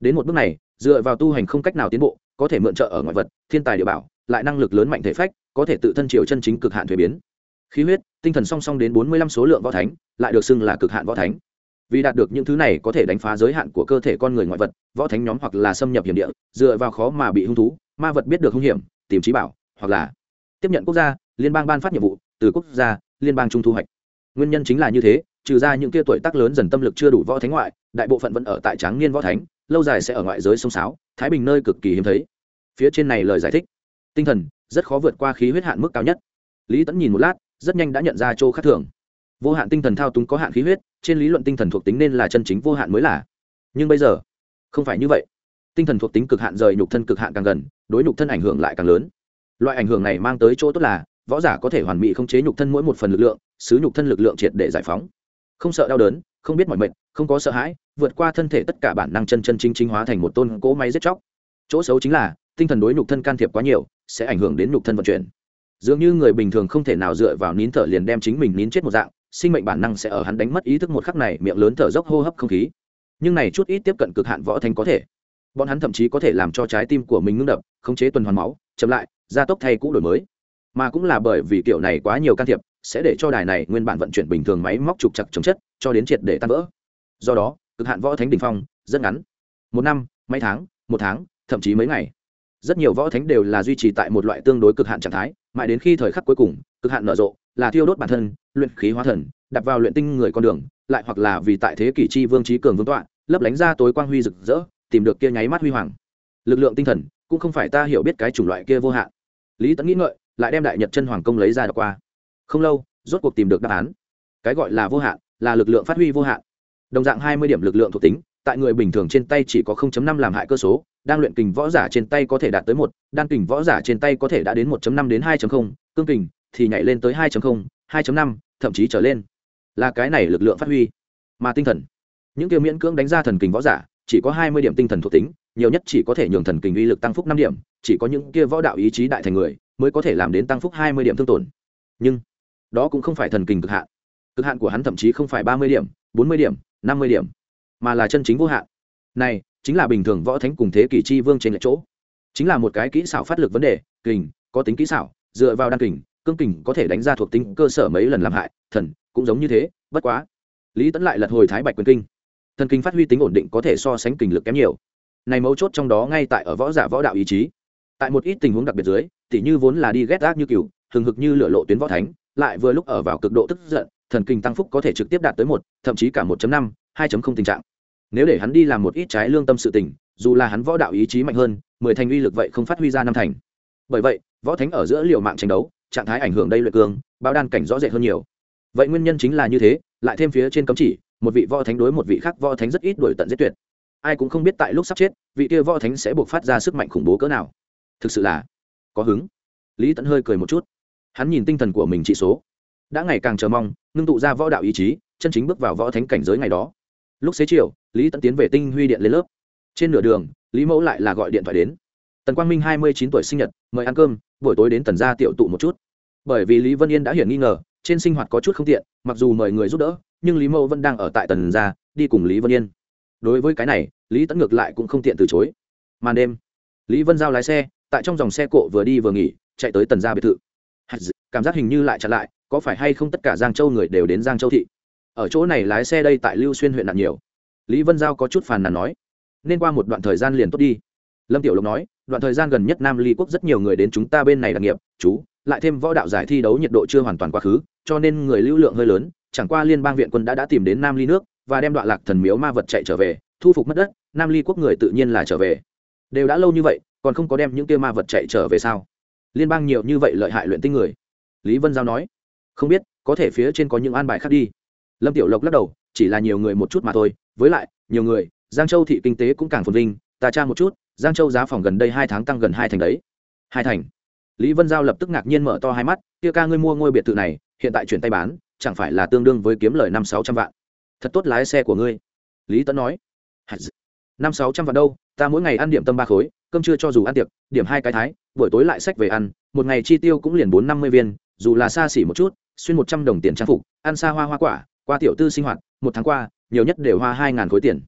Đến một bước này, dựa vào tu hành không cách nào tiến bộ có thể mượn trợ ở ngoại vật, thiên tài địa bảo, lại năng lực lớn mạnh thể phách, có thể tự thân triều chân chính cực hạn thuế biến. Khí huyết, tinh thần song song đến bốn mươi lăm số lượng võ thánh, lại được xưng là cực hạn võ thánh. Vì đạt được những thứ này có thể đánh phá giới hạn của cơ thể con người ngoại vật, võ thánh nhóm hoặc là xâm nhập hiểm địa, dựa vào khó mà bị hung thú, ma vật biết được hung hiểm, tìm trí bảo, hoặc là tiếp nhận quốc gia, liên bang ban phát nhiệm vụ, từ quốc gia, liên bang trung thu hoạch. Nguyên nhân chính là như thế, trừ ra những kia tuổi tác lớn dần tâm lực chưa đủ võ thánh ngoại, đại bộ phận vẫn ở tại tráng niên võ thánh lâu dài sẽ ở ngoại giới sông sáo, thái bình nơi cực kỳ hiếm thấy. Phía trên này lời giải thích. Tinh thần, rất khó vượt qua khí huyết hạn mức cao nhất. Lý tẫn nhìn một lát, rất nhanh đã nhận ra chỗ khác thường. Vô hạn tinh thần thao túng có hạn khí huyết, trên lý luận tinh thần thuộc tính nên là chân chính vô hạn mới là. Nhưng bây giờ, không phải như vậy. Tinh thần thuộc tính cực hạn rời nhục thân cực hạn càng gần, đối nhục thân ảnh hưởng lại càng lớn. Loại ảnh hưởng này mang tới chỗ tốt là, võ giả có thể hoàn mỹ khống chế nhục thân mỗi một phần lực lượng xứ nhục thân lực lượng triệt để giải phóng. Không sợ đau đớn, không biết mọi mệnh không có sợ hãi vượt qua thân thể tất cả bản năng chân chân chính chính hóa thành một tôn cỗ máy giết chóc. Chỗ xấu chính là, tinh thần đối nhục thân can thiệp quá nhiều, sẽ ảnh hưởng đến nhục thân vận chuyển. Dường như người bình thường không thể nào dựa vào nín thở liền đem chính mình nín chết một dạng, sinh mệnh bản năng sẽ ở hắn đánh mất ý thức một khắc này, miệng lớn thở dốc hô hấp không khí. Nhưng này chút ít tiếp cận cực hạn võ thanh có thể. Bọn hắn thậm chí có thể làm cho trái tim của mình ngưng đập, khống chế tuần hoàn máu, chậm lại, gia tốc thay cũ đổi mới. Mà cũng là bởi vì kiểu này quá nhiều can thiệp, sẽ để cho đài này nguyên bản vận chuyển bình thường máy móc trục chặt chống chất, cho đến triệt để tan vỡ. Do đó cực hạn võ thánh đình phong, rất ngắn. Một năm, mấy tháng, một tháng, thậm chí mấy ngày. Rất nhiều võ thánh đều là duy trì tại một loại tương đối cực hạn trạng thái, mãi đến khi thời khắc cuối cùng, cực hạn nở rộ, là thiêu đốt bản thân, luyện khí hóa thần đặt vào luyện tinh người con đường, lại hoặc là vì tại thế kỷ chi vương trí cường vương tọa, lấp lánh ra tối quang huy rực rỡ, tìm được kia nháy mắt huy hoàng. Lực lượng tinh thần, cũng không phải ta hiểu biết cái chủng loại kia vô hạn. Lý tẫn nghĩ ngợi, lại đem đại nhật chân hoàng công lấy ra đọc qua. Không lâu, rốt cuộc tìm được đáp án. Cái gọi là vô hạn, là lực lượng phát huy vô hạn đồng dạng hai mươi điểm lực lượng thuộc tính tại người bình thường trên tay chỉ có 0.5 làm hại cơ số đang luyện kình võ giả trên tay có thể đạt tới một đan kình võ giả trên tay có thể đã đến 1.5 đến 2.0, cương kình thì nhảy lên tới 2.0, 2.5, thậm chí trở lên. Là cái này lực lượng phát huy. Mà tinh thần. Những kiểu miễn cưỡng đánh ra thần kình võ giả chỉ có 20 điểm tinh thần thuộc tính nhiều nhất chỉ có thể nhường thần kình uy lực tăng phúc 5 điểm chỉ có những kia võ đạo ý chí đại thành người mới có thể làm đến tăng phúc 20 điểm thương tổn. Nhưng đó cũng không phải thần kình cực hạn. Cực hạn của hắn thậm chí không phải 30 điểm 40 điểm 50 điểm, mà là chân chính vô hạn. Này, chính là bình thường võ thánh cùng thế kỷ chi vương trên lệch chỗ. Chính là một cái kỹ xảo phát lực vấn đề, kình, có tính kỹ xảo, dựa vào đan kình, cương kình có thể đánh ra thuộc tính cơ sở mấy lần làm hại, thần, cũng giống như thế, bất quá. Lý tấn lại lật hồi thái bạch quyền kinh. Thần kinh phát huy tính ổn định có thể so sánh kình lực kém nhiều. Này mấu chốt trong đó ngay tại ở võ giả võ đạo ý chí. Tại một ít tình huống đặc biệt dưới, tỉ như vốn là đi ghét ác như cừu, hừng hực như lửa lộ tuyến võ thánh, lại vừa lúc ở vào cực độ tức giận thần kinh tăng phúc có thể trực tiếp đạt tới một, thậm chí cả 1 năm 2 tình trạng. Nếu để hắn đi làm một ít trái lương tâm sự tình, dù là hắn võ đạo ý chí mạnh hơn, mười thành uy lực vậy không phát huy ra năm thành. Bởi vậy, võ thánh ở giữa liều mạng tranh đấu, trạng thái ảnh hưởng đây luyện cương bao đan cảnh rõ rệt hơn nhiều. Vậy nguyên nhân chính là như thế, lại thêm phía trên cấm chỉ, một vị võ thánh đối một vị khác võ thánh rất ít đổi tận giết tuyệt. Ai cũng không biết tại lúc sắp chết, vị kia võ thánh sẽ buộc phát ra sức mạnh khủng bố cỡ nào. Thực sự là có hứng. Lý tẫn hơi cười một chút. Hắn nhìn tinh thần của mình trị số. Đã ngày càng chờ mong ngưng tụ ra võ đạo ý chí, chân chính bước vào võ thánh cảnh giới ngày đó. Lúc xế chiều, lý tẫn tiến về tinh huy điện lên lớp. Trên nửa đường, lý mẫu lại là gọi điện thoại đến. Tần quang minh hai mươi chín tuổi sinh nhật, mời ăn cơm, buổi tối đến tần gia tiểu tụ một chút. Bởi vì lý vân yên đã hiển nghi ngờ, trên sinh hoạt có chút không tiện, mặc dù mời người giúp đỡ, nhưng lý mẫu vẫn đang ở tại tần gia, đi cùng lý vân yên. Đối với cái này, lý tẫn ngược lại cũng không tiện từ chối. Màn đêm, lý vân giao lái xe, tại trong dòng xe cộ vừa đi vừa nghỉ, chạy tới tần gia biệt thự cảm giác hình như lại chặn lại, có phải hay không tất cả giang châu người đều đến giang châu thị? Ở chỗ này lái xe đây tại lưu xuyên huyện nạn nhiều. Lý vân giao có chút phàn nàn nói, nên qua một đoạn thời gian liền tốt đi. Lâm tiểu lộc nói, đoạn thời gian gần nhất nam ly quốc rất nhiều người đến chúng ta bên này đặc nghiệp, chú, lại thêm võ đạo giải thi đấu nhiệt độ chưa hoàn toàn quá khứ, cho nên người lưu lượng hơi lớn, chẳng qua liên bang viện quân đã đã tìm đến nam ly nước và đem đoạn lạc thần miếu ma vật chạy trở về, thu phục mất đất, nam ly quốc người tự nhiên là trở về. Đều đã lâu như vậy, còn không có đem những kia ma vật chạy trở về sao? Liên bang nhiều như vậy lợi hại luyện tinh người. Lý vân giao nói, không biết, có thể phía trên có những an bài khác đi. Lâm tiểu lộc lắc đầu, chỉ là nhiều người một chút mà thôi. Với lại, nhiều người, giang châu thị kinh tế cũng càng phồn vinh. Ta tra một chút, giang châu giá phòng gần đây hai tháng tăng gần hai thành đấy. Hai thành. Lý vân giao lập tức ngạc nhiên mở to hai mắt, kia ca ngươi mua ngôi biệt thự này, hiện tại chuyển tay bán, chẳng phải là tương đương với kiếm lời năm sáu trăm vạn. Thật tốt lái xe của ngươi. Lý tấn nói. Năm sáu trăm vạn đâu, ta mỗi ngày ăn điểm tâm ba khối cơm trưa cho dù ăn tiệc, điểm hai cái thái, buổi tối lại sách về ăn, một ngày chi tiêu cũng liền bốn năm mươi viên, dù là xa xỉ một chút, xuyên một trăm đồng tiền trang phục, ăn xa hoa hoa quả, qua tiểu tư sinh hoạt, một tháng qua, nhiều nhất đều hoa hai ngàn khối tiền.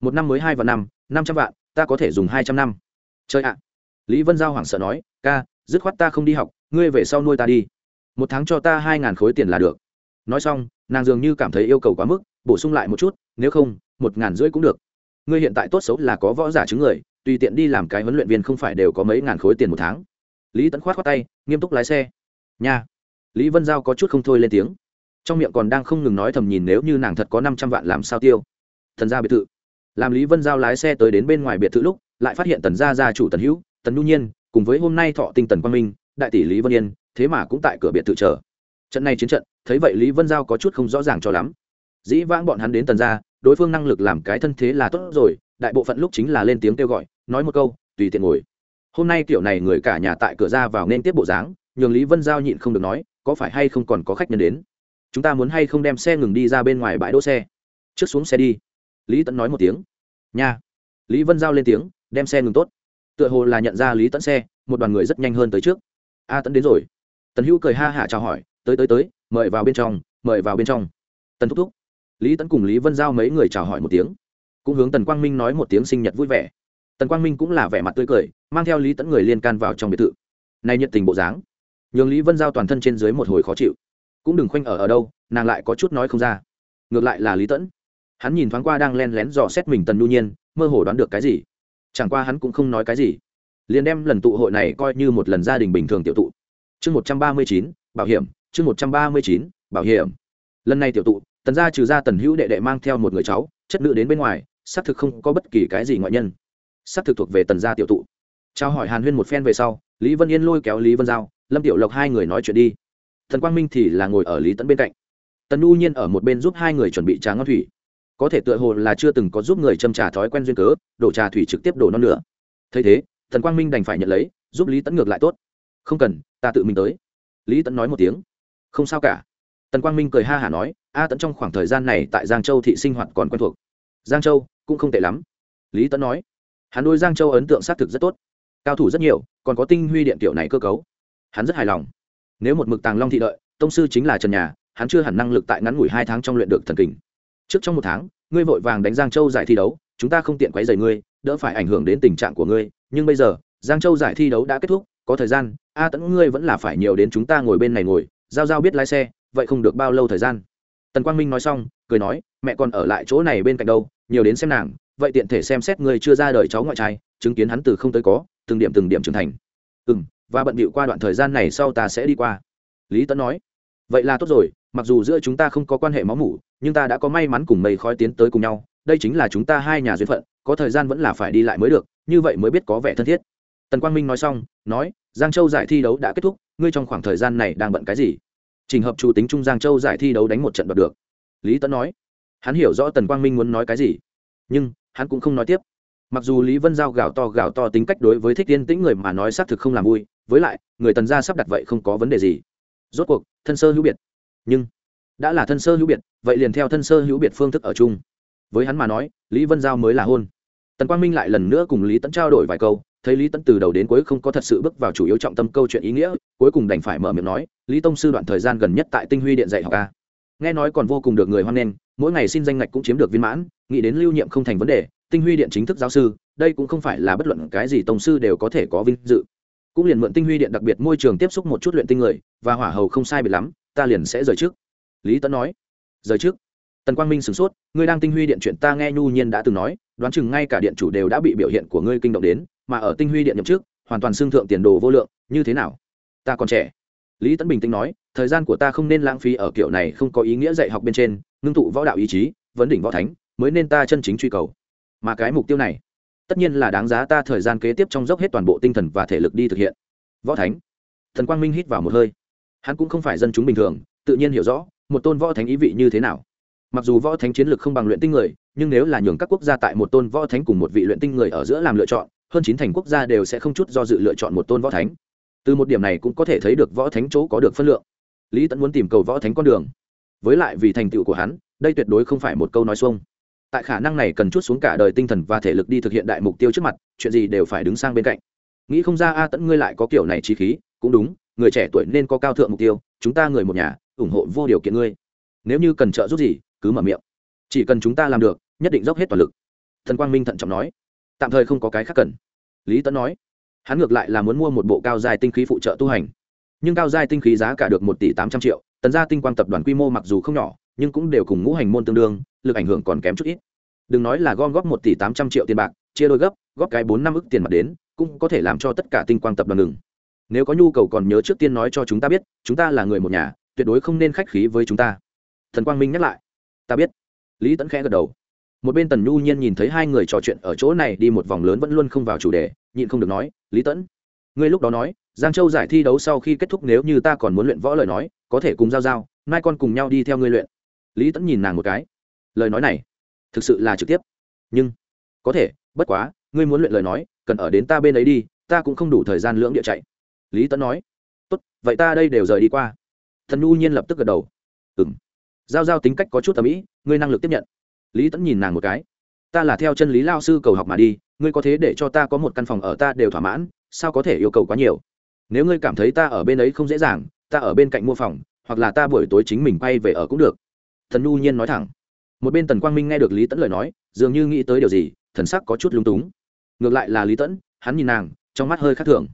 Một năm mới hai và năm năm trăm vạn, ta có thể dùng hai trăm năm. Chơi ạ! Lý vân giao hoảng sợ nói, ca, dứt khoát ta không đi học, ngươi về sau nuôi ta đi. Một tháng cho ta hai ngàn khối tiền là được. Nói xong, nàng dường như cảm thấy yêu cầu quá mức, bổ sung lại một chút, nếu không, một ngàn rưỡi cũng được. Ngươi hiện tại tốt xấu là có võ giả chứng người tùy tiện đi làm cái huấn luyện viên không phải đều có mấy ngàn khối tiền một tháng. Lý tấn khoát khoát tay, nghiêm túc lái xe. Nha. Lý vân giao có chút không thôi lên tiếng. Trong miệng còn đang không ngừng nói thầm nhìn nếu như nàng thật có năm trăm vạn làm sao tiêu. Thần gia biệt thự. Làm lý vân giao lái xe tới đến bên ngoài biệt thự lúc, lại phát hiện tần gia gia chủ tần hữu, tần nhu nhiên, cùng với hôm nay thọ tinh tần quang minh, đại tỷ lý vân yên, thế mà cũng tại cửa biệt thự chờ. Trận này chiến trận, thấy vậy lý vân giao có chút không rõ ràng cho lắm. Dĩ vãng bọn hắn đến tần gia, đối phương năng lực làm cái thân thế là tốt rồi, đại bộ phận lúc chính là lên tiếng kêu gọi nói một câu, tùy tiện ngồi. Hôm nay kiểu này người cả nhà tại cửa ra vào nên tiếp bộ dáng, nhường lý vân giao nhịn không được nói, có phải hay không còn có khách nhân đến? Chúng ta muốn hay không đem xe ngừng đi ra bên ngoài bãi đỗ xe? Trước xuống xe đi. Lý tẫn nói một tiếng. Nha. Lý vân giao lên tiếng, đem xe ngừng tốt. Tựa hồ là nhận ra lý tẫn xe, một đoàn người rất nhanh hơn tới trước. A tẫn đến rồi. Tần hữu cười ha hả chào hỏi, tới tới tới, mời vào bên trong, mời vào bên trong. Tần thúc thúc. Lý tẫn cùng lý vân giao mấy người chào hỏi một tiếng. Cũng hướng tần quang minh nói một tiếng sinh nhật vui vẻ tần quang minh cũng là vẻ mặt tươi cười, mang theo lý tẫn người liên can vào trong biệt thự. Này nhiệt tình bộ dáng, nhường lý vân giao toàn thân trên dưới một hồi khó chịu. Cũng đừng khoanh ở ở đâu, nàng lại có chút nói không ra. Ngược lại là lý tẫn. Hắn nhìn thoáng qua đang len lén dò xét mình tần nhu nhiên, mơ hồ đoán được cái gì. Chẳng qua hắn cũng không nói cái gì. Liền đem lần tụ hội này coi như một lần gia đình bình thường tiểu tụ. Chương một trăm ba mươi chín, bảo hiểm, chương một trăm ba mươi chín, bảo hiểm. Lần này tiểu tụ, tần gia trừ ra tần hữu đệ đệ mang theo một người cháu, chất nữ đến bên ngoài, xác thực không có bất kỳ cái gì ngoại nhân sắp thực thuộc về tần gia tiểu tụ. Trao hỏi hàn huyên một phen về sau, lý vân yên lôi kéo lý vân giao, lâm tiểu lộc hai người nói chuyện đi. Thần quang minh thì là ngồi ở lý tẫn bên cạnh. Tần u nhiên ở một bên giúp hai người chuẩn bị trà ngon thủy. Có thể tựa hồ là chưa từng có giúp người châm trà thói quen duyên cớ, đổ trà thủy trực tiếp đổ non nữa thấy thế thần quang minh đành phải nhận lấy, giúp lý tẫn ngược lại tốt. Không cần, ta tự mình tới. Lý tẫn nói một tiếng. Không sao cả. Tần quang minh cười ha hả nói, a tẫn trong khoảng thời gian này tại giang châu thị sinh hoạt còn quen thuộc. Giang châu cũng không tệ lắm. Lý tẫn nói hắn đôi giang châu ấn tượng xác thực rất tốt. Cao thủ rất nhiều, còn có tinh huy điện tiểu này cơ cấu. Hắn rất hài lòng. Nếu một mực tàng long thị đợi, tông sư chính là trần nhà, hắn chưa hẳn năng lực tại ngắn ngủi hai tháng trong luyện được thần kình. Trước trong một tháng, ngươi vội vàng đánh giang châu giải thi đấu, chúng ta không tiện quấy rầy ngươi, đỡ phải ảnh hưởng đến tình trạng của ngươi. Nhưng bây giờ, giang châu giải thi đấu đã kết thúc, có thời gian, a tẫn ngươi vẫn là phải nhiều đến chúng ta ngồi bên này ngồi, giao giao biết lái xe, vậy không được bao lâu thời gian. Tần quang minh nói xong, cười nói, mẹ còn ở lại chỗ này bên cạnh đâu, nhiều đến xem nàng vậy tiện thể xem xét người chưa ra đời cháu ngoại trai, chứng kiến hắn từ không tới có, từng điểm từng điểm trưởng thành. Ừ m và bận bịu qua đoạn thời gian này sau ta sẽ đi qua. Lý tấn nói. Vậy là tốt rồi, mặc dù giữa chúng ta không có quan hệ máu mủ, nhưng ta đã có may mắn cùng mây khói tiến tới cùng nhau, đây chính là chúng ta hai nhà duyên phận, có thời gian vẫn là phải đi lại mới được, như vậy mới biết có vẻ thân thiết. Tần quang minh nói xong, nói, giang châu giải thi đấu đã kết thúc, ngươi trong khoảng thời gian này đang bận cái gì? Trình hợp chủ tính trung giang châu giải thi đấu đánh một trận đoạt được. Lý tấn nói, hắn hiểu rõ tần quang minh muốn nói cái gì, nhưng hắn cũng không nói tiếp. Mặc dù lý vân giao gào to gào to tính cách đối với thích tiên tĩnh người mà nói xác thực không làm vui, với lại, người tần gia sắp đặt vậy không có vấn đề gì. Rốt cuộc, thân sơ hữu biệt. Nhưng, đã là thân sơ hữu biệt, vậy liền theo thân sơ hữu biệt phương thức ở chung. Với hắn mà nói, lý vân giao mới là hôn. Tần quang minh lại lần nữa cùng lý tẫn trao đổi vài câu, thấy lý tẫn từ đầu đến cuối không có thật sự bước vào chủ yếu trọng tâm câu chuyện ý nghĩa, cuối cùng đành phải mở miệng nói, lý tông sư đoạn thời gian gần nhất tại tinh huy điện dạy học a nghe nói còn vô cùng được người hoan nghênh, mỗi ngày xin danh ngạch cũng chiếm được viên mãn, nghĩ đến lưu nhiệm không thành vấn đề, tinh huy điện chính thức giáo sư, đây cũng không phải là bất luận cái gì tổng sư đều có thể có vinh dự. Cũng liền mượn tinh huy điện đặc biệt môi trường tiếp xúc một chút luyện tinh người, và hỏa hầu không sai biệt lắm, ta liền sẽ rời trước. Lý tấn nói. Rời trước. Tần quang minh sửng sốt, ngươi đang tinh huy điện chuyện ta nghe nhu nhiên đã từng nói, đoán chừng ngay cả điện chủ đều đã bị biểu hiện của ngươi kinh động đến, mà ở tinh huy điện nhậm trước hoàn toàn xương thượng tiền đồ vô lượng, như thế nào? Ta còn trẻ lý tấn bình tĩnh nói, thời gian của ta không nên lãng phí ở kiểu này không có ý nghĩa dạy học bên trên, ngưng tụ võ đạo ý chí, vấn đỉnh võ thánh, mới nên ta chân chính truy cầu. Mà cái mục tiêu này, tất nhiên là đáng giá ta thời gian kế tiếp trong dốc hết toàn bộ tinh thần và thể lực đi thực hiện. Võ thánh. Thần quang minh hít vào một hơi. Hắn cũng không phải dân chúng bình thường, tự nhiên hiểu rõ, một tôn võ thánh ý vị như thế nào. Mặc dù võ thánh chiến lược không bằng luyện tinh người, nhưng nếu là nhường các quốc gia tại một tôn võ thánh cùng một vị luyện tinh người ở giữa làm lựa chọn, hơn chín thành quốc gia đều sẽ không chút do dự lựa chọn một tôn võ thánh từ một điểm này cũng có thể thấy được võ thánh chỗ có được phân lượng. Lý tẫn muốn tìm cầu võ thánh con đường. Với lại vì thành tựu của hắn, đây tuyệt đối không phải một câu nói xuông. Tại khả năng này cần chút xuống cả đời tinh thần và thể lực đi thực hiện đại mục tiêu trước mặt, chuyện gì đều phải đứng sang bên cạnh. Nghĩ không ra a tẫn ngươi lại có kiểu này trí khí, cũng đúng, người trẻ tuổi nên có cao thượng mục tiêu, chúng ta người một nhà, ủng hộ vô điều kiện ngươi. Nếu như cần trợ giúp gì, cứ mở miệng. Chỉ cần chúng ta làm được, nhất định dốc hết toàn lực. Thần quang minh thận trọng nói. Tạm thời không có cái khác cần. Lý tẫn nói hắn ngược lại là muốn mua một bộ cao dài tinh khí phụ trợ tu hành. Nhưng cao dài tinh khí giá cả được một tỷ tám trăm triệu, tần gia tinh quang tập đoàn quy mô mặc dù không nhỏ, nhưng cũng đều cùng ngũ hành môn tương đương, lực ảnh hưởng còn kém chút ít. Đừng nói là gom góp một tỷ tám trăm triệu tiền bạc, chia đôi gấp, góp cái bốn năm ức tiền mặt đến, cũng có thể làm cho tất cả tinh quang tập đoàn ngừng. Nếu có nhu cầu còn nhớ trước tiên nói cho chúng ta biết, chúng ta là người một nhà, tuyệt đối không nên khách khí với chúng ta. Thần quang minh nhắc lại. Ta biết. Lý tẫn khẽ gật đầu. Một bên tần nhu nhiên nhìn thấy hai người trò chuyện ở chỗ này đi một vòng lớn vẫn luôn không vào chủ đề nhịn không được nói, lý tẫn, ngươi lúc đó nói, giang châu giải thi đấu sau khi kết thúc nếu như ta còn muốn luyện võ lời nói, có thể cùng giao giao, mai con cùng nhau đi theo ngươi luyện. Lý tẫn nhìn nàng một cái. Lời nói này, thực sự là trực tiếp. Nhưng, có thể, bất quá, ngươi muốn luyện lời nói, cần ở đến ta bên ấy đi, ta cũng không đủ thời gian lưỡng địa chạy. Lý tẫn nói. Tốt, vậy ta đây đều rời đi qua. Thần nhu nhiên lập tức gật đầu. Ừ m giao giao tính cách có chút tầm ĩ, ngươi năng lực tiếp nhận. Lý tẫn nhìn nàng một cái. Ta là theo chân lý lao sư cầu học mà đi ngươi có thế để cho ta có một căn phòng ở ta đều thỏa mãn, sao có thể yêu cầu quá nhiều? Nếu ngươi cảm thấy ta ở bên ấy không dễ dàng, ta ở bên cạnh mua phòng, hoặc là ta buổi tối chính mình bay về ở cũng được. Thần nhu nhiên nói thẳng. Một bên tần quang minh nghe được lý tẫn lời nói, dường như nghĩ tới điều gì, thần sắc có chút lung túng. Ngược lại là lý tẫn, hắn nhìn nàng, trong mắt hơi khác thường.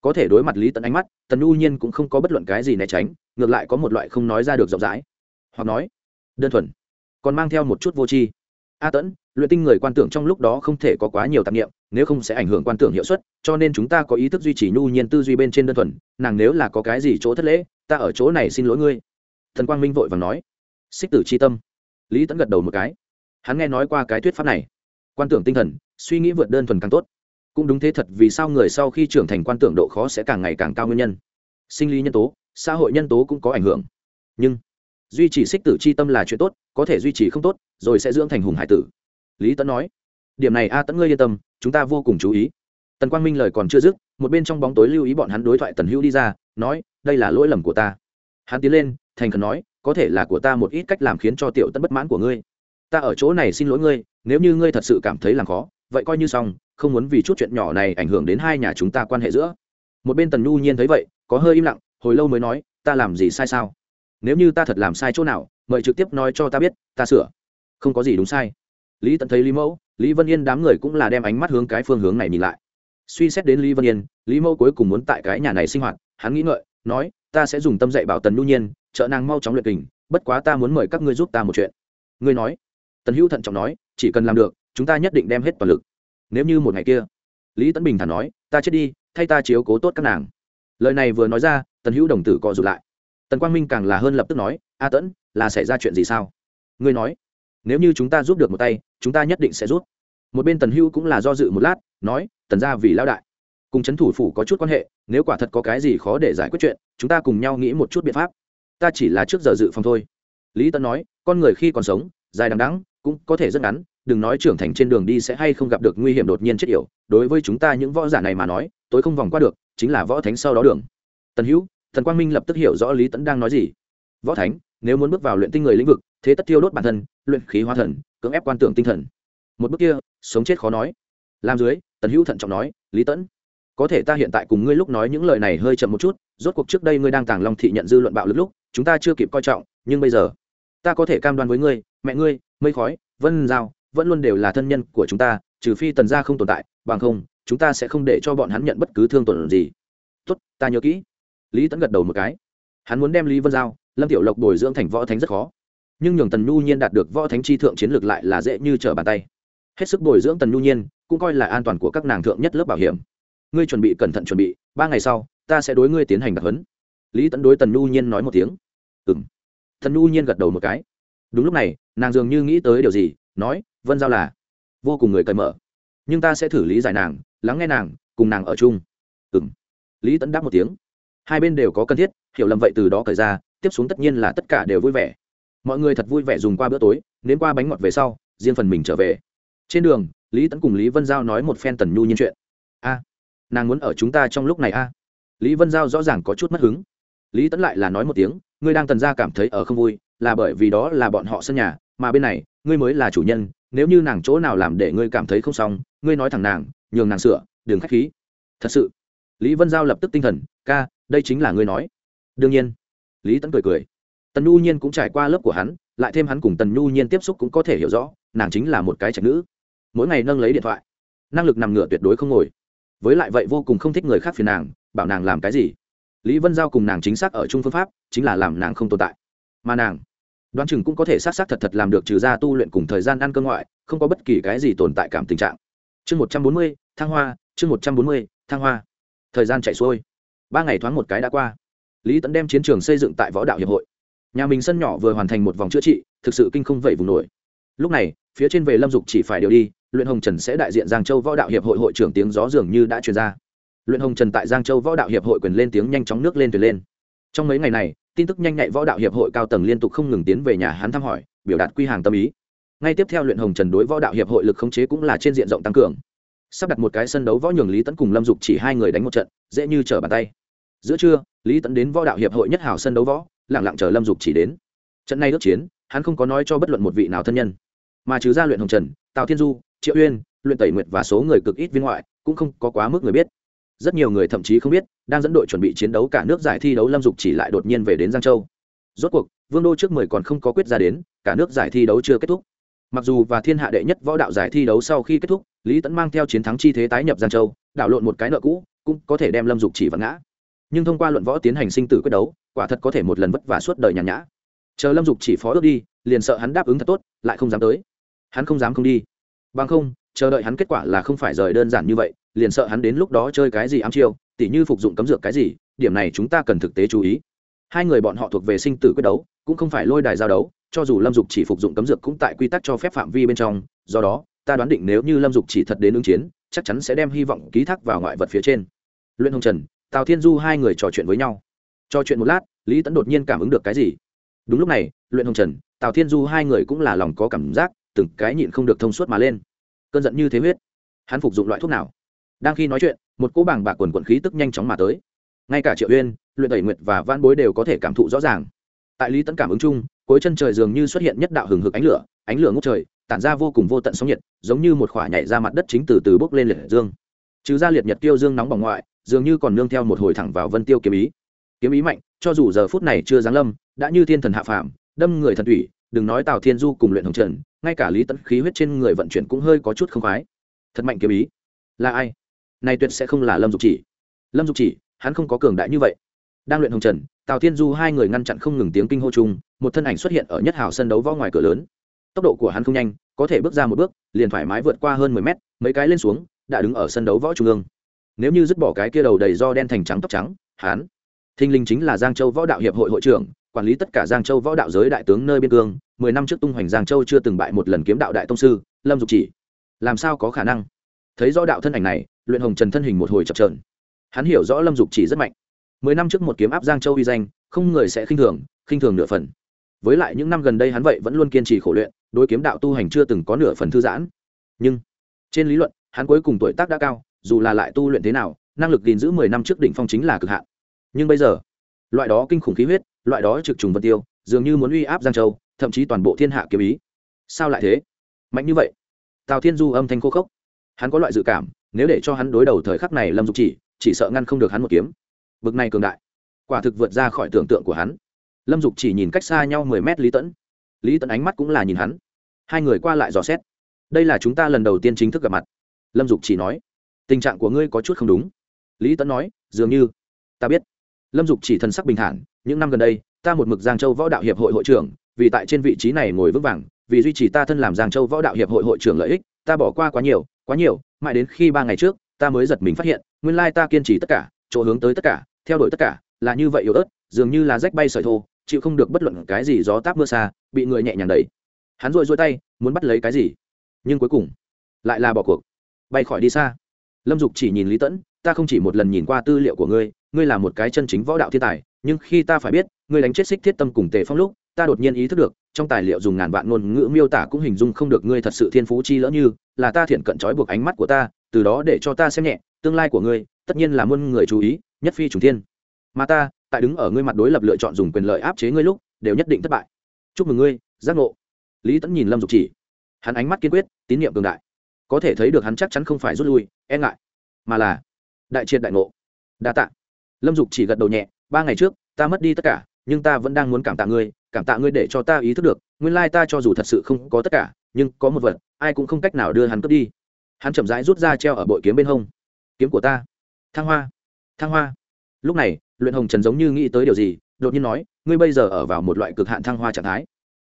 Có thể đối mặt lý tẫn ánh mắt, tần nhu nhiên cũng không có bất luận cái gì né tránh, ngược lại có một loại không nói ra được rộng rãi. Hoặc nói, đơn thuần, còn mang theo một chút vô tri a tẫn, luyện tinh người quan tưởng trong lúc đó không thể có quá nhiều tạp nghiệm, nếu không sẽ ảnh hưởng quan tưởng hiệu suất, cho nên chúng ta có ý thức duy trì nhu nhiên tư duy bên trên đơn thuần, nàng nếu là có cái gì chỗ thất lễ, ta ở chỗ này xin lỗi ngươi. Thần quang minh vội và nói. Xích tử c h i tâm. Lý tẫn gật đầu một cái. Hắn nghe nói qua cái thuyết pháp này. Quan tưởng tinh thần, suy nghĩ vượt đơn thuần càng tốt. Cũng đúng thế thật, vì sao người sau khi trưởng thành quan tưởng độ khó sẽ càng ngày càng cao nguyên nhân? Sinh lý nhân tố, xã hội nhân tố cũng có ảnh hưởng. Nhưng duy trì xích tử c h i tâm là chuyện tốt, có thể duy trì không tốt, rồi sẽ dưỡng thành hùng hải tử. Lý tẫn nói, điểm này a tẫn ngươi yên tâm, chúng ta vô cùng chú ý. Tần quang minh lời còn chưa dứt, một bên trong bóng tối lưu ý bọn hắn đối thoại tần hữu đi ra, nói, đây là lỗi lầm của ta. Hắn tiến lên, thành khẩn nói, có thể là của ta một ít cách làm khiến cho tiểu tân bất mãn của ngươi. Ta ở chỗ này xin lỗi ngươi, nếu như ngươi thật sự cảm thấy làm khó, vậy coi như xong, không muốn vì chút chuyện nhỏ này ảnh hưởng đến hai nhà chúng ta quan hệ giữa. Một bên tần nhu nhiên thấy vậy, có hơi im lặng, hồi lâu mới nói, ta làm gì sai sao? Nếu như ta thật làm sai chỗ nào, mời trực tiếp nói cho ta biết, ta sửa. Không có gì đúng sai. Lý tận thấy lý mẫu, lý vân yên đám người cũng là đem ánh mắt hướng cái phương hướng này nhìn lại. Suy xét đến lý vân yên, lý mẫu cuối cùng muốn tại cái nhà này sinh hoạt, hắn nghĩ ngợi, nói, ta sẽ dùng tâm dạy bảo tần nhu nhiên, trợ nàng mau chóng luyện kình, bất quá ta muốn mời các ngươi giúp ta một chuyện. Ngươi nói. Tần hữu thận trọng nói, chỉ cần làm được, chúng ta nhất định đem hết toàn lực. Nếu như một ngày kia, lý tấn bình thản nói, ta chết đi, thay ta chiếu cố tốt các nàng. Lời này vừa nói ra, tần hữu đồng tử co rụt lại tần quang minh càng là hơn lập tức nói, a tẫn, là xảy ra chuyện gì sao? Ngươi nói, nếu như chúng ta giúp được một tay, chúng ta nhất định sẽ giúp. Một bên tần Hưu cũng là do dự một lát, nói, tần ra vì lao đại, cùng c h ấ n thủ phủ có chút quan hệ, nếu quả thật có cái gì khó để giải quyết chuyện, chúng ta cùng nhau nghĩ một chút biện pháp. Ta chỉ là trước giờ dự phòng thôi. Lý tân nói, con người khi còn sống, dài đằng đắng cũng có thể rất ngắn, đừng nói trưởng thành trên đường đi sẽ hay không gặp được nguy hiểm đột nhiên chết yểu. Đối với chúng ta những võ giả này mà nói tôi không vòng qua được, chính là võ thánh sau đó đường. Tần hữu thần quang minh lập tức hiểu rõ lý tẫn đang nói gì. Võ thánh, nếu muốn bước vào luyện tinh người lĩnh vực, thế tất tiêu đốt bản thân, luyện khí hóa thần, cưỡng ép quan tưởng tinh thần. Một bước kia, sống chết khó nói. Làm dưới, tần hữu thận trọng nói, lý tẫn có thể ta hiện tại cùng ngươi lúc nói những lời này hơi chậm một chút, rốt cuộc trước đây ngươi đang tàng long thị nhận dư luận bạo lực lúc, chúng ta chưa kịp coi trọng, nhưng bây giờ, ta có thể cam đoan với ngươi, mẹ ngươi, mây khói, vân giao, vẫn luôn đều là thân nhân của chúng ta, trừ phi tần gia không tồn tại, bằng không, chúng ta sẽ không để cho bọn hắn nhận bất cứ thương tổn gì. Tốt, ta nhớ kỹ lý tẫn gật đầu một cái. Hắn muốn đem lý vân giao, lâm tiểu lộc bồi dưỡng thành võ thánh rất khó. Nhưng nhường tần nhu nhiên đạt được võ thánh chi thượng chiến lược lại là dễ như trở bàn tay. Hết sức bồi dưỡng tần nhu nhiên, cũng coi là an toàn của các nàng thượng nhất lớp bảo hiểm. Ngươi chuẩn bị cẩn thận chuẩn bị, ba ngày sau, ta sẽ đối ngươi tiến hành đặc huấn. Lý tẫn đối tần nhu nhiên nói một tiếng. Ừ m tần nhu nhiên gật đầu một cái. Đúng lúc này, nàng dường như nghĩ tới điều gì, nói, vân giao là vô cùng người cởi mở. Nhưng ta sẽ thử lý giải nàng, lắng nghe nàng, cùng nàng ở chung. Ừ m lý tẫn đáp một tiếng hai bên đều có cần thiết, hiểu lầm vậy từ đó cởi ra, tiếp xuống tất nhiên là tất cả đều vui vẻ. Mọi người thật vui vẻ dùng qua bữa tối, nếm qua bánh ngọt về sau, riêng phần mình trở về. Trên đường, lý tấn cùng lý vân giao nói một phen tần nhu nhiên chuyện. A, nàng muốn ở chúng ta trong lúc này a. Lý vân giao rõ ràng có chút mất hứng. Lý tấn lại là nói một tiếng, ngươi đang tần ra cảm thấy ở không vui, là bởi vì đó là bọn họ sân nhà, mà bên này, ngươi mới là chủ nhân, nếu như nàng chỗ nào làm để ngươi cảm thấy không xong, ngươi nói thẳng nàng, nhường nàng sửa, đừng k h á c h khí. Thật sự, lý vân giao lập tức tinh thần, ca đây chính là ngươi nói. Đương nhiên. Lý tẫn cười cười. Tần nhu nhiên cũng trải qua lớp của hắn, lại thêm hắn cùng tần nhu nhiên tiếp xúc cũng có thể hiểu rõ, nàng chính là một cái trạch nữ. Mỗi ngày nâng lấy điện thoại. Năng lực nằm ngửa tuyệt đối không ngồi. Với lại vậy vô cùng không thích người khác phiền nàng, bảo nàng làm cái gì? Lý vân giao cùng nàng chính xác ở chung phương pháp, chính là làm nàng không tồn tại. Mà nàng, đoán chừng cũng có thể s á t s á t thật thật làm được trừ ra tu luyện cùng thời gian ăn cơm ngoại, không có bất kỳ cái gì tồn tại cảm tình trạng. Chương một trăm bốn mươi, thăng hoa, chương một trăm bốn mươi, thăng hoa. Thời gian chạy xuôi ba ngày thoáng một cái đã qua. Lý tẫn đem chiến trường xây dựng tại võ đạo hiệp hội. Nhà mình sân nhỏ vừa hoàn thành một vòng chữa trị, thực sự kinh không vẩy vùng nổi. Lúc này, phía trên về lâm dục chỉ phải điều đi, luyện hồng trần sẽ đại diện giang châu võ đạo hiệp hội hội trưởng tiếng gió dường như đã truyền ra. Luyện hồng trần tại giang châu võ đạo hiệp hội quyền lên tiếng nhanh chóng nước lên thuyền lên. Trong mấy ngày này, tin tức nhanh nhạy võ đạo hiệp hội cao tầng liên tục không ngừng tiến về nhà hắn thăm hỏi, biểu đạt quy hàng tâm ý. Ngay tiếp theo luyện hồng trần đối võ đạo hiệp hội lực khống chế cũng là trên diện rộng tăng cường. Sắp đặt một cái sân đấu võ nhường lý tấn cùng lâm dục chỉ hai người đánh một trận, dễ như trở bàn tay giữa trưa, lý Tẫn đến võ đạo hiệp hội nhất hảo sân đấu võ lẳng lặng chờ lâm dục chỉ đến. Trận này ước chiến, hắn không có nói cho bất luận một vị nào thân nhân, mà trừ ra luyện hồng trần, tào thiên du, triệu uyên, luyện tẩy nguyệt và số người cực ít viên ngoại, cũng không có quá mức người biết. Rất nhiều người thậm chí không biết, đang dẫn đội chuẩn bị chiến đấu cả nước giải thi đấu lâm dục chỉ lại đột nhiên về đến giang châu. Rốt cuộc, vương đô trước mười còn không có quyết ra đến, cả nước giải thi đấu chưa kết thúc. Mặc dù và thiên hạ đệ nhất võ đạo giải thi đấu sau khi kết thúc, lý tẫn mang theo chiến thắng chi thế tái nhập giang châu, đảo lộn một cái nợ cũ, cũng có thể đem lâm dục chỉ vặn ngã nhưng thông qua luận võ tiến hành sinh tử quyết đấu, quả thật có thể một lần vất vả suốt đời nhàn nhã. Chờ lâm dục chỉ phó ước đi, liền sợ hắn đáp ứng thật tốt, lại không dám tới. Hắn không dám không đi. Bằng không, chờ đợi hắn kết quả là không phải rời đơn giản như vậy, liền sợ hắn đến lúc đó chơi cái gì ám chiêu, tỉ như phục dụng cấm dược cái gì, điểm này chúng ta cần thực tế chú ý. Hai người bọn họ thuộc về sinh tử quyết đấu, cũng không phải lôi đài giao đấu, cho dù lâm dục chỉ phục dụng cấm dược cũng tại quy tắc cho phép phạm vi bên trong, do đó, ta đoán định nếu như lâm dục chỉ thật đến ứng chiến, chắc chắn sẽ đem hy vọng ký thác vào ngoại vật phía trên. Luyện hồng trần tào thiên du hai người trò chuyện với nhau. Trò chuyện một lát, lý tẫn đột nhiên cảm ứng được cái gì. Đúng lúc này, luyện hồng trần, tào thiên du hai người cũng là lòng có cảm giác, từng cái nhịn không được thông suốt mà lên. Cơn giận như thế huyết. Hắn phục dụng loại thuốc nào? Đang khi nói chuyện, một cỗ bảng bạc quần quần khí tức nhanh chóng mà tới. Ngay cả triệu uyên, luyện tẩy nguyệt và van bối đều có thể cảm thụ rõ ràng. Tại lý tẫn cảm ứng chung, cuối chân trời dường như xuất hiện nhất đạo hừng hực ánh lửa ánh lửa ngút trời, tản ra vô cùng vô tận sóng nhiệt, giống như một khỏa nhảy ra mặt đất chính từ từ bốc lên liệt dương. Trừ ra liệt nhật tiêu dương nóng bỏng ngoại dường như còn nương theo một hồi thẳng vào vân tiêu kiếm ý. Kiếm ý mạnh, cho dù giờ phút này chưa giáng lâm, đã như thiên thần hạ phàm, đâm người thần thủy, đừng nói tào thiên du cùng luyện hồng trần, ngay cả lý tẫn khí huyết trên người vận chuyển cũng hơi có chút không khoái. Thật mạnh kiếm ý. Là ai? Này tuyệt sẽ không là lâm dục chỉ. Lâm dục chỉ, hắn không có cường đại như vậy. Đang luyện hồng trần, tào thiên du hai người ngăn chặn không ngừng tiếng kinh hô chung, một thân ảnh xuất hiện ở nhất hào sân đấu võ ngoài cửa lớn. Tốc độ của hắn không nhanh, có thể bước ra một bước, liền thoải mái vượt qua hơn mười mét, mấy cái lên xuống, đã đứng ở sân đấu võ trung ương nếu như dứt bỏ cái kia đầu đầy do đen thành trắng tóc trắng, hắn thinh linh chính là giang châu võ đạo hiệp hội hội trưởng, quản lý tất cả giang châu võ đạo giới đại tướng nơi biên cương, mười năm trước tung hoành giang châu chưa từng bại một lần kiếm đạo đại tông sư, lâm dục chỉ. Làm sao có khả năng? Thấy rõ đạo thân ảnh này, luyện hồng trần thân hình một hồi chập trờn hắn hiểu rõ lâm dục chỉ rất mạnh. Mười năm trước một kiếm áp giang châu uy danh, không người sẽ khinh thường khinh thường nửa phần. Với lại những năm gần đây hắn vậy vẫn luôn kiên trì khổ luyện, đối kiếm đạo tu hành chưa từng có nửa phần thư giãn. Nhưng, trên lý luận, hắn cuối cùng tuổi tác đã cao dù là lại tu luyện thế nào, năng lực gìn giữ mười năm trước đỉnh phong chính là cực hạn. Nhưng bây giờ, loại đó kinh khủng khí huyết, loại đó trực trùng vân tiêu, dường như muốn uy áp giang châu, thậm chí toàn bộ thiên hạ kiếm ý. Sao lại thế? Mạnh như vậy, tào thiên du âm thanh khô khốc. Hắn có loại dự cảm, nếu để cho hắn đối đầu thời khắc này lâm dục chỉ chỉ sợ ngăn không được hắn một kiếm. Bực này cường đại. Quả thực vượt ra khỏi tưởng tượng của hắn. Lâm dục chỉ nhìn cách xa nhau mười mét lý tẫn lý tẫn ánh mắt cũng là nhìn hắn. Hai người qua lại dò xét. Đây là chúng ta lần đầu tiên chính thức gặp mặt. Lâm dục chỉ nói tình trạng của ngươi có chút không đúng. Lý Tấn nói, dường như, ta biết. Lâm dục chỉ thân sắc bình thản, những năm gần đây, ta một mực giang châu võ đạo hiệp hội hội trưởng, vì tại trên vị trí này ngồi vững vàng, vì duy trì ta thân làm giang châu võ đạo hiệp hội hội trưởng lợi ích, ta bỏ qua quá nhiều quá nhiều, mãi đến khi ba ngày trước, ta mới giật mình phát hiện, nguyên lai ta kiên trì tất cả, chỗ hướng tới tất cả, theo đuổi tất cả, là như vậy yếu ớt, dường như là rách bay sợi thô, chịu không được bất luận cái gì gió táp mưa xa, bị người nhẹ nhàng đẩy. Hắn rội rôi tay, muốn bắt lấy cái gì? Nhưng cuối cùng, lại là bỏ cuộc. Bay khỏi đi xa lâm dục chỉ nhìn lý tẫn, ta không chỉ một lần nhìn qua tư liệu của ngươi ngươi là một cái chân chính võ đạo thiên tài, nhưng khi ta phải biết, ngươi đánh chết xích thiết tâm cùng tề phong lúc, ta đột nhiên ý thức được, trong tài liệu dùng ngàn vạn ngôn ngữ miêu tả cũng hình dung không được ngươi thật sự thiên phú chi lỡ như, là ta thiện cận trói buộc ánh mắt của ta, từ đó để cho ta xem nhẹ, tương lai của ngươi, tất nhiên là muôn người chú ý, nhất phi trùng thiên. Mà ta, tại đứng ở ngươi mặt đối lập lựa chọn dùng quyền lợi áp chế ngươi lúc, đều nhất định thất bại. Chúc mừng ngươi, giác ngộ. Lý tẫn nhìn lâm dục chỉ. Hắn ánh mắt kiên quyết, tín nhiệm cường đại có thể thấy được hắn chắc chắn không phải rút lui e ngại, mà là đại triệt đại ngộ. Đa tạ. Lâm dục chỉ gật đầu nhẹ, ba ngày trước, ta mất đi tất cả, nhưng ta vẫn đang muốn cảm tạ ngươi, cảm tạ ngươi để cho ta ý thức được, nguyên lai ta cho dù thật sự không có tất cả, nhưng có một vật, ai cũng không cách nào đưa hắn cướp đi. Hắn chậm rãi rút ra treo ở bội kiếm bên hông. Kiếm của ta. Thăng hoa. Thăng hoa. Lúc này, luyện hồng trần giống như nghĩ tới điều gì, đột nhiên nói, ngươi bây giờ ở vào một loại cực hạn thăng hoa trạng thái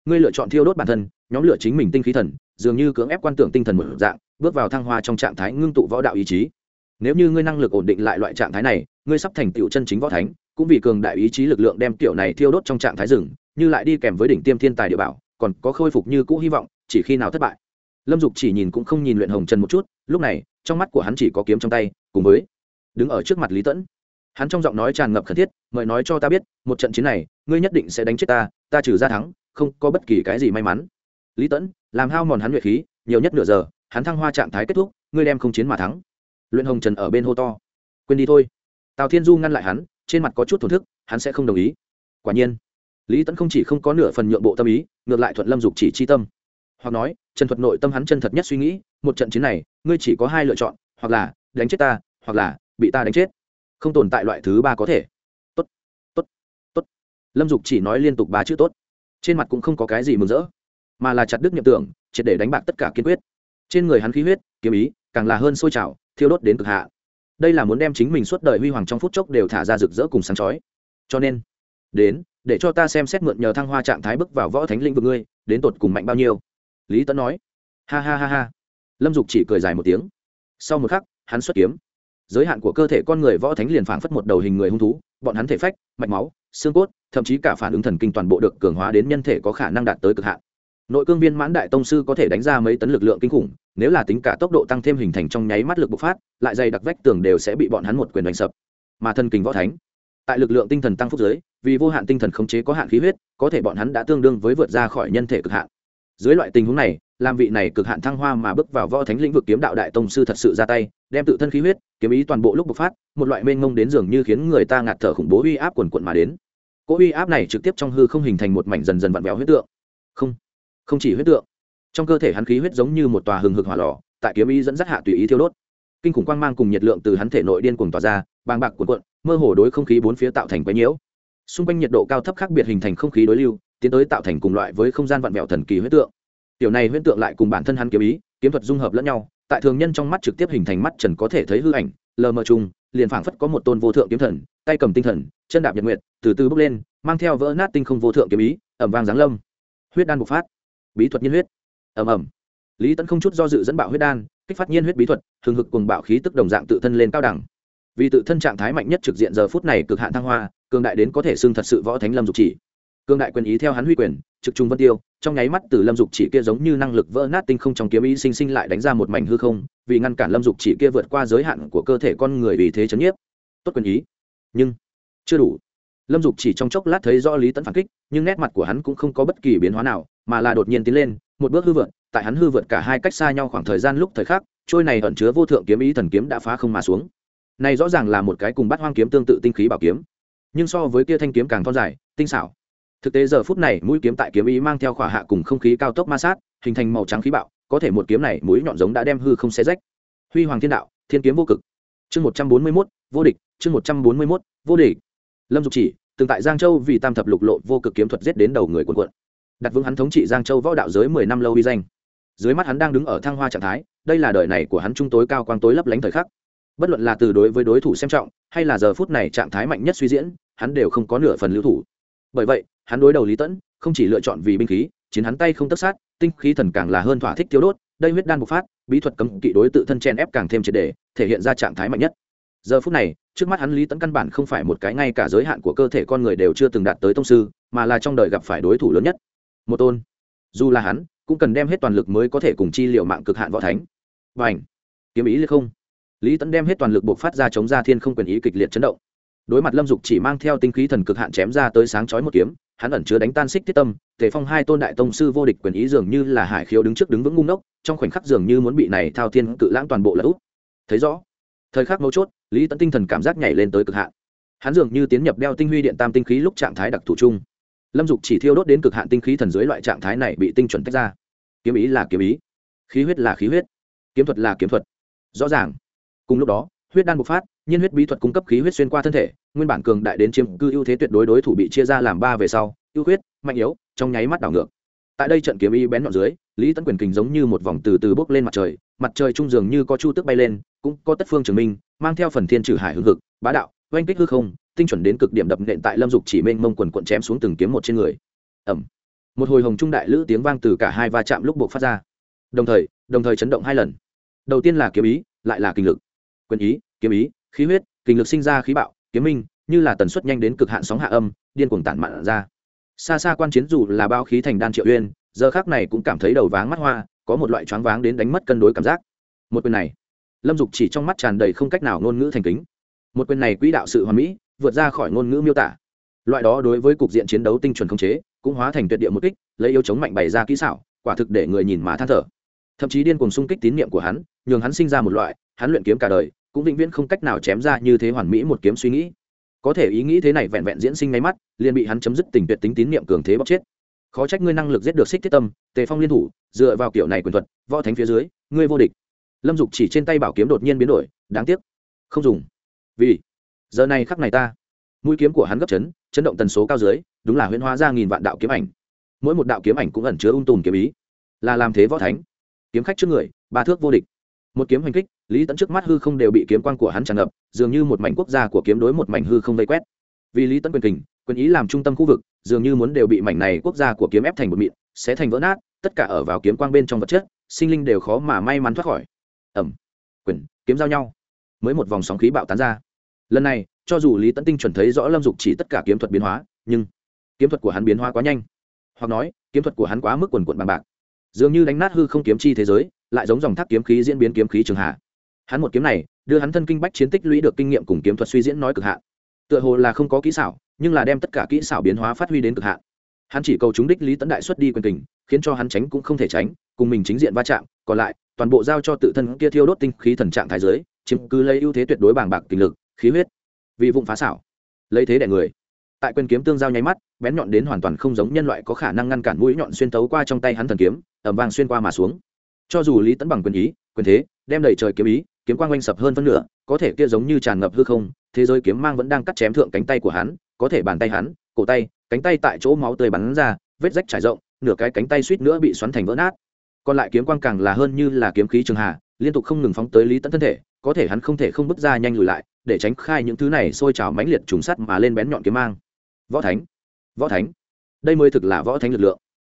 ngươi lựa chọn thiêu đốt bản thân, nhóm lửa chính mình tinh khí thần, dường như cưỡng ép quan tưởng tinh thần một dạng, bước vào thăng hoa trong trạng thái ngưng tụ võ đạo ý chí. Nếu như ngươi năng lực ổn định lại loại trạng thái này, ngươi sắp thành tựu chân chính võ thánh, cũng vì cường đại ý chí lực lượng đem tiểu này thiêu đốt trong trạng thái rừng như lại đi kèm với đỉnh tiêm thiên tài địa bảo, còn có khôi phục như cũ hy vọng, chỉ khi nào thất bại. Lâm dục chỉ nhìn cũng không nhìn luyện hồng trần một chút, lúc này, trong mắt của hắn chỉ có kiếm trong tay, cùng với đứng ở trước mặt lý tẫn. Hắn trong giọng nói tràn ngập khẩn thiết, mời nói cho ta biết, một trận chiến này, ngươi nhất định sẽ đánh chết ta ta trừ ra thắng không có bất kỳ cái gì may mắn. Lý tẫn, làm hao mòn hắn luyện khí, nhiều nhất nửa giờ, hắn thăng hoa trạng thái kết thúc, ngươi đem không chiến mà thắng. Luyện hồng trần ở bên hô to. Quên đi thôi. Tào thiên du ngăn lại hắn, trên mặt có chút thổn thức, hắn sẽ không đồng ý. Quả nhiên, lý tẫn không chỉ không có nửa phần nhượng bộ tâm ý, ngược lại thuận lâm dục chỉ chi tâm. Hoặc nói trần thuật nội tâm hắn chân thật nhất suy nghĩ, một trận chiến này, ngươi chỉ có hai lựa chọn, hoặc là đánh chết ta, hoặc là bị ta đánh chết. Không tồn tại loại thứ ba có thể. Tốt tốt tốt. Lâm dục chỉ nói liên tục ba chữ tốt trên mặt cũng không có cái gì mừng rỡ, mà là chặt đứt nhậm tưởng, triệt để đánh bạc tất cả kiên quyết. Trên người hắn khí huyết, kiếm ý, càng là hơn sôi trào, thiêu đốt đến cực hạ. Đây là muốn đem chính mình suốt đời huy hoàng trong phút chốc đều thả ra rực rỡ cùng sáng chói. Cho nên, đến, để cho ta xem xét mượn nhờ thăng hoa trạng thái bước vào võ thánh linh vực ngươi, đến tột cùng mạnh bao nhiêu? Lý tấn nói. Ha ha ha ha. Lâm dục chỉ cười dài một tiếng. Sau một khắc, hắn xuất kiếm. Giới hạn của cơ thể con người võ thánh liền phảng phất một đầu hình người hung thú, bọn hắn thể phách, mạch máu xương cốt, thậm chí cả phản ứng thần kinh toàn bộ được cường hóa đến nhân thể có khả năng đạt tới cực hạn. Nội cương viên mãn đại tông sư có thể đánh ra mấy tấn lực lượng kinh khủng, nếu là tính cả tốc độ tăng thêm hình thành trong nháy mắt lực bộc phát, lại dày đặc vách tường đều sẽ bị bọn hắn một quyền đánh sập. Mà thân kình võ thánh, tại lực lượng tinh thần tăng phúc giới vì vô hạn tinh thần khống chế có hạn khí huyết, có thể bọn hắn đã tương đương với vượt ra khỏi nhân thể cực hạn. Dưới loại tình huống này, làm vị này cực hạn thăng hoa mà bước vào võ thánh lĩnh vực kiếm đạo đại tông sư thật sự ra tay, đem tự thân khí huyết, kiếm ý toàn bộ lúc bộc phát, một loại mênh mông đến dường như khiến người ta ngạt thở khủng bố uy áp quần quận mà đến cỗ uy áp này trực tiếp trong hư không hình thành một mảnh dần dần vặn vẹo huyết tượng. Không không chỉ huyết tượng. Trong cơ thể hắn khí huyết giống như một tòa hừng hực hỏa lò, tại kiếm ý dẫn dắt hạ tùy ý thiêu đốt. Kinh khủng quang mang cùng nhiệt lượng từ hắn thể nội điên cuồng tỏa ra, bàng bạc cuộn cuộn, mơ hồ đối không khí bốn phía tạo thành quấy nhiễu. Xung quanh nhiệt độ cao thấp khác biệt hình thành không khí đối lưu, tiến tới tạo thành cùng loại với không gian vặn vẹo thần kỳ huyết tượng. Tiểu này huyết tượng lại cùng bản thân hắn kiếm ý, kiếm thuật dung hợp lẫn nhau, tại thường nhân trong mắt trực tiếp hình thành mắt trần có thể thấy hư ảnh lờ mờ trùng liền phảng phất có một tôn vô thượng kiếm thần, tay cầm tinh thần, chân đạp nhật nguyệt, từ từ bước lên, mang theo vỡ nát tinh không vô thượng kiếm ý, ẩm vang giáng lâm. Huyết đan bộc phát. Bí thuật nhiên huyết. Ẩm ẩm lý tẫn không chút do dự dẫn bạo huyết đan, kích phát nhiên huyết bí thuật thường hực cùng bạo khí tức đồng dạng tự thân lên cao đẳng. Vì tự thân trạng thái mạnh nhất trực diện giờ phút này cực hạn thăng hoa, cường đại đến có thể xưng thật sự võ thánh lâm dục chỉ. Cường đại quyền ý theo hắn huy quyền, trực trung vân tiêu trong nháy mắt từ lâm dục chỉ kia giống như năng lực vỡ nát tinh không trong kiếm ý sinh sinh lại đánh ra một mảnh hư không, vì ngăn cản lâm dục chỉ kia vượt qua giới hạn của cơ thể con người vì thế chấn nhiếp. Tốt quyền ý. Nhưng, chưa đủ. Lâm dục chỉ trong chốc lát thấy do lý tẫn phản kích, nhưng nét mặt của hắn cũng không có bất kỳ biến hóa nào, mà là đột nhiên tiến lên, một bước hư vượt, tại hắn hư vượt cả hai cách xa nhau khoảng thời gian lúc thời khắc, trôi này ẩn chứa vô thượng kiếm ý thần kiếm đã phá không mà xuống. Này rõ ràng là một cái cùng bắt hoang kiếm tương tự tinh khí bảo kiếm. Nhưng so với kia thanh kiếm càng thon dài, tinh xảo thực tế giờ phút này, mũi kiếm tại kiếm ý mang theo khỏa hạ cùng không khí cao tốc ma sát, hình thành màu trắng khí bạo, có thể một kiếm này, mũi nhọn giống đã đem hư không xé rách. Huy hoàng thiên đạo, thiên kiếm vô cực. Chương một trăm bốn mươi mốt, vô địch, chương một trăm bốn mươi mốt, vô địch. Lâm dục chỉ, từng tại giang châu vì tam thập lục lộ vô cực kiếm thuật giết đến đầu người quần quận đặt vững hắn thống trị giang châu võ đạo giới mười năm lâu uy danh. Dưới mắt hắn đang đứng ở thăng hoa trạng thái, đây là đời này của hắn trung tối cao quang tối lấp lánh thời khắc. Bất luận là từ đối với đối thủ xem trọng, hay là giờ phút này trạng thái mạnh nhất suy diễn, hắn đều không có nửa phần lưu thủ bởi vậy, hắn đối đầu lý tẫn, không chỉ lựa chọn vì binh khí, chiến hắn tay không tất sát, tinh khí thần càng là hơn thỏa thích tiêu đốt, đây huyết đan bộc phát, bí thuật cấm kỵ đối tự thân chen ép càng thêm triệt đề thể hiện ra trạng thái mạnh nhất. Giờ phút này, trước mắt hắn lý tẫn căn bản không phải một cái ngay cả giới hạn của cơ thể con người đều chưa từng đạt tới tông sư, mà là trong đời gặp phải đối thủ lớn nhất. Một tôn. Dù là hắn, cũng cần đem hết toàn lực mới có thể cùng chi liệu mạng cực hạn võ thánh. Và ảnh kiếm ý liệt không. Lý tẫn đem hết toàn lực buộc phát ra chống ra thiên không quyền ý kịch liệt chấn động đối mặt lâm dục chỉ mang theo tinh khí thần cực hạn chém ra tới sáng chói một kiếm hắn ẩn chứa đánh tan xích tiết tâm tề phong hai tôn đại tông sư vô địch quyền ý dường như là hải khiếu đứng trước đứng vững ngung nốc, trong khoảnh khắc dường như muốn bị này thao thiên cự lãng toàn bộ là úp thấy rõ thời khắc mấu chốt lý tẫn tinh thần cảm giác nhảy lên tới cực hạn. Hắn dường như tiến nhập đeo tinh huy điện tam tinh khí lúc trạng thái đặc thù chung. Lâm dục chỉ thiêu đốt đến cực hạn tinh khí thần dưới loại trạng thái này bị tinh chuẩn tách ra. Kiếm ý là kiếm ý khí huyết là khí huyết kiếm thuật là kiếm thuật. Rõ ràng. Cùng lúc đó huyết đan bộc phát nhiên huyết bí thuật cung cấp khí huyết xuyên qua thân thể, nguyên bản cường đại đến chiếm cư ưu thế tuyệt đối đối thủ bị chia ra làm ba về sau, ưu huyết, mạnh yếu, trong nháy mắt đảo ngược. Tại đây trận kiếm ý bén nhọn dưới, lý tấn quyền kình giống như một vòng từ từ bốc lên mặt trời mặt trời trung dường như có chu tức bay lên, cũng có tất phương trường minh, mang theo phần thiên trừ hải hưng hực, bá đạo, oanh kích hư không, tinh chuẩn đến cực điểm đập nện tại lâm dục chỉ mênh mông quần quận chém xuống từng kiếm một trên người. Ẩm một hồi hồng trung đại lữ tiếng vang từ cả hai va chạm lúc buộc phát ra. Đồng thời đồng thời chấn động hai lần. Đầu tiên là kiếm ý, lại là kinh lực. Quyền ý, kiếm ý khí huyết, kinh lực sinh ra khí bạo, kiếm minh, như là tần suất nhanh đến cực hạn sóng hạ âm, điên cuồng tản mạn ra. Xa xa quan chiến dù là bao khí thành đan triệu uyên, giờ khác này cũng cảm thấy đầu váng mắt hoa, có một loại choáng váng đến đánh mất cân đối cảm giác. Một quyền này, lâm dục chỉ trong mắt tràn đầy không cách nào ngôn ngữ thành kính. Một quyền này quỹ đạo sự hoàn mỹ, vượt ra khỏi ngôn ngữ miêu tả. Loại đó đối với cục diện chiến đấu tinh chuẩn khống chế, cũng hóa thành tuyệt địa một kích, lấy yếu chống mạnh bày ra kỹ xảo, quả thực để người nhìn mà than thở. Thậm chí điên cuồng xung kích tín niệm của hắn, nhường hắn sinh ra một loại, hắn luyện kiếm cả đời cũng vĩnh viễn không cách nào chém ra như thế hoàn mỹ một kiếm suy nghĩ. Có thể ý nghĩ thế này vẹn vẹn diễn sinh ngay mắt, liền bị hắn chấm dứt tình tuyệt tính tín niệm cường thế bóc chết. Khó trách ngươi năng lực giết được xích thiết tâm, tề phong liên thủ, dựa vào kiểu này quyền thuật, võ thánh phía dưới, ngươi vô địch. Lâm dục chỉ trên tay bảo kiếm đột nhiên biến đổi, đáng tiếc. Không dùng. Vì, giờ này khắc này ta, mũi kiếm của hắn gấp chấn chấn động tần số cao dưới, đúng là huyễn hóa ra nghìn vạn đạo kiếm ảnh. Mỗi một đạo kiếm ảnh cũng ẩn chứa ung tùm kiếm ý. Là làm thế võ thánh. Kiếm khách trước người, ba thước vô địch. Một kiếm hành kích lý tẫn trước mắt hư không đều bị kiếm quan của hắn tràn ngập, dường như một mảnh quốc gia của kiếm đối một mảnh hư không vây quét. Vì lý tẫn quyền kình, quyền ý làm trung tâm khu vực, dường như muốn đều bị mảnh này quốc gia của kiếm ép thành một mịn, sẽ thành vỡ nát, tất cả ở vào kiếm quang bên trong vật chất, sinh linh đều khó mà may mắn thoát khỏi. Ẩm, quyền, kiếm giao nhau, mới một vòng sóng khí bạo tán ra. Lần này, cho dù lý tẫn tinh chuẩn thấy rõ lâm dục chỉ tất cả kiếm thuật biến hóa, nhưng kiếm thuật của hắn biến hóa quá nhanh. Hoặc nói, kiếm thuật của hắn quá mức quần quận bằng bạc. Dường như đánh nát hư không kiếm chi thế giới, lại giống dòng thác kiếm khí diễn biến kiếm khí trường hạ hắn một kiếm này, đưa hắn thân kinh bách chiến tích lũy được kinh nghiệm cùng kiếm thuật suy diễn nói cực hạn. Tựa hồ là không có kỹ xảo, nhưng là đem tất cả kỹ xảo biến hóa phát huy đến cực hạn. Hắn chỉ cầu chúng đích lý tấn đại xuất đi quyền tình khiến cho hắn tránh cũng không thể tránh, cùng mình chính diện va chạm, còn lại, toàn bộ giao cho tự thân kia thiêu đốt tinh khí thần trạng thái giới, chiếm cứ lấy ưu thế tuyệt đối bàng bạc kinh lực, khí huyết, vì vụng phá xảo, lấy thế đẻ người. Tại quyền kiếm tương giao nháy mắt, bén nhọn đến hoàn toàn không giống nhân loại có khả năng ngăn cản mũi nhọn xuyên tấu qua trong tay hắn thần kiếm ẩm vàng xuyên qua mà xuống. Cho dù lý tấn bằng quyền ý, quyền thế, đem đầy trời kiếm ý kiếm quang oanh sập hơn phân nửa, có thể kia giống như tràn ngập hư không, thế giới kiếm mang vẫn đang cắt chém thượng cánh tay của hắn, có thể bàn tay hắn, cổ tay, cánh tay tại chỗ máu tươi bắn ra, vết rách trải rộng, nửa cái cánh tay suýt nữa bị xoắn thành vỡ nát. Còn lại kiếm quang càng là hơn như là kiếm khí trường hà liên tục không ngừng phóng tới lý tẫn thân thể, có thể hắn không thể không bước ra nhanh lùi lại, để tránh khai những thứ này sôi trào mãnh liệt trùng sắt mà lên bén nhọn kiếm mang. Võ thánh võ thánh, đây mới thực là võ thánh lực lượng.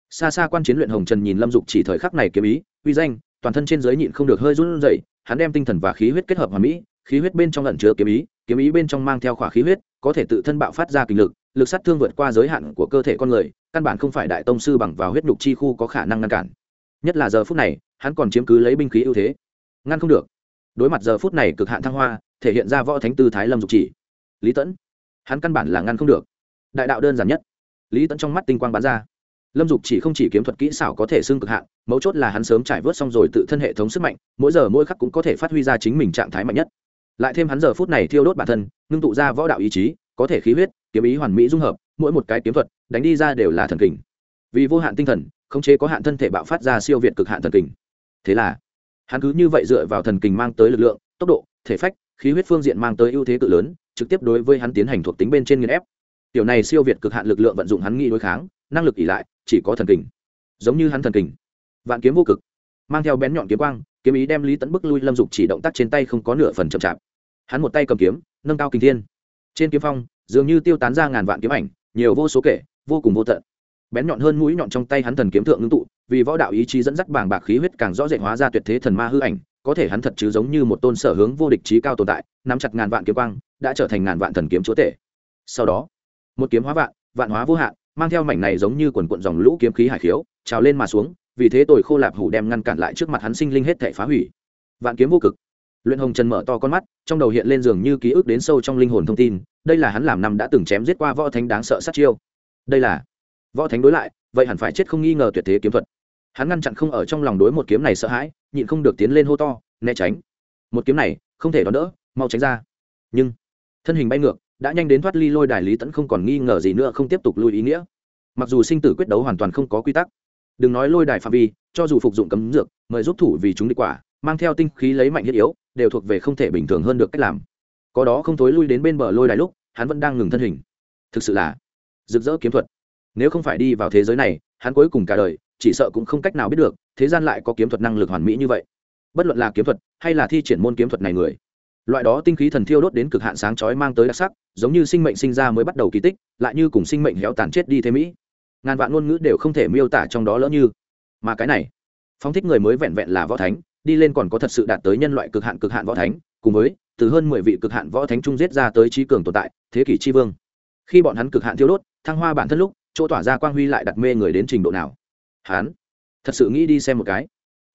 Xa xa quan chiến luyện hồng trần nhìn lâm dục chỉ thời khắc này kiếm ý, uy danh toàn thân trên giới nhịn không được hơi run rẩy, hắn đem tinh thần và khí huyết kết hợp hòa mỹ, khí huyết bên trong ẩn chứa kiếm ý kiếm ý bên trong mang theo khỏa khí huyết, có thể tự thân bạo phát ra kinh lực lực sát thương vượt qua giới hạn của cơ thể con người, căn bản không phải đại tông sư bằng vào huyết nục chi khu có khả năng ngăn cản. Nhất là giờ phút này, hắn còn chiếm cứ lấy binh khí ưu thế. Ngăn không được. Đối mặt giờ phút này cực hạn thăng hoa, thể hiện ra võ thánh tư thái lâm dục chỉ. Lý tẫn hắn căn bản là ngăn không được. Đại đạo đơn giản nhất. Lý tẫn trong mắt tinh quang bắn ra lâm dục chỉ không chỉ kiếm thuật kỹ xảo có thể xưng cực hạn, mấu chốt là hắn sớm trải vớt xong rồi tự thân hệ thống sức mạnh, mỗi giờ mỗi khắc cũng có thể phát huy ra chính mình trạng thái mạnh nhất. Lại thêm hắn giờ phút này thiêu đốt bản thân, ngưng tụ ra võ đạo ý chí, có thể khí huyết, kiếm ý hoàn mỹ dung hợp, mỗi một cái kiếm thuật, đánh đi ra đều là thần kình. Vì vô hạn tinh thần, khống chế có hạn thân thể bạo phát ra siêu việt cực hạn thần kình. Thế là, hắn cứ như vậy dựa vào thần kình mang tới lực lượng, tốc độ, thể phách, khí huyết phương diện mang tới ưu thế cự lớn, trực tiếp đối với hắn tiến hành thuộc tính bên trên nghiên ép. Tiểu này siêu việt cực hạn lực lượng vận dụng hắn nghi đối kháng năng lực ỉ lại, chỉ có thần kình. Giống như hắn thần kình. Vạn kiếm vô cực. Mang theo bén nhọn kiếm quang, kiếm ý đem lý tẫn bức lui lâm dục chỉ động tác trên tay không có nửa phần chậm chạp. Hắn một tay cầm kiếm, nâng cao kinh thiên. Trên kiếm phong, dường như tiêu tán ra ngàn vạn kiếm ảnh, nhiều vô số kể, vô cùng vô tận. Bén nhọn hơn mũi nhọn trong tay hắn thần kiếm thượng ngưng tụ, vì võ đạo ý chí dẫn dắt bảng bạc khí huyết càng rõ rệt hóa ra tuyệt thế thần ma hư ảnh, có thể hắn thật chứ giống như một tôn sở hướng vô địch trí cao tồn tại, nắm chặt ngàn vạn kiếm quang, đã trở thành ngàn vạn thần kiếm chúa tể. Sau đó, một kiếm hóa vạn vạn hóa vô hạn mang theo mảnh này giống như quần cuộn dòng lũ kiếm khí hải khiếu, trào lên mà xuống, vì thế tồi khô lạp hủ đem ngăn cản lại trước mặt hắn sinh linh hết thể phá hủy. Vạn kiếm vô cực. Luyện hồng trần mở to con mắt, trong đầu hiện lên dường như ký ức đến sâu trong linh hồn thông tin, đây là hắn làm năm đã từng chém giết qua võ thánh đáng sợ sát chiêu. Đây là võ thánh đối lại, vậy hẳn phải chết không nghi ngờ tuyệt thế kiếm thuật. Hắn ngăn chặn không ở trong lòng đối một kiếm này sợ hãi, nhịn không được tiến lên hô to, né tránh. Một kiếm này, không thể đón đỡ, mau tránh ra. Nhưng, thân hình bay ngược đã nhanh đến thoát ly lôi đài lý tẫn không còn nghi ngờ gì nữa, không tiếp tục lui ý nghĩa. Mặc dù sinh tử quyết đấu hoàn toàn không có quy tắc. Đừng nói lôi đài phạm vi, cho dù phục dụng cấm dược, mời giúp thủ vì chúng đi quả, mang theo tinh khí lấy mạnh thiết yếu, đều thuộc về không thể bình thường hơn được cách làm. Có đó không thối lui đến bên bờ lôi đài lúc, hắn vẫn đang ngừng thân hình. Thực sự là rực rỡ kiếm thuật. Nếu không phải đi vào thế giới này, hắn cuối cùng cả đời, chỉ sợ cũng không cách nào biết được, thế gian lại có kiếm thuật năng lực hoàn mỹ như vậy. Bất luận là kiếm thuật, hay là thi triển môn kiếm thuật này người loại đó tinh khí thần thiêu đốt đến cực hạn sáng chói mang tới đặc sắc, giống như sinh mệnh sinh ra mới bắt đầu kỳ tích, lại như cùng sinh mệnh héo tàn chết đi thế mỹ. Ngàn vạn ngôn ngữ đều không thể miêu tả trong đó lỡ như. Mà cái này, phóng thích người mới vẹn vẹn là võ thánh, đi lên còn có thật sự đạt tới nhân loại cực hạn cực hạn võ thánh, cùng với, từ hơn mười vị cực hạn võ thánh trung giết ra tới trí cường tồn tại, thế kỷ tri vương. Khi bọn hắn cực hạn thiêu đốt, thăng hoa bản thân lúc, chỗ tỏa ra quang huy lại đặt mê người đến trình độ nào? Hắn, thật sự nghĩ đi xem một cái.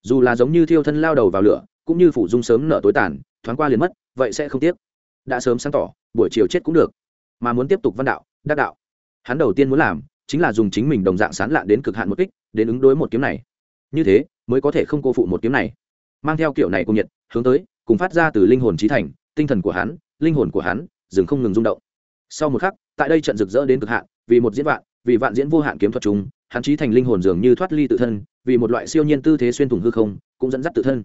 Dù là giống như thiêu thân lao đầu vào lửa, cũng như phủ dung sớm nở tối tàn, thoáng qua liền mất vậy sẽ không tiếc. Đã sớm sáng tỏ, buổi chiều chết cũng được. Mà muốn tiếp tục văn đạo, đắc đạo. Hắn đầu tiên muốn làm, chính là dùng chính mình đồng dạng sán lạn đến cực hạn một kích, đến ứng đối một kiếm này. Như thế, mới có thể không cô phụ một kiếm này. Mang theo kiểu này cùng nhiệt, hướng tới, cùng phát ra từ linh hồn trí thành, tinh thần của hắn, linh hồn của hắn, dừng không ngừng rung động. Sau một khắc, tại đây trận rực rỡ đến cực hạn, vì một diễn vạn, vì vạn diễn vô hạn kiếm thuật chúng, hắn trí thành linh hồn dường như thoát ly tự thân, vì một loại siêu nhiên tư thế xuyên thủng hư không, cũng dẫn dắt tự thân.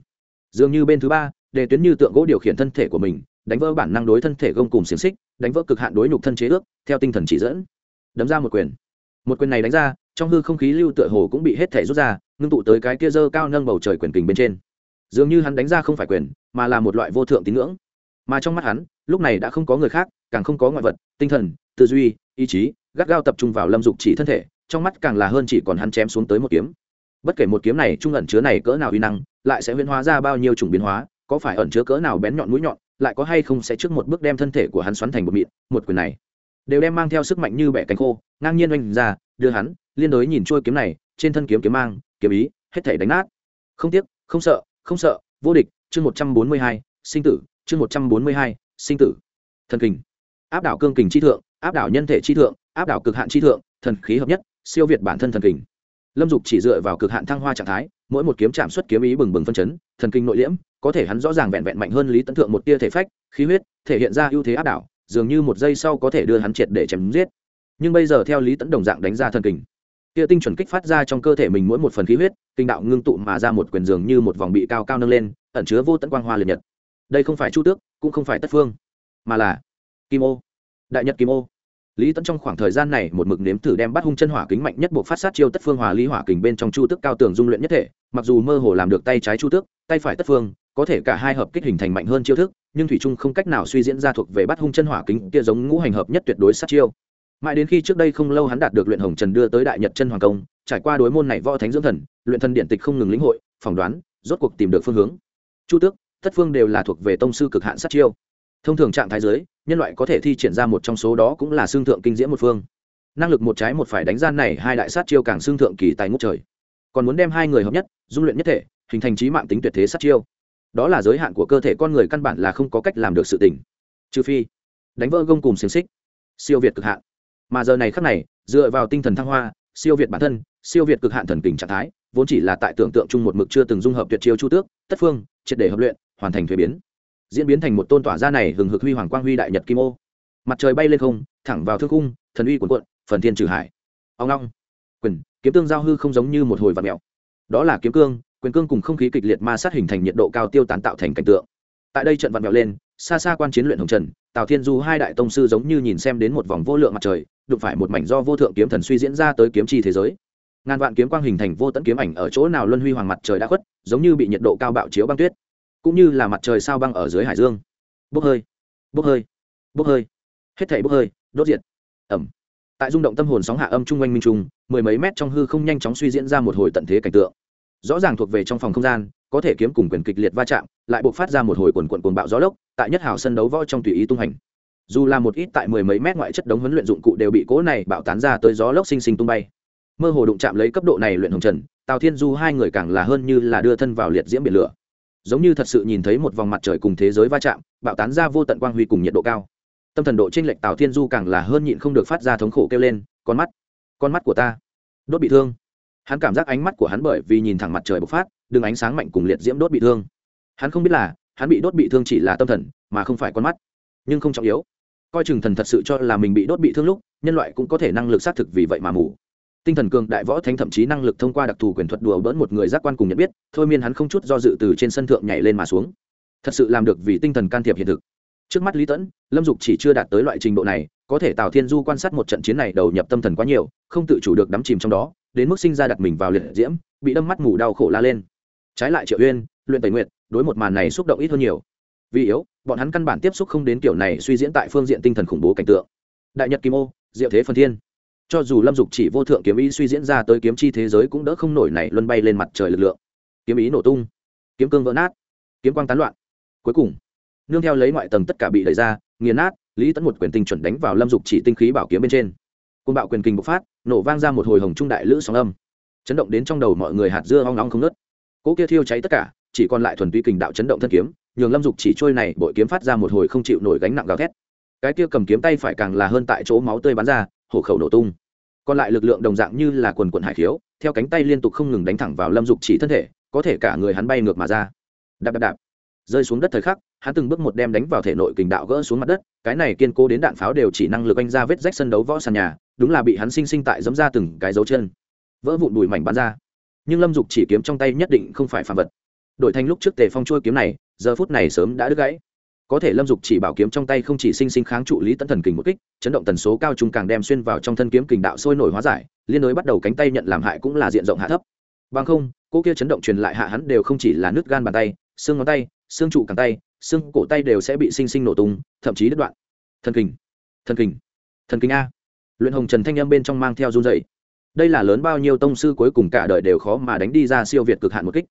Dường như bên thứ ba đề tuyến như tượng gỗ điều khiển thân thể của mình, đánh vỡ bản năng đối thân thể gông cùng xiềng xích, đánh vỡ cực hạn đối nhục thân chế ước, theo tinh thần chỉ dẫn. Đấm ra một quyền. Một quyền này đánh ra, trong hư không khí lưu tựa hồ cũng bị hết thể rút ra, ngưng tụ tới cái kia dơ cao nâng bầu trời quyền kình bên trên. Dường như hắn đánh ra không phải quyền, mà là một loại vô thượng tín ngưỡng. Mà trong mắt hắn, lúc này đã không có người khác, càng không có ngoại vật, tinh thần, tư duy, ý chí, gắt gao tập trung vào lâm dục chỉ thân thể, trong mắt càng là hơn chỉ còn hắn chém xuống tới một kiếm. Bất kể một kiếm này trung ẩn chứa này cỡ nào uy năng, lại sẽ huyễn hóa ra bao nhiêu chủng biến hóa có phải ẩn chứa cỡ nào bén nhọn mũi nhọn, lại có hay không sẽ trước một bước đem thân thể của hắn xoắn thành một mịn, một quyền này. Đều đem mang theo sức mạnh như bẻ cánh khô, ngang nhiên oanh ra, đưa hắn, liên đối nhìn trôi kiếm này, trên thân kiếm kiếm mang, kiếm ý, hết thể đánh nát. Không tiếc, không sợ không sợ, vô địch, chương một trăm bốn mươi hai, sinh tử, chương một trăm bốn mươi hai, sinh tử. Thần kình. Áp đảo cương kình chi thượng, áp đảo nhân thể chi thượng, áp đảo cực hạn chi thượng, thần khí hợp nhất, siêu việt bản thân thần kình. Lâm dục chỉ dựa vào cực hạn thăng hoa trạng thái mỗi một kiếm chạm xuất kiếm ý bừng bừng phân chấn thần kinh nội liễm có thể hắn rõ ràng vẹn vẹn mạnh hơn lý tấn thượng một tia thể phách khí huyết thể hiện ra ưu thế áp đảo dường như một giây sau có thể đưa hắn triệt để chém giết. Nhưng bây giờ theo lý tấn đồng dạng đánh ra thần kinh, tia tinh chuẩn kích phát ra trong cơ thể mình mỗi một phần khí huyết kinh đạo ngưng tụ mà ra một quyền dường như một vòng bị cao cao nâng lên ẩn chứa vô tận quang hoa liệt nhật. Đây không phải chu tước cũng không phải tất phương mà là kim ô. Đại nhật kim ô lý tẫn trong khoảng thời gian này một mực nếm thử đem bắt hung chân hỏa kính mạnh nhất buộc phát sát chiêu tất phương hòa lý hỏa kình bên trong chu tước cao tường dung luyện nhất thể, mặc dù mơ hồ làm được tay trái chu tước tay phải tất phương, có thể cả hai hợp kích hình thành mạnh hơn chiêu thức, nhưng thủy trung không cách nào suy diễn ra thuộc về bắt hung chân hỏa kính kia giống ngũ hành hợp nhất tuyệt đối sát chiêu. Mãi đến khi trước đây không lâu hắn đạt được luyện hồng trần đưa tới đại nhật chân hoàng công, trải qua đối môn này võ thánh dưỡng thần, luyện thần điện tịch không ngừng lĩnh hội, phỏng đoán, rốt cuộc tìm được phương hướng. Chu tước tất phương đều là thuộc về tông sư cực hạn sát chiêu thông thường trạng thái giới nhân loại có thể thi triển ra một trong số đó cũng là xương thượng kinh diễm một phương. Năng lực một trái một phải đánh gian này hai đại sát chiêu càng xương thượng kỳ tài ngút trời. Còn muốn đem hai người hợp nhất, dung luyện nhất thể, hình thành trí mạng tính tuyệt thế sát chiêu. Đó là giới hạn của cơ thể con người căn bản là không có cách làm được sự tình. Trừ phi, đánh vỡ gông cùng xiềng xích. Siêu việt cực hạn. Mà giờ này khắc này, dựa vào tinh thần thăng hoa, siêu việt bản thân, siêu việt cực hạn thần tình trạng thái, vốn chỉ là tại tưởng tượng chung một mực chưa từng dung hợp tuyệt chiêu chu tước, tất phương, triệt để hợp luyện, hoàn thành thuế biến diễn biến thành một tôn tỏa ra này hừng hực huy hoàng quang huy đại nhật kim ô. Mặt trời bay lên không, thẳng vào thương cung thần uy quần quận phần thiên trừ hải. Ông long. Quyền, kiếm tương giao hư không giống như một hồi vạt mèo. Đó là kiếm cương, quyền cương cùng không khí kịch liệt ma sát hình thành nhiệt độ cao tiêu tán tạo thành cảnh tượng. Tại đây trận vạt mèo lên, xa xa quan chiến luyện hồng trần, tào thiên du hai đại tông sư giống như nhìn xem đến một vòng vô lượng mặt trời, đụng phải một mảnh do vô thượng kiếm thần suy diễn ra tới kiếm chi thế giới. Ngàn vạn kiếm quang hình thành vô tận kiếm ảnh ở chỗ nào luân huy hoàng mặt trời đã khuất, giống như bị nhiệt độ cao bạo chiếu băng tuyết cũng như là mặt trời sao băng ở dưới hải dương. Bốc hơi bốc hơi bốc hơi. Hết thảy bốc hơi, đốt diệt. Ẩm. Tại rung động tâm hồn sóng hạ âm trung quanh minh trung, mười mấy mét trong hư không nhanh chóng suy diễn ra một hồi tận thế cảnh tượng. Rõ ràng thuộc về trong phòng không gian, có thể kiếm cùng quyền kịch liệt va chạm, lại buộc phát ra một hồi quần quần cuồng bạo gió lốc, tại nhất hào sân đấu võ trong tùy ý tung hành. Dù là một ít tại mười mấy mét ngoại chất đống huấn luyện dụng cụ đều bị cố này bạo tán ra tới gió lốc sinh sinh tung bay. Mơ hồ đụng chạm lấy cấp độ này luyện hồng trần, tào thiên du hai người càng là hơn như là đưa thân vào liệt diễm biển lửa giống như thật sự nhìn thấy một vòng mặt trời cùng thế giới va chạm, bạo tán ra vô tận quang huy cùng nhiệt độ cao. Tâm thần độ chênh lệch tào thiên du càng là hơn nhịn không được phát ra thống khổ kêu lên, con mắt con mắt của ta, đốt bị thương. Hắn cảm giác ánh mắt của hắn bởi vì nhìn thẳng mặt trời bộc phát đừng ánh sáng mạnh cùng liệt diễm đốt bị thương. Hắn không biết là, hắn bị đốt bị thương chỉ là tâm thần, mà không phải con mắt. Nhưng không trọng yếu. Coi chừng thần thật sự cho là mình bị đốt bị thương lúc, nhân loại cũng có thể năng lực xác thực vì vậy mà mù tinh thần cường đại võ thánh thậm chí năng lực thông qua đặc thù quyền thuật đùa bỡn một người giác quan cùng nhận biết, thôi miên hắn không chút do dự từ trên sân thượng nhảy lên mà xuống. Thật sự làm được vì tinh thần can thiệp hiện thực. Trước mắt lý tẫn, lâm dục chỉ chưa đạt tới loại trình độ này, có thể tào thiên du quan sát một trận chiến này đầu nhập tâm thần quá nhiều, không tự chủ được đắm chìm trong đó, đến mức sinh ra đặt mình vào liệt diễm, bị đâm mắt mù đau khổ la lên. Trái lại triệu uyên, luyện tẩy nguyện đối một màn này xúc động ít hơn nhiều. Vì yếu, bọn hắn căn bản tiếp xúc không đến kiểu này suy diễn tại phương diện tinh thần khủng bố cảnh tượng. Đại nhật kim ô, diệu thế phần thiên cho dù lâm dục chỉ vô thượng kiếm ý suy diễn ra tới kiếm chi thế giới cũng đỡ không nổi này luân bay lên mặt trời lực lượng. Kiếm ý nổ tung, kiếm cương vỡ nát, kiếm quang tán loạn. Cuối cùng, nương theo lấy ngoại tầng tất cả bị đẩy ra, nghiền nát, lý tẫn một quyền tinh chuẩn đánh vào lâm dục chỉ tinh khí bảo kiếm bên trên. Côn bạo quyền kinh bộc phát, nổ vang ra một hồi hồng trung đại lữ sóng âm. Chấn động đến trong đầu mọi người hạt dưa hoang nóng không nớt cỗ kia thiêu cháy tất cả, chỉ còn lại thuần túy kình đạo chấn động thân kiếm, nhường lâm dục chỉ trôi này bội kiếm phát ra một hồi không chịu nổi gánh nặng gào thét. Cái kia cầm kiếm tay phải càng là hơn tại chỗ máu tươi bắn ra hổ khẩu nổ tung. Còn lại lực lượng đồng dạng như là quần quần hải khiếu, theo cánh tay liên tục không ngừng đánh thẳng vào lâm dục chỉ thân thể, có thể cả người hắn bay ngược mà ra. Đạp đạp đạp. Rơi xuống đất thời khắc, hắn từng bước một đem đánh vào thể nội kình đạo gỡ xuống mặt đất, cái này kiên cố đến đạn pháo đều chỉ năng lực anh ra vết rách sân đấu võ sàn nhà, đúng là bị hắn sinh sinh tại dấm ra từng cái dấu chân. Vỡ vụn đùi mảnh bắn ra. Nhưng lâm dục chỉ kiếm trong tay nhất định không phải phản vật. Đổi thành lúc trước tề phong trôi kiếm này, giờ phút này sớm đã đứt gãy có thể lâm dục chỉ bảo kiếm trong tay không chỉ sinh sinh kháng trụ lý tấn thần kình một kích, chấn động tần số cao trung càng đem xuyên vào trong thân kiếm kình đạo sôi nổi hóa giải, liên đối bắt đầu cánh tay nhận làm hại cũng là diện rộng hạ thấp. Bằng không cô kia chấn động truyền lại hạ hắn đều không chỉ là nứt gan bàn tay, xương ngón tay, xương trụ càng tay, xương cổ tay đều sẽ bị sinh sinh nổ tung, thậm chí đứt đoạn. Thần kình thần kình thần kình a. Luyện hồng trần thanh âm bên trong mang theo run dậy đây là lớn bao nhiêu tông sư cuối cùng cả đời đều khó mà đánh đi ra siêu việt cực hạn một kích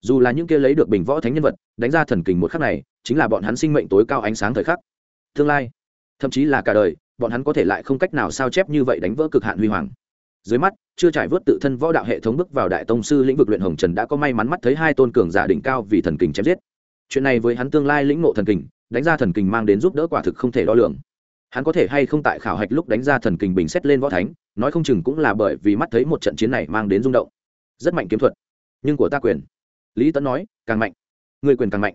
dù là những kia lấy được bình võ thánh nhân vật, đánh ra thần kình một khắc này, chính là bọn hắn sinh mệnh tối cao ánh sáng thời khắc. Tương lai, thậm chí là cả đời, bọn hắn có thể lại không cách nào sao chép như vậy đánh vỡ cực hạn huy hoàng. Dưới mắt, chưa trải vớt tự thân võ đạo hệ thống bước vào đại tông sư lĩnh vực luyện hồng trần đã có may mắn mắt thấy hai tôn cường giả đỉnh cao vì thần kình chém giết. Chuyện này với hắn tương lai lĩnh ngộ thần kình, đánh ra thần kình mang đến giúp đỡ quả thực không thể đo lường. Hắn có thể hay không tại khảo hạch lúc đánh ra thần kình bình xét lên võ thánh, nói không chừng cũng là bởi vì mắt thấy một trận chiến này mang đến rung động. Rất mạnh kiếm thuật, nhưng của ta quyền lý tấn nói, càng mạnh, người quyền càng mạnh.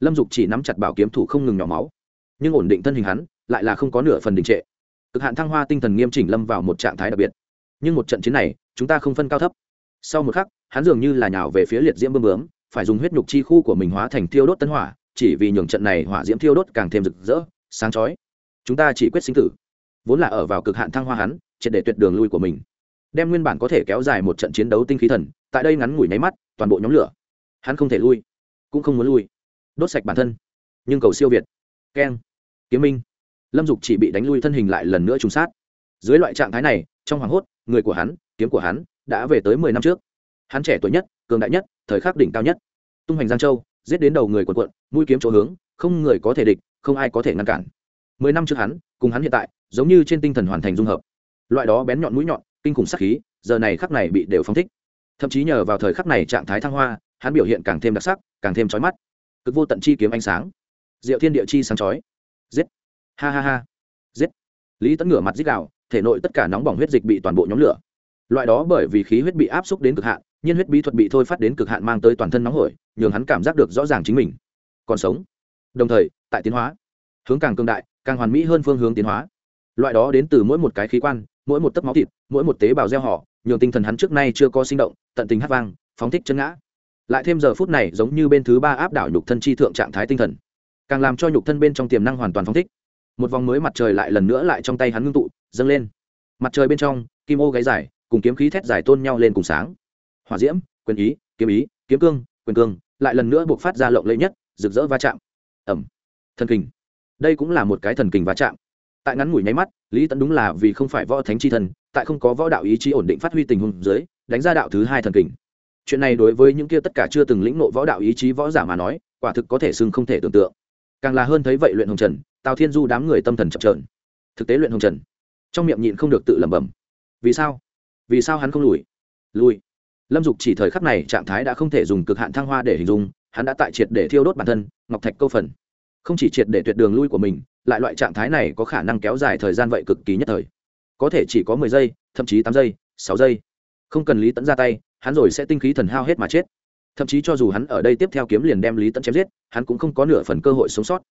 Lâm dục chỉ nắm chặt bảo kiếm thủ không ngừng nhỏ máu. Nhưng ổn định thân hình hắn, lại là không có nửa phần đình trệ. Cực hạn thăng hoa tinh thần nghiêm chỉnh lâm vào một trạng thái đặc biệt. Nhưng một trận chiến này, chúng ta không phân cao thấp. Sau một khắc, hắn dường như là nhào về phía liệt diễm bơm bướm, phải dùng huyết nhục chi khu của mình hóa thành thiêu đốt tân hỏa, chỉ vì nhường trận này hỏa diễm thiêu đốt càng thêm rực rỡ, sáng chói. Chúng ta chỉ quyết sinh tử, vốn là ở vào cực hạn thăng hoa hắn, triệt để tuyệt đường lui của mình. Đem nguyên bản có thể kéo dài một trận chiến đấu tinh khí thần, tại đây ngắn ngủi nháy mắt, toàn bộ nhóm lửa hắn không thể lui, cũng không muốn lui. Đốt sạch bản thân, nhưng cầu siêu việt. Keng. Kiếm minh. Lâm dục chỉ bị đánh lui thân hình lại lần nữa trùng sát. Dưới loại trạng thái này, trong hoàng hốt, người của hắn, kiếm của hắn, đã về tới mười năm trước. Hắn trẻ tuổi nhất, cường đại nhất, thời khắc đỉnh cao nhất. Tung hoành giang châu, giết đến đầu người quần quận, mũi kiếm chỗ hướng, không người có thể địch, không ai có thể ngăn cản. Mười năm trước hắn, cùng hắn hiện tại, giống như trên tinh thần hoàn thành dung hợp. Loại đó bén nhọn mũi nhọn, kinh khủng sắc khí, giờ này khắc này bị đều phóng thích. Thậm chí nhờ vào thời khắc này trạng thái thăng hoa hắn biểu hiện càng thêm đặc sắc, càng thêm trói mắt. Cực vô tận chi kiếm ánh sáng. Diệu thiên địa chi sáng chói. Giết. Ha ha ha. Giết. Lý tấn ngửa mặt giết đạo thể nội tất cả nóng bỏng huyết dịch bị toàn bộ nhóm lửa. Loại đó bởi vì khí huyết bị áp xúc đến cực hạn, nhiên huyết bí thuật bị thôi phát đến cực hạn mang tới toàn thân nóng hổi, nhường hắn cảm giác được rõ ràng chính mình. Còn sống. Đồng thời, tại tiến hóa. Hướng càng cương đại, càng hoàn mỹ hơn phương hướng tiến hóa. Loại đó đến từ mỗi một cái khí quan, mỗi một tấc máu thịt, mỗi một tế bào gieo họ, nhường tinh thần hắn trước nay chưa có sinh động, tận tình hát vang, phóng thích chân ngã lại thêm giờ phút này giống như bên thứ ba áp đảo nhục thân chi thượng trạng thái tinh thần, càng làm cho nhục thân bên trong tiềm năng hoàn toàn phong thích. Một vòng mới mặt trời lại lần nữa lại trong tay hắn ngưng tụ, dâng lên. Mặt trời bên trong, kim ô gáy dài, cùng kiếm khí thét dài tôn nhau lên cùng sáng. Hỏa diễm, quyền ý, kiếm ý, kiếm cương, quyền cương, lại lần nữa buộc phát ra lộng lẫy nhất, rực rỡ va chạm. Ẩm. Thần kình. Đây cũng là một cái thần kình va chạm. Tại ngắn ngủi nháy mắt, lý tấn đúng là vì không phải võ thánh chi thần, tại không có võ đạo ý chí ổn định phát huy tình huống dưới, đánh ra đạo thứ hai thần kình chuyện này đối với những kia tất cả chưa từng lĩnh nộ võ đạo ý chí võ giả mà nói, quả thực có thể xưng không thể tưởng tượng. Càng là hơn thấy vậy luyện hồng trần, tào thiên du đám người tâm thần chập trờn thực tế luyện hồng trần, trong miệng nhịn không được tự lẩm bẩm. Vì sao? Vì sao hắn không lùi? Lùi. Lâm dục chỉ thời khắc này trạng thái đã không thể dùng cực hạn thăng hoa để hình dung, hắn đã tại triệt để thiêu đốt bản thân, ngọc thạch câu phần. Không chỉ triệt để tuyệt đường lui của mình, lại loại trạng thái này có khả năng kéo dài thời gian vậy cực kỳ nhất thời. Có thể chỉ có mười giây, thậm chí tám giây, sáu giây. Không cần lý tẫn ra tay hắn rồi sẽ tinh khí thần hao hết mà chết. Thậm chí cho dù hắn ở đây tiếp theo kiếm liền đem lý tẫn chém giết, hắn cũng không có nửa phần cơ hội sống sót.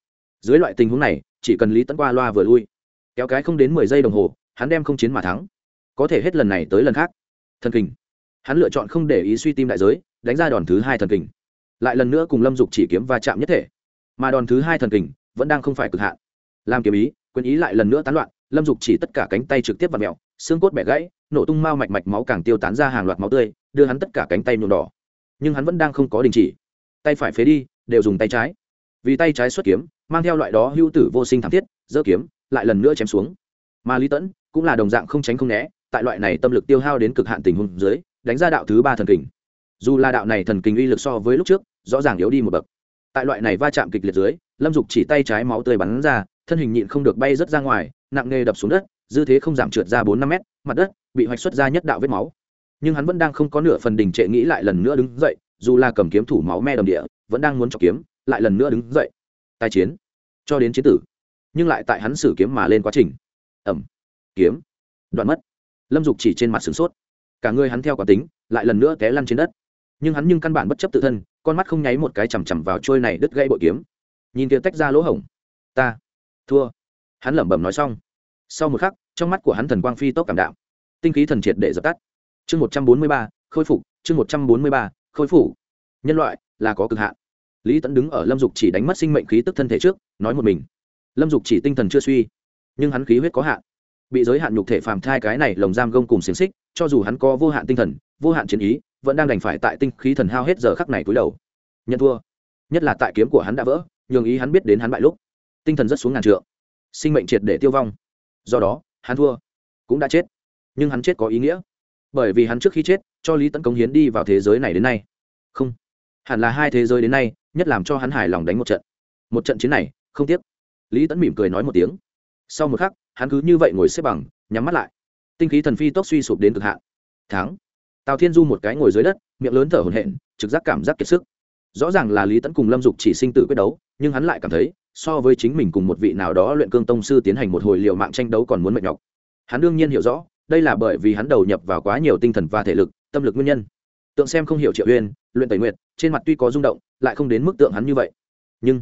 Dưới loại tình huống này, chỉ cần lý tẫn qua loa vừa lui, kéo cái không đến mười giây đồng hồ, hắn đem không chiến mà thắng. Có thể hết lần này tới lần khác. Thần kình. Hắn lựa chọn không để ý suy tim đại giới, đánh ra đòn thứ hai thần kình. Lại lần nữa cùng lâm dục chỉ kiếm va chạm nhất thể. Mà đòn thứ hai thần kình vẫn đang không phải cực hạn. Làm kiếm ý, quyền ý lại lần nữa tán loạn, lâm dục chỉ tất cả cánh tay trực tiếp và mẹo xương cốt bẻ gãy, nổ tung mau mạch mạch máu càng tiêu tán ra hàng loạt máu tươi đưa hắn tất cả cánh tay nhuộm đỏ. Nhưng hắn vẫn đang không có đình chỉ. Tay phải phế đi, đều dùng tay trái. Vì tay trái xuất kiếm, mang theo loại đó hưu tử vô sinh thảm thiết dỡ kiếm, lại lần nữa chém xuống. Mà lý tẫn cũng là đồng dạng không tránh không né, tại loại này tâm lực tiêu hao đến cực hạn tình huống dưới, đánh ra đạo thứ ba thần kình. Dù là đạo này thần kình uy lực so với lúc trước, rõ ràng yếu đi một bậc. Tại loại này va chạm kịch liệt dưới, lâm dục chỉ tay trái máu tươi bắn ra, thân hình nhịn không được bay rớt ra ngoài, nặng nề đập xuống đất, dư thế không giảm trượt ra bốn năm mét, mặt đất bị hoạch xuất ra nhất đạo vết máu nhưng hắn vẫn đang không có nửa phần đình trệ nghĩ lại lần nữa đứng dậy, dù là cầm kiếm thủ máu me đầm địa, vẫn đang muốn chọc kiếm, lại lần nữa đứng dậy. Tài chiến, cho đến chiến tử, nhưng lại tại hắn sử kiếm mà lên quá trình. Ẩm, kiếm, đoạn mất. Lâm dục chỉ trên mặt sửng sốt. Cả người hắn theo quả tính, lại lần nữa té lăn trên đất. Nhưng hắn nhưng căn bản bất chấp tự thân, con mắt không nháy một cái chằm chằm vào trôi này đứt gãy bội kiếm. Nhìn kia tách ra lỗ hổng. Ta, thua. Hắn lẩm bẩm nói xong. Sau một khắc, trong mắt của hắn thần quang phi tốc cảm đạo tinh khí thần triệt để dập tắt chương một trăm bốn mươi ba, khôi phục, chương một trăm bốn mươi ba, khôi phục. Nhân loại là có cực hạn. Lý tẫn đứng ở lâm dục chỉ đánh mất sinh mệnh khí tức thân thể trước, nói một mình. Lâm dục chỉ tinh thần chưa suy, nhưng hắn khí huyết có hạn. Bị giới hạn nhục thể phàm thai cái này lồng giam gông cùng xiềng xích, cho dù hắn có vô hạn tinh thần, vô hạn chiến ý, vẫn đang đành phải tại tinh khí thần hao hết giờ khắc này cúi đầu. Nhận thua. Nhất là tại kiếm của hắn đã vỡ, nhường ý hắn biết đến hắn bại lúc. Tinh thần rất xuống ngàn trượng. Sinh mệnh triệt để tiêu vong. Do đó, hắn thua. Cũng đã chết. Nhưng hắn chết có ý nghĩa bởi vì hắn trước khi chết, cho lý tấn cống hiến đi vào thế giới này đến nay. Không. Hẳn là hai thế giới đến nay, nhất làm cho hắn hài lòng đánh một trận. Một trận chiến này, không tiếc. Lý tấn mỉm cười nói một tiếng. Sau một khắc, hắn cứ như vậy ngồi xếp bằng, nhắm mắt lại. Tinh khí thần phi tốc suy sụp đến cực hạn. Tháng tào thiên du một cái ngồi dưới đất, miệng lớn thở hổn hển, trực giác cảm giác kiệt sức. Rõ ràng là lý tẫn cùng lâm dục chỉ sinh tử quyết đấu, nhưng hắn lại cảm thấy, so với chính mình cùng một vị nào đó luyện cương tông sư tiến hành một hồi liều mạng tranh đấu còn muốn mệt nhọc. Hắn đương nhiên hiểu rõ đây là bởi vì hắn đầu nhập vào quá nhiều tinh thần và thể lực, tâm lực nguyên nhân. Tượng xem không hiểu triệu uyên, luyện tẩy nguyệt, trên mặt tuy có rung động, lại không đến mức tượng hắn như vậy. Nhưng,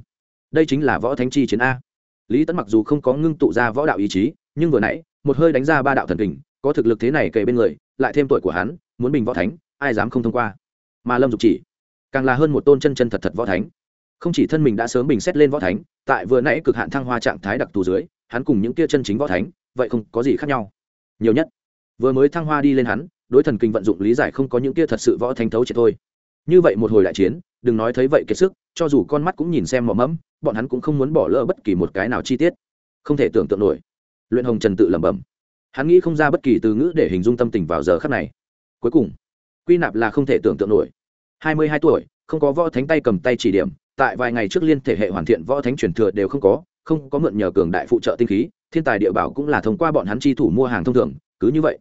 đây chính là võ thánh chi chiến a. Lý Tấn mặc dù không có ngưng tụ ra võ đạo ý chí, nhưng vừa nãy, một hơi đánh ra ba đạo thần kình, có thực lực thế này kề bên người, lại thêm tuổi của hắn, muốn bình võ thánh, ai dám không thông qua? Mà lâm dục chỉ, càng là hơn một tôn chân chân thật thật võ thánh. Không chỉ thân mình đã sớm bình xét lên võ thánh, tại vừa nãy cực hạn thăng hoa trạng thái đặc thù dưới, hắn cùng những tia chân chính võ thánh, vậy không có gì khác nhau nhiều nhất. Vừa mới thăng hoa đi lên hắn, đối thần kinh vận dụng lý giải không có những kia thật sự võ thánh thấu chết thôi. Như vậy một hồi đại chiến, đừng nói thấy vậy kiệt sức, cho dù con mắt cũng nhìn xem mỏ mẫm, bọn hắn cũng không muốn bỏ lỡ bất kỳ một cái nào chi tiết. Không thể tưởng tượng nổi. Luyện hồng trần tự lẩm bẩm. Hắn nghĩ không ra bất kỳ từ ngữ để hình dung tâm tình vào giờ khắc này. Cuối cùng, quy nạp là không thể tưởng tượng nổi. Hai mươi hai tuổi, không có võ thánh tay cầm tay chỉ điểm, tại vài ngày trước liên thể hệ hoàn thiện võ thánh truyền thừa đều không có không có mượn nhờ cường đại phụ trợ tinh khí thiên tài địa bảo cũng là thông qua bọn hắn chi thủ mua hàng thông thường, cứ như vậy.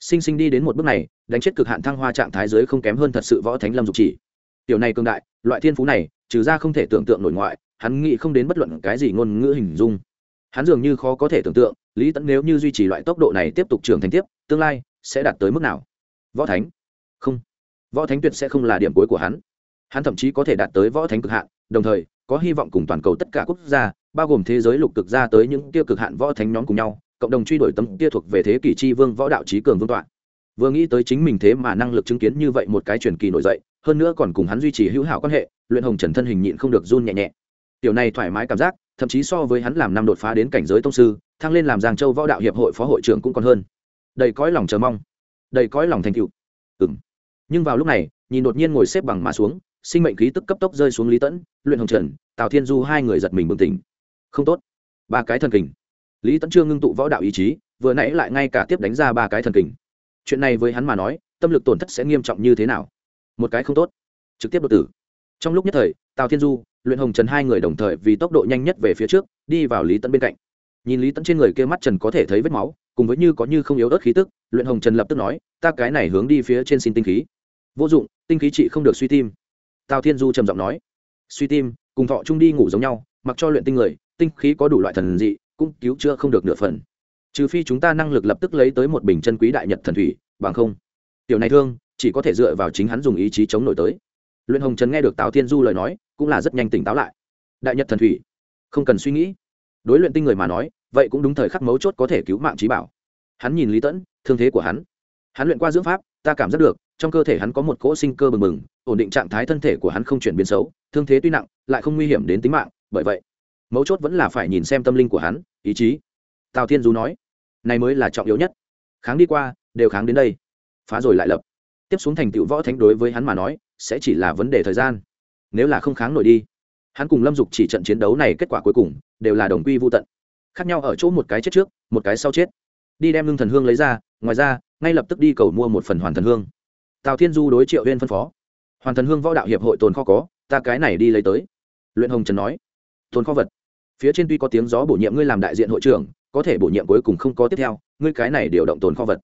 Sinh sinh đi đến một bước này, đánh chết cực hạn thăng hoa trạng thái giới không kém hơn thật sự võ thánh lâm dục chỉ. Tiểu này cường đại, loại thiên phú này, trừ ra không thể tưởng tượng nổi ngoại, hắn nghĩ không đến bất luận cái gì ngôn ngữ hình dung. Hắn dường như khó có thể tưởng tượng, lý tẫn nếu như duy trì loại tốc độ này tiếp tục trưởng thành tiếp, tương lai sẽ đạt tới mức nào? Võ thánh? Không. Võ thánh tuyệt sẽ không là điểm cuối của hắn. Hắn thậm chí có thể đạt tới võ thánh cực hạn, đồng thời, có hy vọng cùng toàn cầu tất cả quốc gia bao gồm thế giới lục cực ra tới những tiêu cực hạn võ thánh nhóm cùng nhau, cộng đồng truy đuổi tấm kia thuộc về thế kỷ chi vương võ đạo trí cường vương tọa. Vừa nghĩ tới chính mình thế mà năng lực chứng kiến như vậy một cái truyền kỳ nổi dậy, hơn nữa còn cùng hắn duy trì hữu hảo quan hệ, luyện hồng trần thân hình nhịn không được run nhẹ nhẹ. Tiểu này thoải mái cảm giác, thậm chí so với hắn làm năm đột phá đến cảnh giới tông sư, thăng lên làm giang châu võ đạo hiệp hội phó hội trưởng cũng còn hơn. Đầy cõi lòng chờ mong. Đầy cõi lòng thành cựu ừ nhưng vào lúc này, nhìn đột nhiên ngồi xếp bằng mà xuống, sinh mệnh khí tức cấp tốc rơi xuống lý tẫn, luyện hồng trần, tào thiên du hai người giật mình bừng tỉnh không tốt. Ba cái thần kình. Lý tẫn chưa ngưng tụ võ đạo ý chí, vừa nãy lại ngay cả tiếp đánh ra ba cái thần kình. Chuyện này với hắn mà nói, tâm lực tổn thất sẽ nghiêm trọng như thế nào? Một cái không tốt. Trực tiếp đột tử. Trong lúc nhất thời, tào thiên du, luyện hồng trần hai người đồng thời vì tốc độ nhanh nhất về phía trước, đi vào lý tẫn bên cạnh. Nhìn lý tẫn trên người kia mắt trần có thể thấy vết máu, cùng với như có như không yếu ớt khí tức, luyện hồng trần lập tức nói, ta cái này hướng đi phía trên xin tinh khí. Vô dụng, tinh khí trị không được suy tim. Tào thiên du trầm giọng nói. Suy tim, cùng thọ trung đi ngủ giống nhau, mặc cho luyện tinh người tinh khí có đủ loại thần dị, cũng cứu chữa không được nửa phần. Trừ phi chúng ta năng lực lập tức lấy tới một bình chân quý đại nhật thần thủy, bằng không, tiểu này thương, chỉ có thể dựa vào chính hắn dùng ý chí chống nổi tới. Luyện hồng trần nghe được tào thiên du lời nói, cũng là rất nhanh tỉnh táo lại. Đại nhật thần thủy, không cần suy nghĩ. Đối luyện tinh người mà nói, vậy cũng đúng thời khắc mấu chốt có thể cứu mạng trí bảo. Hắn nhìn lý tẫn, thương thế của hắn. Hắn luyện qua dưỡng pháp, ta cảm giác được, trong cơ thể hắn có một cỗ sinh cơ bừng bừng, ổn định trạng thái thân thể của hắn không chuyển biến xấu, thương thế tuy nặng, lại không nguy hiểm đến tính mạng, bởi vậy mấu chốt vẫn là phải nhìn xem tâm linh của hắn, ý chí. Tào thiên du nói, này mới là trọng yếu nhất. Kháng đi qua, đều kháng đến đây. Phá rồi lại lập. Tiếp xuống thành tựu võ thánh đối với hắn mà nói, sẽ chỉ là vấn đề thời gian. Nếu là không kháng nổi đi, hắn cùng lâm dục chỉ trận chiến đấu này kết quả cuối cùng, đều là đồng quy vô tận. Khác nhau ở chỗ một cái chết trước, một cái sau chết. Đi đem lương thần hương lấy ra, ngoài ra, ngay lập tức đi cầu mua một phần hoàn thần hương. Tào thiên du đối triệu huyên phân phó, hoàn thần hương võ đạo hiệp hội tồn kho có, ta cái này đi lấy tới. Luyện hồng trần nói tồn kho vật. Phía trên tuy có tiếng gió bổ nhiệm ngươi làm đại diện hội trưởng, có thể bổ nhiệm cuối cùng không có tiếp theo, ngươi cái này điều động tồn kho vật.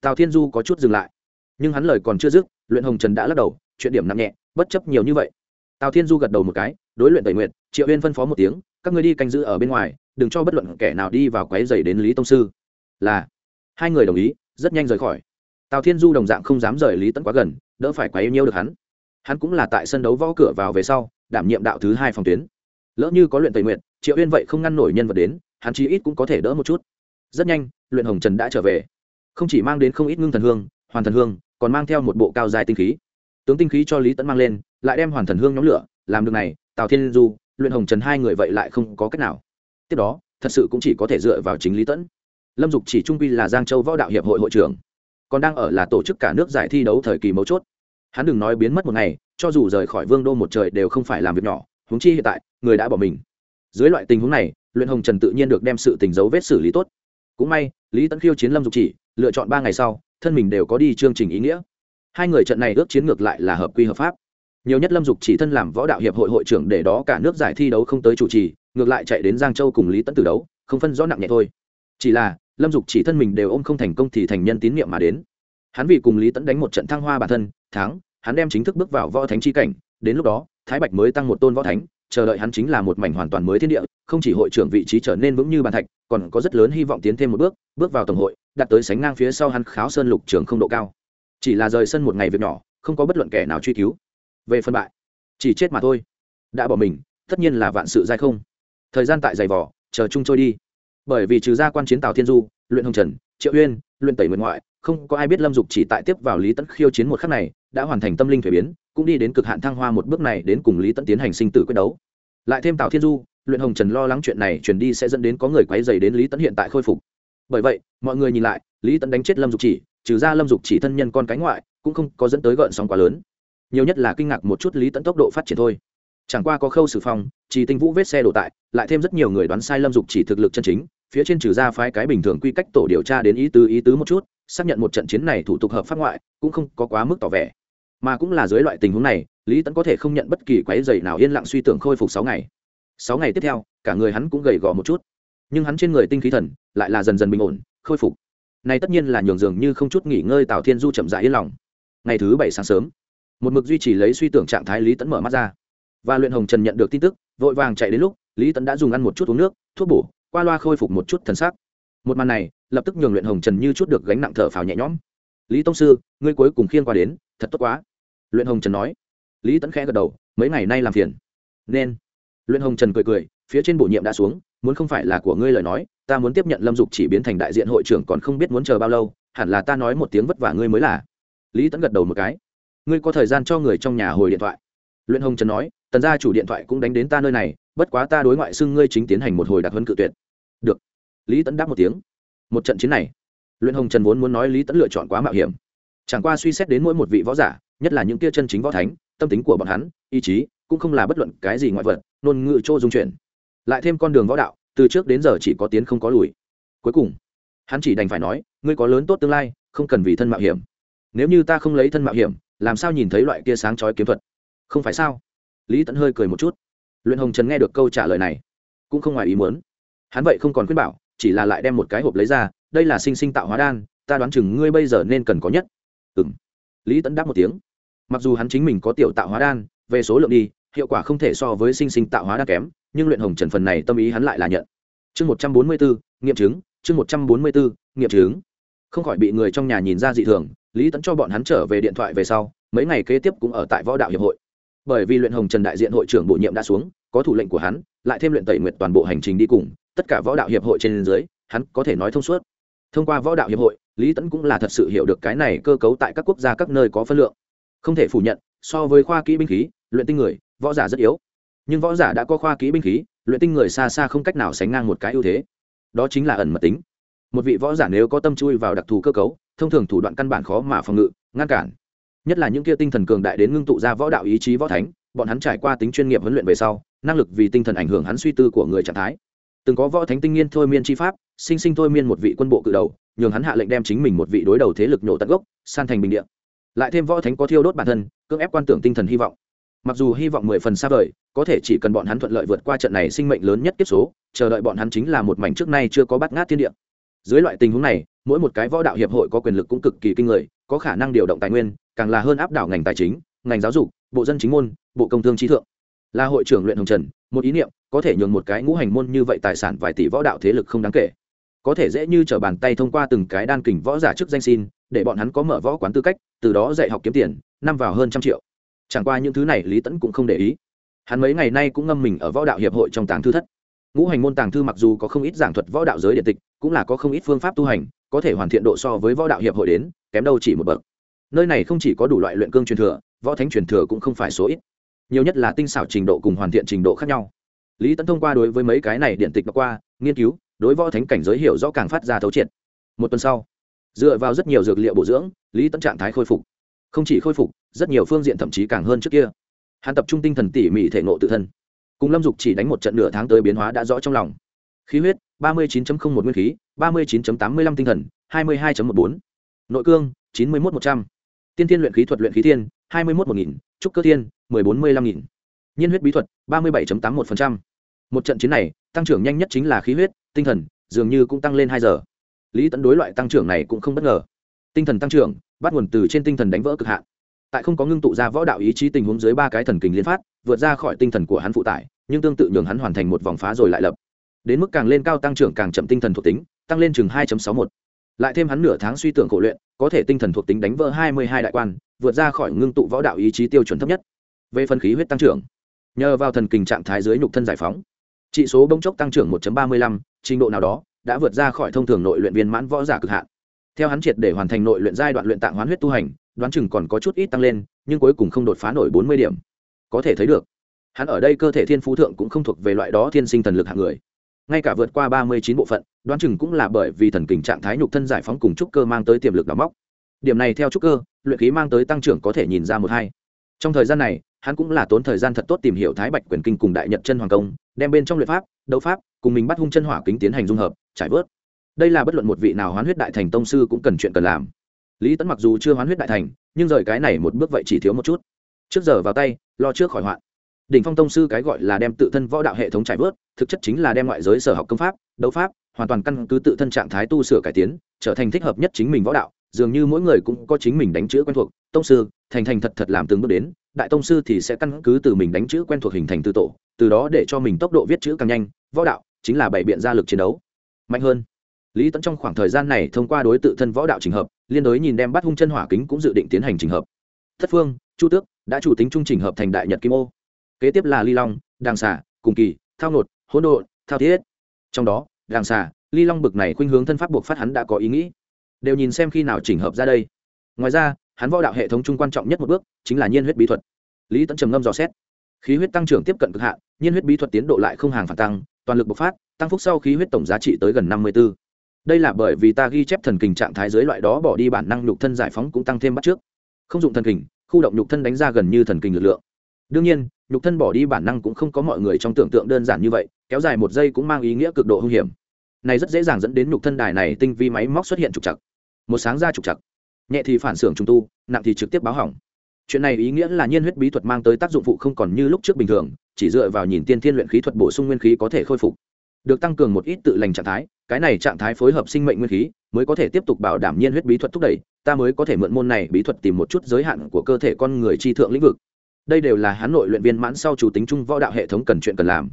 Tào thiên du có chút dừng lại. Nhưng hắn lời còn chưa dứt, luyện hồng trần đã lắc đầu, chuyện điểm nặng nhẹ, bất chấp nhiều như vậy. Tào thiên du gật đầu một cái, đối luyện tẩy nguyện triệu huyên phân phó một tiếng, các ngươi đi canh giữ ở bên ngoài, đừng cho bất luận kẻ nào đi vào quấy dày đến lý tông sư. Là, hai người đồng ý, rất nhanh rời khỏi. Tào thiên du đồng dạng không dám rời lý tẫn quá gần, đỡ phải quấy nhiêu được hắn. Hắn cũng là tại sân đấu võ cửa vào về sau, đảm nhiệm đạo thứ hai phòng tuyến lỡ như có luyện tẩy nguyện triệu uyên vậy không ngăn nổi nhân vật đến, hắn chí ít cũng có thể đỡ một chút. Rất nhanh, luyện hồng trần đã trở về. Không chỉ mang đến không ít ngưng thần hương, hoàn thần hương, còn mang theo một bộ cao dài tinh khí. Tướng tinh khí cho lý tẫn mang lên, lại đem hoàn thần hương nhóm lửa, làm được này, tào thiên du, luyện hồng trần hai người vậy lại không có cách nào. Tiếp đó, thật sự cũng chỉ có thể dựa vào chính lý tẫn lâm dục chỉ trung quy là giang châu võ đạo hiệp hội hội trưởng, còn đang ở là tổ chức cả nước giải thi đấu thời kỳ mấu chốt. Hắn đừng nói biến mất một ngày, cho dù rời khỏi vương đô một trời đều không phải làm việc nhỏ huống chi hiện tại, người đã bỏ mình. Dưới loại tình huống này, luyện hồng trần tự nhiên được đem sự tình dấu vết xử lý tốt. Cũng may, lý tấn khiêu chiến lâm dục chỉ, lựa chọn ba ngày sau, thân mình đều có đi chương trình ý nghĩa. Hai người trận này ước chiến ngược lại là hợp quy hợp pháp. Nhiều nhất lâm dục chỉ thân làm võ đạo hiệp hội hội trưởng để đó cả nước giải thi đấu không tới chủ trì, ngược lại chạy đến giang châu cùng lý tấn tử đấu, không phân rõ nặng nhẹ thôi. Chỉ là, lâm dục chỉ thân mình đều ôm không thành công thì thành nhân tín nhiệm mà đến. Hắn vì cùng lý tẫn đánh một trận thăng hoa bản thân, thắng, hắn đem chính thức bước vào võ thánh chi cảnh, đến lúc đó thái bạch mới tăng một tôn võ thánh, chờ đợi hắn chính là một mảnh hoàn toàn mới thiên địa, không chỉ hội trưởng vị trí trở nên vững như bàn thạch, còn có rất lớn hy vọng tiến thêm một bước bước vào tổng hội đặt tới sánh ngang phía sau hắn kháo sơn lục trường không độ cao. Chỉ là rời sân một ngày việc nhỏ, không có bất luận kẻ nào truy cứu. Về phân bại, chỉ chết mà thôi. Đã bỏ mình, tất nhiên là vạn sự dai không. Thời gian tại giày vỏ chờ chung trôi đi. Bởi vì trừ ra quan chiến tào thiên du, luyện hồng trần, triệu uyên, luyện tẩy nguyện ngoại, không có ai biết lâm dục chỉ tại tiếp vào lý Tấn khiêu chiến một khắc này đã hoàn thành tâm linh thuế biến, cũng đi đến cực hạn thăng hoa một bước này đến cùng lý tẫn tiến hành sinh tử quyết đấu. Lại thêm tào thiên du, luyện hồng trần lo lắng chuyện này chuyển đi sẽ dẫn đến có người quấy dày đến lý tẫn hiện tại khôi phục. Bởi vậy, mọi người nhìn lại, lý tẫn đánh chết lâm dục chỉ, trừ ra lâm dục chỉ thân nhân con cái ngoại, cũng không có dẫn tới gợn sóng quá lớn. Nhiều nhất là kinh ngạc một chút lý tẫn tốc độ phát triển thôi. Chẳng qua có khâu xử phong, chỉ tinh vũ vết xe đổ tại, lại thêm rất nhiều người đoán sai lâm dục chỉ thực lực chân chính, phía trên trừ ra phái cái bình thường quy cách tổ điều tra đến ý tứ ý tứ một chút, xác nhận một trận chiến này thủ tục hợp pháp ngoại, cũng không có quá mức tỏ vẻ mà cũng là dưới loại tình huống này, lý tẫn có thể không nhận bất kỳ quái dày nào yên lặng suy tưởng khôi phục sáu ngày. Sáu ngày tiếp theo, cả người hắn cũng gầy gò một chút. Nhưng hắn trên người tinh khí thần lại là dần dần bình ổn, khôi phục. Này tất nhiên là nhường dường như không chút nghỉ ngơi tào thiên du chậm rãi yên lòng. Ngày thứ bảy sáng sớm, một mực duy trì lấy suy tưởng trạng thái lý tẫn mở mắt ra. Và luyện hồng trần nhận được tin tức, vội vàng chạy đến lúc, lý tẫn đã dùng ăn một chút uống nước, thuốc bổ, qua loa khôi phục một chút thần sắc một màn này, lập tức nhường luyện hồng trần như chút được gánh nặng thở phào nhẹ nhõm. Lý tông sư, ngươi cuối cùng khiên qua đến, thật tốt quá luyện hồng trần nói. Lý tẫn khẽ gật đầu, mấy ngày nay làm phiền. Nên. Luyện hồng trần cười cười, phía trên bổ nhiệm đã xuống, muốn không phải là của ngươi lời nói, ta muốn tiếp nhận lâm dục chỉ biến thành đại diện hội trưởng còn không biết muốn chờ bao lâu, hẳn là ta nói một tiếng vất vả ngươi mới là. Lý tẫn gật đầu một cái. Ngươi có thời gian cho người trong nhà hồi điện thoại. Luyện hồng trần nói, tần gia chủ điện thoại cũng đánh đến ta nơi này, bất quá ta đối ngoại xưng ngươi chính tiến hành một hồi đặc huấn cự tuyệt. Được. Lý tẫn đáp một tiếng. Một trận chiến này, luyện hồng trần vốn muốn nói lý tẫn lựa chọn quá mạo hiểm. Chẳng qua suy xét đến mỗi một vị võ giả nhất là những tia chân chính võ thánh, tâm tính của bọn hắn, ý chí, cũng không là bất luận cái gì ngoại vật, ngôn ngữ chỗ dung chuyển. Lại thêm con đường võ đạo, từ trước đến giờ chỉ có tiến không có lùi. Cuối cùng, hắn chỉ đành phải nói, ngươi có lớn tốt tương lai, không cần vì thân mạo hiểm. Nếu như ta không lấy thân mạo hiểm, làm sao nhìn thấy loại kia sáng chói kiếm thuật? Không phải sao? Lý tẫn hơi cười một chút. Luyện hồng trần nghe được câu trả lời này, cũng không ngoài ý muốn. Hắn vậy không còn khuyên bảo, chỉ là lại đem một cái hộp lấy ra, đây là sinh sinh tạo hóa đan, ta đoán chừng ngươi bây giờ nên cần có nhất. Ừ m lý tẫn đáp một tiếng mặc dù hắn chính mình có tiểu tạo hóa đan, về số lượng đi, hiệu quả không thể so với sinh sinh tạo hóa đan kém, nhưng luyện hồng trần phần này tâm ý hắn lại là nhận. Chương một trăm bốn mươi bốn nghiệm chứng, chương một trăm bốn mươi bốn nghiệm chứng. Không khỏi bị người trong nhà nhìn ra dị thường, lý tẫn cho bọn hắn trở về điện thoại về sau, mấy ngày kế tiếp cũng ở tại võ đạo hiệp hội. Bởi vì luyện hồng trần đại diện hội trưởng bổ nhiệm đã xuống, có thủ lệnh của hắn, lại thêm luyện tẩy nguyện toàn bộ hành trình đi cùng, tất cả võ đạo hiệp hội trên dưới, hắn có thể nói thông suốt. Thông qua võ đạo hiệp hội, lý tẫn cũng là thật sự hiểu được cái này cơ cấu tại các quốc gia các nơi có phân lượng không thể phủ nhận, so với khoa kỹ binh khí, luyện tinh người, võ giả rất yếu. Nhưng võ giả đã có khoa kỹ binh khí, luyện tinh người xa xa không cách nào sánh ngang một cái ưu thế. Đó chính là ẩn mật tính. Một vị võ giả nếu có tâm chui vào đặc thù cơ cấu, thông thường thủ đoạn căn bản khó mà phòng ngự, ngăn cản. Nhất là những kia tinh thần cường đại đến ngưng tụ ra võ đạo ý chí võ thánh, bọn hắn trải qua tính chuyên nghiệp huấn luyện về sau, năng lực vì tinh thần ảnh hưởng hắn suy tư của người trạng thái. Từng có võ thánh tinh nghiên thôi miên chi pháp, sinh sinh thôi miên một vị quân bộ cự đầu, nhường hắn hạ lệnh đem chính mình một vị đối đầu thế lực nhổ tận gốc, san thành bình địa lại thêm võ thánh có thiêu đốt bản thân, cưỡng ép quan tưởng tinh thần hy vọng. Mặc dù hy vọng mười phần xa vời, có thể chỉ cần bọn hắn thuận lợi vượt qua trận này sinh mệnh lớn nhất kiếp số, chờ đợi bọn hắn chính là một mảnh trước nay chưa có bắt ngát thiên địa. Dưới loại tình huống này, mỗi một cái võ đạo hiệp hội có quyền lực cũng cực kỳ kinh người, có khả năng điều động tài nguyên, càng là hơn áp đảo ngành tài chính, ngành giáo dục, bộ dân chính môn, bộ công thương trí thượng. Là hội trưởng luyện hồng trần, một ý niệm, có thể nhường một cái ngũ hành môn như vậy tài sản vài tỷ võ đạo thế lực không đáng kể có thể dễ như t r ở bàn tay thông qua từng cái đan kình võ giả chức danh xin, để bọn hắn có mở võ quán tư cách, từ đó dạy học kiếm tiền, năm vào hơn trăm triệu. Chẳng qua những thứ này lý tẫn cũng không để ý. Hắn mấy ngày nay cũng ngâm mình ở võ đạo hiệp hội trong tàng thư thất. Ngũ hành môn tàng thư mặc dù có không ít giảng thuật võ đạo giới điện tịch, cũng là có không ít phương pháp tu hành, có thể hoàn thiện độ so với võ đạo hiệp hội đến, kém đâu chỉ một bậc. Nơi này không chỉ có đủ loại luyện cương truyền thừa, võ thánh truyền thừa cũng không phải số ít. Nhiều nhất là tinh xảo trình độ cùng hoàn thiện trình độ khác nhau. Lý tấn thông qua đối với mấy cái này điện tịch qua, nghiên cứu đối võ thánh cảnh giới hiểu rõ càng phát ra thấu triệt. Một tuần sau, dựa vào rất nhiều dược liệu bổ dưỡng, lý tấn trạng thái khôi phục. Không chỉ khôi phục, rất nhiều phương diện thậm chí càng hơn trước kia. Hắn tập trung tinh thần tỉ mỉ thể nộ tự thân. Cùng lâm dục chỉ đánh một trận nửa tháng tới biến hóa đã rõ trong lòng. Khí huyết, ba mươi 39 một nguyên khí, ba mươi 39.85 tinh thần, hai mươi 22 bốn. Nội cương, chín mươi một một trăm. Tiên thiên luyện khí thuật luyện khí thiên, hai mươi một một nghìn. Trúc cơ thiên, mười bốn mươi lăm nghìn. Nhiên huyết bí thuật, ba mươi bảy tám một một trận chiến này, tăng trưởng nhanh nhất chính là khí huyết tinh thần dường như cũng tăng lên hai giờ. Lý tẫn đối loại tăng trưởng này cũng không bất ngờ. Tinh thần tăng trưởng, bắt nguồn từ trên tinh thần đánh vỡ cực hạn. Tại không có ngưng tụ ra võ đạo ý chí tình huống dưới ba cái thần kình liên phát, vượt ra khỏi tinh thần của hắn phụ tải, nhưng tương tự nhường hắn hoàn thành một vòng phá rồi lại lập. Đến mức càng lên cao tăng trưởng càng chậm tinh thần thuộc tính, tăng lên chừng hai sáu một. Lại thêm hắn nửa tháng suy tưởng khổ luyện, có thể tinh thần thuộc tính đánh vỡ hai mươi hai đại quan, vượt ra khỏi ngưng tụ võ đạo ý chí tiêu chuẩn thấp nhất. Về phân khí huyết tăng trưởng, nhờ vào thần kình trạng thái dưới nhục thân giải phóng trị số bông chốc tăng trưởng 1 lăm trình độ nào đó, đã vượt ra khỏi thông thường nội luyện viên mãn võ giả cực hạn. Theo hắn triệt để hoàn thành nội luyện giai đoạn luyện tạng hoán huyết tu hành, đoán chừng còn có chút ít tăng lên, nhưng cuối cùng không đột phá nổi bốn mươi điểm. Có thể thấy được, hắn ở đây cơ thể thiên phú thượng cũng không thuộc về loại đó thiên sinh thần lực hạng người. Ngay cả vượt qua ba mươi chín bộ phận, đoán chừng cũng là bởi vì thần kình trạng thái nhục thân giải phóng cùng trúc cơ mang tới tiềm lực đào móc. Điểm này theo trúc cơ, luyện khí mang tới tăng trưởng có thể nhìn ra một hai. Trong thời gian này hắn cũng là tốn thời gian thật tốt tìm hiểu thái bạch quyền kinh cùng đại nhật chân hoàng công, đem bên trong luyện pháp, đấu pháp cùng mình bắt hung chân hỏa kính tiến hành dung hợp, trải vớt. Đây là bất luận một vị nào hoán huyết đại thành tông sư cũng cần chuyện cần làm. Lý tấn mặc dù chưa hoán huyết đại thành, nhưng rời cái này một bước vậy chỉ thiếu một chút. Trước giờ vào tay, lo trước khỏi hoạn. Đỉnh phong tông sư cái gọi là đem tự thân võ đạo hệ thống trải vớt, thực chất chính là đem ngoại giới sở học công pháp, đấu pháp, hoàn toàn căn cứ tự thân trạng thái tu sửa cải tiến, trở thành thích hợp nhất chính mình võ đạo dường như mỗi người cũng có chính mình đánh chữ quen thuộc, tông sư, thành thành thật thật làm từng bước đến, đại tông sư thì sẽ căn cứ từ mình đánh chữ quen thuộc hình thành từ tổ, từ đó để cho mình tốc độ viết chữ càng nhanh, võ đạo chính là bày biện ra lực chiến đấu. Mạnh hơn. Lý tẫn trong khoảng thời gian này thông qua đối tự thân võ đạo trình hợp, liên đối nhìn đem bắt hung chân hỏa kính cũng dự định tiến hành trình hợp. Thất phương, chu tước đã chủ tính trung trình hợp thành đại nhật kim ô. Kế tiếp là ly long, đàng xả cùng kỳ, thao nột, hỗn độn, thao thiết. Trong đó, đàng xả ly long bực này khuynh hướng thân pháp buộc phát hắn đã có ý nghĩ đều nhìn xem khi nào chỉnh hợp ra đây. Ngoài ra, hắn võ đạo hệ thống chung quan trọng nhất một bước chính là nhiên huyết bí thuật. Lý tẫn trầm ngâm dò xét. Khí huyết tăng trưởng tiếp cận cực hạn, nhiên huyết bí thuật tiến độ lại không hàng phản tăng, toàn lực bộc phát, tăng phúc sau khí huyết tổng giá trị tới gần năm mươi b ố đây là bởi vì ta ghi chép thần kình trạng thái dưới loại đó bỏ đi bản năng nhục thân giải phóng cũng tăng thêm bắt trước. Không dụng thần kình, khu động nhục thân đánh ra gần như thần kình lực lượng. Đương nhiên, nhục thân bỏ đi bản năng cũng không có mọi người trong tưởng tượng đơn giản như vậy, kéo dài một giây cũng mang ý nghĩa cực độ hung hiểm. Này rất dễ dàng dẫn đến nhục thân đài này tinh vi máy móc xuất hiện trục chặt một sáng ra trục chặt nhẹ thì phản xưởng trùng tu, nặng thì trực tiếp báo hỏng. Chuyện này ý nghĩa là nhiên huyết bí thuật mang tới tác dụng phụ không còn như lúc trước bình thường, chỉ dựa vào nhìn tiên thiên luyện khí thuật bổ sung nguyên khí có thể khôi phục. Được tăng cường một ít tự lành trạng thái, cái này trạng thái phối hợp sinh mệnh nguyên khí, mới có thể tiếp tục bảo đảm nhiên huyết bí thuật thúc đẩy, ta mới có thể mượn môn này bí thuật tìm một chút giới hạn của cơ thể con người chi thượng lĩnh vực. Đây đều là hắn nội luyện viên mãn sau chủ tính chung võ đạo hệ thống cần chuyện cần làm.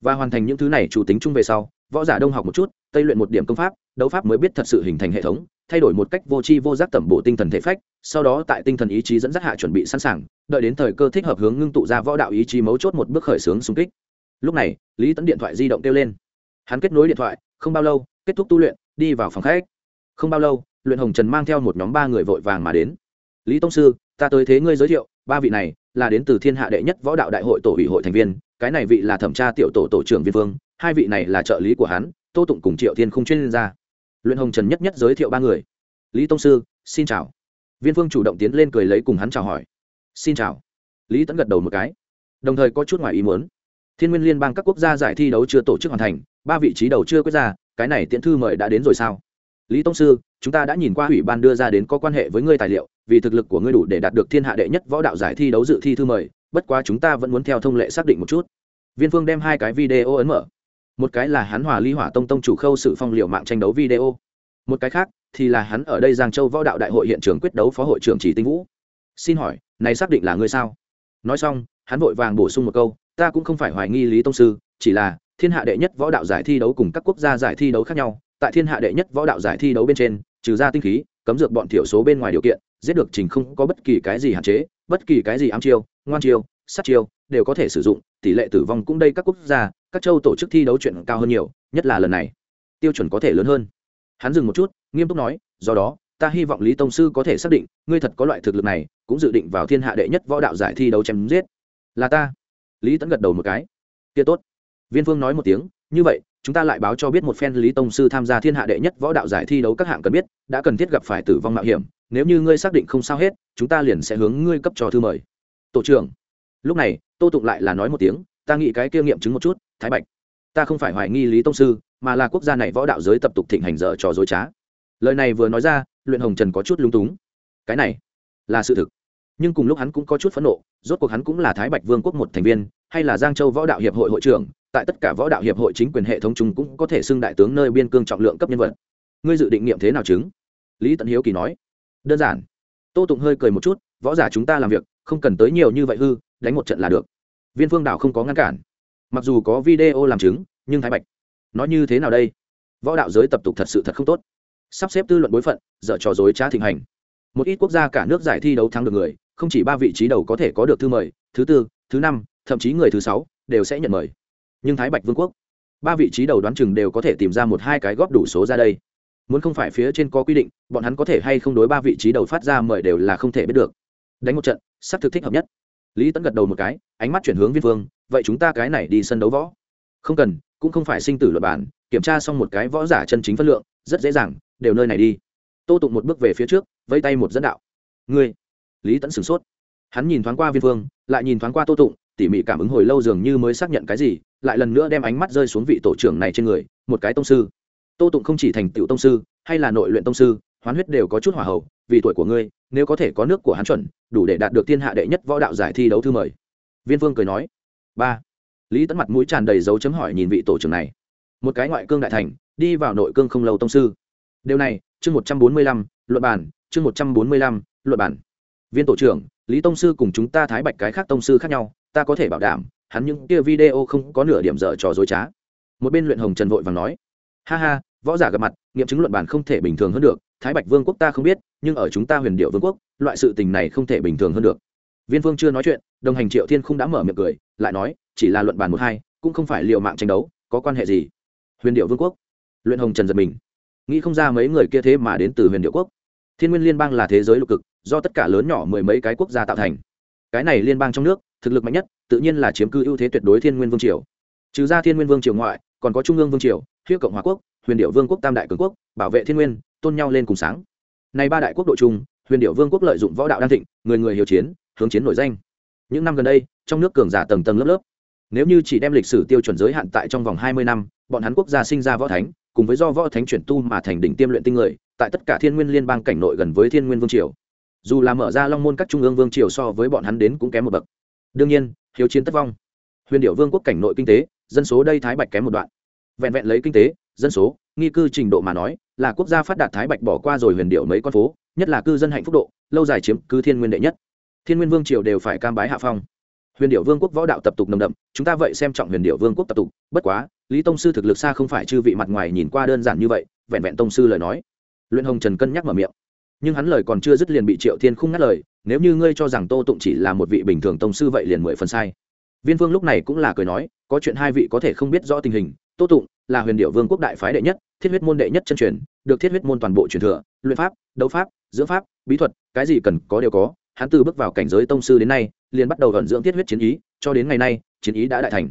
Và hoàn thành những thứ này chủ tính chung về sau, võ giả đông học một chút, tây luyện một điểm công pháp, đấu pháp mới biết thật sự hình thành hệ thống thay đổi một cách vô tri vô giác tẩm bổ tinh thần thể phách, sau đó tại tinh thần ý chí dẫn dắt hạ chuẩn bị sẵn sàng, đợi đến thời cơ thích hợp hướng ngưng tụ ra võ đạo ý chí mấu chốt một bước khởi xướng xung kích. Lúc này, lý tấn điện thoại di động kêu lên. Hắn kết nối điện thoại, không bao lâu, kết thúc tu luyện, đi vào phòng khách. Không bao lâu, luyện hồng trần mang theo một nhóm ba người vội vàng mà đến. Lý tông sư, ta tới thế ngươi giới thiệu, ba vị này là đến từ thiên hạ đệ nhất võ đạo đại hội tổ ủy hội thành viên, cái này vị là thẩm tra tiểu tổ tổ trưởng viên vương, hai vị này là trợ lý của hắn, tô tụng cùng triệu thiên không chuyên gia luyện hồng trần nhất nhất giới thiệu ba người. Lý tông sư, xin chào. Viên phương chủ động tiến lên cười lấy cùng hắn chào hỏi. Xin chào. Lý tẫn gật đầu một cái. Đồng thời có chút ngoài ý muốn. Thiên nguyên liên bang các quốc gia giải thi đấu chưa tổ chức hoàn thành, ba vị trí đầu chưa quyết ra, cái này tiễn thư mời đã đến rồi sao? Lý tông sư, chúng ta đã nhìn qua ủy ban đưa ra đến có quan hệ với ngươi tài liệu, vì thực lực của ngươi đủ để đạt được thiên hạ đệ nhất võ đạo giải thi đấu dự thi thư mời, bất quá chúng ta vẫn muốn theo thông lệ xác định một chút. Viên phương đem hai cái video ấn mở một cái là hắn hòa ly hỏa tông tông chủ khâu sự phong liệu mạng tranh đấu video. Một cái khác thì là hắn ở đây giang châu võ đạo đại hội hiện trường quyết đấu phó hội trưởng chỉ tinh vũ. Xin hỏi, này xác định là ngươi sao? Nói xong, hắn vội vàng bổ sung một câu, ta cũng không phải hoài nghi lý tông sư, chỉ là thiên hạ đệ nhất võ đạo giải thi đấu cùng các quốc gia giải thi đấu khác nhau. Tại thiên hạ đệ nhất võ đạo giải thi đấu bên trên, trừ ra tinh khí, cấm dược bọn thiểu số bên ngoài điều kiện, giết được trình không có bất kỳ cái gì hạn chế, bất kỳ cái gì ám chiêu, ngoan chiêu, sát chiêu đều có thể sử dụng, tỷ lệ tử vong cũng đây các quốc gia, các châu tổ chức thi đấu chuyện cao hơn nhiều, nhất là lần này. Tiêu chuẩn có thể lớn hơn. Hắn dừng một chút, nghiêm túc nói, do đó, ta hy vọng lý tông sư có thể xác định, ngươi thật có loại thực lực này, cũng dự định vào thiên hạ đệ nhất võ đạo giải thi đấu chém giết. Là ta. Lý tẫn gật đầu một cái. Kia tốt. Viên phương nói một tiếng, như vậy, chúng ta lại báo cho biết một phen lý tông sư tham gia thiên hạ đệ nhất võ đạo giải thi đấu các hạng cần biết, đã cần thiết gặp phải tử vong mạo hiểm, nếu như ngươi xác định không sao hết, chúng ta liền sẽ hướng ngươi cấp cho thư mời. Tổ trưởng. Lúc này tô tụng lại là nói một tiếng, ta nghĩ cái kia nghiệm chứng một chút, thái bạch. Ta không phải hoài nghi lý tông sư, mà là quốc gia này võ đạo giới tập tục thịnh hành dở trò dối trá. Lời này vừa nói ra, luyện hồng trần có chút lung túng. Cái này là sự thực. Nhưng cùng lúc hắn cũng có chút phẫn nộ, rốt cuộc hắn cũng là thái bạch vương quốc một thành viên, hay là giang châu võ đạo hiệp hội hội trưởng, tại tất cả võ đạo hiệp hội chính quyền hệ thống chúng cũng có thể xưng đại tướng nơi biên cương trọng lượng cấp nhân vật. Ngươi dự định nghiệm thế nào chứng? Lý tận hiếu kỳ nói. Đơn giản tô tụng hơi cười một chút, võ giả chúng ta làm việc, không cần tới nhiều như vậy hư, đánh một trận là được. Viên phương đảo không có ngăn cản. Mặc dù có video làm chứng, nhưng thái bạch, nói như thế nào đây? Võ đạo giới tập tục thật sự thật không tốt. Sắp xếp tư luận bối phận, dở trò dối trá thịnh hành. Một ít quốc gia cả nước giải thi đấu thắng được người, không chỉ ba vị trí đầu có thể có được thư mời, thứ tư, thứ năm, thậm chí người thứ sáu đều sẽ nhận mời. Nhưng thái bạch vương quốc, ba vị trí đầu đoán chừng đều có thể tìm ra một hai cái góp đủ số ra đây muốn không phải phía trên có quy định, bọn hắn có thể hay không đối ba vị trí đầu phát ra mời đều là không thể biết được. Đánh một trận, sắp thực thích hợp nhất. Lý tẫn gật đầu một cái, ánh mắt chuyển hướng viên vương, vậy chúng ta cái này đi sân đấu võ. Không cần, cũng không phải sinh tử luật bản, kiểm tra xong một cái võ giả chân chính phân lượng, rất dễ dàng, đều nơi này đi. Tô tụng một bước về phía trước vây tay một dẫn đạo. Ngươi. Lý tẫn sửng sốt. Hắn nhìn thoáng qua viên vương, lại nhìn thoáng qua tô tụng, tỉ mỉ cảm ứng hồi lâu dường như mới xác nhận cái gì, lại lần nữa đem ánh mắt rơi xuống vị tổ trưởng này trên người, một cái tông sư tô tụng không chỉ thành tựu tông sư, hay là nội luyện tông sư, hoán huyết đều có chút hỏa hậu, vì tuổi của ngươi, nếu có thể có nước của hắn chuẩn, đủ để đạt được thiên hạ đệ nhất võ đạo giải thi đấu thư mời. Viên vương cười nói. Ba. Lý Tấn mặt mũi tràn đầy dấu chấm hỏi nhìn vị tổ trưởng này. Một cái ngoại cương đại thành, đi vào nội cương không lâu tông sư. Điều này, chương một trăm bốn mươi lăm, luận bản chương một trăm bốn mươi lăm, luận bản viên tổ trưởng, lý tông sư cùng chúng ta thái bạch cái khác tông sư khác nhau, ta có thể bảo đảm, hắn những kia video không có nửa điểm dở trò dối trá. Một bên luyện hồng trần vội vàng nói. Ha ha võ giả gặp mặt, nghiệm chứng luận bản không thể bình thường hơn được, thái bạch vương quốc ta không biết, nhưng ở chúng ta huyền điệu vương quốc, loại sự tình này không thể bình thường hơn được. Viên vương chưa nói chuyện, đồng hành triệu thiên không đã mở miệng cười, lại nói, chỉ là luận bàn một hai, cũng không phải liệu mạng tranh đấu, có quan hệ gì? Huyền điệu vương quốc. Luyện hồng trần giật mình. Nghĩ không ra mấy người kia thế mà đến từ huyền điệu quốc. Thiên nguyên liên bang là thế giới lục cực, do tất cả lớn nhỏ mười mấy cái quốc gia tạo thành. Cái này liên bang trong nước, thực lực mạnh nhất, tự nhiên là chiếm cư ưu thế tuyệt đối thiên nguyên vương triều. Trừ ra thiên nguyên vương triều ngoại, còn có trung ương vương triều hiệu cộng hòa quốc huyền điệu vương quốc tam đại cường quốc, bảo vệ thiên nguyên, tôn nhau lên cùng sáng. Nay ba đại quốc độ chung, huyền điệu vương quốc lợi dụng võ đạo đan thịnh, người người hiếu chiến, hướng chiến nổi danh. Những năm gần đây, trong nước cường giả tầng tầng lớp lớp. Nếu như chỉ đem lịch sử tiêu chuẩn giới hạn tại trong vòng hai mươi năm, bọn hắn quốc gia sinh ra võ thánh, cùng với do võ thánh chuyển tu mà thành đỉnh tiêm luyện tinh người, tại tất cả thiên nguyên liên bang cảnh nội gần với thiên nguyên vương triều. Dù là mở ra long môn các trung ương vương triều so với bọn hắn đến cũng kém một bậc. Đương nhiên, hiếu chiến tất vong. Huyền điệu vương quốc cảnh nội kinh tế, dân số đây thái bạch kém một đoạn. Vẹn vẹn lấy kinh tế dân số, nghi cư trình độ mà nói, là quốc gia phát đạt thái bạch bỏ qua rồi huyền điệu mấy con phố, nhất là cư dân hạnh phúc độ, lâu dài chiếm cư thiên nguyên đệ nhất. Thiên nguyên vương triều đều phải cam bái hạ phong. Huyền điệu vương quốc võ đạo tập tục nồng đậm, chúng ta vậy xem trọng huyền điệu vương quốc tập tục, bất quá, lý tông sư thực lực xa không phải chư vị mặt ngoài nhìn qua đơn giản như vậy, vẹn vẹn tông sư lời nói. Luyện hồng trần cân nhắc mở miệng. Nhưng hắn lời còn chưa dứt liền bị triệu thiên khung ngắt lời, nếu như ngươi cho rằng tô tụng chỉ là một vị bình thường tông sư vậy liền mười phần sai. Viên vương lúc này cũng là cười nói, có chuyện hai vị có thể không biết rõ tình hình tô tụng là huyền điệu vương quốc đại phái đệ nhất, thiết huyết môn đệ nhất chân truyền, được thiết huyết môn toàn bộ truyền thừa, luyện pháp, đấu pháp, dưỡng pháp, bí thuật, cái gì cần có đều có. Hắn từ bước vào cảnh giới tông sư đến nay, liền bắt đầu ẩn dưỡng thiết huyết chiến ý, cho đến ngày nay, chiến ý đã đại thành.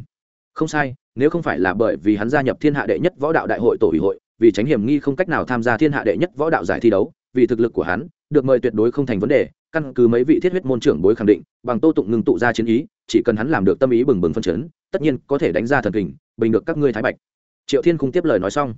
Không sai, nếu không phải là bởi vì hắn gia nhập thiên hạ đệ nhất võ đạo đại hội tổ ủy hội, vì tránh hiểm nghi không cách nào tham gia thiên hạ đệ nhất võ đạo giải thi đấu, vì thực lực của hắn, được mời tuyệt đối không thành vấn đề căn cứ mấy vị thiết huyết môn trưởng bối khẳng định, bằng tô tụng ngừng tụ ra chiến ý, chỉ cần hắn làm được tâm ý bừng bừng phân chấn, tất nhiên có thể đánh ra thần kình, bình được các ngươi thái bạch. Triệu thiên cung tiếp lời nói xong.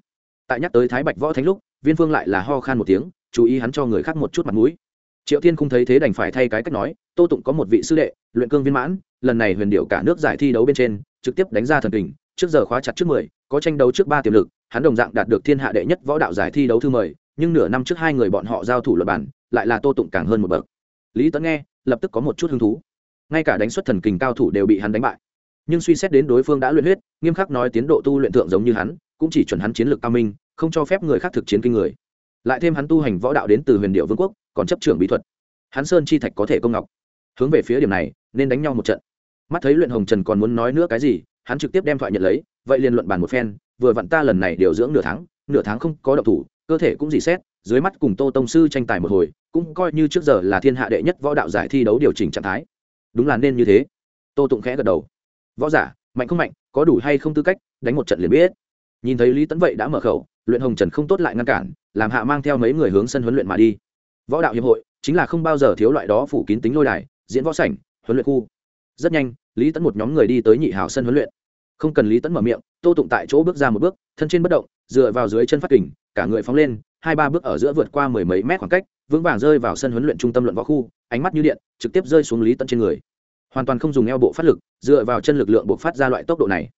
Tại nhắc tới thái bạch võ thánh lúc, viên phương lại là ho khan một tiếng, chú ý hắn cho người khác một chút mặt mũi. Triệu thiên cung thấy thế đành phải thay cái cách nói, tô tụng có một vị sư đệ, luyện cương viên mãn, lần này huyền điệu cả nước giải thi đấu bên trên, trực tiếp đánh ra thần kình, trước giờ khóa chặt trước mười, có tranh đấu trước ba tiềm lực, hắn đồng dạng đạt được thiên hạ đệ nhất võ đạo giải thi đấu thư mời nhưng nửa năm trước hai người bọn họ giao thủ luật bản lại là tô tụng càng hơn một bậc lý tấn nghe, lập tức có một chút hứng thú. Ngay cả đánh xuất thần kình cao thủ đều bị hắn đánh bại. Nhưng suy xét đến đối phương đã luyện huyết, nghiêm khắc nói tiến độ tu luyện thượng giống như hắn, cũng chỉ chuẩn hắn chiến lược cao minh, không cho phép người khác thực chiến kinh người. Lại thêm hắn tu hành võ đạo đến từ huyền điệu vương quốc, còn chấp trưởng bí thuật. Hắn sơn chi thạch có thể công ngọc. Hướng về phía điểm này, nên đánh nhau một trận. Mắt thấy luyện hồng trần còn muốn nói nữa cái gì, hắn trực tiếp đem thoại nhận lấy, vậy liền luận bàn một phen, vừa vặn ta lần này điều dưỡng nửa tháng nửa tháng không có động thủ, cơ thể cũng dì xét dưới mắt cùng tô tông sư tranh tài một hồi, cũng coi như trước giờ là thiên hạ đệ nhất võ đạo giải thi đấu điều chỉnh trạng thái. Đúng là nên như thế. Tô tụng khẽ gật đầu. Võ giả, mạnh không mạnh, có đủ hay không tư cách, đánh một trận liền biết. Nhìn thấy lý tấn vậy đã mở khẩu, luyện hồng trần không tốt lại ngăn cản, làm hạ mang theo mấy người hướng sân huấn luyện mà đi. Võ đạo hiệp hội, chính là không bao giờ thiếu loại đó phủ kín tính lôi đài, diễn võ sảnh, huấn luyện khu. Rất nhanh, lý tấn một nhóm người đi tới nhị hào sân huấn luyện. Không cần lý tấn mở miệng, tô tụng tại chỗ bước ra một bước, thân trên bất động, dựa vào dưới chân phát kình, cả người phóng lên hai ba bước ở giữa vượt qua mười mấy mét khoảng cách, vững vàng rơi vào sân huấn luyện trung tâm luận võ khu, ánh mắt như điện, trực tiếp rơi xuống lý tận trên người. Hoàn toàn không dùng eo bộ phát lực, dựa vào chân lực lượng buộc phát ra loại tốc độ này.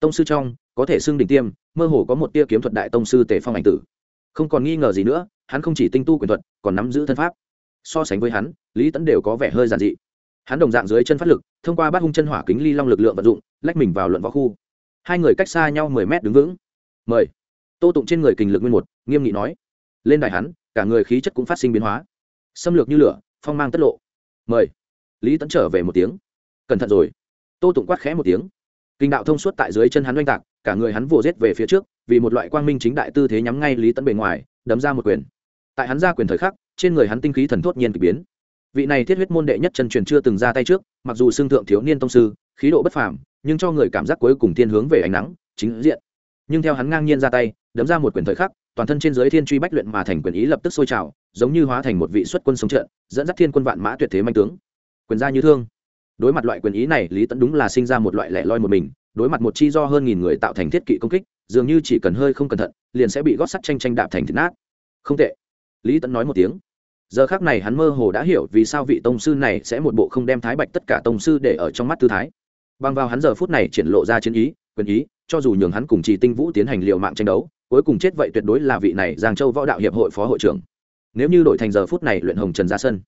Tông sư trong, có thể xưng đỉnh tiêm, mơ hồ có một tia kiếm thuật đại tông sư tề phong ảnh tử. Không còn nghi ngờ gì nữa, hắn không chỉ tinh tu quyền thuật, còn nắm giữ thân pháp. So sánh với hắn, lý tẫn đều có vẻ hơi giản dị. Hắn đồng dạng dưới chân phát lực, thông qua bát hung chân hỏa kính ly long lực lượng vận dụng, lách mình vào luận võ khu. Hai người cách xa nhau mười mét đứng vững. Mời. Tô tụng trên người kình lực nguyên một, nghiêm nghị nói lên đài hắn, cả người khí chất cũng phát sinh biến hóa. Xâm lược như lửa, phong mang tất lộ. Mời. Lý Tấn trở về một tiếng. Cẩn thận rồi. Tô tụng quát khẽ một tiếng. Kinh đạo thông suốt tại dưới chân hắn oanh tạc, cả người hắn vồ rết về phía trước, vì một loại quang minh chính đại tư thế nhắm ngay lý Tấn bề ngoài, đấm ra một quyền. Tại hắn ra quyền thời khắc, trên người hắn tinh khí thần thốt nhiên k ỳ biến. Vị này thiết huyết môn đệ nhất chân truyền chưa từng ra tay trước, mặc dù xương thượng thiếu niên tông sư, khí độ bất phàm, nhưng cho người cảm giác cuối cùng thiên hướng về ánh nắng, chính diện. Nhưng theo hắn ngang nhiên ra tay, đấm ra một quyền thời khắc toàn thân trên giới thiên truy bách luyện mà thành quyền ý lập tức sôi trào, giống như hóa thành một vị xuất quân sống trận, dẫn dắt thiên quân vạn mã tuyệt thế manh tướng. Quyền ra như thương. Đối mặt loại quyền ý này, lý tẫn đúng là sinh ra một loại lẻ loi một mình, đối mặt một chi do hơn nghìn người tạo thành thiết kỵ công kích, dường như chỉ cần hơi không cẩn thận, liền sẽ bị gót sắt tranh tranh đạp thành thịt nát. Không tệ. Lý tẫn nói một tiếng. Giờ khác này hắn mơ hồ đã hiểu vì sao vị tông sư này sẽ một bộ không đem thái bạch tất cả tông sư để ở trong mắt tư thái. Bằng vào hắn giờ phút này triển lộ ra chiến ý, quyền ý cho dù nhường hắn cùng trì tinh vũ tiến hành liều mạng tranh đấu, cuối cùng chết vậy tuyệt đối là vị này giang châu võ đạo hiệp hội phó hội trưởng. Nếu như đổi thành giờ phút này luyện hồng trần ra sân,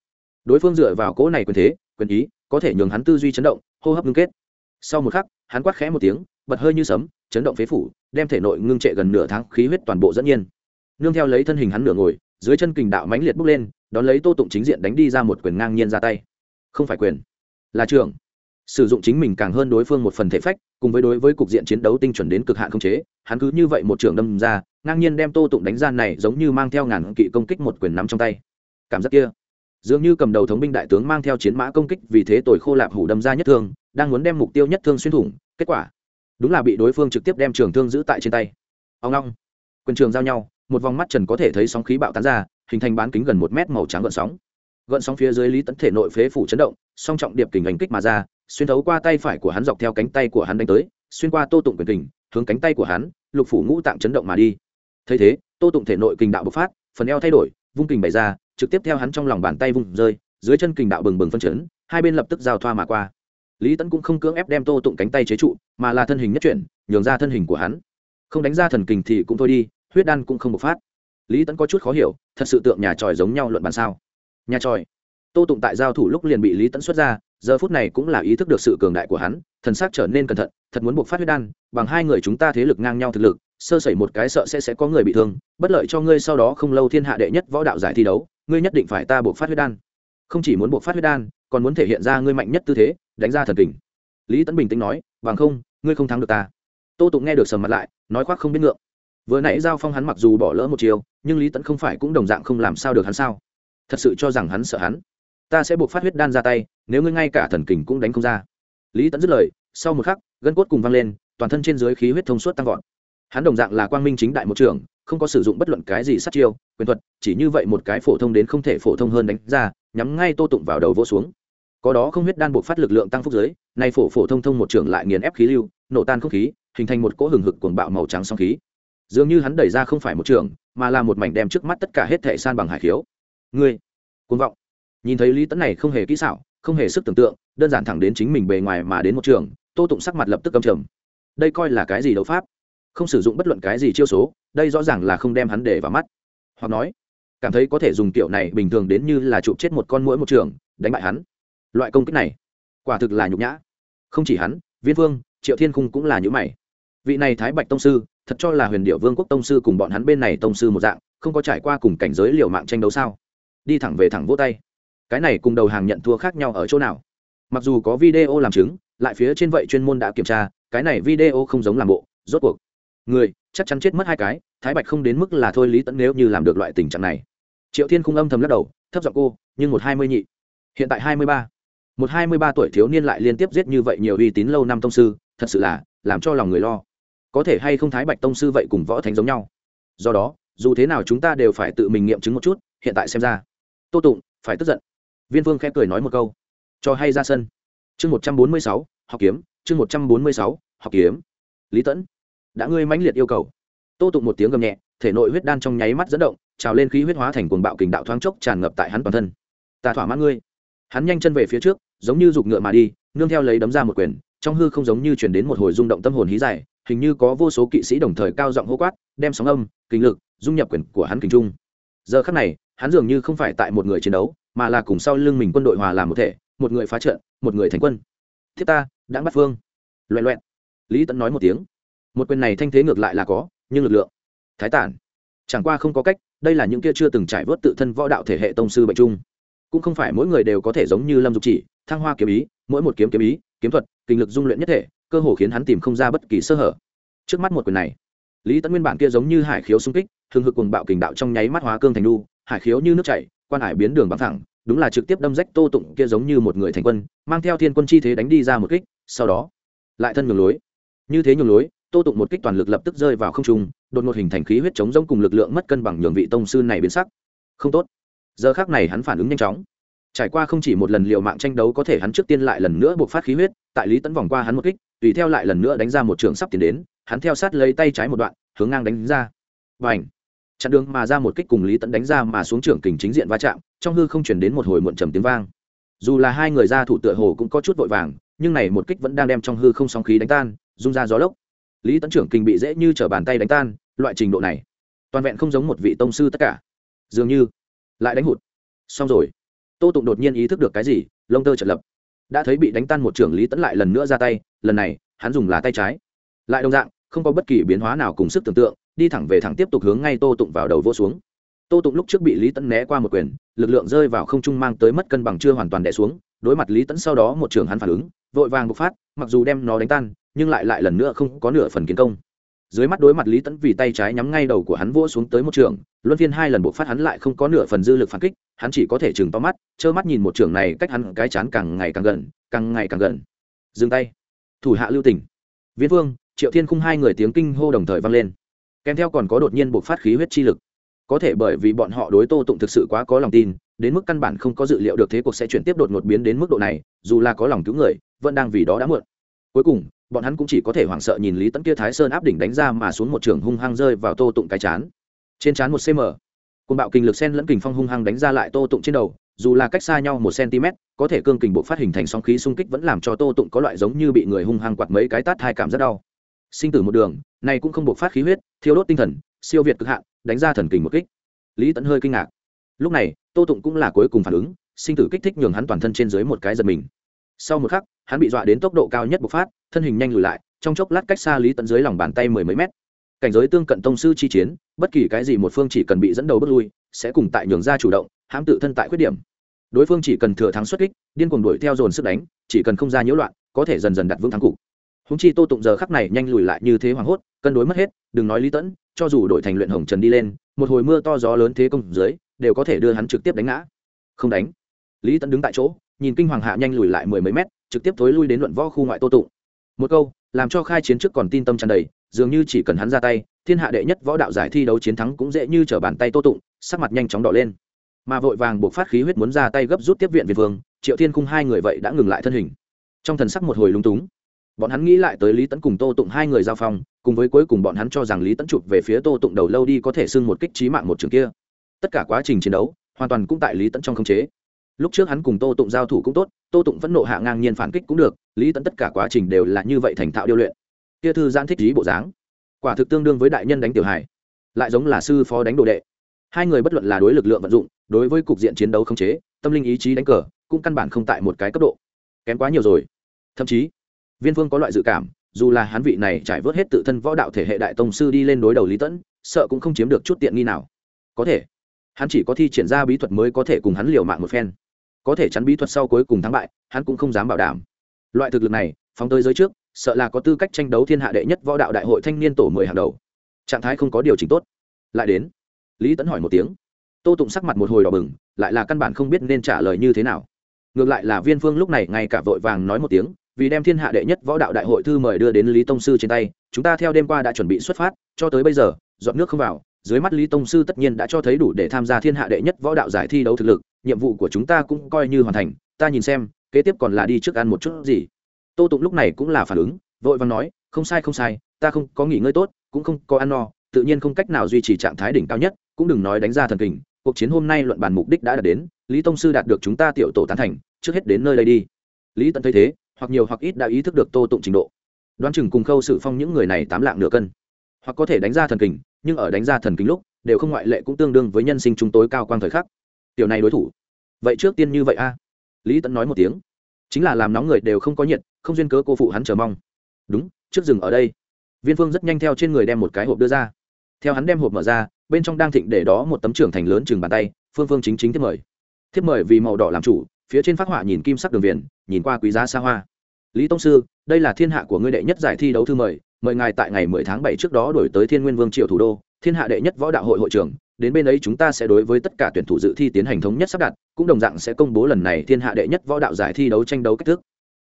đối phương dựa vào cỗ này quyền thế, quyền ý, có thể nhường hắn tư duy chấn động, hô hấp ngưng kết. Sau một khắc, hắn quát khẽ một tiếng, bật hơi như sấm, chấn động phế phủ, đem thể nội ngưng trệ gần nửa tháng khí huyết toàn bộ dẫn nhiên. Nương theo lấy thân hình hắn nửa ngồi, dưới chân kình đạo mãnh liệt bốc lên, đón lấy tô tụng chính diện đánh đi ra một quyền ngang nhiên ra tay. Không phải quyền, là trường sử dụng chính mình càng hơn đối phương một phần thể phách, cùng với đối với cục diện chiến đấu tinh chuẩn đến cực hạn không chế, hắn cứ như vậy một trường đâm ra, ngang nhiên đem tô tụng đánh ra này giống như mang theo ngàn kỵ công kích một quyền nắm trong tay. Cảm giác kia, dường như cầm đầu thống binh đại tướng mang theo chiến mã công kích vì thế tội khô lạp hủ đâm ra nhất thương, đang muốn đem mục tiêu nhất thương xuyên thủng, kết quả, đúng là bị đối phương trực tiếp đem trường thương giữ tại trên tay. Ông long quân trường giao nhau, một vòng mắt trần có thể thấy sóng khí bạo tán ra, hình thành bán kính gần một mét màu trắng gợn sóng gợn sóng phía dưới lý tấn thể nội phế phủ chấn động, song trọng điệp kình hành kích mà ra, xuyên thấu qua tay phải của hắn dọc theo cánh tay của hắn đánh tới, xuyên qua tô tụng quyền kình, hướng cánh tay của hắn, lục phủ ngũ tạng chấn động mà đi. Thấy thế, tô tụng thể nội kình đạo bộc phát, phần eo thay đổi, vung kình bày ra, trực tiếp theo hắn trong lòng bàn tay vung rơi, dưới chân kình đạo bừng bừng phân chấn, hai bên lập tức giao thoa mà qua. Lý tấn cũng không cưỡng ép đem tô tụng cánh tay chế trụ, mà là thân hình nhất chuyển, nhường ra thân hình của hắn. Không đánh ra thần kình thì cũng thôi đi, huyết đan cũng không bộc phát. Lý tấn có chút khó hiểu, thật sự tượng nhà tròi giống nhau luận bàn sao? Nhà tròi. Tô tụng tại giao thủ lúc liền bị lý tẫn xuất ra, giờ phút này cũng là ý thức được sự cường đại của hắn, thần sắc trở nên cẩn thận, thật muốn buộc phát huyết đan, bằng hai người chúng ta thế lực ngang nhau thực lực, sơ sẩy một cái sợ sẽ sẽ có người bị thương, bất lợi cho ngươi sau đó không lâu thiên hạ đệ nhất võ đạo giải thi đấu, ngươi nhất định phải ta buộc phát huyết đan. Không chỉ muốn buộc phát huyết đan, còn muốn thể hiện ra ngươi mạnh nhất tư thế, đánh ra thần kình. Lý Tẫn bình tĩnh nói, bằng không, ngươi không thắng được ta. Tô tụng nghe được sầm mặt lại, nói khoác không biết ngượng. Vừa nãy giao phong hắn mặc dù bỏ lỡ một chiều, nhưng lý tẫn không phải cũng đồng dạng không làm sao được hắn sao? Thật sự cho rằng hắn sợ hắn. Ta sẽ buộc phát huyết đan ra tay, nếu ngươi ngay cả thần kình cũng đánh không ra. Lý tẫn dứt lời, sau một khắc, gân cốt cùng văng lên, toàn thân trên dưới khí huyết thông suốt tăng vọt. Hắn đồng dạng là quang minh chính đại một trường không có sử dụng bất luận cái gì sát chiêu, quyền thuật, chỉ như vậy một cái phổ thông đến không thể phổ thông hơn đánh ra, nhắm ngay tô tụng vào đầu vỗ xuống. Có đó không huyết đan buộc phát lực lượng tăng phúc giới, nay phổ phổ thông thông một trường lại nghiền ép khí lưu, nổ tan không khí, hình thành một cỗ hừng hực cuồng bạo màu trắng song khí. Dường như hắn đẩy ra không phải một trường mà là một mảnh đem trước mắt tất cả hết thể san bằng hải khiếu ngươi, cuồng vọng. Nhìn thấy lý tấn này không hề kỹ xảo, không hề sức tưởng tượng, đơn giản thẳng đến chính mình bề ngoài mà đến một trường, tô tụng sắc mặt lập tức cầm trầm. Đây coi là cái gì đấu pháp? Không sử dụng bất luận cái gì chiêu số, đây rõ ràng là không đem hắn để vào mắt. Hoặc nói, cảm thấy có thể dùng kiểu này bình thường đến như là chụp chết một con mũi một trường, đánh bại hắn. Loại công kích này, quả thực là nhục nhã. Không chỉ hắn, viên vương, triệu thiên khung cũng là những mày. Vị này thái bạch tông sư, thật cho là huyền điệu vương quốc tông sư cùng bọn hắn bên này tông sư một dạng, không có trải qua cùng cảnh giới liều mạng tranh đấu sao? Đi thẳng về thẳng vỗ tay. Cái này cùng đầu hàng nhận thua khác nhau ở chỗ nào? Mặc dù có video làm chứng, lại phía trên vậy chuyên môn đã kiểm tra, cái này video không giống làm bộ, rốt cuộc. Người, chắc chắn chết mất hai cái, thái bạch không đến mức là thôi lý tẫn nếu như làm được loại tình trạng này. Triệu thiên không âm thầm lắc đầu, thấp giọng cô, nhưng một hai mươi nhị. Hiện tại hai mươi ba. Một hai mươi ba tuổi thiếu niên lại liên tiếp giết như vậy nhiều uy tín lâu năm tông sư, thật sự là, làm cho lòng người lo. Có thể hay không thái bạch tông sư vậy cùng võ thánh giống nhau? Do đó, dù thế nào chúng ta đều phải tự mình nghiệm chứng một chút, hiện tại xem ra tô tụng, phải tức giận. Viên vương khẽ cười nói một câu. Cho hay ra sân. Chương một trăm bốn mươi sáu, học kiếm. Chương một trăm bốn mươi sáu, học kiếm. Lý tẫn, đã ngươi mãnh liệt yêu cầu. Tô tụng một tiếng gầm nhẹ, thể nội huyết đan trong nháy mắt dẫn động, trào lên khí huyết hóa thành cuồng bạo kình đạo thoáng chốc tràn ngập tại hắn toàn thân. Ta thỏa mãn ngươi. Hắn nhanh chân về phía trước, giống như giục ngựa mà đi, nương theo lấy đấm ra một quyền, trong hư không giống như chuyển đến một hồi rung động tâm hồn hí dài, hình như có vô số kỵ sĩ đồng thời cao giọng hô quát, đem sóng âm, kinh lực, dung nhập quyền của hắn kình trung. Giờ khắc này hắn dường như không phải tại một người chiến đấu, mà là cùng sau lưng mình quân đội hòa làm một thể, một người phá trận, một người thành quân. Thiết ta, đã bắt phương loẹ loẹn. Lý tẫn nói một tiếng. Một quyền này thanh thế ngược lại là có, nhưng lực lượng, thái tản. Chẳng qua không có cách, đây là những kia chưa từng trải vớt tự thân võ đạo thể hệ tông sư bệnh trung. cũng không phải mỗi người đều có thể giống như lâm dục chỉ, thăng hoa kiếm ý, mỗi một kiếm kiếm ý, kiếm thuật, kinh lực dung luyện nhất thể, cơ hồ khiến hắn tìm không ra bất kỳ sơ hở. Trước mắt một quyền này, lý tấn nguyên bản kia giống như hải khiếu xung kích, hừng hực cùng bạo kình đạo trong nháy mắt hóa cương thành đu hải khiếu như nước chảy, quan hải biến đường bằng thẳng, đúng là trực tiếp đâm rách tô tụng kia giống như một người thành quân, mang theo thiên quân chi thế đánh đi ra một kích, sau đó, lại thân nhường lối. Như thế nhường lối, tô tụng một kích toàn lực lập tức rơi vào không trung, đột ngột hình thành khí huyết chống giống cùng lực lượng mất cân bằng nhường vị tông sư này biến sắc. Không tốt. Giờ khác này hắn phản ứng nhanh chóng. Trải qua không chỉ một lần liệu mạng tranh đấu có thể hắn trước tiên lại lần nữa buộc phát khí huyết, tại lý tấn vòng qua hắn một kích, tùy theo lại lần nữa đánh ra một trường sắp tiến đến, hắn theo sát lấy tay trái một đoạn, hướng ngang đánh ra. Và ảnh chặn đường mà ra một kích cùng lý tẫn đánh ra mà xuống trưởng kình chính diện va chạm, trong hư không chuyển đến một hồi muộn trầm tiếng vang. Dù là hai người ra thủ tựa hồ cũng có chút vội vàng, nhưng này một kích vẫn đang đem trong hư không sóng khí đánh tan, rung ra gió lốc. Lý tẫn trưởng kình bị dễ như t bàn tay đánh tan, loại trình độ này, toàn vẹn không giống một vị tông sư tất cả. Dường như, lại đánh hụt. Xong rồi. Tô tụng đột nhiên ý thức được cái gì, lông tơ trật lập. Đã thấy bị đánh tan một trưởng lý tẫn lại lần nữa ra tay, lần này, hắn dùng là tay trái. Lại đồng dạng, không có bất kỳ biến hóa nào cùng sức tưởng tượng đi thẳng về thẳng tiếp tục hướng ngay tô tụng vào đầu vô xuống. Tô tụng lúc trước bị lý tẫn né qua một quyền, lực lượng rơi vào không trung mang tới mất cân bằng chưa hoàn toàn đẻ xuống, đối mặt lý tẫn sau đó một trường hắn phản ứng, vội vàng bộc phát, mặc dù đem nó đánh tan, nhưng lại lại lần nữa không có nửa phần kiến công. Dưới mắt đối mặt lý tẫn vì tay trái nhắm ngay đầu của hắn vỗ xuống tới một trường, luân phiên hai lần bộc phát hắn lại không có nửa phần dư lực phản kích, hắn chỉ có thể chừng to mắt, trơ mắt nhìn một trường này cách hắn cái chán càng ngày càng gần, càng ngày càng gần. Dừng tay. Thủ hạ lưu tỉnh viên vương, triệu thiên khung hai người tiếng kinh hô đồng thời vang lên kèm theo còn có đột nhiên buộc phát khí huyết chi lực. Có thể bởi vì bọn họ đối tô tụng thực sự quá có lòng tin, đến mức căn bản không có dự liệu được thế cuộc sẽ chuyển tiếp đột ngột biến đến mức độ này, dù là có lòng cứu người, vẫn đang vì đó đã muộn. Cuối cùng, bọn hắn cũng chỉ có thể hoảng sợ nhìn lý Tấn kia thái sơn áp đỉnh đánh ra mà xuống một trường hung hăng rơi vào tô tụng cái chán. Trên chán một cm côn bạo kinh lực sen lẫn kình phong hung hăng đánh ra lại tô tụng trên đầu, dù là cách xa nhau một cm có thể cương kình bộ phát hình thành sóng khí xung kích vẫn làm cho tô tụng có loại giống như bị người hung hăng quạt mấy cái tát hai cảm rất đau sinh tử một đường, này cũng không buộc phát khí huyết, thiêu đốt tinh thần, siêu việt cực hạn, đánh ra thần kình một kích. Lý tẫn hơi kinh ngạc. Lúc này, tô tụng cũng là cuối cùng phản ứng, sinh tử kích thích nhường hắn toàn thân trên dưới một cái giật mình. Sau một khắc, hắn bị dọa đến tốc độ cao nhất bộc phát, thân hình nhanh lùi lại, trong chốc lát cách xa lý Tẫn dưới lòng bàn tay mười mấy mét. Cảnh giới tương cận tông sư chi chiến, bất kỳ cái gì một phương chỉ cần bị dẫn đầu bước lui, sẽ cùng tại nhường ra chủ động, hãm tự thân tại khuyết điểm. Đối phương chỉ cần thừa thắng xuất kích, điên cuồng đuổi theo dồn sức đánh, chỉ cần không ra nhiễu loạn, có thể dần dần đặt vững thắng cục húng chi tô tụng giờ khắc này nhanh lùi lại như thế hoảng hốt, cân đối mất hết, đừng nói lý tẫn, cho dù đổi thành luyện hồng trần đi lên, một hồi mưa to gió lớn thế công dưới, đều có thể đưa hắn trực tiếp đánh ngã. Không đánh. Lý tẫn đứng tại chỗ, nhìn kinh hoàng hạ nhanh lùi lại mười mấy mét, trực tiếp thối lui đến luận võ khu ngoại tô tụng. Một câu, làm cho khai chiến trước còn tin tâm tràn đầy, dường như chỉ cần hắn ra tay, thiên hạ đệ nhất võ đạo giải thi đấu chiến thắng cũng dễ như t r ở bàn tay tô tụng, sắc mặt nhanh chóng đỏ lên. Mà vội vàng buộc phát khí huyết muốn ra tay gấp rút tiếp viện việt vương, triệu thiên khung hai người vậy đã ngừng lại thân hình. Trong thần sắc một hồi lung túng bọn hắn nghĩ lại tới lý tẫn cùng tô tụng hai người giao phong cùng với cuối cùng bọn hắn cho rằng lý tẫn chụp về phía tô tụng đầu lâu đi có thể xưng một kích trí mạng một trường kia. Tất cả quá trình chiến đấu hoàn toàn cũng tại lý tẫn trong khống chế. Lúc trước hắn cùng tô tụng giao thủ cũng tốt tô tụng vẫn nộ hạ ngang nhiên phản kích cũng được lý tẫn tất cả quá trình đều là như vậy thành thạo điêu luyện. Kia thư giãn thích lý bộ dáng quả thực tương đương với đại nhân đánh tiểu hải, lại giống là sư phó đánh đồ đệ. Hai người bất luận là đối lực lượng vận dụng đối với cục diện chiến đấu khống chế tâm linh ý chí đánh cờ cũng căn bản không tại một cái cấp độ. Kém quá nhiều rồi. Thậm chí viên phương có loại dự cảm, dù là hắn vị này trải vớt hết tự thân võ đạo thể hệ đại tông sư đi lên đối đầu lý tẫn sợ cũng không chiếm được chút tiện nghi nào. Có thể, hắn chỉ có thi triển ra bí thuật mới có thể cùng hắn liều mạng một phen. Có thể chắn bí thuật sau cuối cùng thắng bại, hắn cũng không dám bảo đảm. Loại thực lực này, phóng tới giới trước, sợ là có tư cách tranh đấu thiên hạ đệ nhất võ đạo đại hội thanh niên tổ mười hàng đầu. Trạng thái không có điều chỉnh tốt. Lại đến, lý tấn hỏi một tiếng. Tô tụng sắc mặt một hồi đỏ bừng, lại là căn bản không biết nên trả lời như thế nào. Ngược lại là viên phương lúc này ngay cả vội vàng nói một tiếng vì đem thiên hạ đệ nhất võ đạo đại hội thư mời đưa đến lý tông sư trên tay, chúng ta theo đêm qua đã chuẩn bị xuất phát, cho tới bây giờ dọn nước không vào, dưới mắt lý tông sư tất nhiên đã cho thấy đủ để tham gia thiên hạ đệ nhất võ đạo giải thi đấu thực lực, nhiệm vụ của chúng ta cũng coi như hoàn thành, ta nhìn xem, kế tiếp còn là đi trước ăn một chút gì. Tô tụng lúc này cũng là phản ứng, vội vàng nói, không sai không sai, ta không có nghỉ ngơi tốt, cũng không có ăn no, tự nhiên không cách nào duy trì trạng thái đỉnh cao nhất, cũng đừng nói đánh ra thần kình cuộc chiến hôm nay luận bàn mục đích đã đạt đến, lý tông sư đạt được chúng ta tiểu tổ tán thành, trước hết đến nơi đây đi. Lý tận thấy thế hoặc nhiều hoặc ít đã ý thức được tô tụng trình độ. Đoán chừng cùng khâu sự phong những người này tám lạng nửa cân. Hoặc có thể đánh ra thần kình, nhưng ở đánh ra thần kính lúc, đều không ngoại lệ cũng tương đương với nhân sinh chúng tối cao quang thời khắc. Tiểu này đối thủ. Vậy trước tiên như vậy a? Lý tẫn nói một tiếng. Chính là làm nóng người đều không có nhiệt, không duyên cớ cô phụ hắn chờ mong. Đúng, trước rừng ở đây. Viên phương rất nhanh theo trên người đem một cái hộp đưa ra. Theo hắn đem hộp mở ra, bên trong đang thịnh để đó một tấm trưởng thành lớn chừng bàn tay, phương phương chính chính thiếp mời. Thiếp mời vì màu đỏ làm chủ phía trên phát họa nhìn kim sắc đường viền nhìn qua quý giá xa hoa lý tông sư đây là thiên hạ của ngươi đệ nhất giải thi đấu thư mời mời ngài tại ngày 10 tháng 7 trước đó đổi tới Thiên Nguyên Vương triều thủ đô, Thiên hạ đệ nhất võ đạo hội hội trưởng, đến bên ấy chúng ta sẽ đối với tất cả tuyển thủ dự thi tiến hành thống nhất sắp đặt, cũng đồng dạng sẽ công bố lần này Thiên hạ đệ nhất võ đạo giải thi đấu tranh đấu cách thức.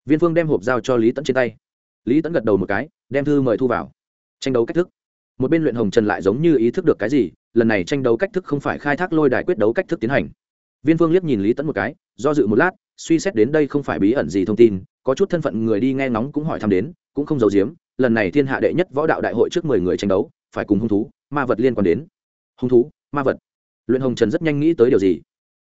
Viên Vương đem hộp giao cho Lý Tẫn trên tay. Lý Tẫn gật đầu một cái, đem thư mời thu vào. Tranh đấu cách thức. Một bên luyện hồng trần lại giống như ý thức được cái gì, lần này tranh đấu cách thức không phải khai thác lôi đài quyết đấu cách thức tiến hành. Viên Vương liếc nhìn Lý tẫn một cái, do dự một lát, suy xét đến đây không phải bí ẩn gì thông tin, có chút thân phận người đi nghe ngóng cũng hỏi thăm đến, cũng không giấu giếm, lần này thiên hạ đệ nhất võ đạo đại hội trước mười người tranh đấu phải cùng hung thú ma vật liên quan đến. Hung thú ma vật. Luyện hồng trần rất nhanh nghĩ tới điều gì?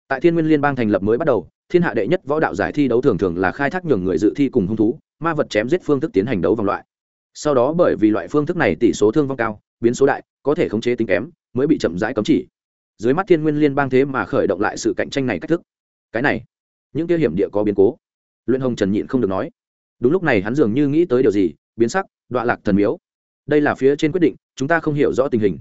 Tại thiên nguyên liên bang thành lập mới bắt đầu thiên hạ đệ nhất võ đạo giải thi đấu thường thường là khai thác nhường người dự thi cùng hung thú ma vật chém giết phương thức tiến hành đấu vòng loại. Sau đó bởi vì loại phương thức này tỷ số thương vong cao biến số đại có thể khống chế tính kém mới bị chậm rãi cấm chỉ dưới mắt thiên nguyên liên bang thế mà khởi động lại sự cạnh tranh này cách thức. Cái này, những kia hiểm địa có biến cố. Luyện hồng trần nhịn không được nói. Đúng lúc này hắn dường như nghĩ tới điều gì, biến sắc, đọa lạc thần miếu. Đây là phía trên quyết định, chúng ta không hiểu rõ tình hình.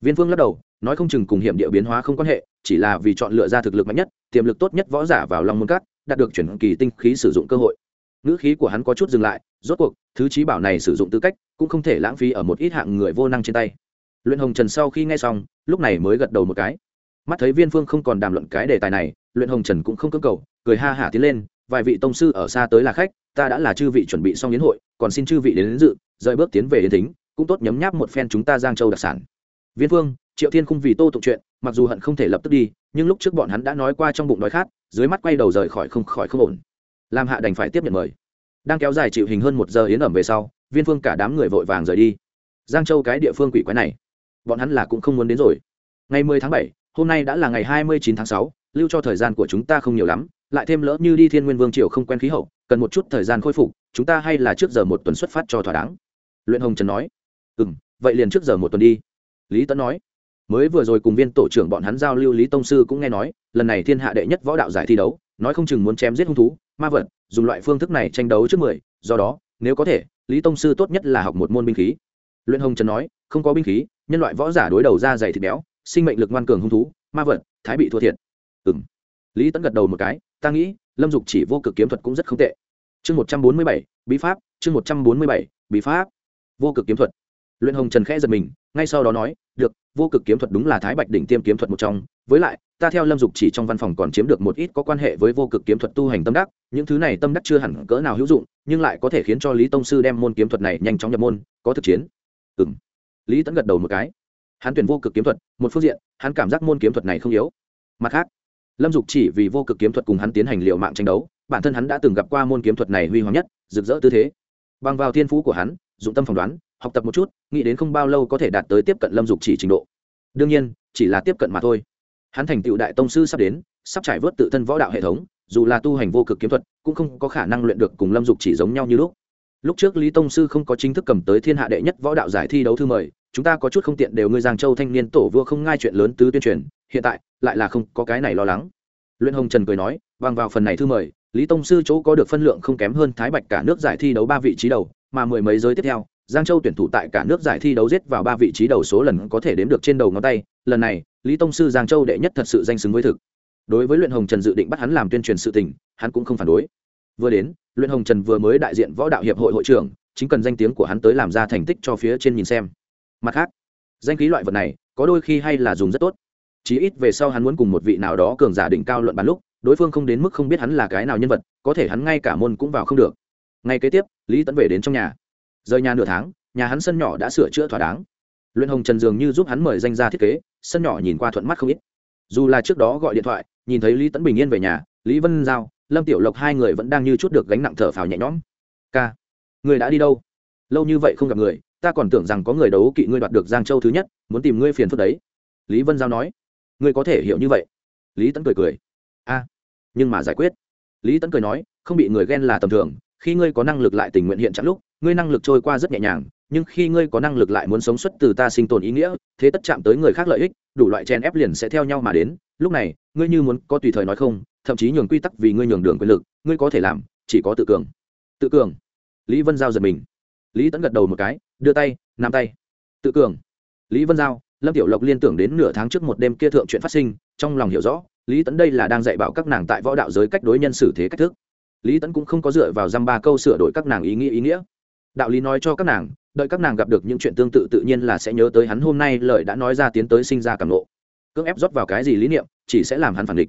Viên phương lắc đầu, nói không chừng cùng hiểm địa biến hóa không quan hệ, chỉ là vì chọn lựa ra thực lực mạnh nhất, tiềm lực tốt nhất võ giả vào lòng môn cát, đạt được chuyển kỳ tinh khí sử dụng cơ hội. Ngữ khí của hắn có chút dừng lại, rốt cuộc, thứ trí bảo này sử dụng tư cách, cũng không thể lãng phí ở một ít hạng người vô năng trên tay. Luyện hồng trần sau khi nghe xong lúc này mới gật đầu một cái. Mắt thấy viên phương không còn đàm luận cái đề tài này luyện hồng trần cũng không cưỡng cầu cười ha hả tiến lên vài vị tông sư ở xa tới là khách ta đã là chư vị chuẩn bị xong yến hội còn xin chư vị đến, đến dự rời bước tiến về yến thính cũng tốt nhấm nháp một phen chúng ta giang châu đặc sản. Viên phương triệu thiên không vì tô tụng chuyện mặc dù hận không thể lập tức đi nhưng lúc trước bọn hắn đã nói qua trong bụng đói khát dưới mắt quay đầu rời khỏi không khỏi không ổn. Làm hạ đành phải tiếp nhận mời. Đang kéo dài chịu hình hơn một giờ yến ẩm về sau viên phương cả đám người vội vàng rời đi. Giang châu cái địa phương quỷ quái này bọn hắn là cũng không muốn đến rồi. Ngày mười tháng bảy, hôm nay đã là ngày hai mươi chín tháng sáu, lưu cho thời gian của chúng ta không nhiều lắm, lại thêm lỡ như đi thiên nguyên vương triều không quen khí hậu, cần một chút thời gian khôi phục, chúng ta hay là trước giờ một tuần xuất phát cho thỏa đáng. Luyện hồng trần nói. Ừ m vậy liền trước giờ một tuần đi. Lý tấn nói. Mới vừa rồi cùng viên tổ trưởng bọn hắn giao lưu, lý tông sư cũng nghe nói, lần này thiên hạ đệ nhất võ đạo giải thi đấu, nói không chừng muốn chém giết hung thú, ma vật, dùng loại phương thức này tranh đấu trước mười, do đó, nếu có thể, lý tông sư tốt nhất là học một môn binh khí. Luyện hồng trần nói, không có binh khí nhân loại võ giả đối đầu ra dày thịt béo, sinh mệnh lực ngoan cường hung thú, ma vật, thái bị thua thiệt. Ừ m lý tẫn gật đầu một cái, ta nghĩ, lâm dục chỉ vô cực kiếm thuật cũng rất không tệ. Chương một trăm bốn mươi bảy, bí pháp, chương một trăm bốn mươi bảy, bí pháp, vô cực kiếm thuật. Luyện hồng trần khẽ giật mình, ngay sau đó nói, được, vô cực kiếm thuật đúng là thái bạch đỉnh tiêm kiếm thuật một trong, với lại, ta theo lâm dục chỉ trong văn phòng còn chiếm được một ít có quan hệ với vô cực kiếm thuật tu hành tâm đắc, những thứ này tâm đắc chưa hẳn cỡ nào hữu dụng, nhưng lại có thể khiến cho lý tông sư đem môn kiếm thuật này nhanh chóng nhập môn, có thực chiến. Ừ m lý tẫn gật đầu một cái. Hắn tuyển vô cực kiếm thuật, một phương diện, hắn cảm giác môn kiếm thuật này không yếu. Mặt khác, lâm dục chỉ vì vô cực kiếm thuật cùng hắn tiến hành liệu mạng tranh đấu, bản thân hắn đã từng gặp qua môn kiếm thuật này huy hoàng nhất, rực rỡ tư thế. Bằng vào thiên phú của hắn, dụng tâm phỏng đoán, học tập một chút, nghĩ đến không bao lâu có thể đạt tới tiếp cận lâm dục chỉ trình độ. Đương nhiên, chỉ là tiếp cận mà thôi. Hắn thành tựu đại tông sư sắp đến, sắp trải vớt tự thân võ đạo hệ thống, dù là tu hành vô cực kiếm thuật, cũng không có khả năng luyện được cùng lâm dục chỉ giống nhau như lúc lúc trước lý tông sư không có chính thức cầm tới thiên hạ đệ nhất võ đạo giải thi đấu thư mời, chúng ta có chút không tiện đều ngươi giang châu thanh niên tổ vua không ngai chuyện lớn tứ tuyên truyền, hiện tại, lại là không có cái này lo lắng. Luyện hồng trần cười nói bằng vào phần này thư mời, lý tông sư chỗ có được phân lượng không kém hơn thái bạch cả nước giải thi đấu ba vị trí đầu, mà mười mấy giới tiếp theo, giang châu tuyển thủ tại cả nước giải thi đấu giết vào ba vị trí đầu số lần có thể đếm được trên đầu ngón tay, lần này, lý tông sư giang châu đệ nhất thật sự danh xứng với thực. Đối với luyện hồng trần dự định bắt hắn làm tuyên truyền sự tình, hắn cũng không phản đối. Vừa đến luyện hồng trần vừa mới đại diện võ đạo hiệp hội hội trưởng, chính cần danh tiếng của hắn tới làm ra thành tích cho phía trên nhìn xem. Mặt khác, danh khí loại vật này, có đôi khi hay là dùng rất tốt. Chí ít về sau hắn muốn cùng một vị nào đó cường giả đỉnh cao luận bàn lúc, đối phương không đến mức không biết hắn là cái nào nhân vật, có thể hắn ngay cả môn cũng vào không được. Ngay kế tiếp, lý tấn về đến trong nhà. Rời nhà nửa tháng, nhà hắn sân nhỏ đã sửa chữa thỏa đáng. Luyện hồng trần dường như giúp hắn mời danh gia thiết kế, sân nhỏ nhìn qua thuận mắt không ít. Dù là trước đó gọi điện thoại, nhìn thấy lý tấn bình yên về nhà, lý vân giao lâm tiểu lộc hai người vẫn đang như chút được gánh nặng thở phào nhẹ nhõm. Ca, người đã đi đâu? Lâu như vậy không gặp người ta còn tưởng rằng có người đấu kỵ ngươi đoạt được giang châu thứ nhất muốn tìm ngươi phiền phức đấy. Lý vân giao nói. Ngươi có thể hiểu như vậy. Lý tấn cười cười. A nhưng mà giải quyết. Lý tấn cười nói không bị người ghen là tầm thường khi ngươi có năng lực lại tình nguyện hiện chặn lúc ngươi năng lực trôi qua rất nhẹ nhàng nhưng khi ngươi có năng lực lại muốn sống xuất từ ta sinh tồn ý nghĩa thế tất chạm tới người khác lợi ích đủ loại chen ép liền sẽ theo nhau mà đến. Lúc này ngươi như muốn có tùy thời nói không thậm chí nhường quy tắc vì ngươi nhường đường quyền lực, ngươi có thể làm, chỉ có tự cường. Tự cường. Lý vân giao giật mình. Lý tẫn gật đầu một cái, đưa tay, nắm tay. Tự cường. Lý vân giao, lâm tiểu lộc liên tưởng đến nửa tháng trước một đêm kia thượng chuyện phát sinh, trong lòng hiểu rõ, lý tẫn đây là đang dạy bảo các nàng tại võ đạo giới cách đối nhân xử thế cách thức. Lý tẫn cũng không có dựa vào dăm ba câu sửa đổi các nàng ý nghĩa ý nghĩa. Đạo lý nói cho các nàng, đợi các nàng gặp được những chuyện tương tự tự nhiên là sẽ nhớ tới hắn hôm nay lời đã nói ra tiến tới sinh ra cảm nộ cưỡng ép rót vào cái gì lý niệm, chỉ sẽ làm hắn phản địch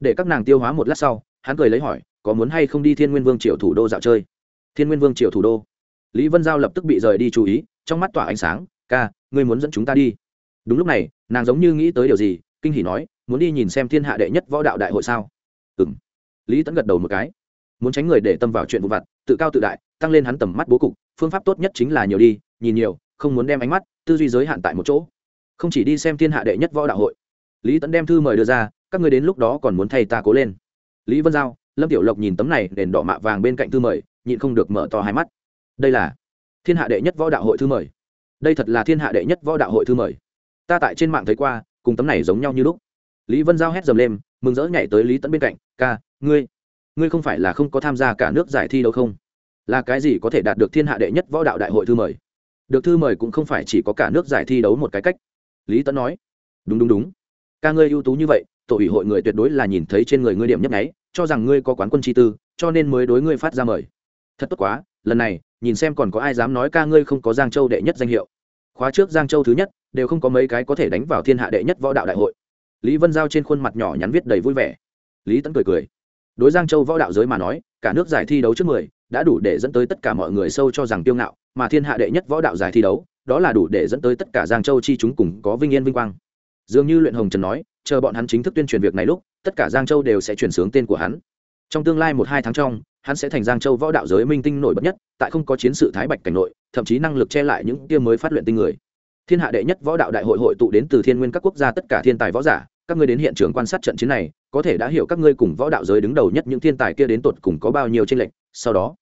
để các nàng tiêu hóa một lát sau, hắn cười lấy hỏi, có muốn hay không đi thiên nguyên vương triều thủ đô dạo chơi? Thiên nguyên vương triều thủ đô? Lý vân giao lập tức bị rời đi chú ý, trong mắt tỏa ánh sáng, ca, ngươi muốn dẫn chúng ta đi. Đúng lúc này, nàng giống như nghĩ tới điều gì, kinh hỉ nói, muốn đi nhìn xem thiên hạ đệ nhất võ đạo đại hội sao? Ừ m lý tẫn gật đầu một cái. Muốn tránh người để tâm vào chuyện vụ vặt, tự cao tự đại, tăng lên hắn tầm mắt bố cục, phương pháp tốt nhất chính là nhiều đi, nhìn nhiều, không muốn đem ánh mắt tư duy giới hạn tại một chỗ. Không chỉ đi xem thiên hạ đệ nhất võ đạo hội. Lý tẫn đem thư mời đưa ra các người đến lúc đó còn muốn thay ta cố lên. Lý vân giao, lâm tiểu lộc nhìn tấm này đèn đỏ mạ vàng bên cạnh thư mời, nhịn không được mở to hai mắt. Đây là thiên hạ đệ nhất võ đạo hội thư mời. Đây thật là thiên hạ đệ nhất võ đạo hội thư mời. Ta tại trên mạng thấy qua, cùng tấm này giống nhau như lúc. Lý vân giao hét dầm lên, mừng rỡ nhảy tới lý tẫn bên cạnh, ca, ngươi ngươi không phải là không có tham gia cả nước giải thi đâu không? Là cái gì có thể đạt được thiên hạ đệ nhất võ đạo đại hội thư mời? Được thư mời cũng không phải chỉ có cả nước giải thi đấu một cái cách. Lý tẫn nói, đúng đúng đúng. Ca ngươi ưu tú như vậy tổ ủy hội người tuyệt đối là nhìn thấy trên người ngươi điểm nhấp nháy, cho rằng ngươi có quán quân chi tư, cho nên mới đối ngươi phát ra mời. Thật tốt quá, lần này, nhìn xem còn có ai dám nói ca ngươi không có giang châu đệ nhất danh hiệu. Khóa trước giang châu thứ nhất, đều không có mấy cái có thể đánh vào thiên hạ đệ nhất võ đạo đại hội. Lý vân giao trên khuôn mặt nhỏ nhắn viết đầy vui vẻ. Lý tẫn cười cười. Đối giang châu võ đạo giới mà nói, cả nước giải thi đấu trước mười, đã đủ để dẫn tới tất cả mọi người sâu cho rằng tiêu ngạo, mà thiên hạ đệ nhất võ đạo giải thi đấu, đó là đủ để dẫn tới tất cả giang châu chi chúng cùng có vinh yên vinh quang dường như luyện hồng trần nói, chờ bọn hắn chính thức tuyên truyền việc này lúc, tất cả giang châu đều sẽ chuyển sướng tên của hắn. Trong tương lai một hai tháng trong, hắn sẽ thành giang châu võ đạo giới minh tinh nổi bật nhất, tại không có chiến sự thái bạch cảnh nội, thậm chí năng lực che lại những tiêm mới phát luyện tinh người. Thiên hạ đệ nhất võ đạo đại hội hội tụ đến từ thiên nguyên các quốc gia tất cả thiên tài võ giả, các ngươi đến hiện trường quan sát trận chiến này, có thể đã hiểu các ngươi cùng võ đạo giới đứng đầu nhất những thiên tài kia đến tột cùng có bao nhiêu tranh lệch. Sau đó,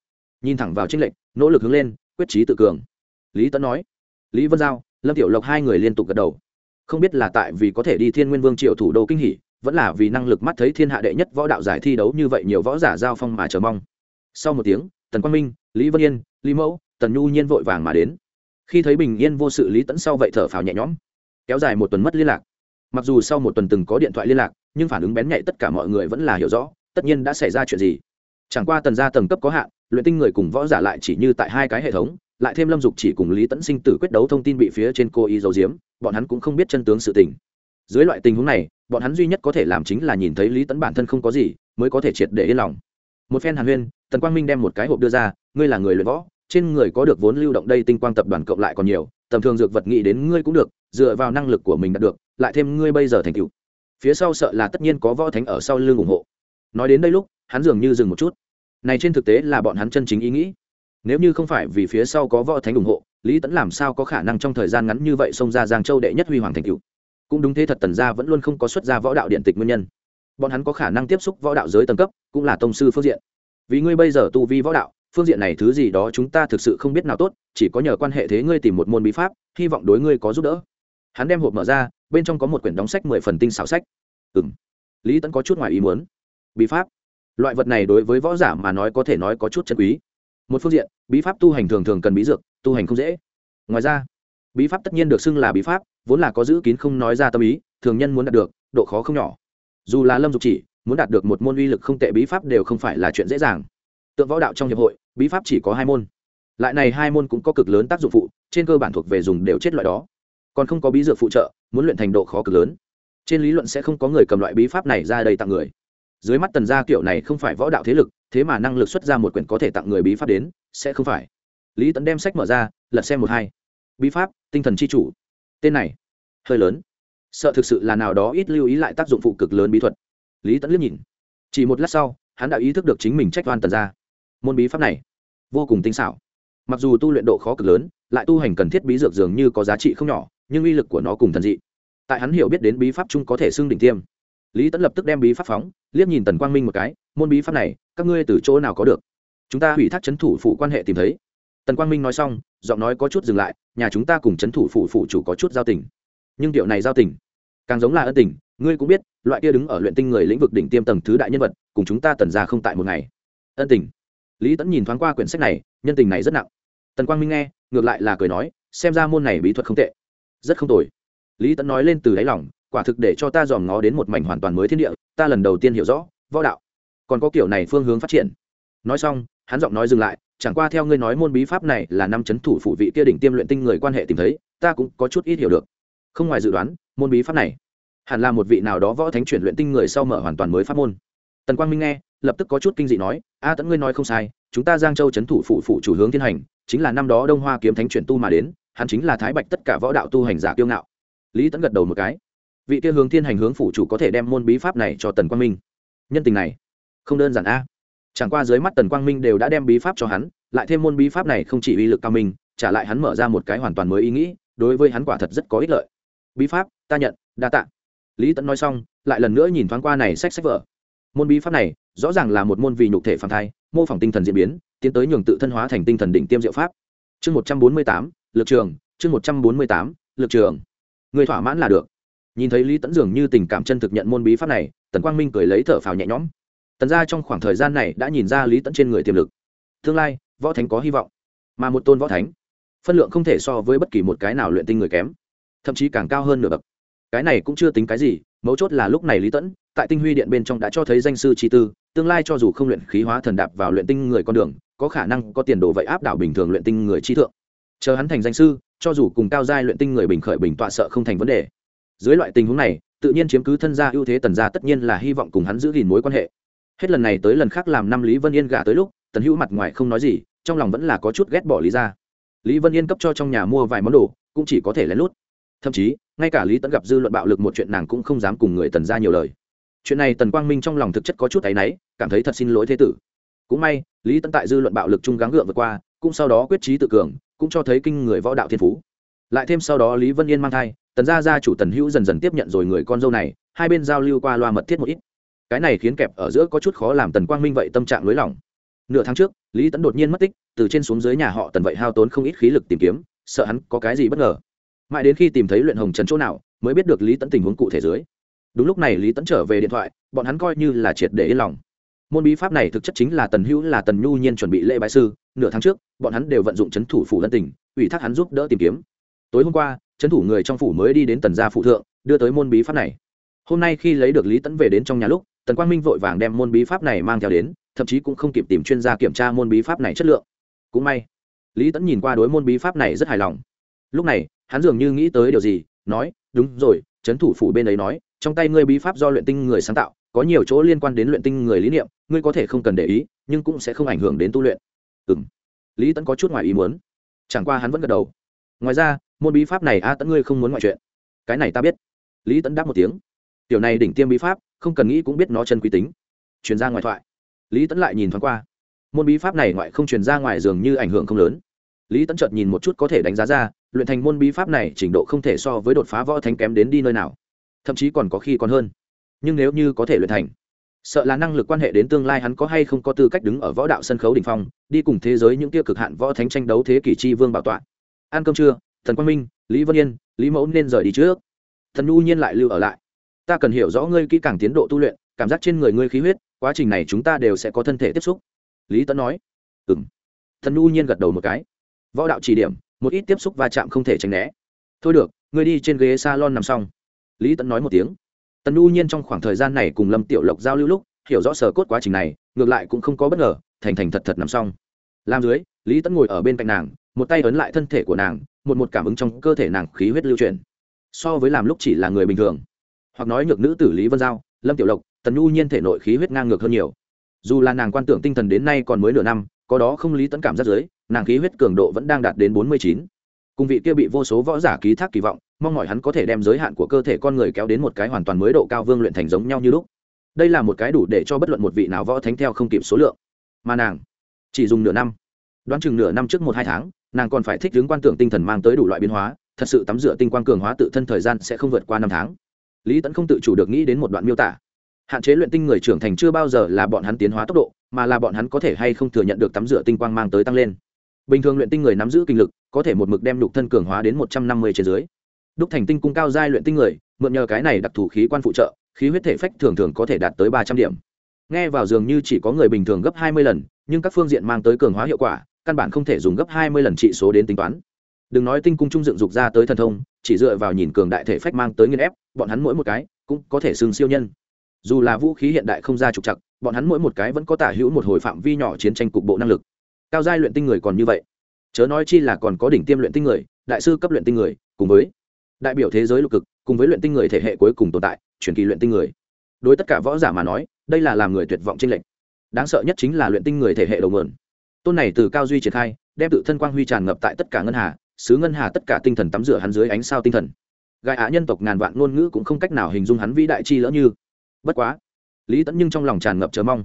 nhìn thẳng vào tranh lệch, nỗ lực hướng lên, quyết trí tự cường. Lý tấn nói, lý vân giao, lâm tiểu lộc hai người liên tục gật đầu không biết là tại vì có thể đi thiên nguyên vương triệu thủ đô kinh hỷ vẫn là vì năng lực mắt thấy thiên hạ đệ nhất võ đạo giải thi đấu như vậy nhiều võ giả giao phong mà chờ mong. Sau một tiếng, tần quang minh, lý vân yên, lý mẫu, tần nhu nhiên vội vàng mà đến. Khi thấy bình yên vô sự lý tẫn sau vậy thở phào nhẹ nhõm, kéo dài một tuần mất liên lạc. Mặc dù sau một tuần từng có điện thoại liên lạc, nhưng phản ứng bén nhạy tất cả mọi người vẫn là hiểu rõ, tất nhiên đã xảy ra chuyện gì. Chẳng qua tần gia tầng cấp có hạn, luyện tinh người cùng võ giả lại chỉ như tại hai cái hệ thống, lại thêm lâm dục chỉ cùng lý tẫn sinh tử quyết đấu thông tin bị phía trên cô y dấu diếm bọn hắn cũng không biết chân tướng sự tình. Dưới loại tình huống này, bọn hắn duy nhất có thể làm chính là nhìn thấy lý tẫn bản thân không có gì, mới có thể triệt để yên lòng. Một phen hàn huyên, tần quang minh đem một cái hộp đưa ra, ngươi là người luyện võ, trên người có được vốn lưu động đây tinh quang tập đoàn cộng lại còn nhiều, tầm thường dược vật nghĩ đến ngươi cũng được, dựa vào năng lực của mình đạt được, lại thêm ngươi bây giờ thành tựu. Phía sau sợ là tất nhiên có võ thánh ở sau lưng ủng hộ. Nói đến đây lúc, hắn dường như dừng một chút. Này trên thực tế là bọn hắn chân chính ý nghĩ. Nếu như không phải vì phía sau có võ thánh ủng hộ lý tẫn làm sao có khả năng trong thời gian ngắn như vậy xông ra giang châu đệ nhất huy hoàng thành cựu? Cũng đúng thế thật tần gia vẫn luôn không có xuất gia võ đạo điện tịch nguyên nhân. Bọn hắn có khả năng tiếp xúc võ đạo giới tầng cấp, cũng là tông sư phương diện. Vì ngươi bây giờ tu vi võ đạo, phương diện này thứ gì đó chúng ta thực sự không biết nào tốt, chỉ có nhờ quan hệ thế ngươi tìm một môn bí pháp, hy vọng đối ngươi có giúp đỡ. Hắn đem hộp mở ra, bên trong có một quyển đóng sách mười phần tinh xảo sách. Ừ m lý tẫn có chút ngoài ý muốn. Bí pháp. Loại vật này đối với võ giả mà nói có thể nói có chút chân quý một phương diện, bí pháp tu hành thường thường cần bí dược, tu hành không dễ. Ngoài ra, bí pháp tất nhiên được xưng là bí pháp, vốn là có giữ kín không nói ra tâm ý, thường nhân muốn đạt được, độ khó không nhỏ. Dù là lâm dục chỉ, muốn đạt được một môn uy lực không tệ bí pháp đều không phải là chuyện dễ dàng. Tượng võ đạo trong hiệp hội, bí pháp chỉ có hai môn. Lại này hai môn cũng có cực lớn tác dụng phụ, trên cơ bản thuộc về dùng đều chết loại đó. Còn không có bí dược phụ trợ, muốn luyện thành độ khó cực lớn. Trên lý luận sẽ không có người cầm loại bí pháp này ra đây tặng người. Dưới mắt tần gia kiểu này không phải võ đạo thế lực thế mà năng lực xuất ra một quyển có thể tặng người bí pháp đến, sẽ không phải. Lý tấn đem sách mở ra, lật xem một hai. Bí pháp, tinh thần c h i chủ. Tên này, hơi lớn. Sợ thực sự là nào đó ít lưu ý lại tác dụng phụ cực lớn bí thuật. Lý Tấn liếc nhìn. Chỉ một lát sau, hắn đã ý thức được chính mình trách oan tần ra. Môn bí pháp này, vô cùng tinh xảo. Mặc dù tu luyện độ khó cực lớn, lại tu hành cần thiết bí dược dường như có giá trị không nhỏ, nhưng uy lực của nó cùng thần dị. Tại hắn hiểu biết đến bí pháp chung có thể xưng đỉnh tiêm. Lý Tấn lập tức đem bí pháp phóng, liếc nhìn tần quang minh một cái, môn bí pháp này các ngươi từ chỗ nào có được? Chúng ta hủy thác c h ấ n thủ phụ quan hệ tìm thấy. Tần quang minh nói xong, giọng nói có chút dừng lại, nhà chúng ta cùng c h ấ n thủ phụ phụ chủ có chút giao tình. Nhưng điệu này giao tình? Càng giống là ân tình, ngươi cũng biết, loại kia đứng ở luyện tinh người lĩnh vực đỉnh tiêm tầng thứ đại nhân vật, cùng chúng ta tần ra không tại một ngày. Ân tình. Lý tẫn nhìn thoáng qua quyển sách này, nhân tình này rất nặng. Tần quang minh nghe, ngược lại là cười nói, xem ra môn này bí thuật không tệ. Rất không tồi. Lý tẫn nói lên từ đáy lòng, quả thực để cho ta dòm ngó đến một mảnh hoàn toàn mới thiên địa, ta lần đầu tiên hiểu rõ, võ đạo còn có kiểu này phương hướng phát triển. Nói xong, hắn giọng nói dừng lại, chẳng qua theo ngươi nói môn bí pháp này là năm chấn thủ phụ vị kia đỉnh tiêm luyện tinh người quan hệ tìm thấy, ta cũng có chút ít hiểu được. Không ngoài dự đoán, môn bí pháp này, hẳn là một vị nào đó võ thánh chuyển luyện tinh người sau mở hoàn toàn mới pháp môn. Tần quang minh nghe, lập tức có chút kinh dị nói, a tẫn ngươi nói không sai, chúng ta giang châu chấn thủ phụ phụ chủ hướng thiên hành, chính là năm đó đông hoa kiếm thánh chuyển tu mà đến, hắn chính là thái bạch tất cả võ đạo tu hành giả kiêu ngạo. Lý tẫn gật đầu một cái. Vị kia hướng thiên hành hướng phụ chủ có thể đem môn bí pháp này cho tần quang minh. Nhân tình này không đơn giản a. Chẳng qua dưới mắt tần quang minh đều đã đem bí pháp cho hắn, lại thêm môn bí pháp này không chỉ uy lực cao minh, trả lại hắn mở ra một cái hoàn toàn mới ý nghĩ, đối với hắn quả thật rất có ích lợi. Bí pháp, ta nhận, đa tạ. Lý tẫn nói xong, lại lần nữa nhìn thoáng qua này sách sách vở. Môn bí pháp này, rõ ràng là một môn vì nhục thể phản thai, mô phỏng tinh thần diễn biến, tiến tới nhường tự thân hóa thành tinh thần đỉnh tiêm diệu pháp. Chương một trăm bốn mươi tám, lực trường, chương một trăm bốn mươi tám, lực trường. Người thỏa mãn là được. Nhìn thấy lý tẫn dường như tình cảm chân thực nhận môn bí pháp này, tần quang minh cười lấy thở phào nhẹ nhõm tần gia trong khoảng thời gian này đã nhìn ra lý tẫn trên người tiềm lực. Tương lai, võ thánh có hy vọng, mà một tôn võ thánh, phân lượng không thể so với bất kỳ một cái nào luyện tinh người kém, thậm chí càng cao hơn nửa bậc. Cái này cũng chưa tính cái gì, mấu chốt là lúc này lý tẫn, tại tinh huy điện bên trong đã cho thấy danh sư chi tư, tương lai cho dù không luyện khí hóa thần đạp vào luyện tinh người con đường, có khả năng có tiền đồ vậy áp đảo bình thường luyện tinh người chi thượng. Chờ hắn thành danh sư, cho dù cùng cao giai luyện tinh người bình khởi bình tọa sợ không thành vấn đề. Dưới loại tình huống này, tự nhiên chiếm cứ thân gia ưu thế tần gia tất nhiên là hy vọng cùng hắn giữ gìn mối quan hệ hết lần này tới lần khác làm năm lý vân yên gả tới lúc, tần hữu mặt ngoài không nói gì, trong lòng vẫn là có chút ghét bỏ lý ra lý vân yên cấp cho trong nhà mua vài món đồ, cũng chỉ có thể lén lút. Thậm chí, ngay cả lý tẫn gặp dư luận bạo lực một chuyện nàng cũng không dám cùng người tần ra nhiều lời. Chuyện này tần quang minh trong lòng thực chất có chút áy náy, cảm thấy thật xin lỗi thế tử. Cũng may, lý tẫn tại dư luận bạo lực chung gắng gượng vượt qua, cũng sau đó quyết trí tự cường, cũng cho thấy kinh người võ đạo thiên phú. Lại thêm sau đó lý vân yên mang thai, tần gia gia chủ tần hữu dần dần tiếp nhận rồi người con dâu này, hai bên giao lưu qua loa mật thiết một ít cái này khiến kẹp ở giữa có chút khó làm tần quang minh vậy tâm trạng lối lỏng. Nửa tháng trước, lý tẫn đột nhiên mất tích, từ trên xuống dưới nhà họ tần vậy hao tốn không ít khí lực tìm kiếm, sợ hắn có cái gì bất ngờ. Mãi đến khi tìm thấy luyện hồng trần chỗ nào, mới biết được lý tẫn tình huống cụ thể dưới. Đúng lúc này lý tẫn trở về điện thoại, bọn hắn coi như là triệt để yên lòng. Môn bí pháp này thực chất chính là tần hữu là tần nhu nhiên chuẩn bị lễ bái sư, nửa tháng trước, bọn hắn đều vận dụng c h ấ n thủ phủ lân tỉnh ủy thác hắn giúp đỡ tìm kiếm. Tối hôm qua c h ấ n thủ người trong phủ mới đi đến tần gia phụ thượng, đưa tới môn bí pháp này. Hôm nay khi lấy được lý tẫn về đến trong nhà lúc tần quang minh vội vàng đem môn bí pháp này mang theo đến, thậm chí cũng không kịp tìm chuyên gia kiểm tra môn bí pháp này chất lượng. Cũng may, lý tẫn nhìn qua đối môn bí pháp này rất hài lòng. Lúc này, hắn dường như nghĩ tới điều gì, nói, đúng rồi c h ấ n thủ phủ bên ấy nói, trong tay ngươi bí pháp do luyện tinh người sáng tạo, có nhiều chỗ liên quan đến luyện tinh người lý niệm, ngươi có thể không cần để ý, nhưng cũng sẽ không ảnh hưởng đến tu luyện. Ừ m lý tẫn có chút ngoài ý muốn. Chẳng qua hắn vẫn gật đầu. Ngoài ra, môn bí pháp này a tẫn ngươi không muốn ngoại chuyện. Cái này ta biết. Lý tẫn đáp một tiếng. Tiểu này đỉnh tiêm bí pháp không cần nghĩ cũng biết nó chân quý tính. Truyền ra ngoài thoại. Lý tẫn lại nhìn thoáng qua. Môn bí pháp này ngoại không truyền ra ngoài dường như ảnh hưởng không lớn. Lý tẫn chợt nhìn một chút có thể đánh giá ra, luyện thành môn bí pháp này trình độ không thể so với đột phá võ thánh kém đến đi nơi nào. Thậm chí còn có khi còn hơn. Nhưng nếu như có thể luyện thành, sợ là năng lực quan hệ đến tương lai hắn có hay không có tư cách đứng ở võ đạo sân khấu đ ỉ n h phong, đi cùng thế giới những tiêu cực hạn võ thánh tranh đấu thế kỷ chi vương bảo tọa. Ăn cơm trưa, thần quang minh, lý vân yên, lý mẫu nên rời đi trước. Thần nhu nhiên lại lưu ở lại ta cần hiểu rõ ngươi kỹ càng tiến độ tu luyện, cảm giác trên người ngươi khí huyết, quá trình này chúng ta đều sẽ có thân thể tiếp xúc. Lý tấn nói. Ừ m thần nhu nhiên gật đầu một cái. Võ đạo chỉ điểm, một ít tiếp xúc va chạm không thể tránh né. Thôi được, ngươi đi trên ghế s a lon nằm xong. Lý tẫn nói một tiếng. Tần nhu nhiên trong khoảng thời gian này cùng lâm tiểu lộc giao lưu lúc, hiểu rõ sở cốt quá trình này, ngược lại cũng không có bất ngờ, thành thành thật thật nằm xong. Làm dưới, lý tẫn ngồi ở bên cạnh nàng, một tay ấn lại thân thể của nàng, một một cảm ứng trong cơ thể nàng khí huyết lưu chuyển. So với làm lúc chỉ là người bình thường hoặc nói nhược nữ tử lý vân giao, lâm tiểu lộc, tần nhu nhiên thể nội khí huyết ngang ngược hơn nhiều. Dù là nàng quan tưởng tinh thần đến nay còn mới nửa năm, có đó không lý tẫn cảm giác dưới, nàng khí huyết cường độ vẫn đang đạt đến bốn mươi chín. Cùng vị kia bị vô số võ giả ký thác kỳ vọng, mong mỏi hắn có thể đem giới hạn của cơ thể con người kéo đến một cái hoàn toàn mới độ cao vương luyện thành giống nhau như lúc. Đây là một cái đủ để cho bất luận một vị nào võ thánh theo không kịp số lượng. Mà nàng, chỉ dùng nửa năm. Đoán chừng nửa năm trước một hai tháng, nàng còn phải thích ứng quan tưởng tinh thần mang tới đủ loại biến hóa, thật sự tắm rửa tinh quang cường hóa tự thân thời gian sẽ không vượt qua năm tháng lý tẫn không tự chủ được nghĩ đến một đoạn miêu tả. Hạn chế luyện tinh người trưởng thành chưa bao giờ là bọn hắn tiến hóa tốc độ, mà là bọn hắn có thể hay không thừa nhận được tắm rửa tinh quang mang tới tăng lên. Bình thường luyện tinh người nắm giữ kinh lực, có thể một mực đem đục thân cường hóa đến một trăm năm mươi trên dưới. Đúc thành tinh cung cao giai luyện tinh người, mượn nhờ cái này đặc thù khí quan phụ trợ, khí huyết thể phách thường thường có thể đạt tới ba trăm điểm. Nghe vào dường như chỉ có người bình thường gấp hai mươi lần, nhưng các phương diện mang tới cường hóa hiệu quả, căn bản không thể dùng gấp hai mươi lần trị số đến tính toán. Đừng nói tinh cung trung dựng dục ra tới thần thông chỉ dựa vào nhìn cường đại thể phách mang tới nghiên ép, bọn hắn mỗi một cái cũng có thể xưng siêu nhân. Dù là vũ khí hiện đại không ra trục chặt bọn hắn mỗi một cái vẫn có tả hữu một hồi phạm vi nhỏ chiến tranh cục bộ năng lực. Cao giai luyện tinh người còn như vậy. Chớ nói chi là còn có đỉnh tiêm luyện tinh người, đại sư cấp luyện tinh người, cùng với đại biểu thế giới lục cực, cùng với luyện tinh người thể hệ cuối cùng tồn tại, truyền kỳ luyện tinh người. Đối tất cả võ giả mà nói, đây là làm người tuyệt vọng trên lệnh đáng sợ nhất chính là luyện tinh người thể hệ đầu nguồn. Tôn này từ cao duy triển khai, đem tự thân quang huy tràn ngập tại tất cả ngân hà sứ ngân hà tất cả tinh thần tắm rửa hắn dưới ánh sao tinh thần. Gai á nhân tộc ngàn vạn ngôn ngữ cũng không cách nào hình dung hắn vĩ đại chi lỡ như. Bất quá, lý tẫn nhưng trong lòng tràn ngập chờ mong.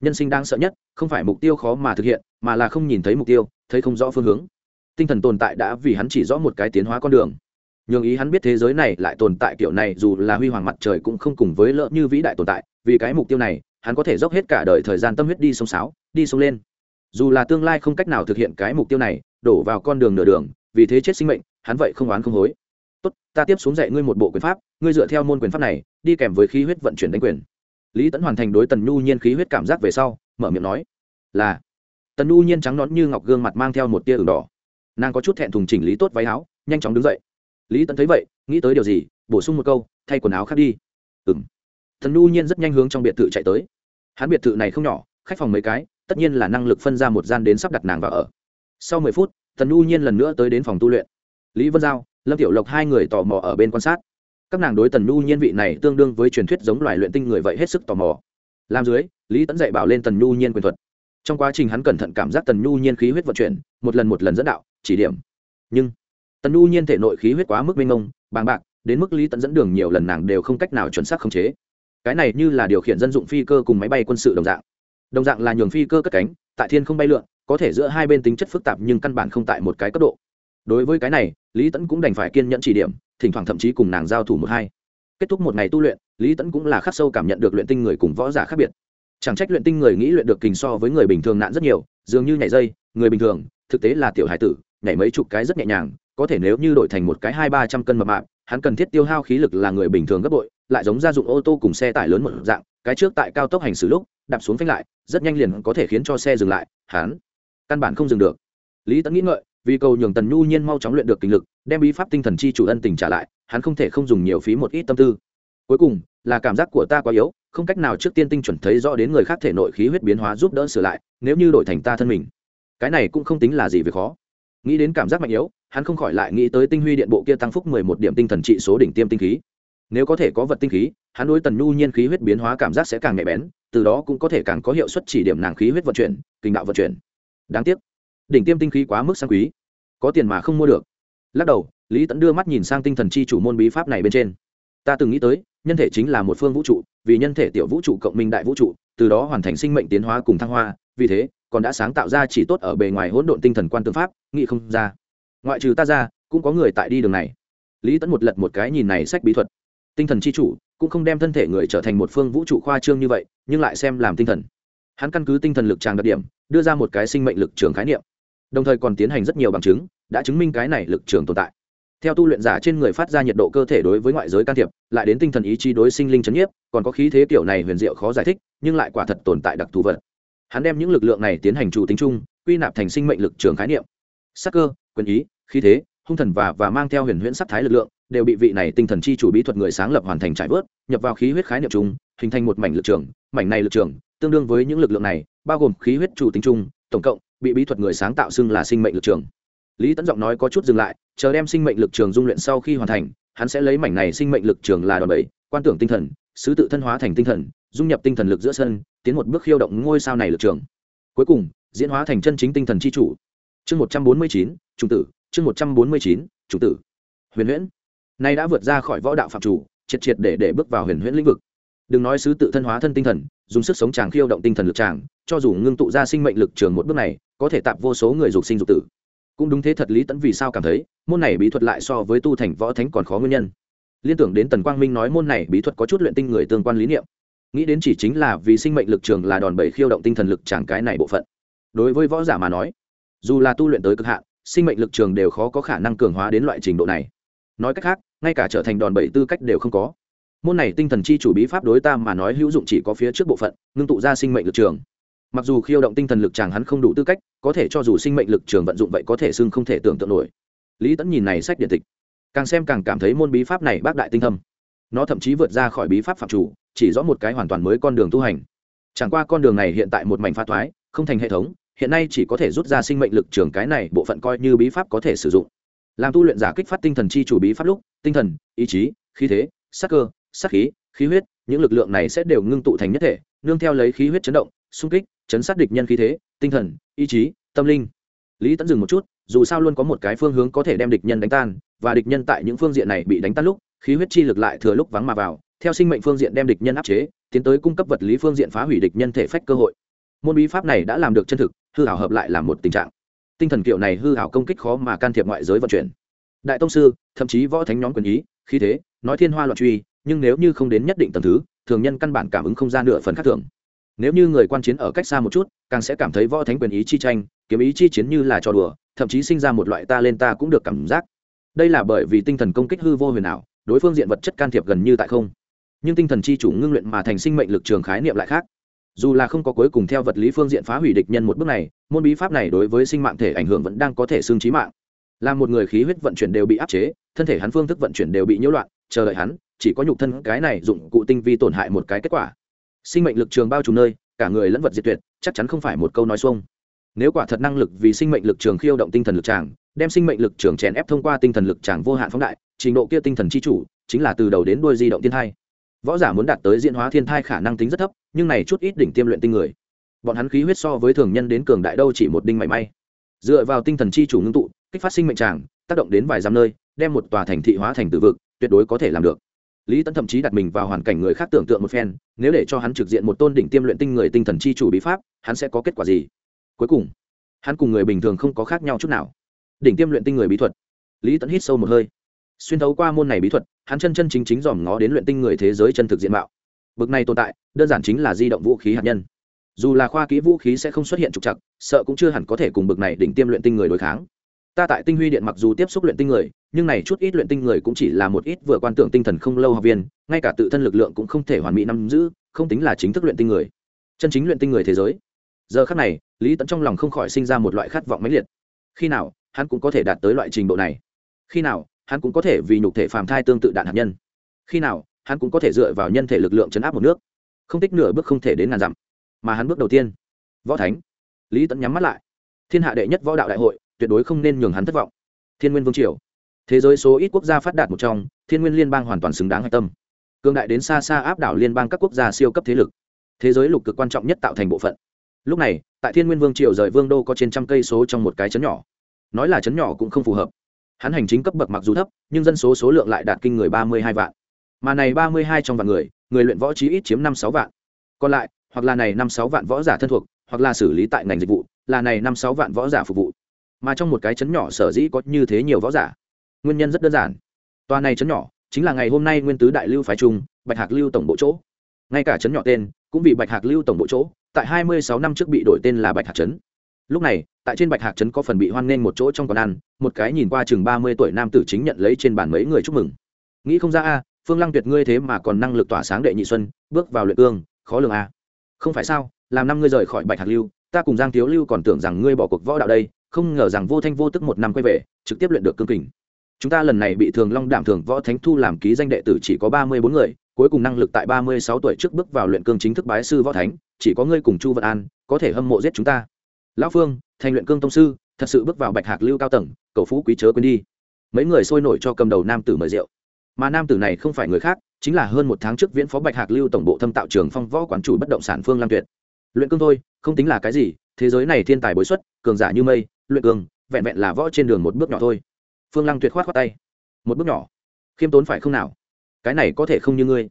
Nhân sinh đang sợ nhất, không phải mục tiêu khó mà thực hiện, mà là không nhìn thấy mục tiêu, thấy không rõ phương hướng. Tinh thần tồn tại đã vì hắn chỉ rõ một cái tiến hóa con đường. Nhường ý hắn biết thế giới này lại tồn tại kiểu này dù là huy hoàng mặt trời cũng không cùng với lỡ như vĩ đại tồn tại, vì cái mục tiêu này, hắn có thể dốc hết cả đời thời gian tâm huyết đi sông sáo, đi sông lên. Dù là tương lai không cách nào thực hiện cái mục tiêu này, đổ vào con đường nửa đường vì thế chết sinh mệnh, hắn vậy không oán không hối. Tốt, ta tiếp xuống dạy ngươi một bộ quyền pháp, ngươi dựa theo môn quyền pháp này, đi kèm với khí huyết vận chuyển đánh quyền. Lý tẫn hoàn thành đối tần nhu nhiên khí huyết cảm giác về sau, mở miệng nói, là. Tần nhu nhiên trắng nón như ngọc gương mặt mang theo một tia ửng đỏ. Nàng có chút thẹn thùng chỉnh lý tốt váy áo, nhanh chóng đứng dậy. Lý tẫn thấy vậy, nghĩ tới điều gì, bổ sung một câu, thay quần áo khác đi. Ừ tần nhu nhiên rất nhanh hướng trong biệt thự chạy tới. Hắn biệt thự này không nhỏ, khách phòng mấy cái, tất nhiên là năng lực phân ra một gian đến sắp đặt nàng vào ở. Sau mười phút tần nhu nhiên lần nữa tới đến phòng tu luyện. Lý vân giao, lâm tiểu lộc hai người tò mò ở bên quan sát. Các nàng đối tần nhu nhiên vị này tương đương với truyền thuyết giống loài luyện tinh người vậy hết sức tò mò. Làm dưới, lý tẫn dạy bảo lên tần nhu nhiên quyền thuật. Trong quá trình hắn cẩn thận cảm giác tần nhu nhiên khí huyết vận chuyển, một lần một lần dẫn đạo, chỉ điểm. Nhưng, tần nhu nhiên thể nội khí huyết quá mức mênh mông, bàng bạc, đến mức lý tẫn dẫn đường nhiều lần nàng đều không cách nào chuẩn xác khống chế. Cái này như là điều khiển dân dụng phi cơ cùng máy bay quân sự đồng dạng. Đồng dạng là nhường phi cơ cất cánh, tại thiên không bay lượn có thể giữa hai bên tính chất phức tạp nhưng căn bản không tại một cái cấp độ. Đối với cái này, lý tẫn cũng đành phải kiên nhẫn chỉ điểm, thỉnh thoảng thậm chí cùng nàng giao thủ một hai. Kết thúc một ngày tu luyện, lý tẫn cũng là khắc sâu cảm nhận được luyện tinh người cùng võ giả khác biệt. Chẳng trách luyện tinh người nghĩ luyện được kình so với người bình thường nạn rất nhiều, dường như nhảy dây, người bình thường, thực tế là tiểu hải tử, nhảy mấy chục cái rất nhẹ nhàng, có thể nếu như đổi thành một cái hai ba trăm cân mập mạp, hắn cần thiết tiêu hao khí lực là người bình thường gấp bội, lại giống gia dụng ô tô cùng xe tải lớn một dạng, cái trước tại cao tốc hành xử lúc, đạp xuống phanh lại, rất nhanh liền có thể khiến cho xe dừng lại, hắn căn bản không dừng được. Lý tẫn nghĩ ngợi, vì cầu nhường tần nhu nhiên mau chóng luyện được kinh lực, đem bí pháp tinh thần chi chủ ân tình trả lại, hắn không thể không dùng nhiều phí một ít tâm tư. Cuối cùng, là cảm giác của ta quá yếu, không cách nào trước tiên tinh chuẩn thấy rõ đến người khác thể nội khí huyết biến hóa giúp đỡ sửa lại, nếu như đổi thành ta thân mình. Cái này cũng không tính là gì về khó. Nghĩ đến cảm giác mạnh yếu, hắn không khỏi lại nghĩ tới tinh huy điện bộ kia tăng phúc mười một điểm tinh thần trị số đỉnh tiêm tinh khí. Nếu có thể có vật tinh khí, hắn đối tần nhu nhiên khí huyết biến hóa cảm giác sẽ càng nhạy bén, từ đó cũng có thể càng có hiệu suất chỉ điểm nàng khí huyết vận chuyển, kinh đạo vận chuyển đáng tiếc, đỉnh tiêm tinh khí quá mức sang quý. Có tiền mà không mua được. Lắc đầu, lý tẫn đưa mắt nhìn sang tinh thần chi chủ môn bí pháp này bên trên. Ta từng nghĩ tới, nhân thể chính là một phương vũ trụ, vì nhân thể tiểu vũ trụ cộng minh đại vũ trụ, từ đó hoàn thành sinh mệnh tiến hóa cùng thăng hoa. Vì thế, còn đã sáng tạo ra chỉ tốt ở bề ngoài hỗn độn tinh thần quan tư pháp, nghĩ không ra. Ngoại trừ ta ra, cũng có người tại đi đường này. Lý tẫn một lật một cái nhìn này sách bí thuật. Tinh thần chi chủ, cũng không đem thân thể người trở thành một phương vũ trụ khoa trương như vậy, nhưng lại xem làm tinh thần hắn căn cứ tinh thần lực tràng đặc điểm, đưa ra một cái sinh mệnh lực trường khái niệm. Đồng thời còn tiến hành rất nhiều bằng chứng, đã chứng minh cái này lực trường tồn tại. Theo tu luyện giả trên người phát ra nhiệt độ cơ thể đối với ngoại giới can thiệp, lại đến tinh thần ý chí đối sinh linh chấn nhiếp, còn có khí thế kiểu này huyền diệu khó giải thích, nhưng lại quả thật tồn tại đặc thù vật. Hắn đem những lực lượng này tiến hành chủ tính chung, quy nạp thành sinh mệnh lực trường khái niệm. Sắc cơ, quyền ý, khí thế, hung thần và và mang theo huyền huyễn sắc thái lực lượng, đều bị vị này tinh thần chi chủ bí thuật người sáng lập hoàn thành trải vớt, nhập vào khí huyết khái niệm chung, hình thành một mảnh lực trường, mảnh này lực trường tương đương với những lực lượng này, bao gồm khí huyết chủ tính chung, tổng cộng, bị bí thuật người sáng tạo xưng là sinh mệnh lực trường. Lý tấn giọng nói có chút dừng lại, chờ đem sinh mệnh lực trường dung luyện sau khi hoàn thành, hắn sẽ lấy mảnh này sinh mệnh lực trường là đòn bẩy, quan tưởng tinh thần, sứ tự thân hóa thành tinh thần, dung nhập tinh thần lực giữa sân, tiến một bước khiêu động ngôi sao này lực trường. Cuối cùng, diễn hóa thành chân chính tinh thần c h i chủ. Chương một trăm bốn mươi chín chủng tử, chương một trăm bốn mươi chín chủng tử. Huyền huyễn. Nay đã vượt ra khỏi võ đạo phạm chủ, triệt triệt để để bước vào huyền huyễn lĩnh vực. Đừng nói sứ tự thân hóa thân tinh thần dùng sức sống chàng khiêu động tinh thần lực chàng, cho dù ngưng tụ ra sinh mệnh lực trường một bước này, có thể tạp vô số người dục sinh dục tử. Cũng đúng thế thật lý tẫn vì sao cảm thấy, môn này bí thuật lại so với tu thành võ thánh còn khó nguyên nhân. Liên tưởng đến tần quang minh nói môn này bí thuật có chút luyện tinh người tương quan lý niệm. Nghĩ đến chỉ chính là vì sinh mệnh lực trường là đòn bẩy khiêu động tinh thần lực chẳng cái này bộ phận. Đối với võ giả mà nói, dù là tu luyện tới cực hạn, sinh mệnh lực trường đều khó có khả năng cường hóa đến loại trình độ này. Nói cách khác, ngay cả trở thành đòn bẩy tư cách đều không có môn này tinh thần chi chủ bí pháp đối ta mà nói hữu dụng chỉ có phía trước bộ phận, ngưng tụ ra sinh mệnh lực trường. Mặc dù khiêu động tinh thần lực chàng hắn không đủ tư cách, có thể cho dù sinh mệnh lực trường vận dụng vậy có thể xưng không thể tưởng tượng nổi. Lý tẫn nhìn này sách điện tịch, càng xem càng cảm thấy môn bí pháp này bác đại tinh thâm. Nó thậm chí vượt ra khỏi bí pháp phạm chủ, chỉ rõ một cái hoàn toàn mới con đường tu hành. Chẳng qua con đường này hiện tại một mảnh pha thoái, không thành hệ thống, hiện nay chỉ có thể rút ra sinh mệnh lực trường cái này bộ phận coi như bí pháp có thể sử dụng. Làm tu luyện giả kích phát tinh thần chi chủ bí pháp lúc, tinh thần, ý chí, khí thế, sắc cơ sát khí khí huyết, những lực lượng này sẽ đều ngưng tụ thành nhất thể, nương theo lấy khí huyết chấn động, xung kích, chấn sát địch nhân khí thế, tinh thần, ý chí, tâm linh. Lý tẫn dừng một chút, dù sao luôn có một cái phương hướng có thể đem địch nhân đánh tan, và địch nhân tại những phương diện này bị đánh tan lúc, khí huyết chi lực lại thừa lúc vắng mà vào, theo sinh mệnh phương diện đem địch nhân áp chế, tiến tới cung cấp vật lý phương diện phá hủy địch nhân thể phách cơ hội. Môn bí pháp này đã làm được chân thực, hư hảo hợp lại làm một tình trạng. Tinh thần kiệu này hư hảo công kích khó mà can thiệp ngoại giới vận chuyển. Đại tông sư, thậm chí võ thánh nhóm quyền ý, khí thế, nói thiên hoa loạn truy nhưng nếu như không đến nhất định tầng thứ, thường nhân căn bản cảm ứng không ra nửa phần khác thường. Nếu như người quan chiến ở cách xa một chút, càng sẽ cảm thấy võ thánh quyền ý chi tranh, kiếm ý chi chiến như là trò đùa, thậm chí sinh ra một loại ta lên ta cũng được cảm giác. Đây là bởi vì tinh thần công kích hư vô huyền ảo, đối phương diện vật chất can thiệp gần như tại không. Nhưng tinh thần chi chủ ngưng luyện mà thành sinh mệnh lực trường khái niệm lại khác. Dù là không có cuối cùng theo vật lý phương diện phá hủy địch nhân một bước này, môn bí pháp này đối với sinh mạng thể ảnh hưởng vẫn đang có thể xương trí mạng. Là một người khí huyết vận chuyển đều bị áp chế, thân thể hắn phương thức vận chuyển đều bị nhiễu loạn, chờ đợi hắn chỉ có nhục thân cái này dụng cụ tinh vi tổn hại một cái kết quả. Sinh mệnh lực trường bao trùm nơi, cả người lẫn vật diệt tuyệt, chắc chắn không phải một câu nói xuông. Nếu quả thật năng lực vì sinh mệnh lực trường khiêu động tinh thần lực tràng, đem sinh mệnh lực trường chèn ép thông qua tinh thần lực tràng vô hạn phóng đại, trình độ kia tinh thần chi chủ chính là từ đầu đến đuôi di động thiên thai. Võ giả muốn đạt tới diễn hóa thiên thai khả năng tính rất thấp, nhưng này chút ít đỉnh tiêm luyện tinh người. Bọn hắn khí huyết so với thường nhân đến cường đại đâu chỉ một đinh mảy may. Dựa vào tinh thần chi chủ ngưng tụ, kích phát sinh mệnh tràng, tác động đến vài dặm nơi, đem một tòa thành thị hóa thành từ vực, tuyệt đối có thể làm được lý Tẫn thậm chí đặt mình vào hoàn cảnh người khác tưởng tượng một phen, nếu để cho hắn trực diện một tôn đỉnh tiêm luyện tinh người tinh thần chi chủ bí pháp, hắn sẽ có kết quả gì? Cuối cùng, hắn cùng người bình thường không có khác nhau chút nào. Đỉnh tiêm luyện tinh người bí thuật. Lý Tẫn hít sâu một hơi. Xuyên thấu qua môn này bí thuật, hắn chân chân chính chính dòm ngó đến luyện tinh người thế giới chân thực diện mạo. Bực này tồn tại, đơn giản chính là di động vũ khí hạt nhân. Dù là khoa kỹ vũ khí sẽ không xuất hiện trục chặt sợ cũng chưa hẳn có thể cùng bực này đỉnh tiêm luyện tinh người đối kháng ta tại tinh huy điện mặc dù tiếp xúc luyện tinh người, nhưng này chút ít luyện tinh người cũng chỉ là một ít vừa quan tưởng tinh thần không lâu học viên, ngay cả tự thân lực lượng cũng không thể hoàn mỹ nắm giữ, không tính là chính thức luyện tinh người. Chân chính luyện tinh người thế giới. Giờ khác này, lý tẫn trong lòng không khỏi sinh ra một loại khát vọng mãnh liệt. Khi nào, hắn cũng có thể đạt tới loại trình độ này? Khi nào, hắn cũng có thể vì nhục thể phàm thai tương tự đạn hạt nhân? Khi nào, hắn cũng có thể dựa vào nhân thể lực lượng chấn áp một nước? Không tích nửa bước không thể đến ngàn dặm. Mà hắn bước đầu tiên. Võ thánh. Lý tẫn nhắm mắt lại. Thiên hạ đệ nhất võ đạo đại hội tuyệt đối không nên nhường hắn thất vọng. Thiên nguyên vương triều. Thế giới số ít quốc gia phát đạt một trong, thiên nguyên liên bang hoàn toàn xứng đáng hạch tâm. Cương đại đến xa xa áp đảo liên bang các quốc gia siêu cấp thế lực. Thế giới lục cực quan trọng nhất tạo thành bộ phận. Lúc này, tại thiên nguyên vương triều rời vương đô có trên trăm cây số trong một cái chấn nhỏ. Nói là chấn nhỏ cũng không phù hợp. Hắn hành chính cấp bậc mặc dù thấp, nhưng dân số số lượng lại đạt kinh người ba mươi hai vạn. Mà này ba mươi hai trong vạn người người luyện võ chí ít chiếm năm sáu vạn. Còn lại, hoặc là này năm sáu vạn võ giả thân thuộc, hoặc là xử lý tại ngành dịch vụ, là này năm sáu vạn võ giả phục vụ mà trong một cái chấn nhỏ sở dĩ có như thế nhiều võ giả. Nguyên nhân rất đơn giản. Tòa này chấn nhỏ chính là ngày hôm nay nguyên tứ đại lưu phái trung, bạch hạc lưu tổng bộ chỗ. Ngay cả chấn nhỏ tên cũng bị bạch hạc lưu tổng bộ chỗ, tại hai mươi sáu năm trước bị đổi tên là bạch hạc trấn. Lúc này, tại trên bạch hạc trấn có phần bị hoan nghênh một chỗ trong quán ăn, một cái nhìn qua chừng ba mươi tuổi nam tử chính nhận lấy trên bàn mấy người chúc mừng. Nghĩ không ra a, phương lăng tuyệt ngươi thế mà còn năng lực tỏa sáng đệ nhị xuân, bước vào luyện cương, khó lường a. Không phải sao, làm năm ngươi rời khỏi bạch hạc lưu, ta cùng giang thiếu lưu còn tưởng rằng ngươi bỏ cuộc võ đạo đây không ngờ rằng vô thanh vô tức một năm quay về, trực tiếp luyện được cương kình. Chúng ta lần này bị thường long đảm thường võ thánh thu làm ký danh đệ tử chỉ có ba mươi bốn người, cuối cùng năng lực tại ba mươi sáu tuổi trước bước vào luyện cương chính thức bái sư võ thánh, chỉ có ngươi cùng chu vận an có thể hâm mộ giết chúng ta. Lão phương, thành luyện cương tông sư, thật sự bước vào bạch hạc lưu cao tầng, cầu phú quý chớ quên đi. Mấy người sôi nổi cho cầm đầu nam tử mời rượu. Mà nam tử này không phải người khác, chính là hơn một tháng trước viễn phó bạch hạc lưu tổng bộ thâm tạo trường phong võ quản chủ bất động sản phương lam tuyệt. Luyện cương thôi, không tính là cái gì, thế giới này thiên tài bối xuất, cường giả như mây luyện cường, vẹn vẹn là võ trên đường một bước nhỏ thôi. Phương lăng tuyệt khoát khoát tay. Một bước nhỏ. Khiêm tốn phải không nào? Cái này có thể không như ngươi.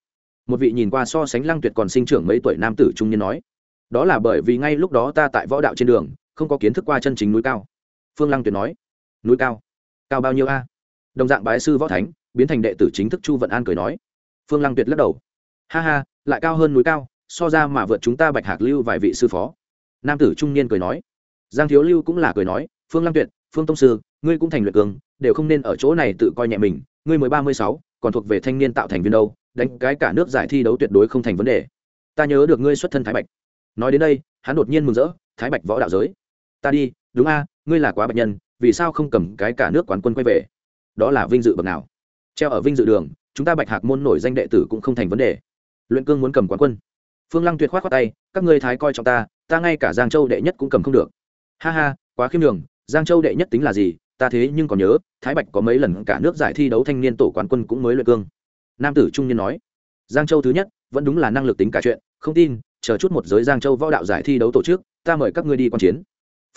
Một vị nhìn qua so sánh lăng tuyệt còn sinh trưởng mấy tuổi nam tử trung niên nói. Đó là bởi vì ngay lúc đó ta tại võ đạo trên đường không có kiến thức qua chân chính núi cao. Phương lăng tuyệt nói. Núi cao? Cao bao nhiêu a? Đồng dạng bái sư võ thánh biến thành đệ tử chính thức chu vận an cười nói. Phương lăng tuyệt lắc đầu. Ha ha lại cao hơn núi cao so ra mà vượt chúng ta bạch hạc lưu vài vị sư phó. Nam tử trung niên cười nói giang thiếu lưu cũng là cười nói, phương lăng tuyệt, phương tông sư, ngươi cũng thành luyện cường, đều không nên ở chỗ này tự coi nhẹ mình. Ngươi mới ba mươi sáu, còn thuộc về thanh niên tạo thành viên đâu, đánh cái cả nước giải thi đấu tuyệt đối không thành vấn đề. Ta nhớ được ngươi xuất thân thái bạch. Nói đến đây, hắn đột nhiên mừng rỡ, thái bạch võ đạo giới. Ta đi, đúng a, ngươi là quá bạch nhân, vì sao không cầm cái cả nước quán quân quay về? Đó là vinh dự bậc nào? Treo ở vinh dự đường, chúng ta bạch hạc môn nổi danh đệ tử cũng không thành vấn đề. Luyện cương muốn cầm quán quân. Phương lăng tuyệt khoát khoát tay, các ngươi thái coi trọng ta ta ngay cả giang châu đệ nhất cũng cầm không được ha ha, quá khiêm đường giang châu đệ nhất tính là gì, ta thế nhưng còn nhớ, thái bạch có mấy lần cả nước giải thi đấu thanh niên tổ quán quân cũng mới luyện cương. Nam tử trung niên nói, giang châu thứ nhất, vẫn đúng là năng lực tính cả chuyện, không tin, chờ chút một giới giang châu võ đạo giải thi đấu tổ chức, ta mời các ngươi đi quan chiến.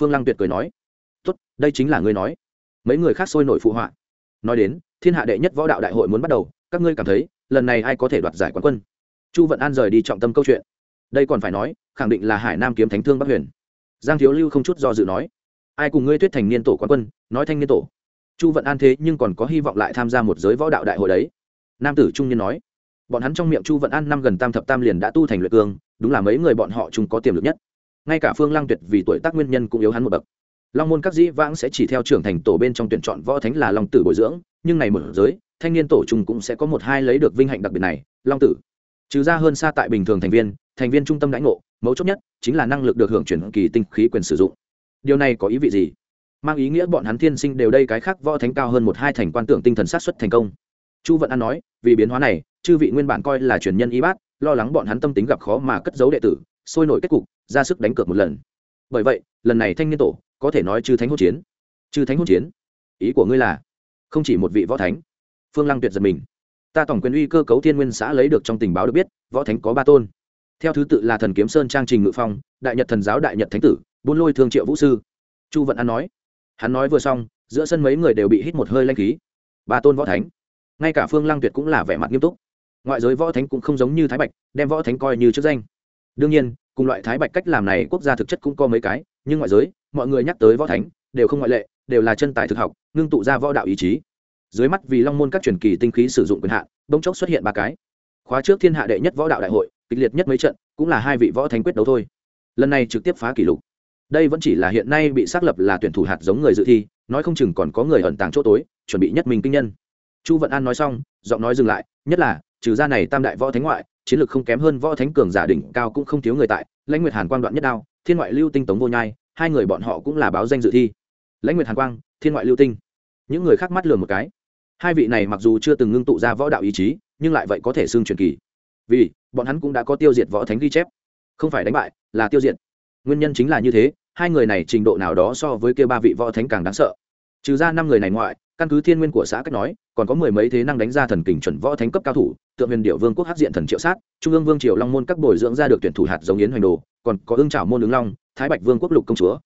Phương lăng tuyệt cười nói, tốt, đây chính là ngươi nói. Mấy người khác sôi nổi phụ họa. Nói đến, thiên hạ đệ nhất võ đạo đại hội muốn bắt đầu, các ngươi cảm thấy, lần này ai có thể đoạt giải quán quân? Chu vận an rời đi trọng tâm câu chuyện. Đây còn phải nói, khẳng định là hải nam kiếm thánh thương bắc huyền giang thiếu lưu không chút do dự nói, ai cùng ngươi Tuyết thành niên tổ quán quân, nói thanh niên tổ. Chu vận an thế nhưng còn có hy vọng lại tham gia một giới võ đạo đại hội đấy. Nam tử trung niên nói, bọn hắn trong miệng chu vận an năm gần tam thập tam liền đã tu thành luyện cương, đúng là mấy người bọn họ chúng có tiềm lực nhất. Ngay cả phương lăng tuyệt vì tuổi tác nguyên nhân cũng yếu hắn một bậc. Long môn các dĩ vãng sẽ chỉ theo trưởng thành tổ bên trong tuyển chọn võ thánh là long tử bồi dưỡng, nhưng này một giới, thanh niên tổ chung cũng sẽ có một hai lấy được vinh hạnh đặc biệt này, long tử. Trừ ra hơn xa tại bình thường thành viên thành viên trung tâm đãi ngộ, mấu chốt nhất chính là năng lực được hưởng chuyển kỳ tinh khí quyền sử dụng. Điều này có ý vị gì? Mang ý nghĩa bọn hắn thiên sinh đều đây cái khác võ thánh cao hơn một hai thành quan tưởng tinh thần sát xuất thành công. Chu vận an nói, vì biến hóa này, chư vị nguyên bản coi là truyền nhân y bát, lo lắng bọn hắn tâm tính gặp khó mà cất giấu đệ tử, sôi nổi kết cục, ra sức đánh cược một lần. Bởi vậy, lần này thanh niên tổ, có thể nói chư thánh hỗn chiến. Chư thánh hỗn chiến? Ý của ngươi là, không chỉ một vị võ thánh. Phương lăng tuyệt giật mình. Ta tổng quyền uy cơ cấu thiên nguyên xã lấy được trong tình báo được biết, võ thánh có ba tôn theo thứ tự là thần kiếm sơn trang trình ngự phong, đại nhật thần giáo đại nhật thánh tử, buôn lôi thương triệu vũ sư. Chu vận an nói. Hắn nói vừa xong, giữa sân mấy người đều bị hít một hơi lanh khí. Ba tôn võ thánh. Ngay cả phương lăng tuyệt cũng là vẻ mặt nghiêm túc. Ngoại giới võ thánh cũng không giống như thái bạch, đem võ thánh coi như chức danh. Đương nhiên, cùng loại thái bạch cách làm này quốc gia thực chất cũng có mấy cái, nhưng ngoại giới, mọi người nhắc tới võ thánh, đều không ngoại lệ, đều là chân tài thực học, ngưng tụ ra võ đạo ý chí. Dưới mắt vì long môn các truyền kỳ tinh khí sử dụng quyền hạn, bỗng chốc xuất hiện ba cái khóa trước thiên hạ đệ nhất võ đạo đại hội, kịch liệt nhất mấy trận, cũng là hai vị võ thánh quyết đấu thôi. Lần này trực tiếp phá kỷ lục. Đây vẫn chỉ là hiện nay bị xác lập là tuyển thủ hạt giống người dự thi, nói không chừng còn có người ẩn tàng chỗ tối, chuẩn bị nhất mình kinh nhân. Chu vận an nói xong, giọng nói dừng lại, nhất là, trừ ra này tam đại võ thánh ngoại, chiến lược không kém hơn võ thánh cường giả đỉnh cao cũng không thiếu người tại, lãnh nguyệt hàn quang đoạn nhất đao, thiên ngoại lưu tinh tống vô nhai, hai người bọn họ cũng là báo danh dự thi. Lãnh nguyệt hàn quang, thiên ngoại lưu tinh. Những người khác mắt lừa một cái. Hai vị này mặc dù chưa từng ngưng tụ ra võ đạo ý chí nhưng lại vậy có thể xưng truyền kỳ. Vì, bọn hắn cũng đã có tiêu diệt võ thánh ghi chép. Không phải đánh bại, là tiêu diệt. Nguyên nhân chính là như thế, hai người này trình độ nào đó so với kia ba vị võ thánh càng đáng sợ. Trừ ra năm người này ngoại, căn cứ thiên nguyên của xã cách nói, còn có mười mấy thế năng đánh ra thần kình chuẩn võ thánh cấp cao thủ, tượng huyền điệu vương quốc hát diện thần triệu sát, trung ương vương triều long môn các bồi dưỡng ra được tuyển thủ hạt giống yến hoành đồ, còn có ương trảo môn ứng long, thái bạch vương quốc lục công chúa.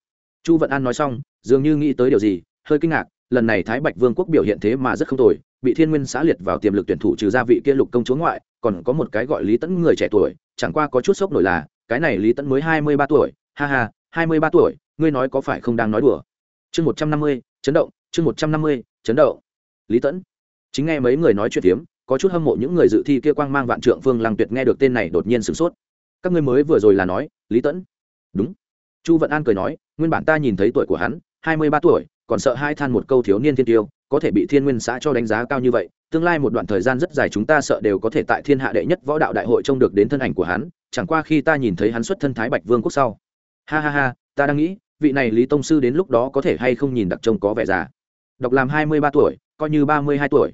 Chu vận an nói xong, dường như nghĩ tới điều gì, hơi kinh ngạc, lần này thái bạch vương quốc biểu hiện thế mà rất không tồi bị thiên nguyên xã liệt vào tiềm lực tuyển thủ trừ gia vị kia lục công chúa ngoại, còn có một cái gọi lý tẫn người trẻ tuổi, chẳng qua có chút sốc nổi là, cái này lý tẫn mới hai mươi ba tuổi, ha ha, hai mươi ba tuổi, ngươi nói có phải không đang nói đùa? Chương một trăm năm mươi, chấn động, chương một trăm năm mươi, chấn động. Lý tẫn chính nghe mấy người nói chuyện tiếm có chút hâm mộ những người dự thi kia quang mang vạn trượng phương lăng tuyệt nghe được tên này đột nhiên sửng sốt. Các ngươi mới vừa rồi là nói, lý tẫn đúng. Chu vận an cười nói, nguyên bản ta nhìn thấy tuổi của hắn, hai mươi ba tuổi, còn sợ hai than một câu thiếu niên thiên tiêu có thể bị thiên nguyên xã cho đánh giá cao như vậy, tương lai một đoạn thời gian rất dài chúng ta sợ đều có thể tại thiên hạ đệ nhất võ đạo đại hội trông được đến thân ảnh của hắn, chẳng qua khi ta nhìn thấy hắn xuất thân thái bạch vương quốc sau. Ha ha ha, ta đang nghĩ, vị này lý tông sư đến lúc đó có thể hay không nhìn đặc trông có vẻ già. Đọc làm hai mươi ba tuổi, coi như ba mươi hai tuổi.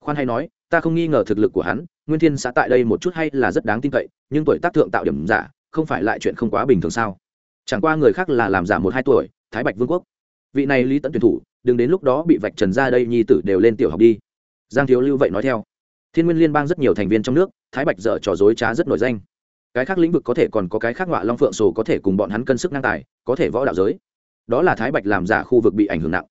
Khoan hay nói, ta không nghi ngờ thực lực của hắn, nguyên thiên xã tại đây một chút hay là rất đáng tin cậy, nhưng tuổi tác thượng tạo điểm giả, không phải lại chuyện không quá bình thường sao? Chẳng qua người khác là làm giả một hai tuổi, thái bạch vương quốc vị này lý tận tuyển thủ, đừng đến lúc đó bị vạch trần ra đây, nhi tử đều lên tiểu học đi. Giang thiếu lưu vậy nói theo. Thiên nguyên liên bang rất nhiều thành viên trong nước, thái bạch dở trò dối trá rất nổi danh. Cái khác lĩnh vực có thể còn có cái khác ngọa long phượng sổ có thể cùng bọn hắn cân sức năng tài, có thể võ đạo giới. Đó là thái bạch làm giả khu vực bị ảnh hưởng nặng.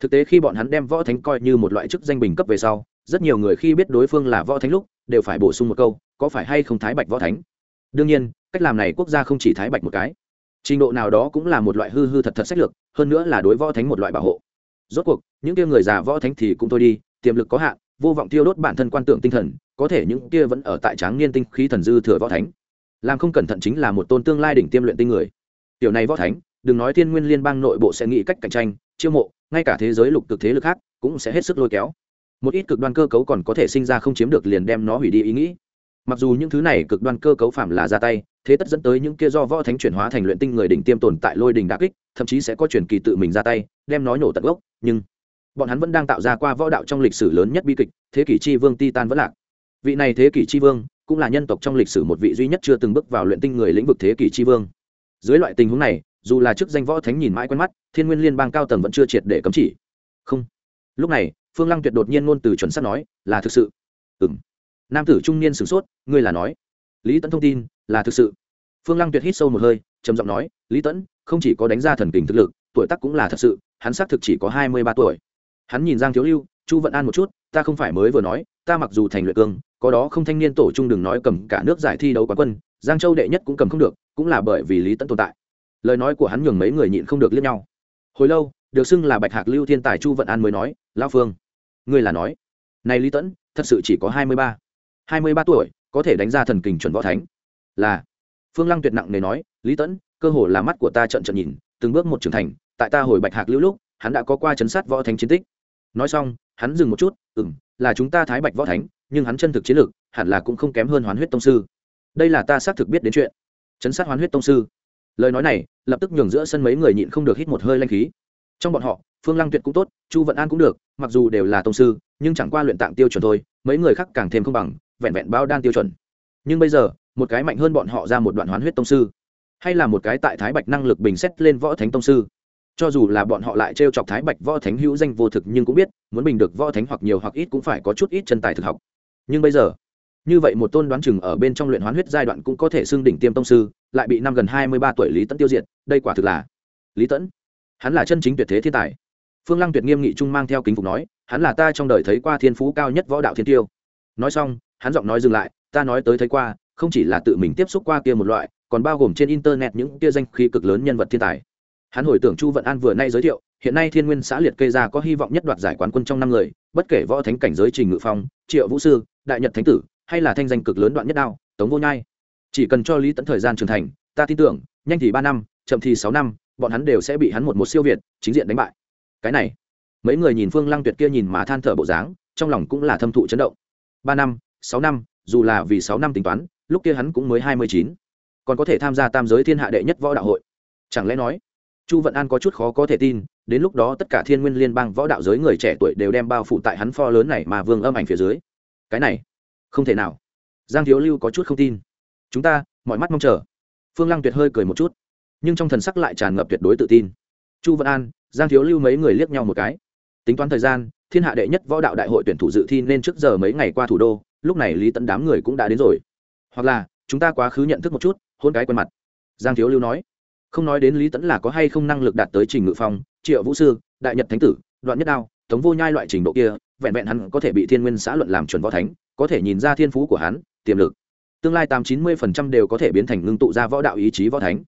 Thực tế khi bọn hắn đem võ thánh coi như một loại chức danh bình cấp về sau, rất nhiều người khi biết đối phương là võ thánh lúc, đều phải bổ sung một câu, có phải hay không thái bạch võ thánh? Đương nhiên, cách làm này quốc gia không chỉ thái bạch một cái trình độ nào đó cũng là một loại hư hư thật thật sách lược, hơn nữa là đối võ thánh một loại bảo hộ. Rốt cuộc, những kia người già võ thánh thì cũng thôi đi, tiềm lực có hạn, vô vọng tiêu đốt bản thân quan tượng tinh thần, có thể những kia vẫn ở tại tráng niên tinh khí thần dư thừa võ thánh. Làm không cẩn thận chính là một tôn tương lai đỉnh tiêm luyện tinh người. Tiểu này võ thánh, đừng nói thiên nguyên liên bang nội bộ sẽ nghĩ cách cạnh tranh, chiêu mộ, ngay cả thế giới lục cực thế lực khác cũng sẽ hết sức lôi kéo. Một ít cực đoan cơ cấu còn có thể sinh ra không chiếm được liền đem nó hủy đi ý nghĩ mặc dù những thứ này cực đoan cơ cấu phạm là ra tay, thế tất dẫn tới những kia do võ thánh chuyển hóa thành luyện tinh người đỉnh tiêm tồn tại lôi đình đà kích, thậm chí sẽ có truyền kỳ tự mình ra tay, đem nó nhổ tận gốc, nhưng bọn hắn vẫn đang tạo ra qua võ đạo trong lịch sử lớn nhất bi kịch, thế kỷ chi vương titan vẫn lạc. Vị này thế kỷ chi vương cũng là nhân tộc trong lịch sử một vị duy nhất chưa từng bước vào luyện tinh người lĩnh vực thế kỷ chi vương. Dưới loại tình huống này, dù là chức danh võ thánh nhìn mãi quen mắt, thiên nguyên liên bang cao tầng vẫn chưa triệt để cấm chỉ. Không. Lúc này, phương lăng tuyệt đột nhiên ngôn từ chuẩn xác nói, là thực sự. Ừ m nam tử trung niên sửng sốt, ngươi là nói, lý tẫn thông tin, là thực sự. Phương lăng tuyệt hít sâu một hơi, trầm giọng nói, lý tẫn không chỉ có đánh ra thần kình thực lực, tuổi tác cũng là thật sự, hắn xác thực chỉ có hai mươi ba tuổi. Hắn nhìn giang thiếu lưu, chu vận an một chút, ta không phải mới vừa nói, ta mặc dù thành luyện cương, có đó không thanh niên tổ trung đừng nói cầm cả nước giải thi đấu quán quân, giang châu đệ nhất cũng cầm không được, cũng là bởi vì lý tẫn tồn tại. Lời nói của hắn nhường mấy người nhịn không được liếc nhau. Hồi lâu, được xưng là bạch hạc lưu thiên tài chu vận an mới nói lao phương, ngươi là nói, này lý tẫn thật sự chỉ có hai mươi ba hai mươi ba tuổi, có thể đánh ra thần kình chuẩn võ thánh. Là. Phương lăng tuyệt nặng nề nói, lý tẫn cơ hồ là mắt của ta trận trận nhìn, từng bước một trưởng thành, tại ta hồi bạch hạc lưu lúc, hắn đã có qua chấn sát võ thánh chiến tích. Nói xong, hắn dừng một chút ừ m là chúng ta thái bạch võ thánh, nhưng hắn chân thực chiến lược hẳn là cũng không kém hơn hoán huyết tông sư. Đây là ta xác thực biết đến chuyện. Chấn sát hoán huyết tông sư. Lời nói này, lập tức nhường giữa sân mấy người nhịn không được hít một hơi lanh khí. Trong bọn họ, phương lăng tuyệt cũng tốt, chu vận an cũng được, mặc dù đều là tông sư, nhưng chẳng qua luyện tạng tiêu chuẩn thôi, mấy người khác càng thêm không bằng vẹn vẹn bao đan tiêu chuẩn. Nhưng bây giờ, một cái mạnh hơn bọn họ ra một đoạn hoán huyết tông sư, hay là một cái tại thái bạch năng lực bình xét lên võ thánh tông sư. Cho dù là bọn họ lại t chọc thái bạch võ thánh hữu danh vô thực nhưng cũng biết, muốn bình được võ thánh hoặc nhiều hoặc ít cũng phải có chút ít chân tài thực học. Nhưng bây giờ, như vậy một tôn đoán chừng ở bên trong luyện hoán huyết giai đoạn cũng có thể xưng đỉnh tiêm tông sư, lại bị năm gần hai mươi ba tuổi lý tẫn tiêu diệt, đây quả thực là lý tẫn hắn là chân chính tuyệt thế thiên tài. Phương lăng tuyệt nghiêm nghị trung mang theo kính phục nói, hắn là ta trong đời thấy qua thiên phú cao nhất võ đạo thiên tiêu. Nói xong hắn giọng nói dừng lại, ta nói tới thấy qua, không chỉ là tự mình tiếp xúc qua kia một loại, còn bao gồm trên internet những kia danh khí cực lớn nhân vật thiên tài. Hắn hồi tưởng chu vận an vừa nay giới thiệu, hiện nay thiên nguyên xã liệt kê ra có hy vọng nhất đoạt giải quán quân trong năm người, bất kể võ thánh cảnh giới trình ngự phong, triệu vũ sư, đại nhật thánh tử, hay là thanh danh cực lớn đoạn nhất đao, tống vô nhai. Chỉ cần cho lý tẫn thời gian trưởng thành, ta tin tưởng, nhanh thì ba năm, chậm thì sáu năm, bọn hắn đều sẽ bị hắn một một siêu việt, chính diện đánh bại. Cái này, mấy người nhìn phương lăng tuyệt kia nhìn mà than thở bộ dáng, trong lòng cũng là thâm thụ chấn động. Ba năm sáu năm, dù là vì sáu năm tính toán, lúc kia hắn cũng mới hai mươi chín. Còn có thể tham gia tam giới thiên hạ đệ nhất võ đạo hội. Chẳng lẽ nói, chu vận an có chút khó có thể tin, đến lúc đó tất cả thiên nguyên liên bang võ đạo giới người trẻ tuổi đều đem bao phủ tại hắn pho lớn này mà vương âm ảnh phía dưới. Cái này, không thể nào. Giang thiếu lưu có chút không tin. Chúng ta, mọi mắt mong chờ. Phương lăng tuyệt hơi cười một chút, nhưng trong thần sắc lại tràn ngập tuyệt đối tự tin. Chu vận an, giang thiếu lưu mấy người liếc nhau một cái. Tính toán thời gian, thiên hạ đệ nhất võ đạo đại hội tuyển thủ dự thi nên trước giờ mấy ngày qua thủ đô lúc này lý tẫn đám người cũng đã đến rồi hoặc là chúng ta quá khứ nhận thức một chút hôn cái quen mặt giang thiếu lưu nói không nói đến lý tẫn là có hay không năng lực đạt tới trình ngự phong triệu vũ sư đại nhật thánh tử đoạn nhất đao tống vô nhai loại trình độ kia vẹn vẹn hắn có thể bị thiên nguyên xã luận làm chuẩn võ thánh có thể nhìn ra thiên phú của hắn tiềm lực tương lai tám chín mươi phần trăm đều có thể biến thành ngưng tụ ra võ đạo ý chí võ thánh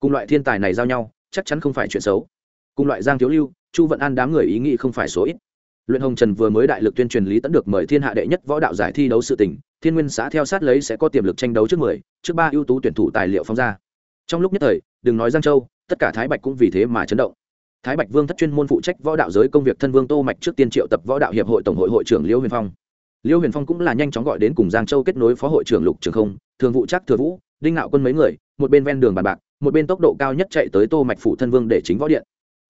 cùng loại thiên tài này giao nhau chắc chắn không phải chuyện xấu cùng loại giang thiếu lưu chu vận an đám người ý nghĩ không phải số ít luyện hồng trần vừa mới đại lực tuyên truyền lý tẫn được mời thiên hạ đệ nhất võ đạo giải thi đấu sự tỉnh thiên nguyên xã theo sát lấy sẽ có tiềm lực tranh đấu trước mười, trước ba ưu tú tuyển thủ tài liệu phóng ra. Trong lúc nhất thời, đừng nói giang châu, tất cả thái bạch cũng vì thế mà chấn động. Thái bạch vương thất chuyên môn phụ trách võ đạo giới công việc thân vương tô mạch trước tiên triệu tập võ đạo hiệp hội tổng hội hội trưởng liêu huyền phong. Liêu huyền phong cũng là nhanh chóng gọi đến cùng giang châu kết nối phó hội trưởng lục trường không, thường vụ trác, thừa vũ, đinh nạo quân mấy người, một bên ven đường bàn bạc, một bên tốc độ cao nhất chạy tới tô mạch phủ thân vương để chính võ điện.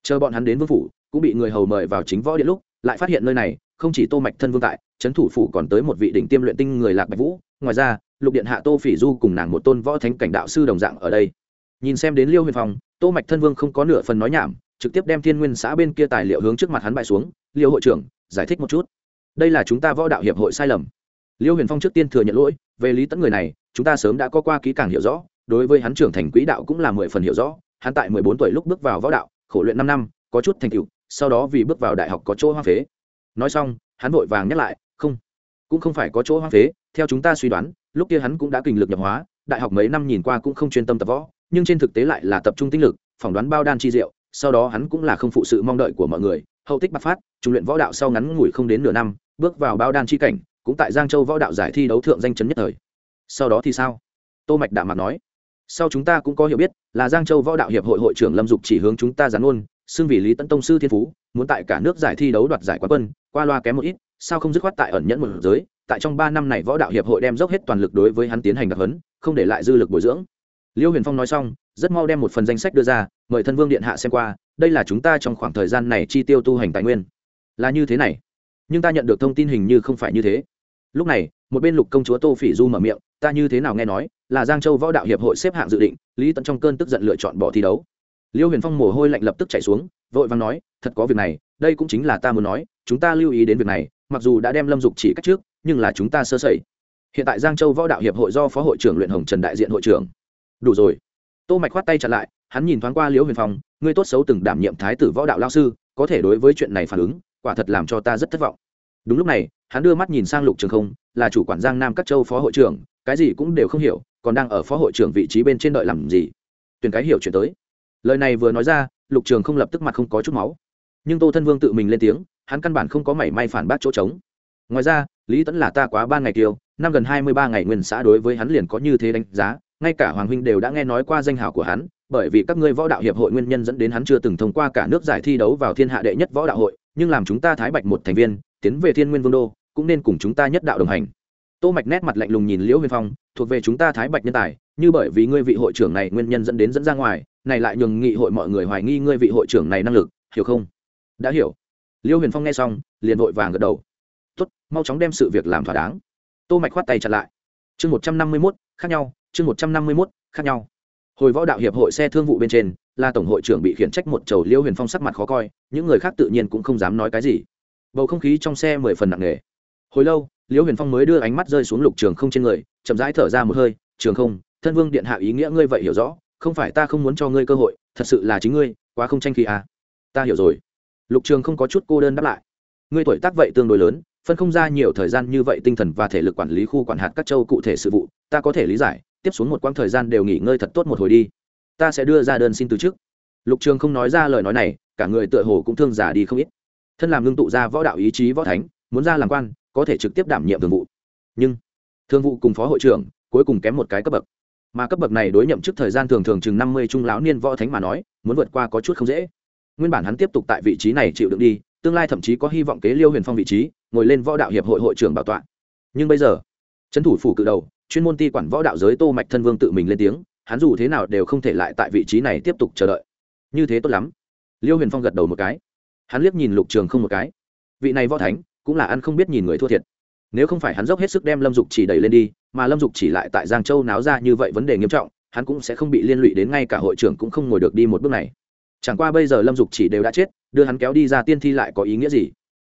Chờ bọn hắn đến vương phủ, cũng bị người hầu mời vào chính võ điện lúc lại phát hiện nơi này, không chỉ tô mạch thân vương tại chấn thủ phủ còn tới một vị đỉnh tiêm luyện tinh người lạc bạch vũ. Ngoài ra, lục điện hạ tô phỉ du cùng nàng một tôn võ thánh cảnh đạo sư đồng dạng ở đây. Nhìn xem đến liêu huyền phong, tô mạch thân vương không có nửa phần nói nhảm, trực tiếp đem thiên nguyên xã bên kia tài liệu hướng trước mặt hắn bại xuống. Liêu hội trưởng, giải thích một chút. Đây là chúng ta võ đạo hiệp hội sai lầm. Liêu huyền phong trước tiên thừa nhận lỗi, về lý tẫn người này, chúng ta sớm đã có qua kỹ càng hiểu rõ, đối với hắn trưởng thành quỹ đạo cũng là mười phần hiểu rõ, hắn tại mười bốn tuổi lúc bước vào võ đạo, khổ luyện năm năm, có chút thành tựu sau đó vì bước vào đại học có chỗ hoa phế. Nói xong, hắn vội vàng nhắc lại, không, cũng không phải có chỗ hoa phế, theo chúng ta suy đoán, lúc kia hắn cũng đã kinh lực nhập hóa, đại học mấy năm nhìn qua cũng không chuyên tâm tập võ, nhưng trên thực tế lại là tập trung tinh lực, phỏng đoán bao đan chi diệu, sau đó hắn cũng là không phụ sự mong đợi của mọi người, hậu tích bạc phát trung luyện võ đạo sau ngắn ngủi không đến nửa năm, bước vào bao đan chi cảnh, cũng tại giang châu võ đạo giải thi đấu thượng danh chấn nhất thời. Sau đó thì sao? Tô mạch đạm mặt nói. Sau chúng ta cũng có hiểu biết, là giang châu võ đạo hiệp hội hội trưởng lâm dục chỉ hướng chúng ta gián ôn xưng vì lý tấn tông sư thiên phú, muốn tại cả nước giải thi đấu đoạt giải quán quân, qua loa kém một ít, sao không dứt khoát tại ẩn nhẫn một giới, tại trong ba năm này võ đạo hiệp hội đem dốc hết toàn lực đối với hắn tiến hành đặc hấn không để lại dư lực bồi dưỡng. Liêu huyền phong nói xong, rất mau đem một phần danh sách đưa ra, mời thân vương điện hạ xem qua, đây là chúng ta trong khoảng thời gian này chi tiêu tu hành tài nguyên. Là như thế này. Nhưng ta nhận được thông tin hình như không phải như thế. Lúc này, một bên lục công chúa tô phỉ du mở miệng, ta như thế nào nghe nói, là giang châu võ đạo hiệp hội xếp hạng dự định, lý tận trong cơn tức giận lựa chọn bỏ thi đấu liêu huyền phong mồ hôi lạnh lập tức chạy xuống, vội vàng nói, thật có việc này, đây cũng chính là ta muốn nói, chúng ta lưu ý đến việc này, mặc dù đã đem lâm dục chỉ cách trước, nhưng là chúng ta sơ sẩy. Hiện tại giang châu võ đạo hiệp hội do phó hội trưởng luyện hồng trần đại diện hội trưởng. Đủ rồi. Tô mạch khoát tay chặn lại, hắn nhìn thoáng qua liễu huyền phong, ngươi tốt xấu từng đảm nhiệm thái tử võ đạo lao sư, có thể đối với chuyện này phản ứng, quả thật làm cho ta rất thất vọng. Đúng lúc này, hắn đưa mắt nhìn sang lục trường không, là chủ quản giang nam các châu phó hội trưởng, cái gì cũng đều không hiểu, còn đang ở phó hội trưởng vị trí bên trên đợi làm gì? Tuyển cái hiểu chuyện tới lời này vừa nói ra, lục trường không lập tức mặt không có chút máu. Nhưng tô thân vương tự mình lên tiếng, hắn căn bản không có mảy may phản bác chỗ trống. Ngoài ra, lý tẫn là ta quá ba ngày kiều năm gần hai mươi ba ngày nguyên xã đối với hắn liền có như thế đánh giá, ngay cả hoàng huynh đều đã nghe nói qua danh hào của hắn, bởi vì các ngươi võ đạo hiệp hội nguyên nhân dẫn đến hắn chưa từng thông qua cả nước giải thi đấu vào thiên hạ đệ nhất võ đạo hội, nhưng làm chúng ta thái bạch một thành viên, tiến về thiên nguyên vương đô, cũng nên cùng chúng ta nhất đạo đồng hành. Tô mạch nét mặt lạnh lùng nhìn liễu huyền phong, thuộc về chúng ta thái bạch nhân tài, như bởi vì ngươi vị hội trưởng này nguyên nhân dẫn đến dẫn ra ngoài này lại nhường nghị hội mọi người hoài nghi ngươi vị hội trưởng này năng lực hiểu không? Đã hiểu. Liêu huyền phong nghe xong liền vội vàng gật đầu. Tốt mau chóng đem sự việc làm thỏa đáng. Tô mạch khoát tay chặn lại. Chương một trăm năm mươi 151, khác nhau chương một trăm năm mươi 151, khác nhau. Hồi võ đạo hiệp hội xe thương vụ bên trên là tổng hội trưởng bị khiển trách một chầu liêu huyền phong sắc mặt khó coi những người khác tự nhiên cũng không dám nói cái gì. Bầu không khí trong xe mười phần nặng nề. Hồi lâu liêu huyền phong mới đưa ánh mắt rơi xuống lục trường không trên người chậm rãi thở ra một hơi trường không thân vương điện hạ ý nghĩa ngươi vậy hiểu rõ không phải ta không muốn cho ngươi cơ hội, thật sự là chính ngươi, quá không tranh khí à. Ta hiểu rồi. Lục trường không có chút cô đơn đáp lại. Ngươi tuổi tác vậy tương đối lớn, phân không ra nhiều thời gian như vậy tinh thần và thể lực quản lý khu quản hạt các châu cụ thể sự vụ, ta có thể lý giải, tiếp xuống một quãng thời gian đều nghỉ ngơi thật tốt một hồi đi. Ta sẽ đưa ra đơn xin từ chức. Lục trường không nói ra lời nói này, cả người tựa hồ cũng thương giả đi không ít. Thân làm ngưng tụ ra võ đạo ý chí võ thánh, muốn ra làm quan, có thể trực tiếp đảm nhiệm thường vụ. Nhưng thương vụ cùng phó hội trưởng, cuối cùng kém một cái cấp bậc mà cấp bậc này đối nhậm chức thời gian thường thường chừng năm mươi trung lão niên võ thánh mà nói, muốn vượt qua có chút không dễ. Nguyên bản hắn tiếp tục tại vị trí này chịu đựng đi, tương lai thậm chí có hy vọng kế liêu huyền phong vị trí, ngồi lên võ đạo hiệp hội hội trưởng bảo tọa. Nhưng bây giờ, trấn thủ phủ cự đầu, chuyên môn ti quản võ đạo giới tô mạch thân vương tự mình lên tiếng, hắn dù thế nào đều không thể lại tại vị trí này tiếp tục chờ đợi. Như thế tốt lắm. Liêu huyền phong gật đầu một cái. Hắn liếc nhìn lục trường không một cái. Vị này võ thánh, cũng là ăn không biết nhìn người thua thiệt nếu không phải hắn dốc hết sức đem lâm dục chỉ đẩy lên đi, mà lâm dục chỉ lại tại giang châu náo ra như vậy vấn đề nghiêm trọng, hắn cũng sẽ không bị liên lụy đến ngay cả hội trưởng cũng không ngồi được đi một bước này. Chẳng qua bây giờ lâm dục chỉ đều đã chết, đưa hắn kéo đi ra tiên thi lại có ý nghĩa gì?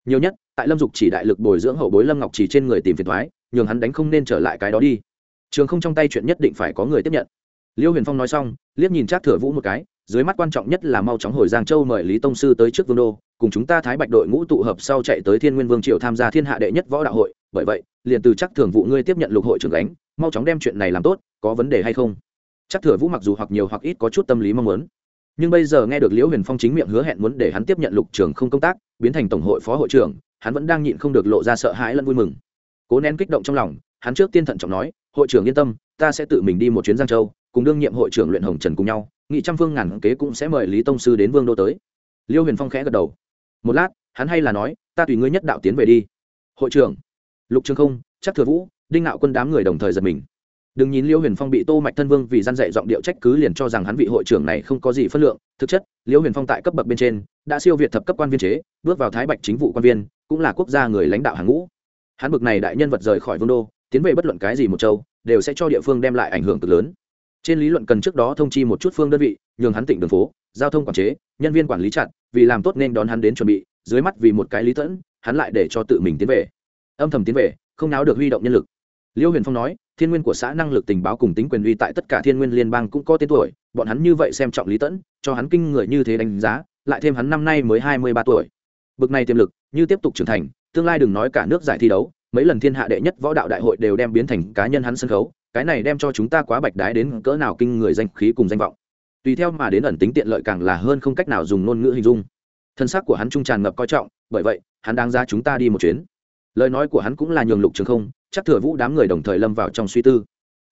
Nhiều nhất, tại lâm dục chỉ đại lực bồi dưỡng hậu bối lâm ngọc chỉ trên người tìm phiền thoái nhường hắn đánh không nên trở lại cái đó đi. Trường không trong tay chuyện nhất định phải có người tiếp nhận. Liêu huyền phong nói xong, liếc nhìn trác thừa vũ một cái, dưới mắt quan trọng nhất là mau chóng hồi giang châu mời lý tông sư tới trước vương đô, cùng chúng ta thái bạch đội ngũ tụ hợp sau chạy tới thiên nguyên vương triều tham gia thiên hạ đệ nhất võ đạo hội bởi vậy, liền từ chắc thường vụ ngươi tiếp nhận lục hội trưởng gánh, mau chóng đem chuyện này làm tốt, có vấn đề hay không? Chắc thừa vũ mặc dù hoặc nhiều hoặc ít có chút tâm lý mong muốn, nhưng bây giờ nghe được liễu huyền phong chính miệng hứa hẹn muốn để hắn tiếp nhận lục trường không công tác, biến thành tổng hội phó hội trưởng, hắn vẫn đang nhịn không được lộ ra sợ hãi lẫn vui mừng. Cố nén kích động trong lòng, hắn trước tiên thận trọng nói, hội trưởng yên tâm, ta sẽ tự mình đi một chuyến giang châu, cùng đương nhiệm hội trưởng luyện hồng trần cùng nhau, nghị trăm phương ngàn kế cũng sẽ mời lý tông sư đến vương đô tới. Liêu huyền phong khẽ gật đầu. Một lát, hắn hay là nói, ta tùy ngươi nhất đạo tiến về đi. Hội trưởng lục trường không chắc thừa vũ, đinh nạo quân đám người đồng thời giật mình. Đừng nhìn liêu huyền phong bị tô mạch thân vương vì gian dạy giọng điệu trách cứ liền cho rằng hắn vị hội trưởng này không có gì phân lượng. Thực chất liêu huyền phong tại cấp bậc bên trên, đã siêu việt thập cấp quan viên chế, bước vào thái bạch chính vụ quan viên, cũng là quốc gia người lãnh đạo hàng ngũ. Hắn bực này đại nhân vật rời khỏi vương đô, tiến về bất luận cái gì một châu, đều sẽ cho địa phương đem lại ảnh hưởng cực lớn. Trên lý luận cần trước đó thông chi một chút phương đơn vị, nhường hắn tỉnh đường phố, giao thông quản chế, nhân viên quản lý chặt, vì làm tốt nên đón hắn đến chuẩn bị, dưới mắt vì một cái lý tẫn, hắn lại để cho tự mình tiến về âm thầm tiến về, không náo được huy động nhân lực. Liêu huyền phong nói, thiên nguyên của xã năng lực tình báo cùng tính quyền uy tại tất cả thiên nguyên liên bang cũng có tên tuổi, bọn hắn như vậy xem trọng lý tẫn, cho hắn kinh người như thế đánh giá, lại thêm hắn năm nay mới hai mươi ba tuổi. Bực này tiềm lực, như tiếp tục trưởng thành, tương lai đừng nói cả nước giải thi đấu, mấy lần thiên hạ đệ nhất võ đạo đại hội đều đem biến thành cá nhân hắn sân khấu, cái này đem cho chúng ta quá bạch đái đến cỡ nào kinh người danh khí cùng danh vọng. Tùy theo mà đến ẩn tính tiện lợi càng là hơn không cách nào dùng ngôn ngữ hình dung. Thân xác của hắn trung tràn ngập coi trọng, bởi vậy, hắn đang ra chúng ta đi một chuyến lời nói của hắn cũng là nhường lục trường không, chắc thừa vũ đám người đồng thời lâm vào trong suy tư.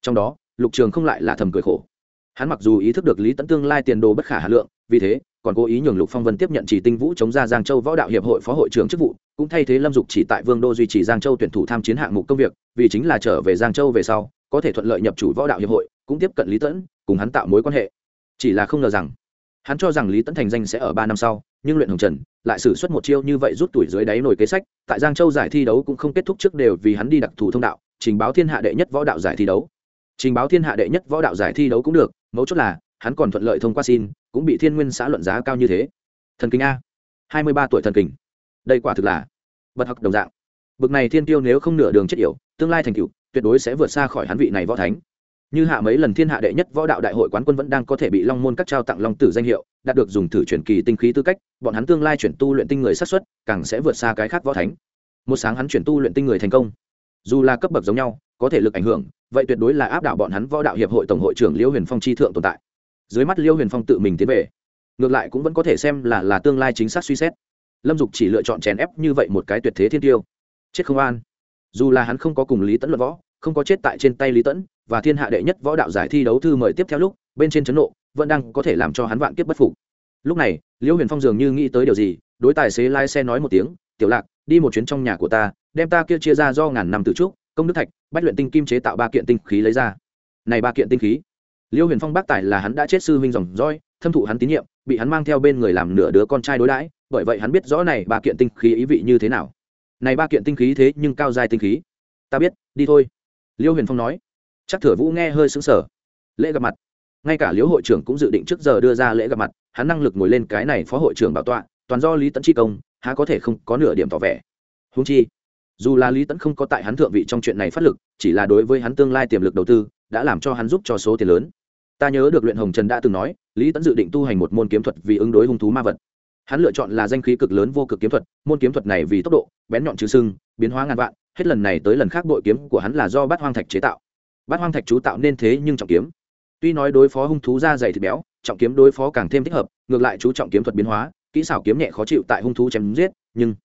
Trong đó, lục trường không lại là thầm cười khổ. Hắn mặc dù ý thức được lý tẫn tương lai tiền đồ bất khả hà lượng, vì thế, còn cố ý nhường lục phong vân tiếp nhận chỉ tinh vũ chống ra giang châu võ đạo hiệp hội phó hội trưởng chức vụ, cũng thay thế lâm dục chỉ tại vương đô duy trì giang châu tuyển thủ tham chiến hạng mục công việc, vì chính là trở về giang châu về sau, có thể thuận lợi nhập chủ võ đạo hiệp hội, cũng tiếp cận lý tẫn cùng hắn tạo mối quan hệ. Chỉ là không ngờ rằng hắn cho rằng lý Tấn thành danh sẽ ở ba năm sau, nhưng luyện hồng trần, lại xử suất một chiêu như vậy rút tuổi dưới đáy nổi kế sách, tại giang châu giải thi đấu cũng không kết thúc trước đều vì hắn đi đặc thù thông đạo, trình báo thiên hạ đệ nhất võ đạo giải thi đấu. Trình báo thiên hạ đệ nhất võ đạo giải thi đấu cũng được, mấu chốt là, hắn còn thuận lợi thông qua xin, cũng bị thiên nguyên xã luận giá cao như thế. Thần kinh a. Hai mươi ba tuổi thần kinh. Đây quả thực là bật học đồng dạng. Bực này thiên tiêu nếu không nửa đường chết yểu, tương lai thành cựu tuyệt đối sẽ vượt xa khỏi hắn vị này võ thánh như hạ mấy lần thiên hạ đệ nhất võ đạo đại hội quán quân vẫn đang có thể bị long môn các trao tặng long tử danh hiệu, đạt được dùng thử chuyển kỳ tinh khí tư cách, bọn hắn tương lai chuyển tu luyện tinh người sát xuất càng sẽ vượt xa cái khác võ thánh. Một sáng hắn chuyển tu luyện tinh người thành công. Dù là cấp bậc giống nhau, có thể lực ảnh hưởng, vậy tuyệt đối là áp đảo bọn hắn võ đạo hiệp hội tổng hội trưởng liêu huyền phong chi thượng tồn tại. Dưới mắt liêu huyền phong tự mình tiến về, ngược lại cũng vẫn có thể xem là là tương lai chính xác suy xét. Lâm dục chỉ lựa chọn chèn ép như vậy một cái tuyệt thế thiên tiêu. Chết không an. Dù là hắn không có cùng lý tẫn luận võ không có chết tại trên tay lý tẫn, và thiên hạ đệ nhất võ đạo giải thi đấu thư mời tiếp theo lúc, bên trên chấn nộ, vẫn đang có thể làm cho hắn vạn kiếp bất phục. Lúc này, liễu huyền phong dường như nghĩ tới điều gì, đối tài xế lái xe nói một tiếng, tiểu lạc, đi một chuyến trong nhà của ta, đem ta kia chia ra do ngàn năm từ trúc, công đức thạch, bách luyện tinh kim chế tạo ba kiện tinh khí lấy ra. Này ba kiện tinh khí? Liễu huyền phong bác tài là hắn đã chết sư huynh dòng roi thâm thụ hắn tín nhiệm, bị hắn mang theo bên người làm nửa đứa con trai đối đãi, bởi vậy hắn biết rõ này ba kiện tinh khí ý vị như thế nào. Này ba kiện tinh khí thế nhưng cao dài tinh khí. Ta biết, đi thôi liêu huyền phong nói. Chắc thừa vũ nghe hơi xứng sở lễ gặp mặt. Ngay cả liễu hội trưởng cũng dự định trước giờ đưa ra lễ gặp mặt, hắn năng lực ngồi lên cái này phó hội trưởng bảo tọa, toàn do lý tẫn chi công, há có thể không có nửa điểm tỏ vẻ. Húng chi, dù là lý tẫn không có tại hắn thượng vị trong chuyện này phát lực, chỉ là đối với hắn tương lai tiềm lực đầu tư, đã làm cho hắn giúp cho số tiền lớn. Ta nhớ được luyện hồng trần đã từng nói, lý tẫn dự định tu hành một môn kiếm thuật vì ứng đối hung thú ma vật. Hắn lựa chọn là danh khí cực lớn vô cực kiếm thuật, môn kiếm thuật này vì tốc độ, bén nhọn chứ sưng biến hóa ngàn vạn hết lần này tới lần khác bội kiếm của hắn là do bát hoang thạch chế tạo. Bát hoang thạch chú tạo nên thế nhưng trọng kiếm. Tuy nói đối phó hung thú da dày thịt béo, trọng kiếm đối phó càng thêm thích hợp, ngược lại chú trọng kiếm thuật biến hóa, kỹ xảo kiếm nhẹ khó chịu tại hung thú chém giết, nhưng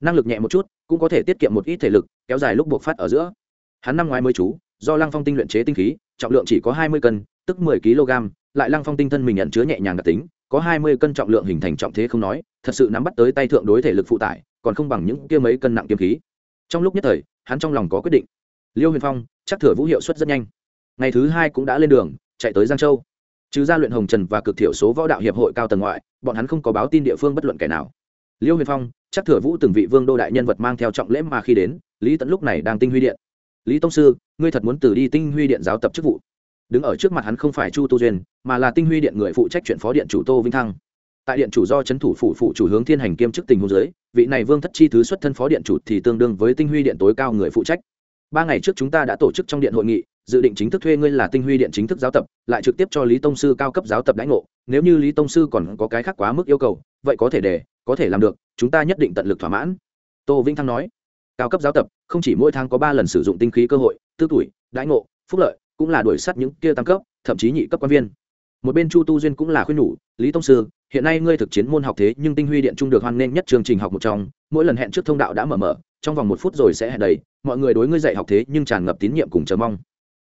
năng lực nhẹ một chút cũng có thể tiết kiệm một ít thể lực, kéo dài lúc buộc phát ở giữa. Hắn năm ngoái mới chú, do lăng phong tinh luyện chế tinh khí, trọng lượng chỉ có hai mươi cân, tức mười kg, lại lăng phong tinh thân mình nhận chứa nhẹ nhàng đặc tính, có hai mươi cân trọng lượng hình thành trọng thế không nói, thật sự nắm bắt tới tay thượng đối thể lực phụ tải, còn không bằng những kia mấy cân nặng kiếm khí trong lúc nhất thời, hắn trong lòng có quyết định. Liêu huyền phong, chắc thửa vũ hiệu suất rất nhanh. Ngày thứ hai cũng đã lên đường, chạy tới giang châu. Trừ ra luyện hồng trần và cực thiểu số võ đạo hiệp hội cao tầng ngoại, bọn hắn không có báo tin địa phương bất luận kẻ nào. Liêu huyền phong, chắc thửa vũ từng vị vương đô đại nhân vật mang theo trọng lễ mà khi đến, lý tẫn lúc này đang tinh huy điện. Lý tông sư, ngươi thật muốn từ đi tinh huy điện giáo tập chức vụ. Đứng ở trước mặt hắn không phải chu tu duyên, mà là tinh huy điện người phụ trách chuyện phó điện chủ tô vinh thăng tại điện chủ do c h ấ n thủ phủ phụ chủ hướng thiên hành kiêm chức tình hôn giới, vị này vương thất chi thứ xuất thân phó điện chủ thì tương đương với tinh huy điện tối cao người phụ trách. Ba ngày trước chúng ta đã tổ chức trong điện hội nghị, dự định chính thức thuê ngươi là tinh huy điện chính thức giáo tập, lại trực tiếp cho lý tông sư cao cấp giáo tập đãi ngộ, nếu như lý tông sư còn có cái khác quá mức yêu cầu, vậy có thể để, có thể làm được, chúng ta nhất định tận lực thỏa mãn. Tô vĩnh thăng nói. Cao cấp giáo tập, không chỉ mỗi tháng có ba lần sử dụng tinh khí cơ hội, tư tuổi, đãi ngộ, phúc lợi, cũng là đuổi sát những kia tăng cấp, thậm chí nhị cấp quan viên. Một bên chu tu duyên cũng là khuyên nhủ lý tông sư, hiện nay ngươi thực chiến môn học thế nhưng tinh huy điện trung được hoan nghênh nhất chương trình học một trong, mỗi lần hẹn trước thông đạo đã mở mở, trong vòng một phút rồi sẽ hẹn đầy, mọi người đối ngươi dạy học thế nhưng tràn ngập tín nhiệm cùng chờ mong.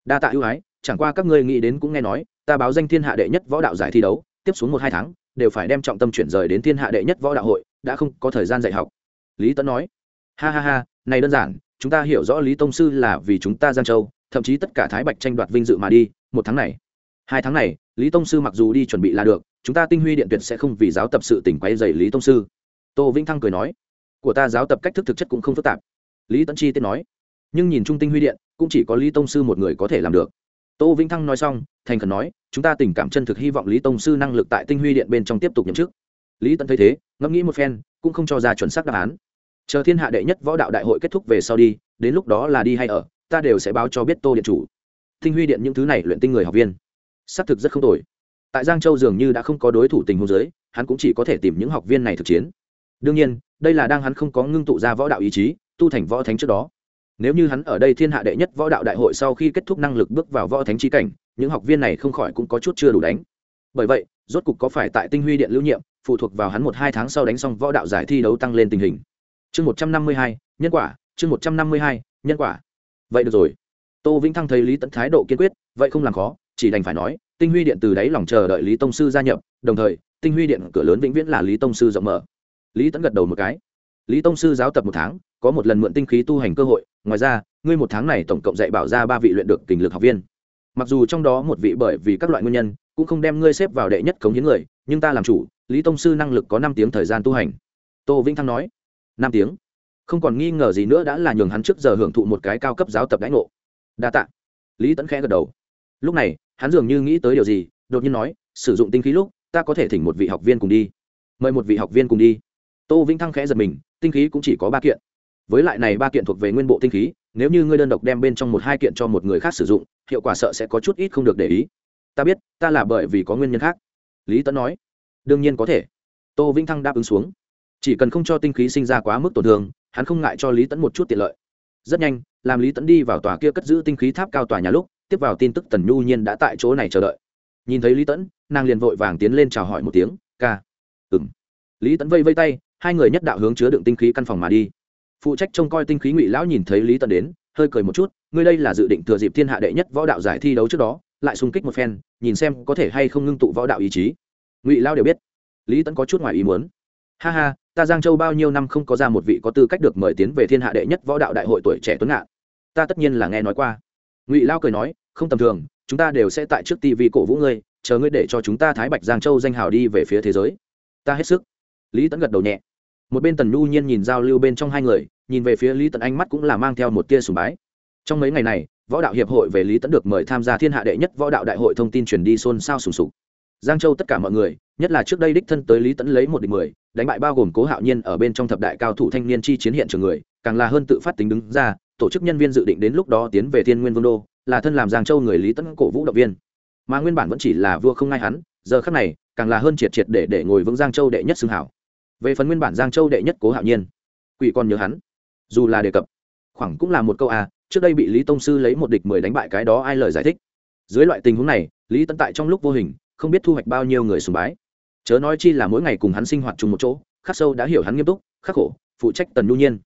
Đa tạ ưu ái, chẳng qua các ngươi nghĩ đến cũng nghe nói, ta báo danh thiên hạ đệ nhất võ đạo giải thi đấu, tiếp xuống một hai tháng, đều phải đem trọng tâm chuyển rời đến thiên hạ đệ nhất võ đạo hội, đã không có thời gian dạy học. Lý tấn nói, ha ha ha, này đơn giản, chúng ta hiểu rõ lý tông sư là vì chúng ta giang châu, thậm chí tất cả thái bạch tranh đoạt vinh dự mà đi, một tháng này hai tháng này, lý tông sư mặc dù đi chuẩn bị là được, chúng ta tinh huy điện tuyệt sẽ không vì giáo tập sự tỉnh quay dày lý tông sư. Tô vĩnh thăng cười nói, của ta giáo tập cách thức thực chất cũng không phức tạp. Lý tấn chi tiết nói, nhưng nhìn trung tinh huy điện, cũng chỉ có lý tông sư một người có thể làm được. Tô vĩnh thăng nói xong, thành khẩn nói, chúng ta tình cảm chân thực hy vọng lý tông sư năng lực tại tinh huy điện bên trong tiếp tục nhậm chức. Lý tấn thấy thế, ngẫm nghĩ một phen, cũng không cho ra chuẩn xác đáp án. Chờ thiên hạ đệ nhất võ đạo đại hội kết thúc về sau đi, đến lúc đó là đi hay ở, ta đều sẽ báo cho biết tô điện chủ. Tinh huy điện những thứ này luyện tinh người học viên xác thực rất không tồi. Tại giang châu dường như đã không có đối thủ tình huống giới hắn cũng chỉ có thể tìm những học viên này thực chiến. Đương nhiên, đây là đang hắn không có ngưng tụ ra võ đạo ý chí, tu thành võ thánh trước đó. Nếu như hắn ở đây thiên hạ đệ nhất võ đạo đại hội sau khi kết thúc năng lực bước vào võ thánh trí cảnh, những học viên này không khỏi cũng có chút chưa đủ đánh. Bởi vậy, rốt cục có phải tại tinh huy điện lưu nhiệm, phụ thuộc vào hắn một hai tháng sau đánh xong võ đạo giải thi đấu tăng lên tình hình. Chương một trăm năm mươi hai, nhân quả, chương một trăm năm mươi hai, nhân quả. Vậy được rồi. Tô vĩnh thăng thấy lý tẫn thái độ kiên quyết, vậy không làm khó chỉ đành phải nói, tinh huy điện từ đáy lòng chờ đợi lý tông sư gia nhập, đồng thời, tinh huy điện cửa lớn vĩnh viễn là lý tông sư rộng mở. Lý tẫn gật đầu một cái. Lý tông sư giáo tập một tháng, có một lần mượn tinh khí tu hành cơ hội, ngoài ra, ngươi một tháng này tổng cộng dạy bảo ra ba vị luyện được kình lực học viên. Mặc dù trong đó một vị bởi vì các loại nguyên nhân, cũng không đem ngươi xếp vào đệ nhất cống hiến người, nhưng ta làm chủ, lý tông sư năng lực có năm tiếng thời gian tu hành. Tô vĩnh thăng nói, năm tiếng? Không còn nghi ngờ gì nữa đã là nhường hắn trước giờ hưởng thụ một cái cao cấp giáo tập đãi ngộ. Đa tạ. Lý tẫn khẽ gật đầu lúc này, hắn dường như nghĩ tới điều gì, đột nhiên nói, sử dụng tinh khí lúc, ta có thể thỉnh một vị học viên cùng đi. Mời một vị học viên cùng đi. Tô vĩnh thăng khẽ giật mình, tinh khí cũng chỉ có ba kiện. Với lại này ba kiện thuộc về nguyên bộ tinh khí, nếu như ngươi đơn độc đem bên trong một hai kiện cho một người khác sử dụng, hiệu quả sợ sẽ có chút ít không được để ý. Ta biết, ta là bởi vì có nguyên nhân khác. Lý Tấn nói. Đương nhiên có thể. Tô vĩnh thăng đáp ứng xuống. Chỉ cần không cho tinh khí sinh ra quá mức tổn thương, hắn không ngại cho lý Tấn một chút tiện lợi. Rất nhanh, làm lý Tấn đi vào tòa kia cất giữ tinh khí tháp cao tòa nhà lúc tiếp vào tin tức tần nhu nhiên đã tại chỗ này chờ đợi. Nhìn thấy lý tẫn nàng liền vội vàng tiến lên chào hỏi một tiếng, ca. Ừng lý tẫn vây vây tay, hai người nhất đạo hướng chứa đựng tinh khí căn phòng mà đi. Phụ trách trông coi tinh khí ngụy lão nhìn thấy lý tẫn đến, hơi cười một chút, ngươi đây là dự định thừa dịp thiên hạ đệ nhất võ đạo giải thi đấu trước đó, lại xung kích một phen, nhìn xem có thể hay không ngưng tụ võ đạo ý chí. Ngụy lão đều biết. Lý tẫn có chút ngoài ý muốn. Ha ha, ta giang châu bao nhiêu năm không có ra một vị có tư cách được mời tiến về thiên hạ đệ nhất võ đạo đại hội tuổi trẻ tuấn ngạn. Ta tất nhiên là nghe nói qua. Ngụy lao cười nói không tầm thường, chúng ta đều sẽ tại trước tv cổ vũ ngươi, chờ ngươi để cho chúng ta thái bạch giang châu danh hào đi về phía thế giới. Ta hết sức. Lý tẫn gật đầu nhẹ. Một bên tần nhu nhiên nhìn giao lưu bên trong hai người, nhìn về phía lý tẫn ánh mắt cũng là mang theo một tia sùng bái. Trong mấy ngày này, võ đạo hiệp hội về lý tẫn được mời tham gia thiên hạ đệ nhất võ đạo đại hội thông tin truyền đi xôn xao sùng sục. Giang châu tất cả mọi người, nhất là trước đây đích thân tới lý tẫn lấy một địch mười, đánh bại bao gồm cố hạo nhiên ở bên trong thập đại cao thủ thanh niên chi chiến hiện trường người, càng là hơn tự phát tính đứng ra, tổ chức nhân viên dự định đến lúc đó tiến về thiên nguyên vương đô là thân làm giang châu người lý Tấn cổ vũ động viên. Mà nguyên bản vẫn chỉ là vua không ngai hắn, giờ khắc này, càng là hơn triệt triệt để để ngồi vững giang châu đệ nhất xưng hảo. Về phần nguyên bản giang châu đệ nhất cố hạo nhiên, quỷ còn nhớ hắn. Dù là đề cập, khoảng cũng là một câu a, trước đây bị lý tông sư lấy một địch mười đánh bại cái đó ai lời giải thích. Dưới loại tình huống này, lý tấn tại trong lúc vô hình, không biết thu hoạch bao nhiêu người sùng bái. Chớ nói chi là mỗi ngày cùng hắn sinh hoạt chung một chỗ, khắc sâu đã hiểu hắn nghiêm túc, khắc khổ, phụ trách tần nhu nhiên.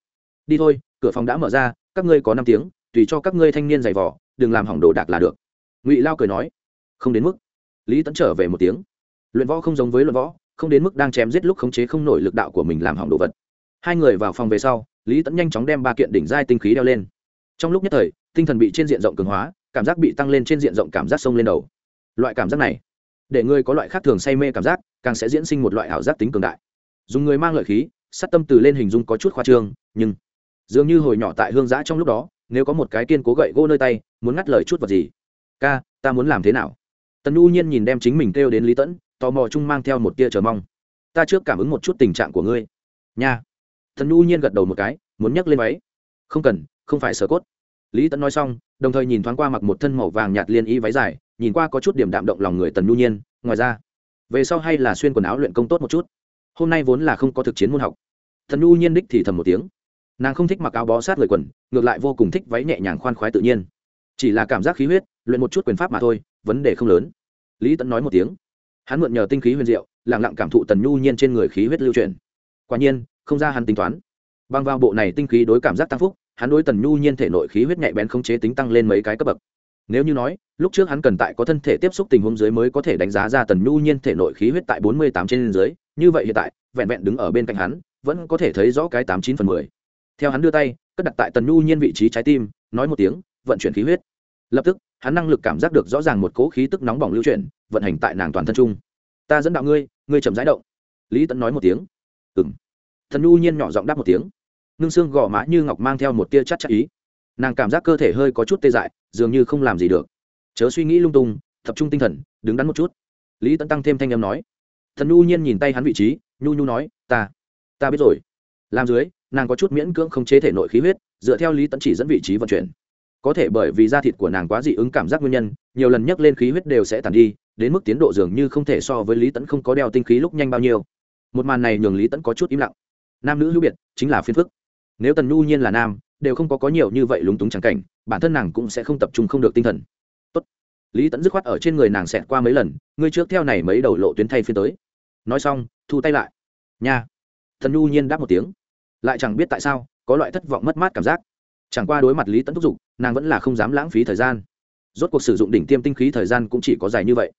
Đi thôi, cửa phòng đã mở ra, các ngươi có năm tiếng, tùy cho các ngươi thanh niên giày vỏ đừng làm hỏng đồ đạc là được. Ngụy lao cười nói, không đến mức. Lý Tẫn trở về một tiếng. Luyện võ không giống với luận võ, không đến mức đang chém giết lúc khống chế không nổi lực đạo của mình làm hỏng đồ vật. Hai người vào phòng về sau, lý tẫn nhanh chóng đem ba kiện đỉnh giai tinh khí đeo lên. Trong lúc nhất thời, tinh thần bị trên diện rộng cường hóa, cảm giác bị tăng lên trên diện rộng cảm giác sông lên đầu. Loại cảm giác này, để người có loại khác thường say mê cảm giác, càng sẽ diễn sinh một loại ảo giác tính cường đại. Dùng người mang lợi khí sắt tâm từ lên hình dung có chút khoa trương, nhưng dường như hồi nhỏ tại hương giã trong lúc đó nếu có một cái kiên cố gậy gỗ nơi tay, muốn ngắt lời chút vật gì? Ca, ta muốn làm thế nào? Tần nhu nhiên nhìn đem chính mình kêu đến lý tẫn, tò mò chung mang theo một tia chờ mong. Ta trước cảm ứng một chút tình trạng của ngươi. Nha. Tần nhu nhiên gật đầu một cái, muốn nhấc lên váy. Không cần, không phải sở cốt. Lý tẫn nói xong, đồng thời nhìn thoáng qua mặc một thân màu vàng nhạt liên y váy dài, nhìn qua có chút điểm đạm động lòng người tần nhu nhiên, ngoài ra, về sau hay là xuyên quần áo luyện công tốt một chút. Hôm nay vốn là không có thực chiến môn học. Thần nhu nhiên đích thì thầm một tiếng nàng không thích mặc áo bó sát người quần, ngược lại vô cùng thích váy nhẹ nhàng khoan khoái tự nhiên. Chỉ là cảm giác khí huyết, luyện một chút quyền pháp mà thôi, vấn đề không lớn. Lý tẫn nói một tiếng. Hắn mượn nhờ tinh khí huyền diệu lẳng lặng cảm thụ tần nhu nhiên trên người khí huyết lưu truyền quả nhiên, không ra hắn tính toán. Bằng vào bộ này tinh khí đối cảm giác tăng phúc, hắn đối tần nhu nhiên thể nội khí huyết nhạy bén không chế tính tăng lên mấy cái cấp bậc. Nếu như nói, lúc trước hắn cần tại có thân thể tiếp xúc tình huống dưới mới có thể đánh giá ra tần nhu nhiên thể nội khí huyết tại bốn mươi tám trên dưới, như vậy hiện tại, vẹn vẹn đứng ở bên cạnh hắn, vẫn có thể thấy rõ cái tám chín phần mười theo hắn đưa tay, cất đặt tại tần nhu nhiên vị trí trái tim, nói một tiếng, vận chuyển khí huyết. Lập tức, hắn năng lực cảm giác được rõ ràng một cỗ khí tức nóng bỏng lưu chuyển, vận hành tại nàng toàn thân trung. Ta dẫn đạo ngươi ngươi chậm rãi động. Lý tẫn nói một tiếng. Ừng thần nhu nhiên nhỏ giọng đáp một tiếng. Ngưng xương gò má như ngọc mang theo một tia chắc chắc ý. Nàng cảm giác cơ thể hơi có chút tê dại, dường như không làm gì được. Chớ suy nghĩ lung tung, tập trung tinh thần, đứng đắn một chút. Lý tẫn tăng thêm thanh âm nói. Thần nhu nhiên nhìn tay hắn vị trí, nhu nhu nói, ta ta biết rồi. Làm dưới nàng có chút miễn cưỡng không chế thể nội khí huyết, dựa theo lý tẫn chỉ dẫn vị trí vận chuyển. Có thể bởi vì da thịt của nàng quá dị ứng cảm giác nguyên nhân, nhiều lần nhấc lên khí huyết đều sẽ tàn đi, đến mức tiến độ dường như không thể so với lý tẫn không có đeo tinh khí lúc nhanh bao nhiêu. Một màn này nhường lý tẫn có chút im lặng. Nam nữ hữu biệt, chính là phiên phức. Nếu tần nhu nhiên là nam, đều không có có nhiều như vậy lúng túng trắng cảnh, bản thân nàng cũng sẽ không tập trung không được tinh thần. Tốt. lý tẫn dứt khoát ở trên người nàng xẹt qua mấy lần, ngươi trước theo này mấy đầu lộ tuyến thay phiên tới. Nói xong, thu tay lại. Nha. Thần nhu nhiên đáp một tiếng lại chẳng biết tại sao, có loại thất vọng mất mát cảm giác. Chẳng qua đối mặt lý tẫn thúc giục, nàng vẫn là không dám lãng phí thời gian. Rốt cuộc sử dụng đỉnh tiêm tinh khí thời gian cũng chỉ có dài như vậy.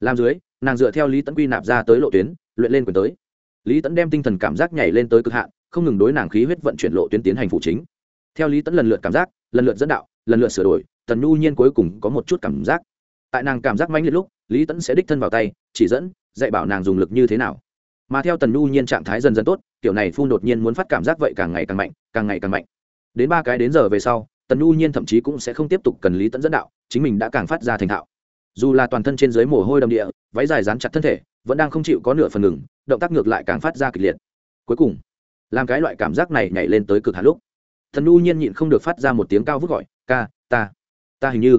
Làm dưới, nàng dựa theo lý tẫn quy nạp ra tới lộ tuyến, luyện lên quyền tới. Lý tẫn đem tinh thần cảm giác nhảy lên tới cực hạn, không ngừng đối nàng khí huyết vận chuyển lộ tuyến tiến hành phụ chính. Theo lý tẫn lần lượt cảm giác, lần lượt dẫn đạo, lần lượt sửa đổi, tần nhu nhiên cuối cùng có một chút cảm giác. Tại nàng cảm giác mãnh liệt lúc, lý tẫn sẽ đích thân vào tay, chỉ dẫn, dạy bảo nàng dùng lực như thế nào mà theo tần nhu nhiên trạng thái dần dần tốt, kiểu này phun đột nhiên muốn phát cảm giác vậy càng ngày càng mạnh, càng ngày càng mạnh. Đến ba cái đến giờ về sau, tần nhu nhiên thậm chí cũng sẽ không tiếp tục cần lý tẫn dẫn đạo, chính mình đã càng phát ra thành thạo. Dù là toàn thân trên dưới mồ hôi đầm địa, váy dài dán chặt thân thể, vẫn đang không chịu có nửa phần ngừng, động tác ngược lại càng phát ra kịch liệt. Cuối cùng, làm cái loại cảm giác này nhảy lên tới cực hạn lúc thần nhu nhiên nhịn không được phát ra một tiếng cao vút gọi, ca, ta ta hình như.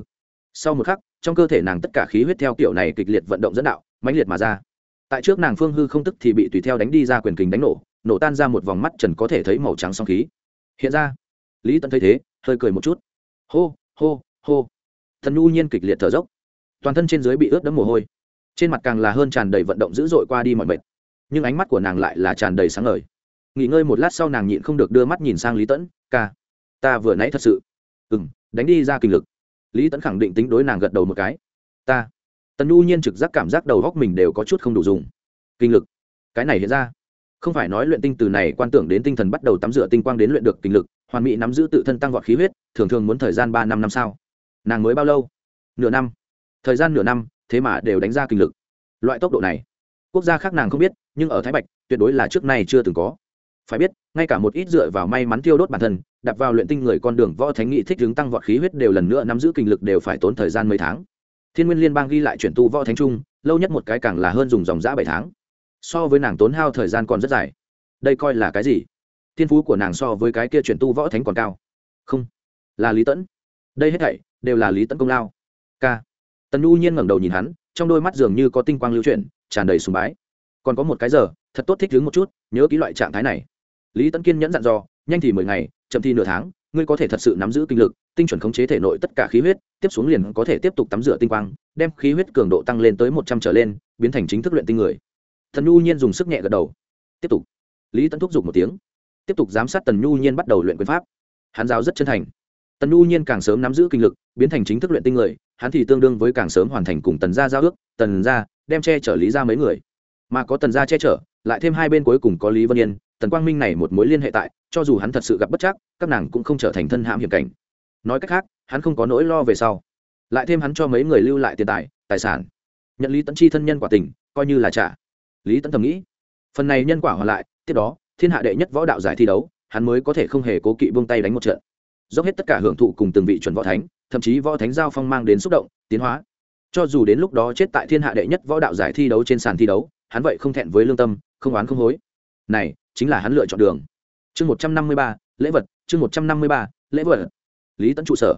Sau một khắc, trong cơ thể nàng tất cả khí huyết theo kiểu này kịch liệt vận động dẫn đạo, mãnh liệt mà ra tại trước nàng phương hư không tức thì bị tùy theo đánh đi ra quyền kình đánh nổ nổ tan ra một vòng mắt trần có thể thấy màu trắng song khí. Hiện ra, lý tẫn thấy thế, hơi cười một chút. Hô hô hô. Thần nhu nhiên kịch liệt thở dốc. Toàn thân trên dưới bị ướt đẫm mồ hôi. Trên mặt càng là hơn tràn đầy vận động dữ dội qua đi mọi mệt. Nhưng ánh mắt của nàng lại là tràn đầy sáng ngời. Nghỉ ngơi một lát sau nàng nhịn không được đưa mắt nhìn sang lý tẫn ca, ta vừa nãy thật sự. Ừ m đánh đi ra kinh lực. Lý tẫn khẳng định tính đối nàng gật đầu một cái. Ta tần U nhiên trực giác cảm giác đầu góc mình đều có chút không đủ dùng. Kinh lực. Cái này hiện ra. Không phải nói luyện tinh từ này quan tưởng đến tinh thần bắt đầu tắm rửa tinh quang đến luyện được kinh lực, hoàn mỹ nắm giữ tự thân tăng vọt khí huyết, thường thường muốn thời gian ba năm năm sao. Nàng mới bao lâu? Nửa năm. Thời gian nửa năm, thế mà đều đánh ra kinh lực. Loại tốc độ này, quốc gia khác nàng không biết, nhưng ở thái bạch, tuyệt đối là trước nay chưa từng có. Phải biết, ngay cả một ít dựa vào may mắn tiêu đốt bản thân đặt vào luyện tinh người con đường võ thánh nghị thích hướng tăng vọt khí huyết đều lần nữa nắm giữ kinh lực đều phải tốn thời gian mấy tháng thiên nguyên liên bang ghi lại chuyển tu võ thánh trung, lâu nhất một cái càng là hơn dùng dòng giã bảy tháng. So với nàng tốn hao thời gian còn rất dài. Đây coi là cái gì? Thiên phú của nàng so với cái kia chuyển tu võ thánh còn cao. Không. Là lý tẫn. Đây hết thảy đều là lý tẫn công lao. K tần nhu nhiên ngẩng đầu nhìn hắn, trong đôi mắt dường như có tinh quang lưu chuyển, tràn đầy sùng bái. Còn có một cái giờ, thật tốt thích đứng một chút, nhớ ký loại trạng thái này. Lý tẫn kiên nhẫn dặn dò, nhanh thì mười ngày, chậm thì nửa tháng ngươi có thể thật sự nắm giữ kinh lực, tinh chuẩn khống chế thể nội tất cả khí huyết, tiếp xuống liền có thể tiếp tục tắm rửa tinh quang, đem khí huyết cường độ tăng lên tới một trăm trở lên, biến thành chính thức luyện tinh người. Thần nhu nhiên dùng sức nhẹ gật đầu. Tiếp tục. Lý Tấn thúc giục một tiếng. Tiếp tục giám sát tần nhu nhiên bắt đầu luyện quyền pháp. Hắn giáo rất chân thành. Tần nhu nhiên càng sớm nắm giữ kinh lực, biến thành chính thức luyện tinh người, hắn thì tương đương với càng sớm hoàn thành cùng tần gia giao ước, tần gia đem che chở lý ra mấy người. Mà có tần gia che chở, lại thêm hai bên cuối cùng có lý vân yên tần quang minh này một mối liên hệ tại, cho dù hắn thật sự gặp bất chắc, các nàng cũng không trở thành thân hãm hiểm cảnh. Nói cách khác, hắn không có nỗi lo về sau. Lại thêm hắn cho mấy người lưu lại tiền tài tài sản. Nhận lý tẫn chi thân nhân quả tình, coi như là trả. Lý tẫn thầm nghĩ. Phần này nhân quả hoàn lại, tiếp đó, thiên hạ đệ nhất võ đạo giải thi đấu, hắn mới có thể không hề cố kỵ buông tay đánh một trận. Dốc hết tất cả hưởng thụ cùng từng vị chuẩn võ thánh, thậm chí võ thánh giao phong mang đến xúc động, tiến hóa. Cho dù đến lúc đó chết tại thiên hạ đệ nhất võ đạo giải thi đấu trên sàn thi đấu, hắn vậy không thẹn với lương tâm, không oán không hối. Này chính là hắn lựa chọn đường. Chương một trăm năm mươi ba, lễ vật, chương một trăm năm mươi ba, lễ vật. Lý tấn trụ sở.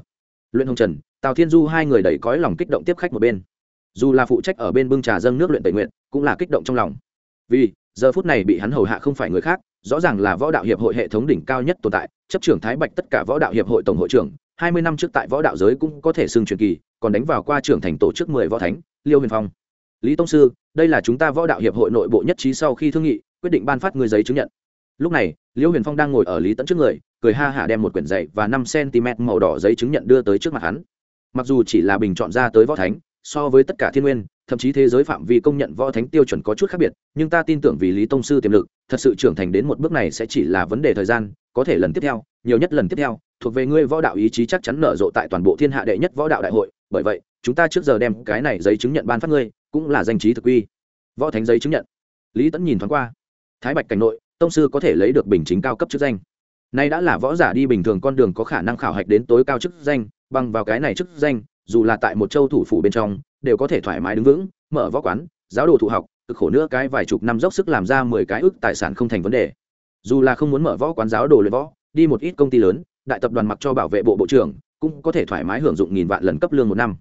Luyện hồng trần, tào thiên du hai người đầy cõi lòng kích động tiếp khách một bên. Dù là phụ trách ở bên bưng trà dâng nước luyện tẩy nguyện cũng là kích động trong lòng. Vì, giờ phút này bị hắn hầu hạ không phải người khác, rõ ràng là võ đạo hiệp hội hệ thống đỉnh cao nhất tồn tại, chấp trưởng thái bạch tất cả võ đạo hiệp hội tổng hội trưởng, hai mươi năm trước tại võ đạo giới cũng có thể xưng truyền kỳ, còn đánh vào qua trưởng thành tổ chức mười võ thánh, liêu huyền phong. Lý tông sư, đây là chúng ta võ đạo hiệp hội nội bộ nhất trí sau khi thương nghị quyết định ban phát người giấy chứng nhận. Lúc này, Liễu huyền phong đang ngồi ở lý tẫn trước người, cười ha hả đem một quyển dạy và năm cm màu đỏ giấy chứng nhận đưa tới trước mặt hắn. Mặc dù chỉ là bình chọn ra tới võ thánh, so với tất cả thiên nguyên, thậm chí thế giới phạm vi công nhận võ thánh tiêu chuẩn có chút khác biệt, nhưng ta tin tưởng vì lý tông sư tiềm lực, thật sự trưởng thành đến một bước này sẽ chỉ là vấn đề thời gian, có thể lần tiếp theo, nhiều nhất lần tiếp theo, thuộc về ngươi võ đạo ý chí chắc chắn nở rộ tại toàn bộ thiên hạ đệ nhất võ đạo đại hội, bởi vậy, chúng ta trước giờ đem cái này giấy chứng nhận ban phát ngươi, cũng là danh trí thực quy võ thánh giấy chứng nhận. Lý tẫn nhìn thoáng qua thái bạch cảnh nội, tông sư có thể lấy được bình chính cao cấp chức danh. Nay đã là võ giả đi bình thường con đường có khả năng khảo hạch đến tối cao chức danh, bằng vào cái này chức danh, dù là tại một châu thủ phủ bên trong, đều có thể thoải mái đứng vững, mở võ quán, giáo đồ thụ học, cực khổ nữa cái vài chục năm dốc sức làm ra mười cái ước tài sản không thành vấn đề. Dù là không muốn mở võ quán giáo đồ luyện võ, đi một ít công ty lớn, đại tập đoàn mặc cho bảo vệ bộ bộ trưởng, cũng có thể thoải mái hưởng dụng nghìn vạn lần cấp lương một năm.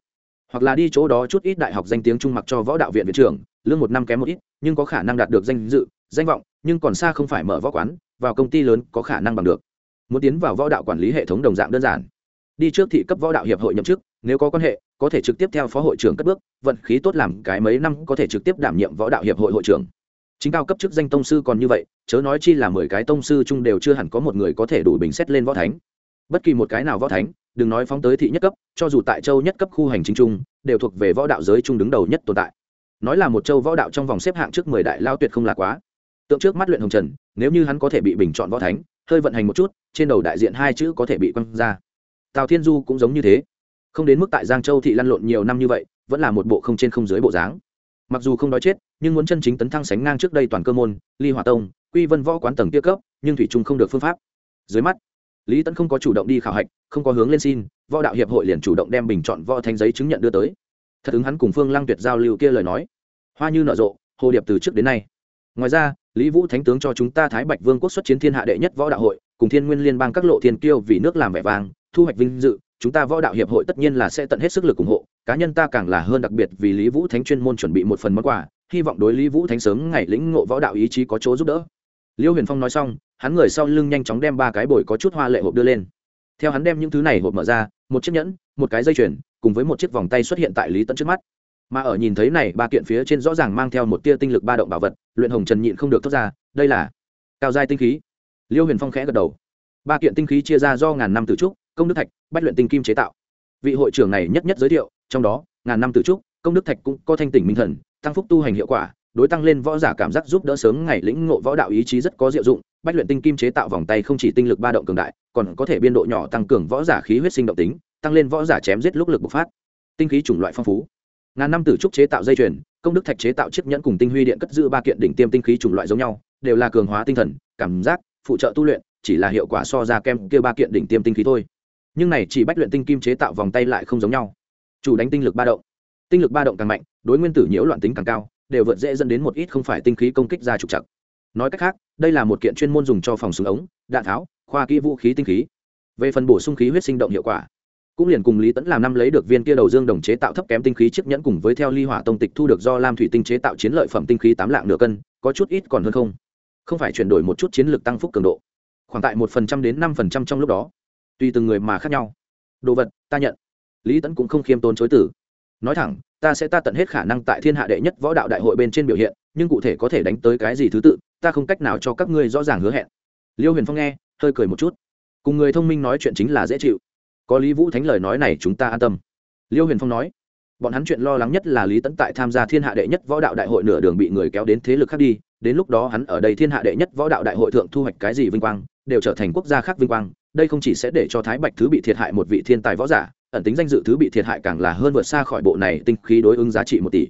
Hoặc là đi chỗ đó chút ít đại học danh tiếng trung mặc cho võ đạo viện viện trưởng, lương một năm kém một ít, nhưng có khả năng đạt được danh dự danh vọng, nhưng còn xa không phải mở võ quán, vào công ty lớn có khả năng bằng được. Muốn tiến vào võ đạo quản lý hệ thống đồng dạng đơn giản. Đi trước thị cấp võ đạo hiệp hội nhậm chức, nếu có quan hệ, có thể trực tiếp theo phó hội trưởng cất bước, vận khí tốt làm cái mấy năm có thể trực tiếp đảm nhiệm võ đạo hiệp hội hội trưởng. Chính cao cấp chức danh tông sư còn như vậy, chớ nói chi là mười cái tông sư chung đều chưa hẳn có một người có thể đủ bình xét lên võ thánh. Bất kỳ một cái nào võ thánh, đừng nói phóng tới thị nhất cấp, cho dù tại châu nhất cấp khu hành chính trung đều thuộc về võ đạo giới trung đứng đầu nhất tồn tại. Nói là một châu võ đạo trong vòng xếp hạng trước mười đại lao tuyệt không là quá tượng trước mắt luyện hồng trần, nếu như hắn có thể bị bình chọn võ thánh, hơi vận hành một chút, trên đầu đại diện hai chữ có thể bị quăng ra. Tào thiên du cũng giống như thế. Không đến mức tại giang châu thị lăn lộn nhiều năm như vậy, vẫn là một bộ không trên không dưới bộ dáng. Mặc dù không đói chết, nhưng muốn chân chính tấn thăng sánh ngang trước đây toàn cơ môn, ly hòa tông, quy vân võ quán tầng tiêu cấp, nhưng thủy trung không được phương pháp. Dưới mắt, lý tấn không có chủ động đi khảo hạch, không có hướng lên xin, võ đạo hiệp hội liền chủ động đem bình chọn võ thanh giấy chứng nhận đưa tới. Thật ứng hắn cùng phương lăng tuyệt giao lưu kia lời nói. Hoa như nở rộ, hồ điệp từ trước đến nay. Ngoài ra lý vũ thánh tướng cho chúng ta thái bạch vương quốc xuất chiến thiên hạ đệ nhất võ đạo hội, cùng thiên nguyên liên bang các lộ thiên kiêu vì nước làm vẻ vang, thu hoạch vinh dự, chúng ta võ đạo hiệp hội tất nhiên là sẽ tận hết sức lực ủng hộ, cá nhân ta càng là hơn đặc biệt vì lý vũ thánh chuyên môn chuẩn bị một phần món quà, hy vọng đối lý vũ thánh sớm ngày lĩnh ngộ võ đạo ý chí có chỗ giúp đỡ. Liêu huyền phong nói xong, hắn người sau lưng nhanh chóng đem ba cái bồi có chút hoa lệ hộp đưa lên. Theo hắn đem những thứ này hộp mở ra, một chiếc nhẫn, một cái dây chuyền, cùng với một chiếc vòng tay xuất hiện tại lý tẫn trước mắt mà ở nhìn thấy này, ba kiện phía trên rõ ràng mang theo một tia tinh lực ba động bảo vật, luyện hồng trần nhịn không được thoát ra, đây là cao giai tinh khí. Liêu huyền phong khẽ gật đầu. Ba kiện tinh khí chia ra do ngàn năm tử trúc, công đức thạch, bách luyện tinh kim chế tạo. Vị hội trưởng này nhất nhất giới thiệu, trong đó, ngàn năm tử trúc, công đức thạch cũng có thanh tỉnh minh thần, tăng phúc tu hành hiệu quả, đối tăng lên võ giả cảm giác giúp đỡ sớm ngày lĩnh ngộ võ đạo ý chí rất có diệu dụng, bách luyện tinh kim chế tạo vòng tay không chỉ tinh lực ba động cường đại, còn có thể biên độ nhỏ tăng cường võ giả khí huyết sinh động tính, tăng lên võ giả chém giết lúc lực bộc phát. Tinh khí chủng loại phong phú ngàn năm tử trúc chế tạo dây chuyền, công đức thạch chế tạo chiếc nhẫn cùng tinh huy điện cất giữ ba kiện đỉnh tiêm tinh khí chủng loại giống nhau, đều là cường hóa tinh thần, cảm giác, phụ trợ tu luyện, chỉ là hiệu quả so ra kem kia ba kiện đỉnh tiêm tinh khí thôi. Nhưng này chỉ bách luyện tinh kim chế tạo vòng tay lại không giống nhau. Chủ đánh tinh lực ba động. Tinh lực ba động càng mạnh, đối nguyên tử nhiễu loạn tính càng cao, đều vượt dễ dẫn đến một ít không phải tinh khí công kích ra trục chặt nói cách khác, đây là một kiện chuyên môn dùng cho phòng súng ống, đạn tháo, khoa kỹ vũ khí tinh khí. Về phần bổ sung khí huyết sinh động hiệu quả cũng liền cùng lý tẫn làm năm lấy được viên kia đầu dương đồng chế tạo thấp kém tinh khí chiếc nhẫn cùng với theo ly hỏa tông tịch thu được do lam thủy tinh chế tạo chiến lợi phẩm tinh khí tám lạng nửa cân, có chút ít còn hơn không. Không phải chuyển đổi một chút chiến lược tăng phúc cường độ. Khoảng tại một phần trăm đến năm phần trăm trong lúc đó. Tùy từng người mà khác nhau. Đồ vật, ta nhận. Lý tẫn cũng không khiêm tốn chối tử nói thẳng, ta sẽ ta tận hết khả năng tại thiên hạ đệ nhất võ đạo đại hội bên trên biểu hiện, nhưng cụ thể có thể đánh tới cái gì thứ tự, ta không cách nào cho các ngươi rõ ràng hứa hẹn. Liêu huyền phong nghe, hơi cười một chút. Cùng người thông minh nói chuyện chính là dễ chịu có lý vũ thánh lời nói này chúng ta an tâm. Liêu huyền phong nói, bọn hắn chuyện lo lắng nhất là lý tẫn tại tham gia thiên hạ đệ nhất võ đạo đại hội nửa đường bị người kéo đến thế lực khác đi, đến lúc đó hắn ở đây thiên hạ đệ nhất võ đạo đại hội thượng thu hoạch cái gì vinh quang, đều trở thành quốc gia khác vinh quang, đây không chỉ sẽ để cho thái bạch thứ bị thiệt hại một vị thiên tài võ giả, ẩn tính danh dự thứ bị thiệt hại càng là hơn vượt xa khỏi bộ này tinh khí đối ứng giá trị một tỷ.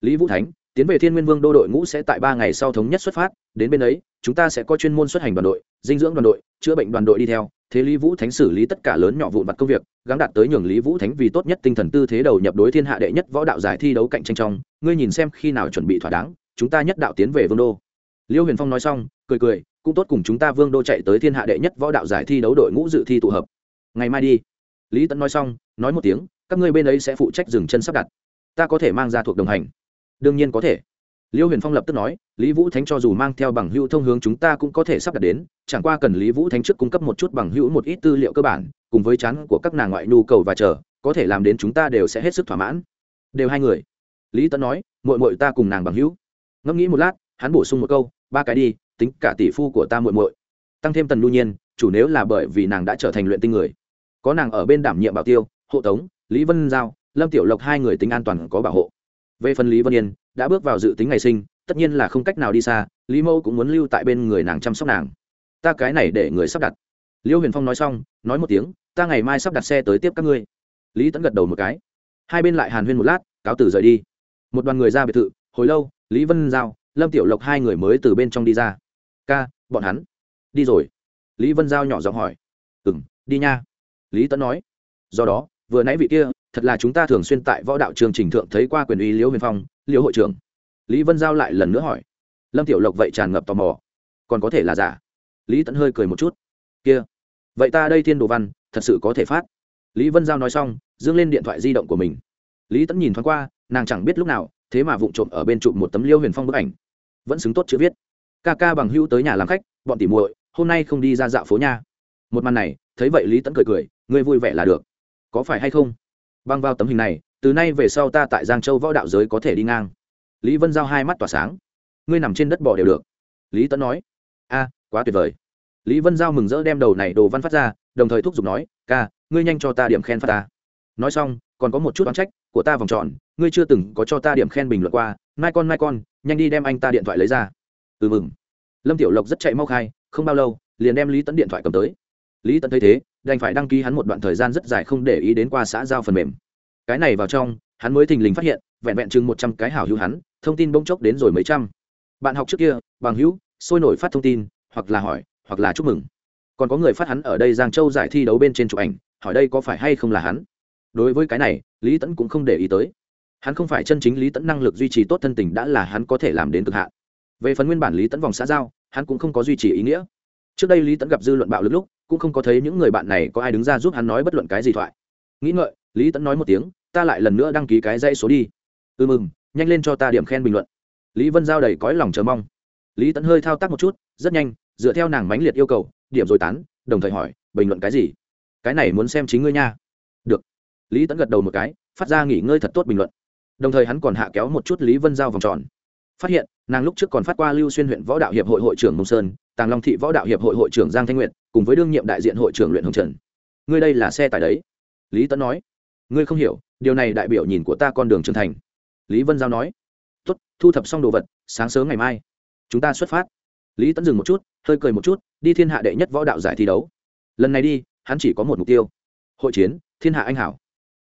Lý vũ thánh, tiến về thiên nguyên vương đô đội ngũ sẽ tại ba ngày sau thống nhất xuất phát, đến bên ấy, chúng ta sẽ có chuyên môn xuất hành đoàn đội, dinh dưỡng đoàn đội, chữa bệnh đoàn đội đi theo thế lý vũ thánh xử lý tất cả lớn nhỏ vụn vặt công việc, gắng đạt tới nhường lý vũ thánh vì tốt nhất tinh thần tư thế đầu nhập đối thiên hạ đệ nhất võ đạo giải thi đấu cạnh tranh trong. Ngươi nhìn xem khi nào chuẩn bị thỏa đáng, chúng ta nhất đạo tiến về vương đô. Liêu huyền phong nói xong, cười cười, cũng tốt cùng chúng ta vương đô chạy tới thiên hạ đệ nhất võ đạo giải thi đấu đội ngũ dự thi tụ hợp. Ngày mai đi. Lý tẫn nói xong, nói một tiếng, các ngươi bên ấy sẽ phụ trách dừng chân sắp đặt. Ta có thể mang ra thuộc đồng hành. Đương nhiên có thể liêu huyền phong lập tức nói, lý vũ thánh cho dù mang theo bằng hữu thông hướng chúng ta cũng có thể sắp đặt đến, chẳng qua cần lý vũ thánh trước cung cấp một chút bằng hữu một ít tư liệu cơ bản, cùng với chắn của các nàng ngoại nhu cầu và chờ, có thể làm đến chúng ta đều sẽ hết sức thỏa mãn. Đều hai người. Lý tấn nói mội mội ta cùng nàng bằng hữu. Ngẫm nghĩ một lát, hắn bổ sung một câu, ba cái đi, tính cả tỷ phu của ta mội mội tăng thêm tần lưu nhiên, chủ nếu là bởi vì nàng đã trở thành luyện tinh người. Có nàng ở bên đảm nhiệm bảo tiêu, hộ tống, lý vân giao, lâm tiểu lộc hai người tính an toàn có bảo hộ. Về phần lý vân yên đã bước vào dự tính ngày sinh, tất nhiên là không cách nào đi xa, lý mẫu cũng muốn lưu tại bên người nàng chăm sóc nàng. Ta cái này để người sắp đặt. Liêu huyền phong nói xong, nói một tiếng, ta ngày mai sắp đặt xe tới tiếp các ngươi. Lý tẫn gật đầu một cái. Hai bên lại hàn huyên một lát, cáo tử rời đi. Một đoàn người ra biệt thự, hồi lâu, lý vân giao, lâm tiểu lộc hai người mới từ bên trong đi ra. Ca, bọn hắn. Đi rồi. Lý vân giao nhỏ giọng hỏi. Ừ m đi nha. Lý tẫn nói. Do đó, vừa nãy vị kia thật là chúng ta thường xuyên tại võ đạo trường trình thượng thấy qua quyền uy liễu huyền phong, liễu hội trưởng. Lý vân giao lại lần nữa hỏi. Lâm tiểu lộc vậy tràn ngập tò mò. Còn có thể là giả? Lý tẫn hơi cười một chút. Kia. Vậy ta đây thiên đồ văn, thật sự có thể phát? Lý vân giao nói xong, dương lên điện thoại di động của mình. Lý tẫn nhìn thoáng qua, nàng chẳng biết lúc nào, thế mà vụng trộm ở bên chụp một tấm liêu huyền phong bức ảnh. Vẫn xứng tốt chữ viết. Ca ca bằng hưu tới nhà làm khách, bọn tỉ muội, hôm nay không đi ra dạo phố nha. Một màn này, thấy vậy lý tẫn cười cười, ngươi vui vẻ là được. Có phải hay không? Băng vào tấm hình này, từ nay về sau ta tại giang châu võ đạo giới có thể đi ngang. Lý vân giao hai mắt tỏa sáng. Ngươi nằm trên đất bỏ đều được. Lý Tấn nói. A, quá tuyệt vời. Lý vân giao mừng rỡ đem đầu này đồ văn phát ra, đồng thời thúc giục nói, ca, ngươi nhanh cho ta điểm khen phát ta. Nói xong, còn có một chút oán trách của ta vòng tròn, ngươi chưa từng có cho ta điểm khen bình luận qua, mai con mai con, nhanh đi đem anh ta điện thoại lấy ra. Ừ mừng. Lâm tiểu lộc rất chạy mau khai, không bao lâu, liền đem lý Tấn điện thoại cầm tới. Lý Tấn thấy thế đành phải đăng ký hắn một đoạn thời gian rất dài không để ý đến qua xã giao phần mềm. Cái này vào trong, hắn mới thình lình phát hiện, vẹn vẹn chừng một trăm cái hảo hữu hắn, thông tin bỗng chốc đến rồi mấy trăm. Bạn học trước kia, bằng hữu, sôi nổi phát thông tin, hoặc là hỏi, hoặc là chúc mừng. Còn có người phát hắn ở đây giang châu giải thi đấu bên trên chụp ảnh, hỏi đây có phải hay không là hắn? Đối với cái này, lý tẫn cũng không để ý tới. Hắn không phải chân chính lý tẫn năng lực duy trì tốt thân tình đã là hắn có thể làm đến cực hạn. Về phần nguyên bản lý tẫn vòng xã giao, hắn cũng không có duy trì ý nghĩa. Trước đây lý tẫn gặp dư luận bạo lực lúc cũng không có thấy những người bạn này có ai đứng ra giúp hắn nói bất luận cái gì thoại. Nghĩ ngợi, lý tẫn nói một tiếng, ta lại lần nữa đăng ký cái dãy số đi. Ừ mừng nhanh lên cho ta điểm khen bình luận. Lý vân giao đầy cõi lòng chờ mong. Lý tẫn hơi thao tác một chút, rất nhanh, dựa theo nàng mãnh liệt yêu cầu, điểm rồi tán, đồng thời hỏi, bình luận cái gì? Cái này muốn xem chính ngươi nha. Được. Lý tẫn gật đầu một cái, phát ra nghỉ ngơi thật tốt bình luận. Đồng thời hắn còn hạ kéo một chút lý vân giao vòng tròn. Phát hiện, nàng lúc trước còn phát qua lưu xuyên huyện võ đạo hiệp hội hội trưởng mông sơn, tàng long thị võ đạo hiệp hội hội trưởng giang thanh nguyện cùng với đương nhiệm đại diện hội trưởng luyện hồng trần. Ngươi đây là xe tải đấy. Lý tấn nói. Ngươi không hiểu, điều này đại biểu nhìn của ta con đường trưởng thành. Lý vân giao nói. Tốt, thu thập xong đồ vật, sáng sớm ngày mai, chúng ta xuất phát. Lý tấn dừng một chút, hơi cười một chút, đi thiên hạ đệ nhất võ đạo giải thi đấu. Lần này đi, hắn chỉ có một mục tiêu. Hội chiến, thiên hạ anh hảo.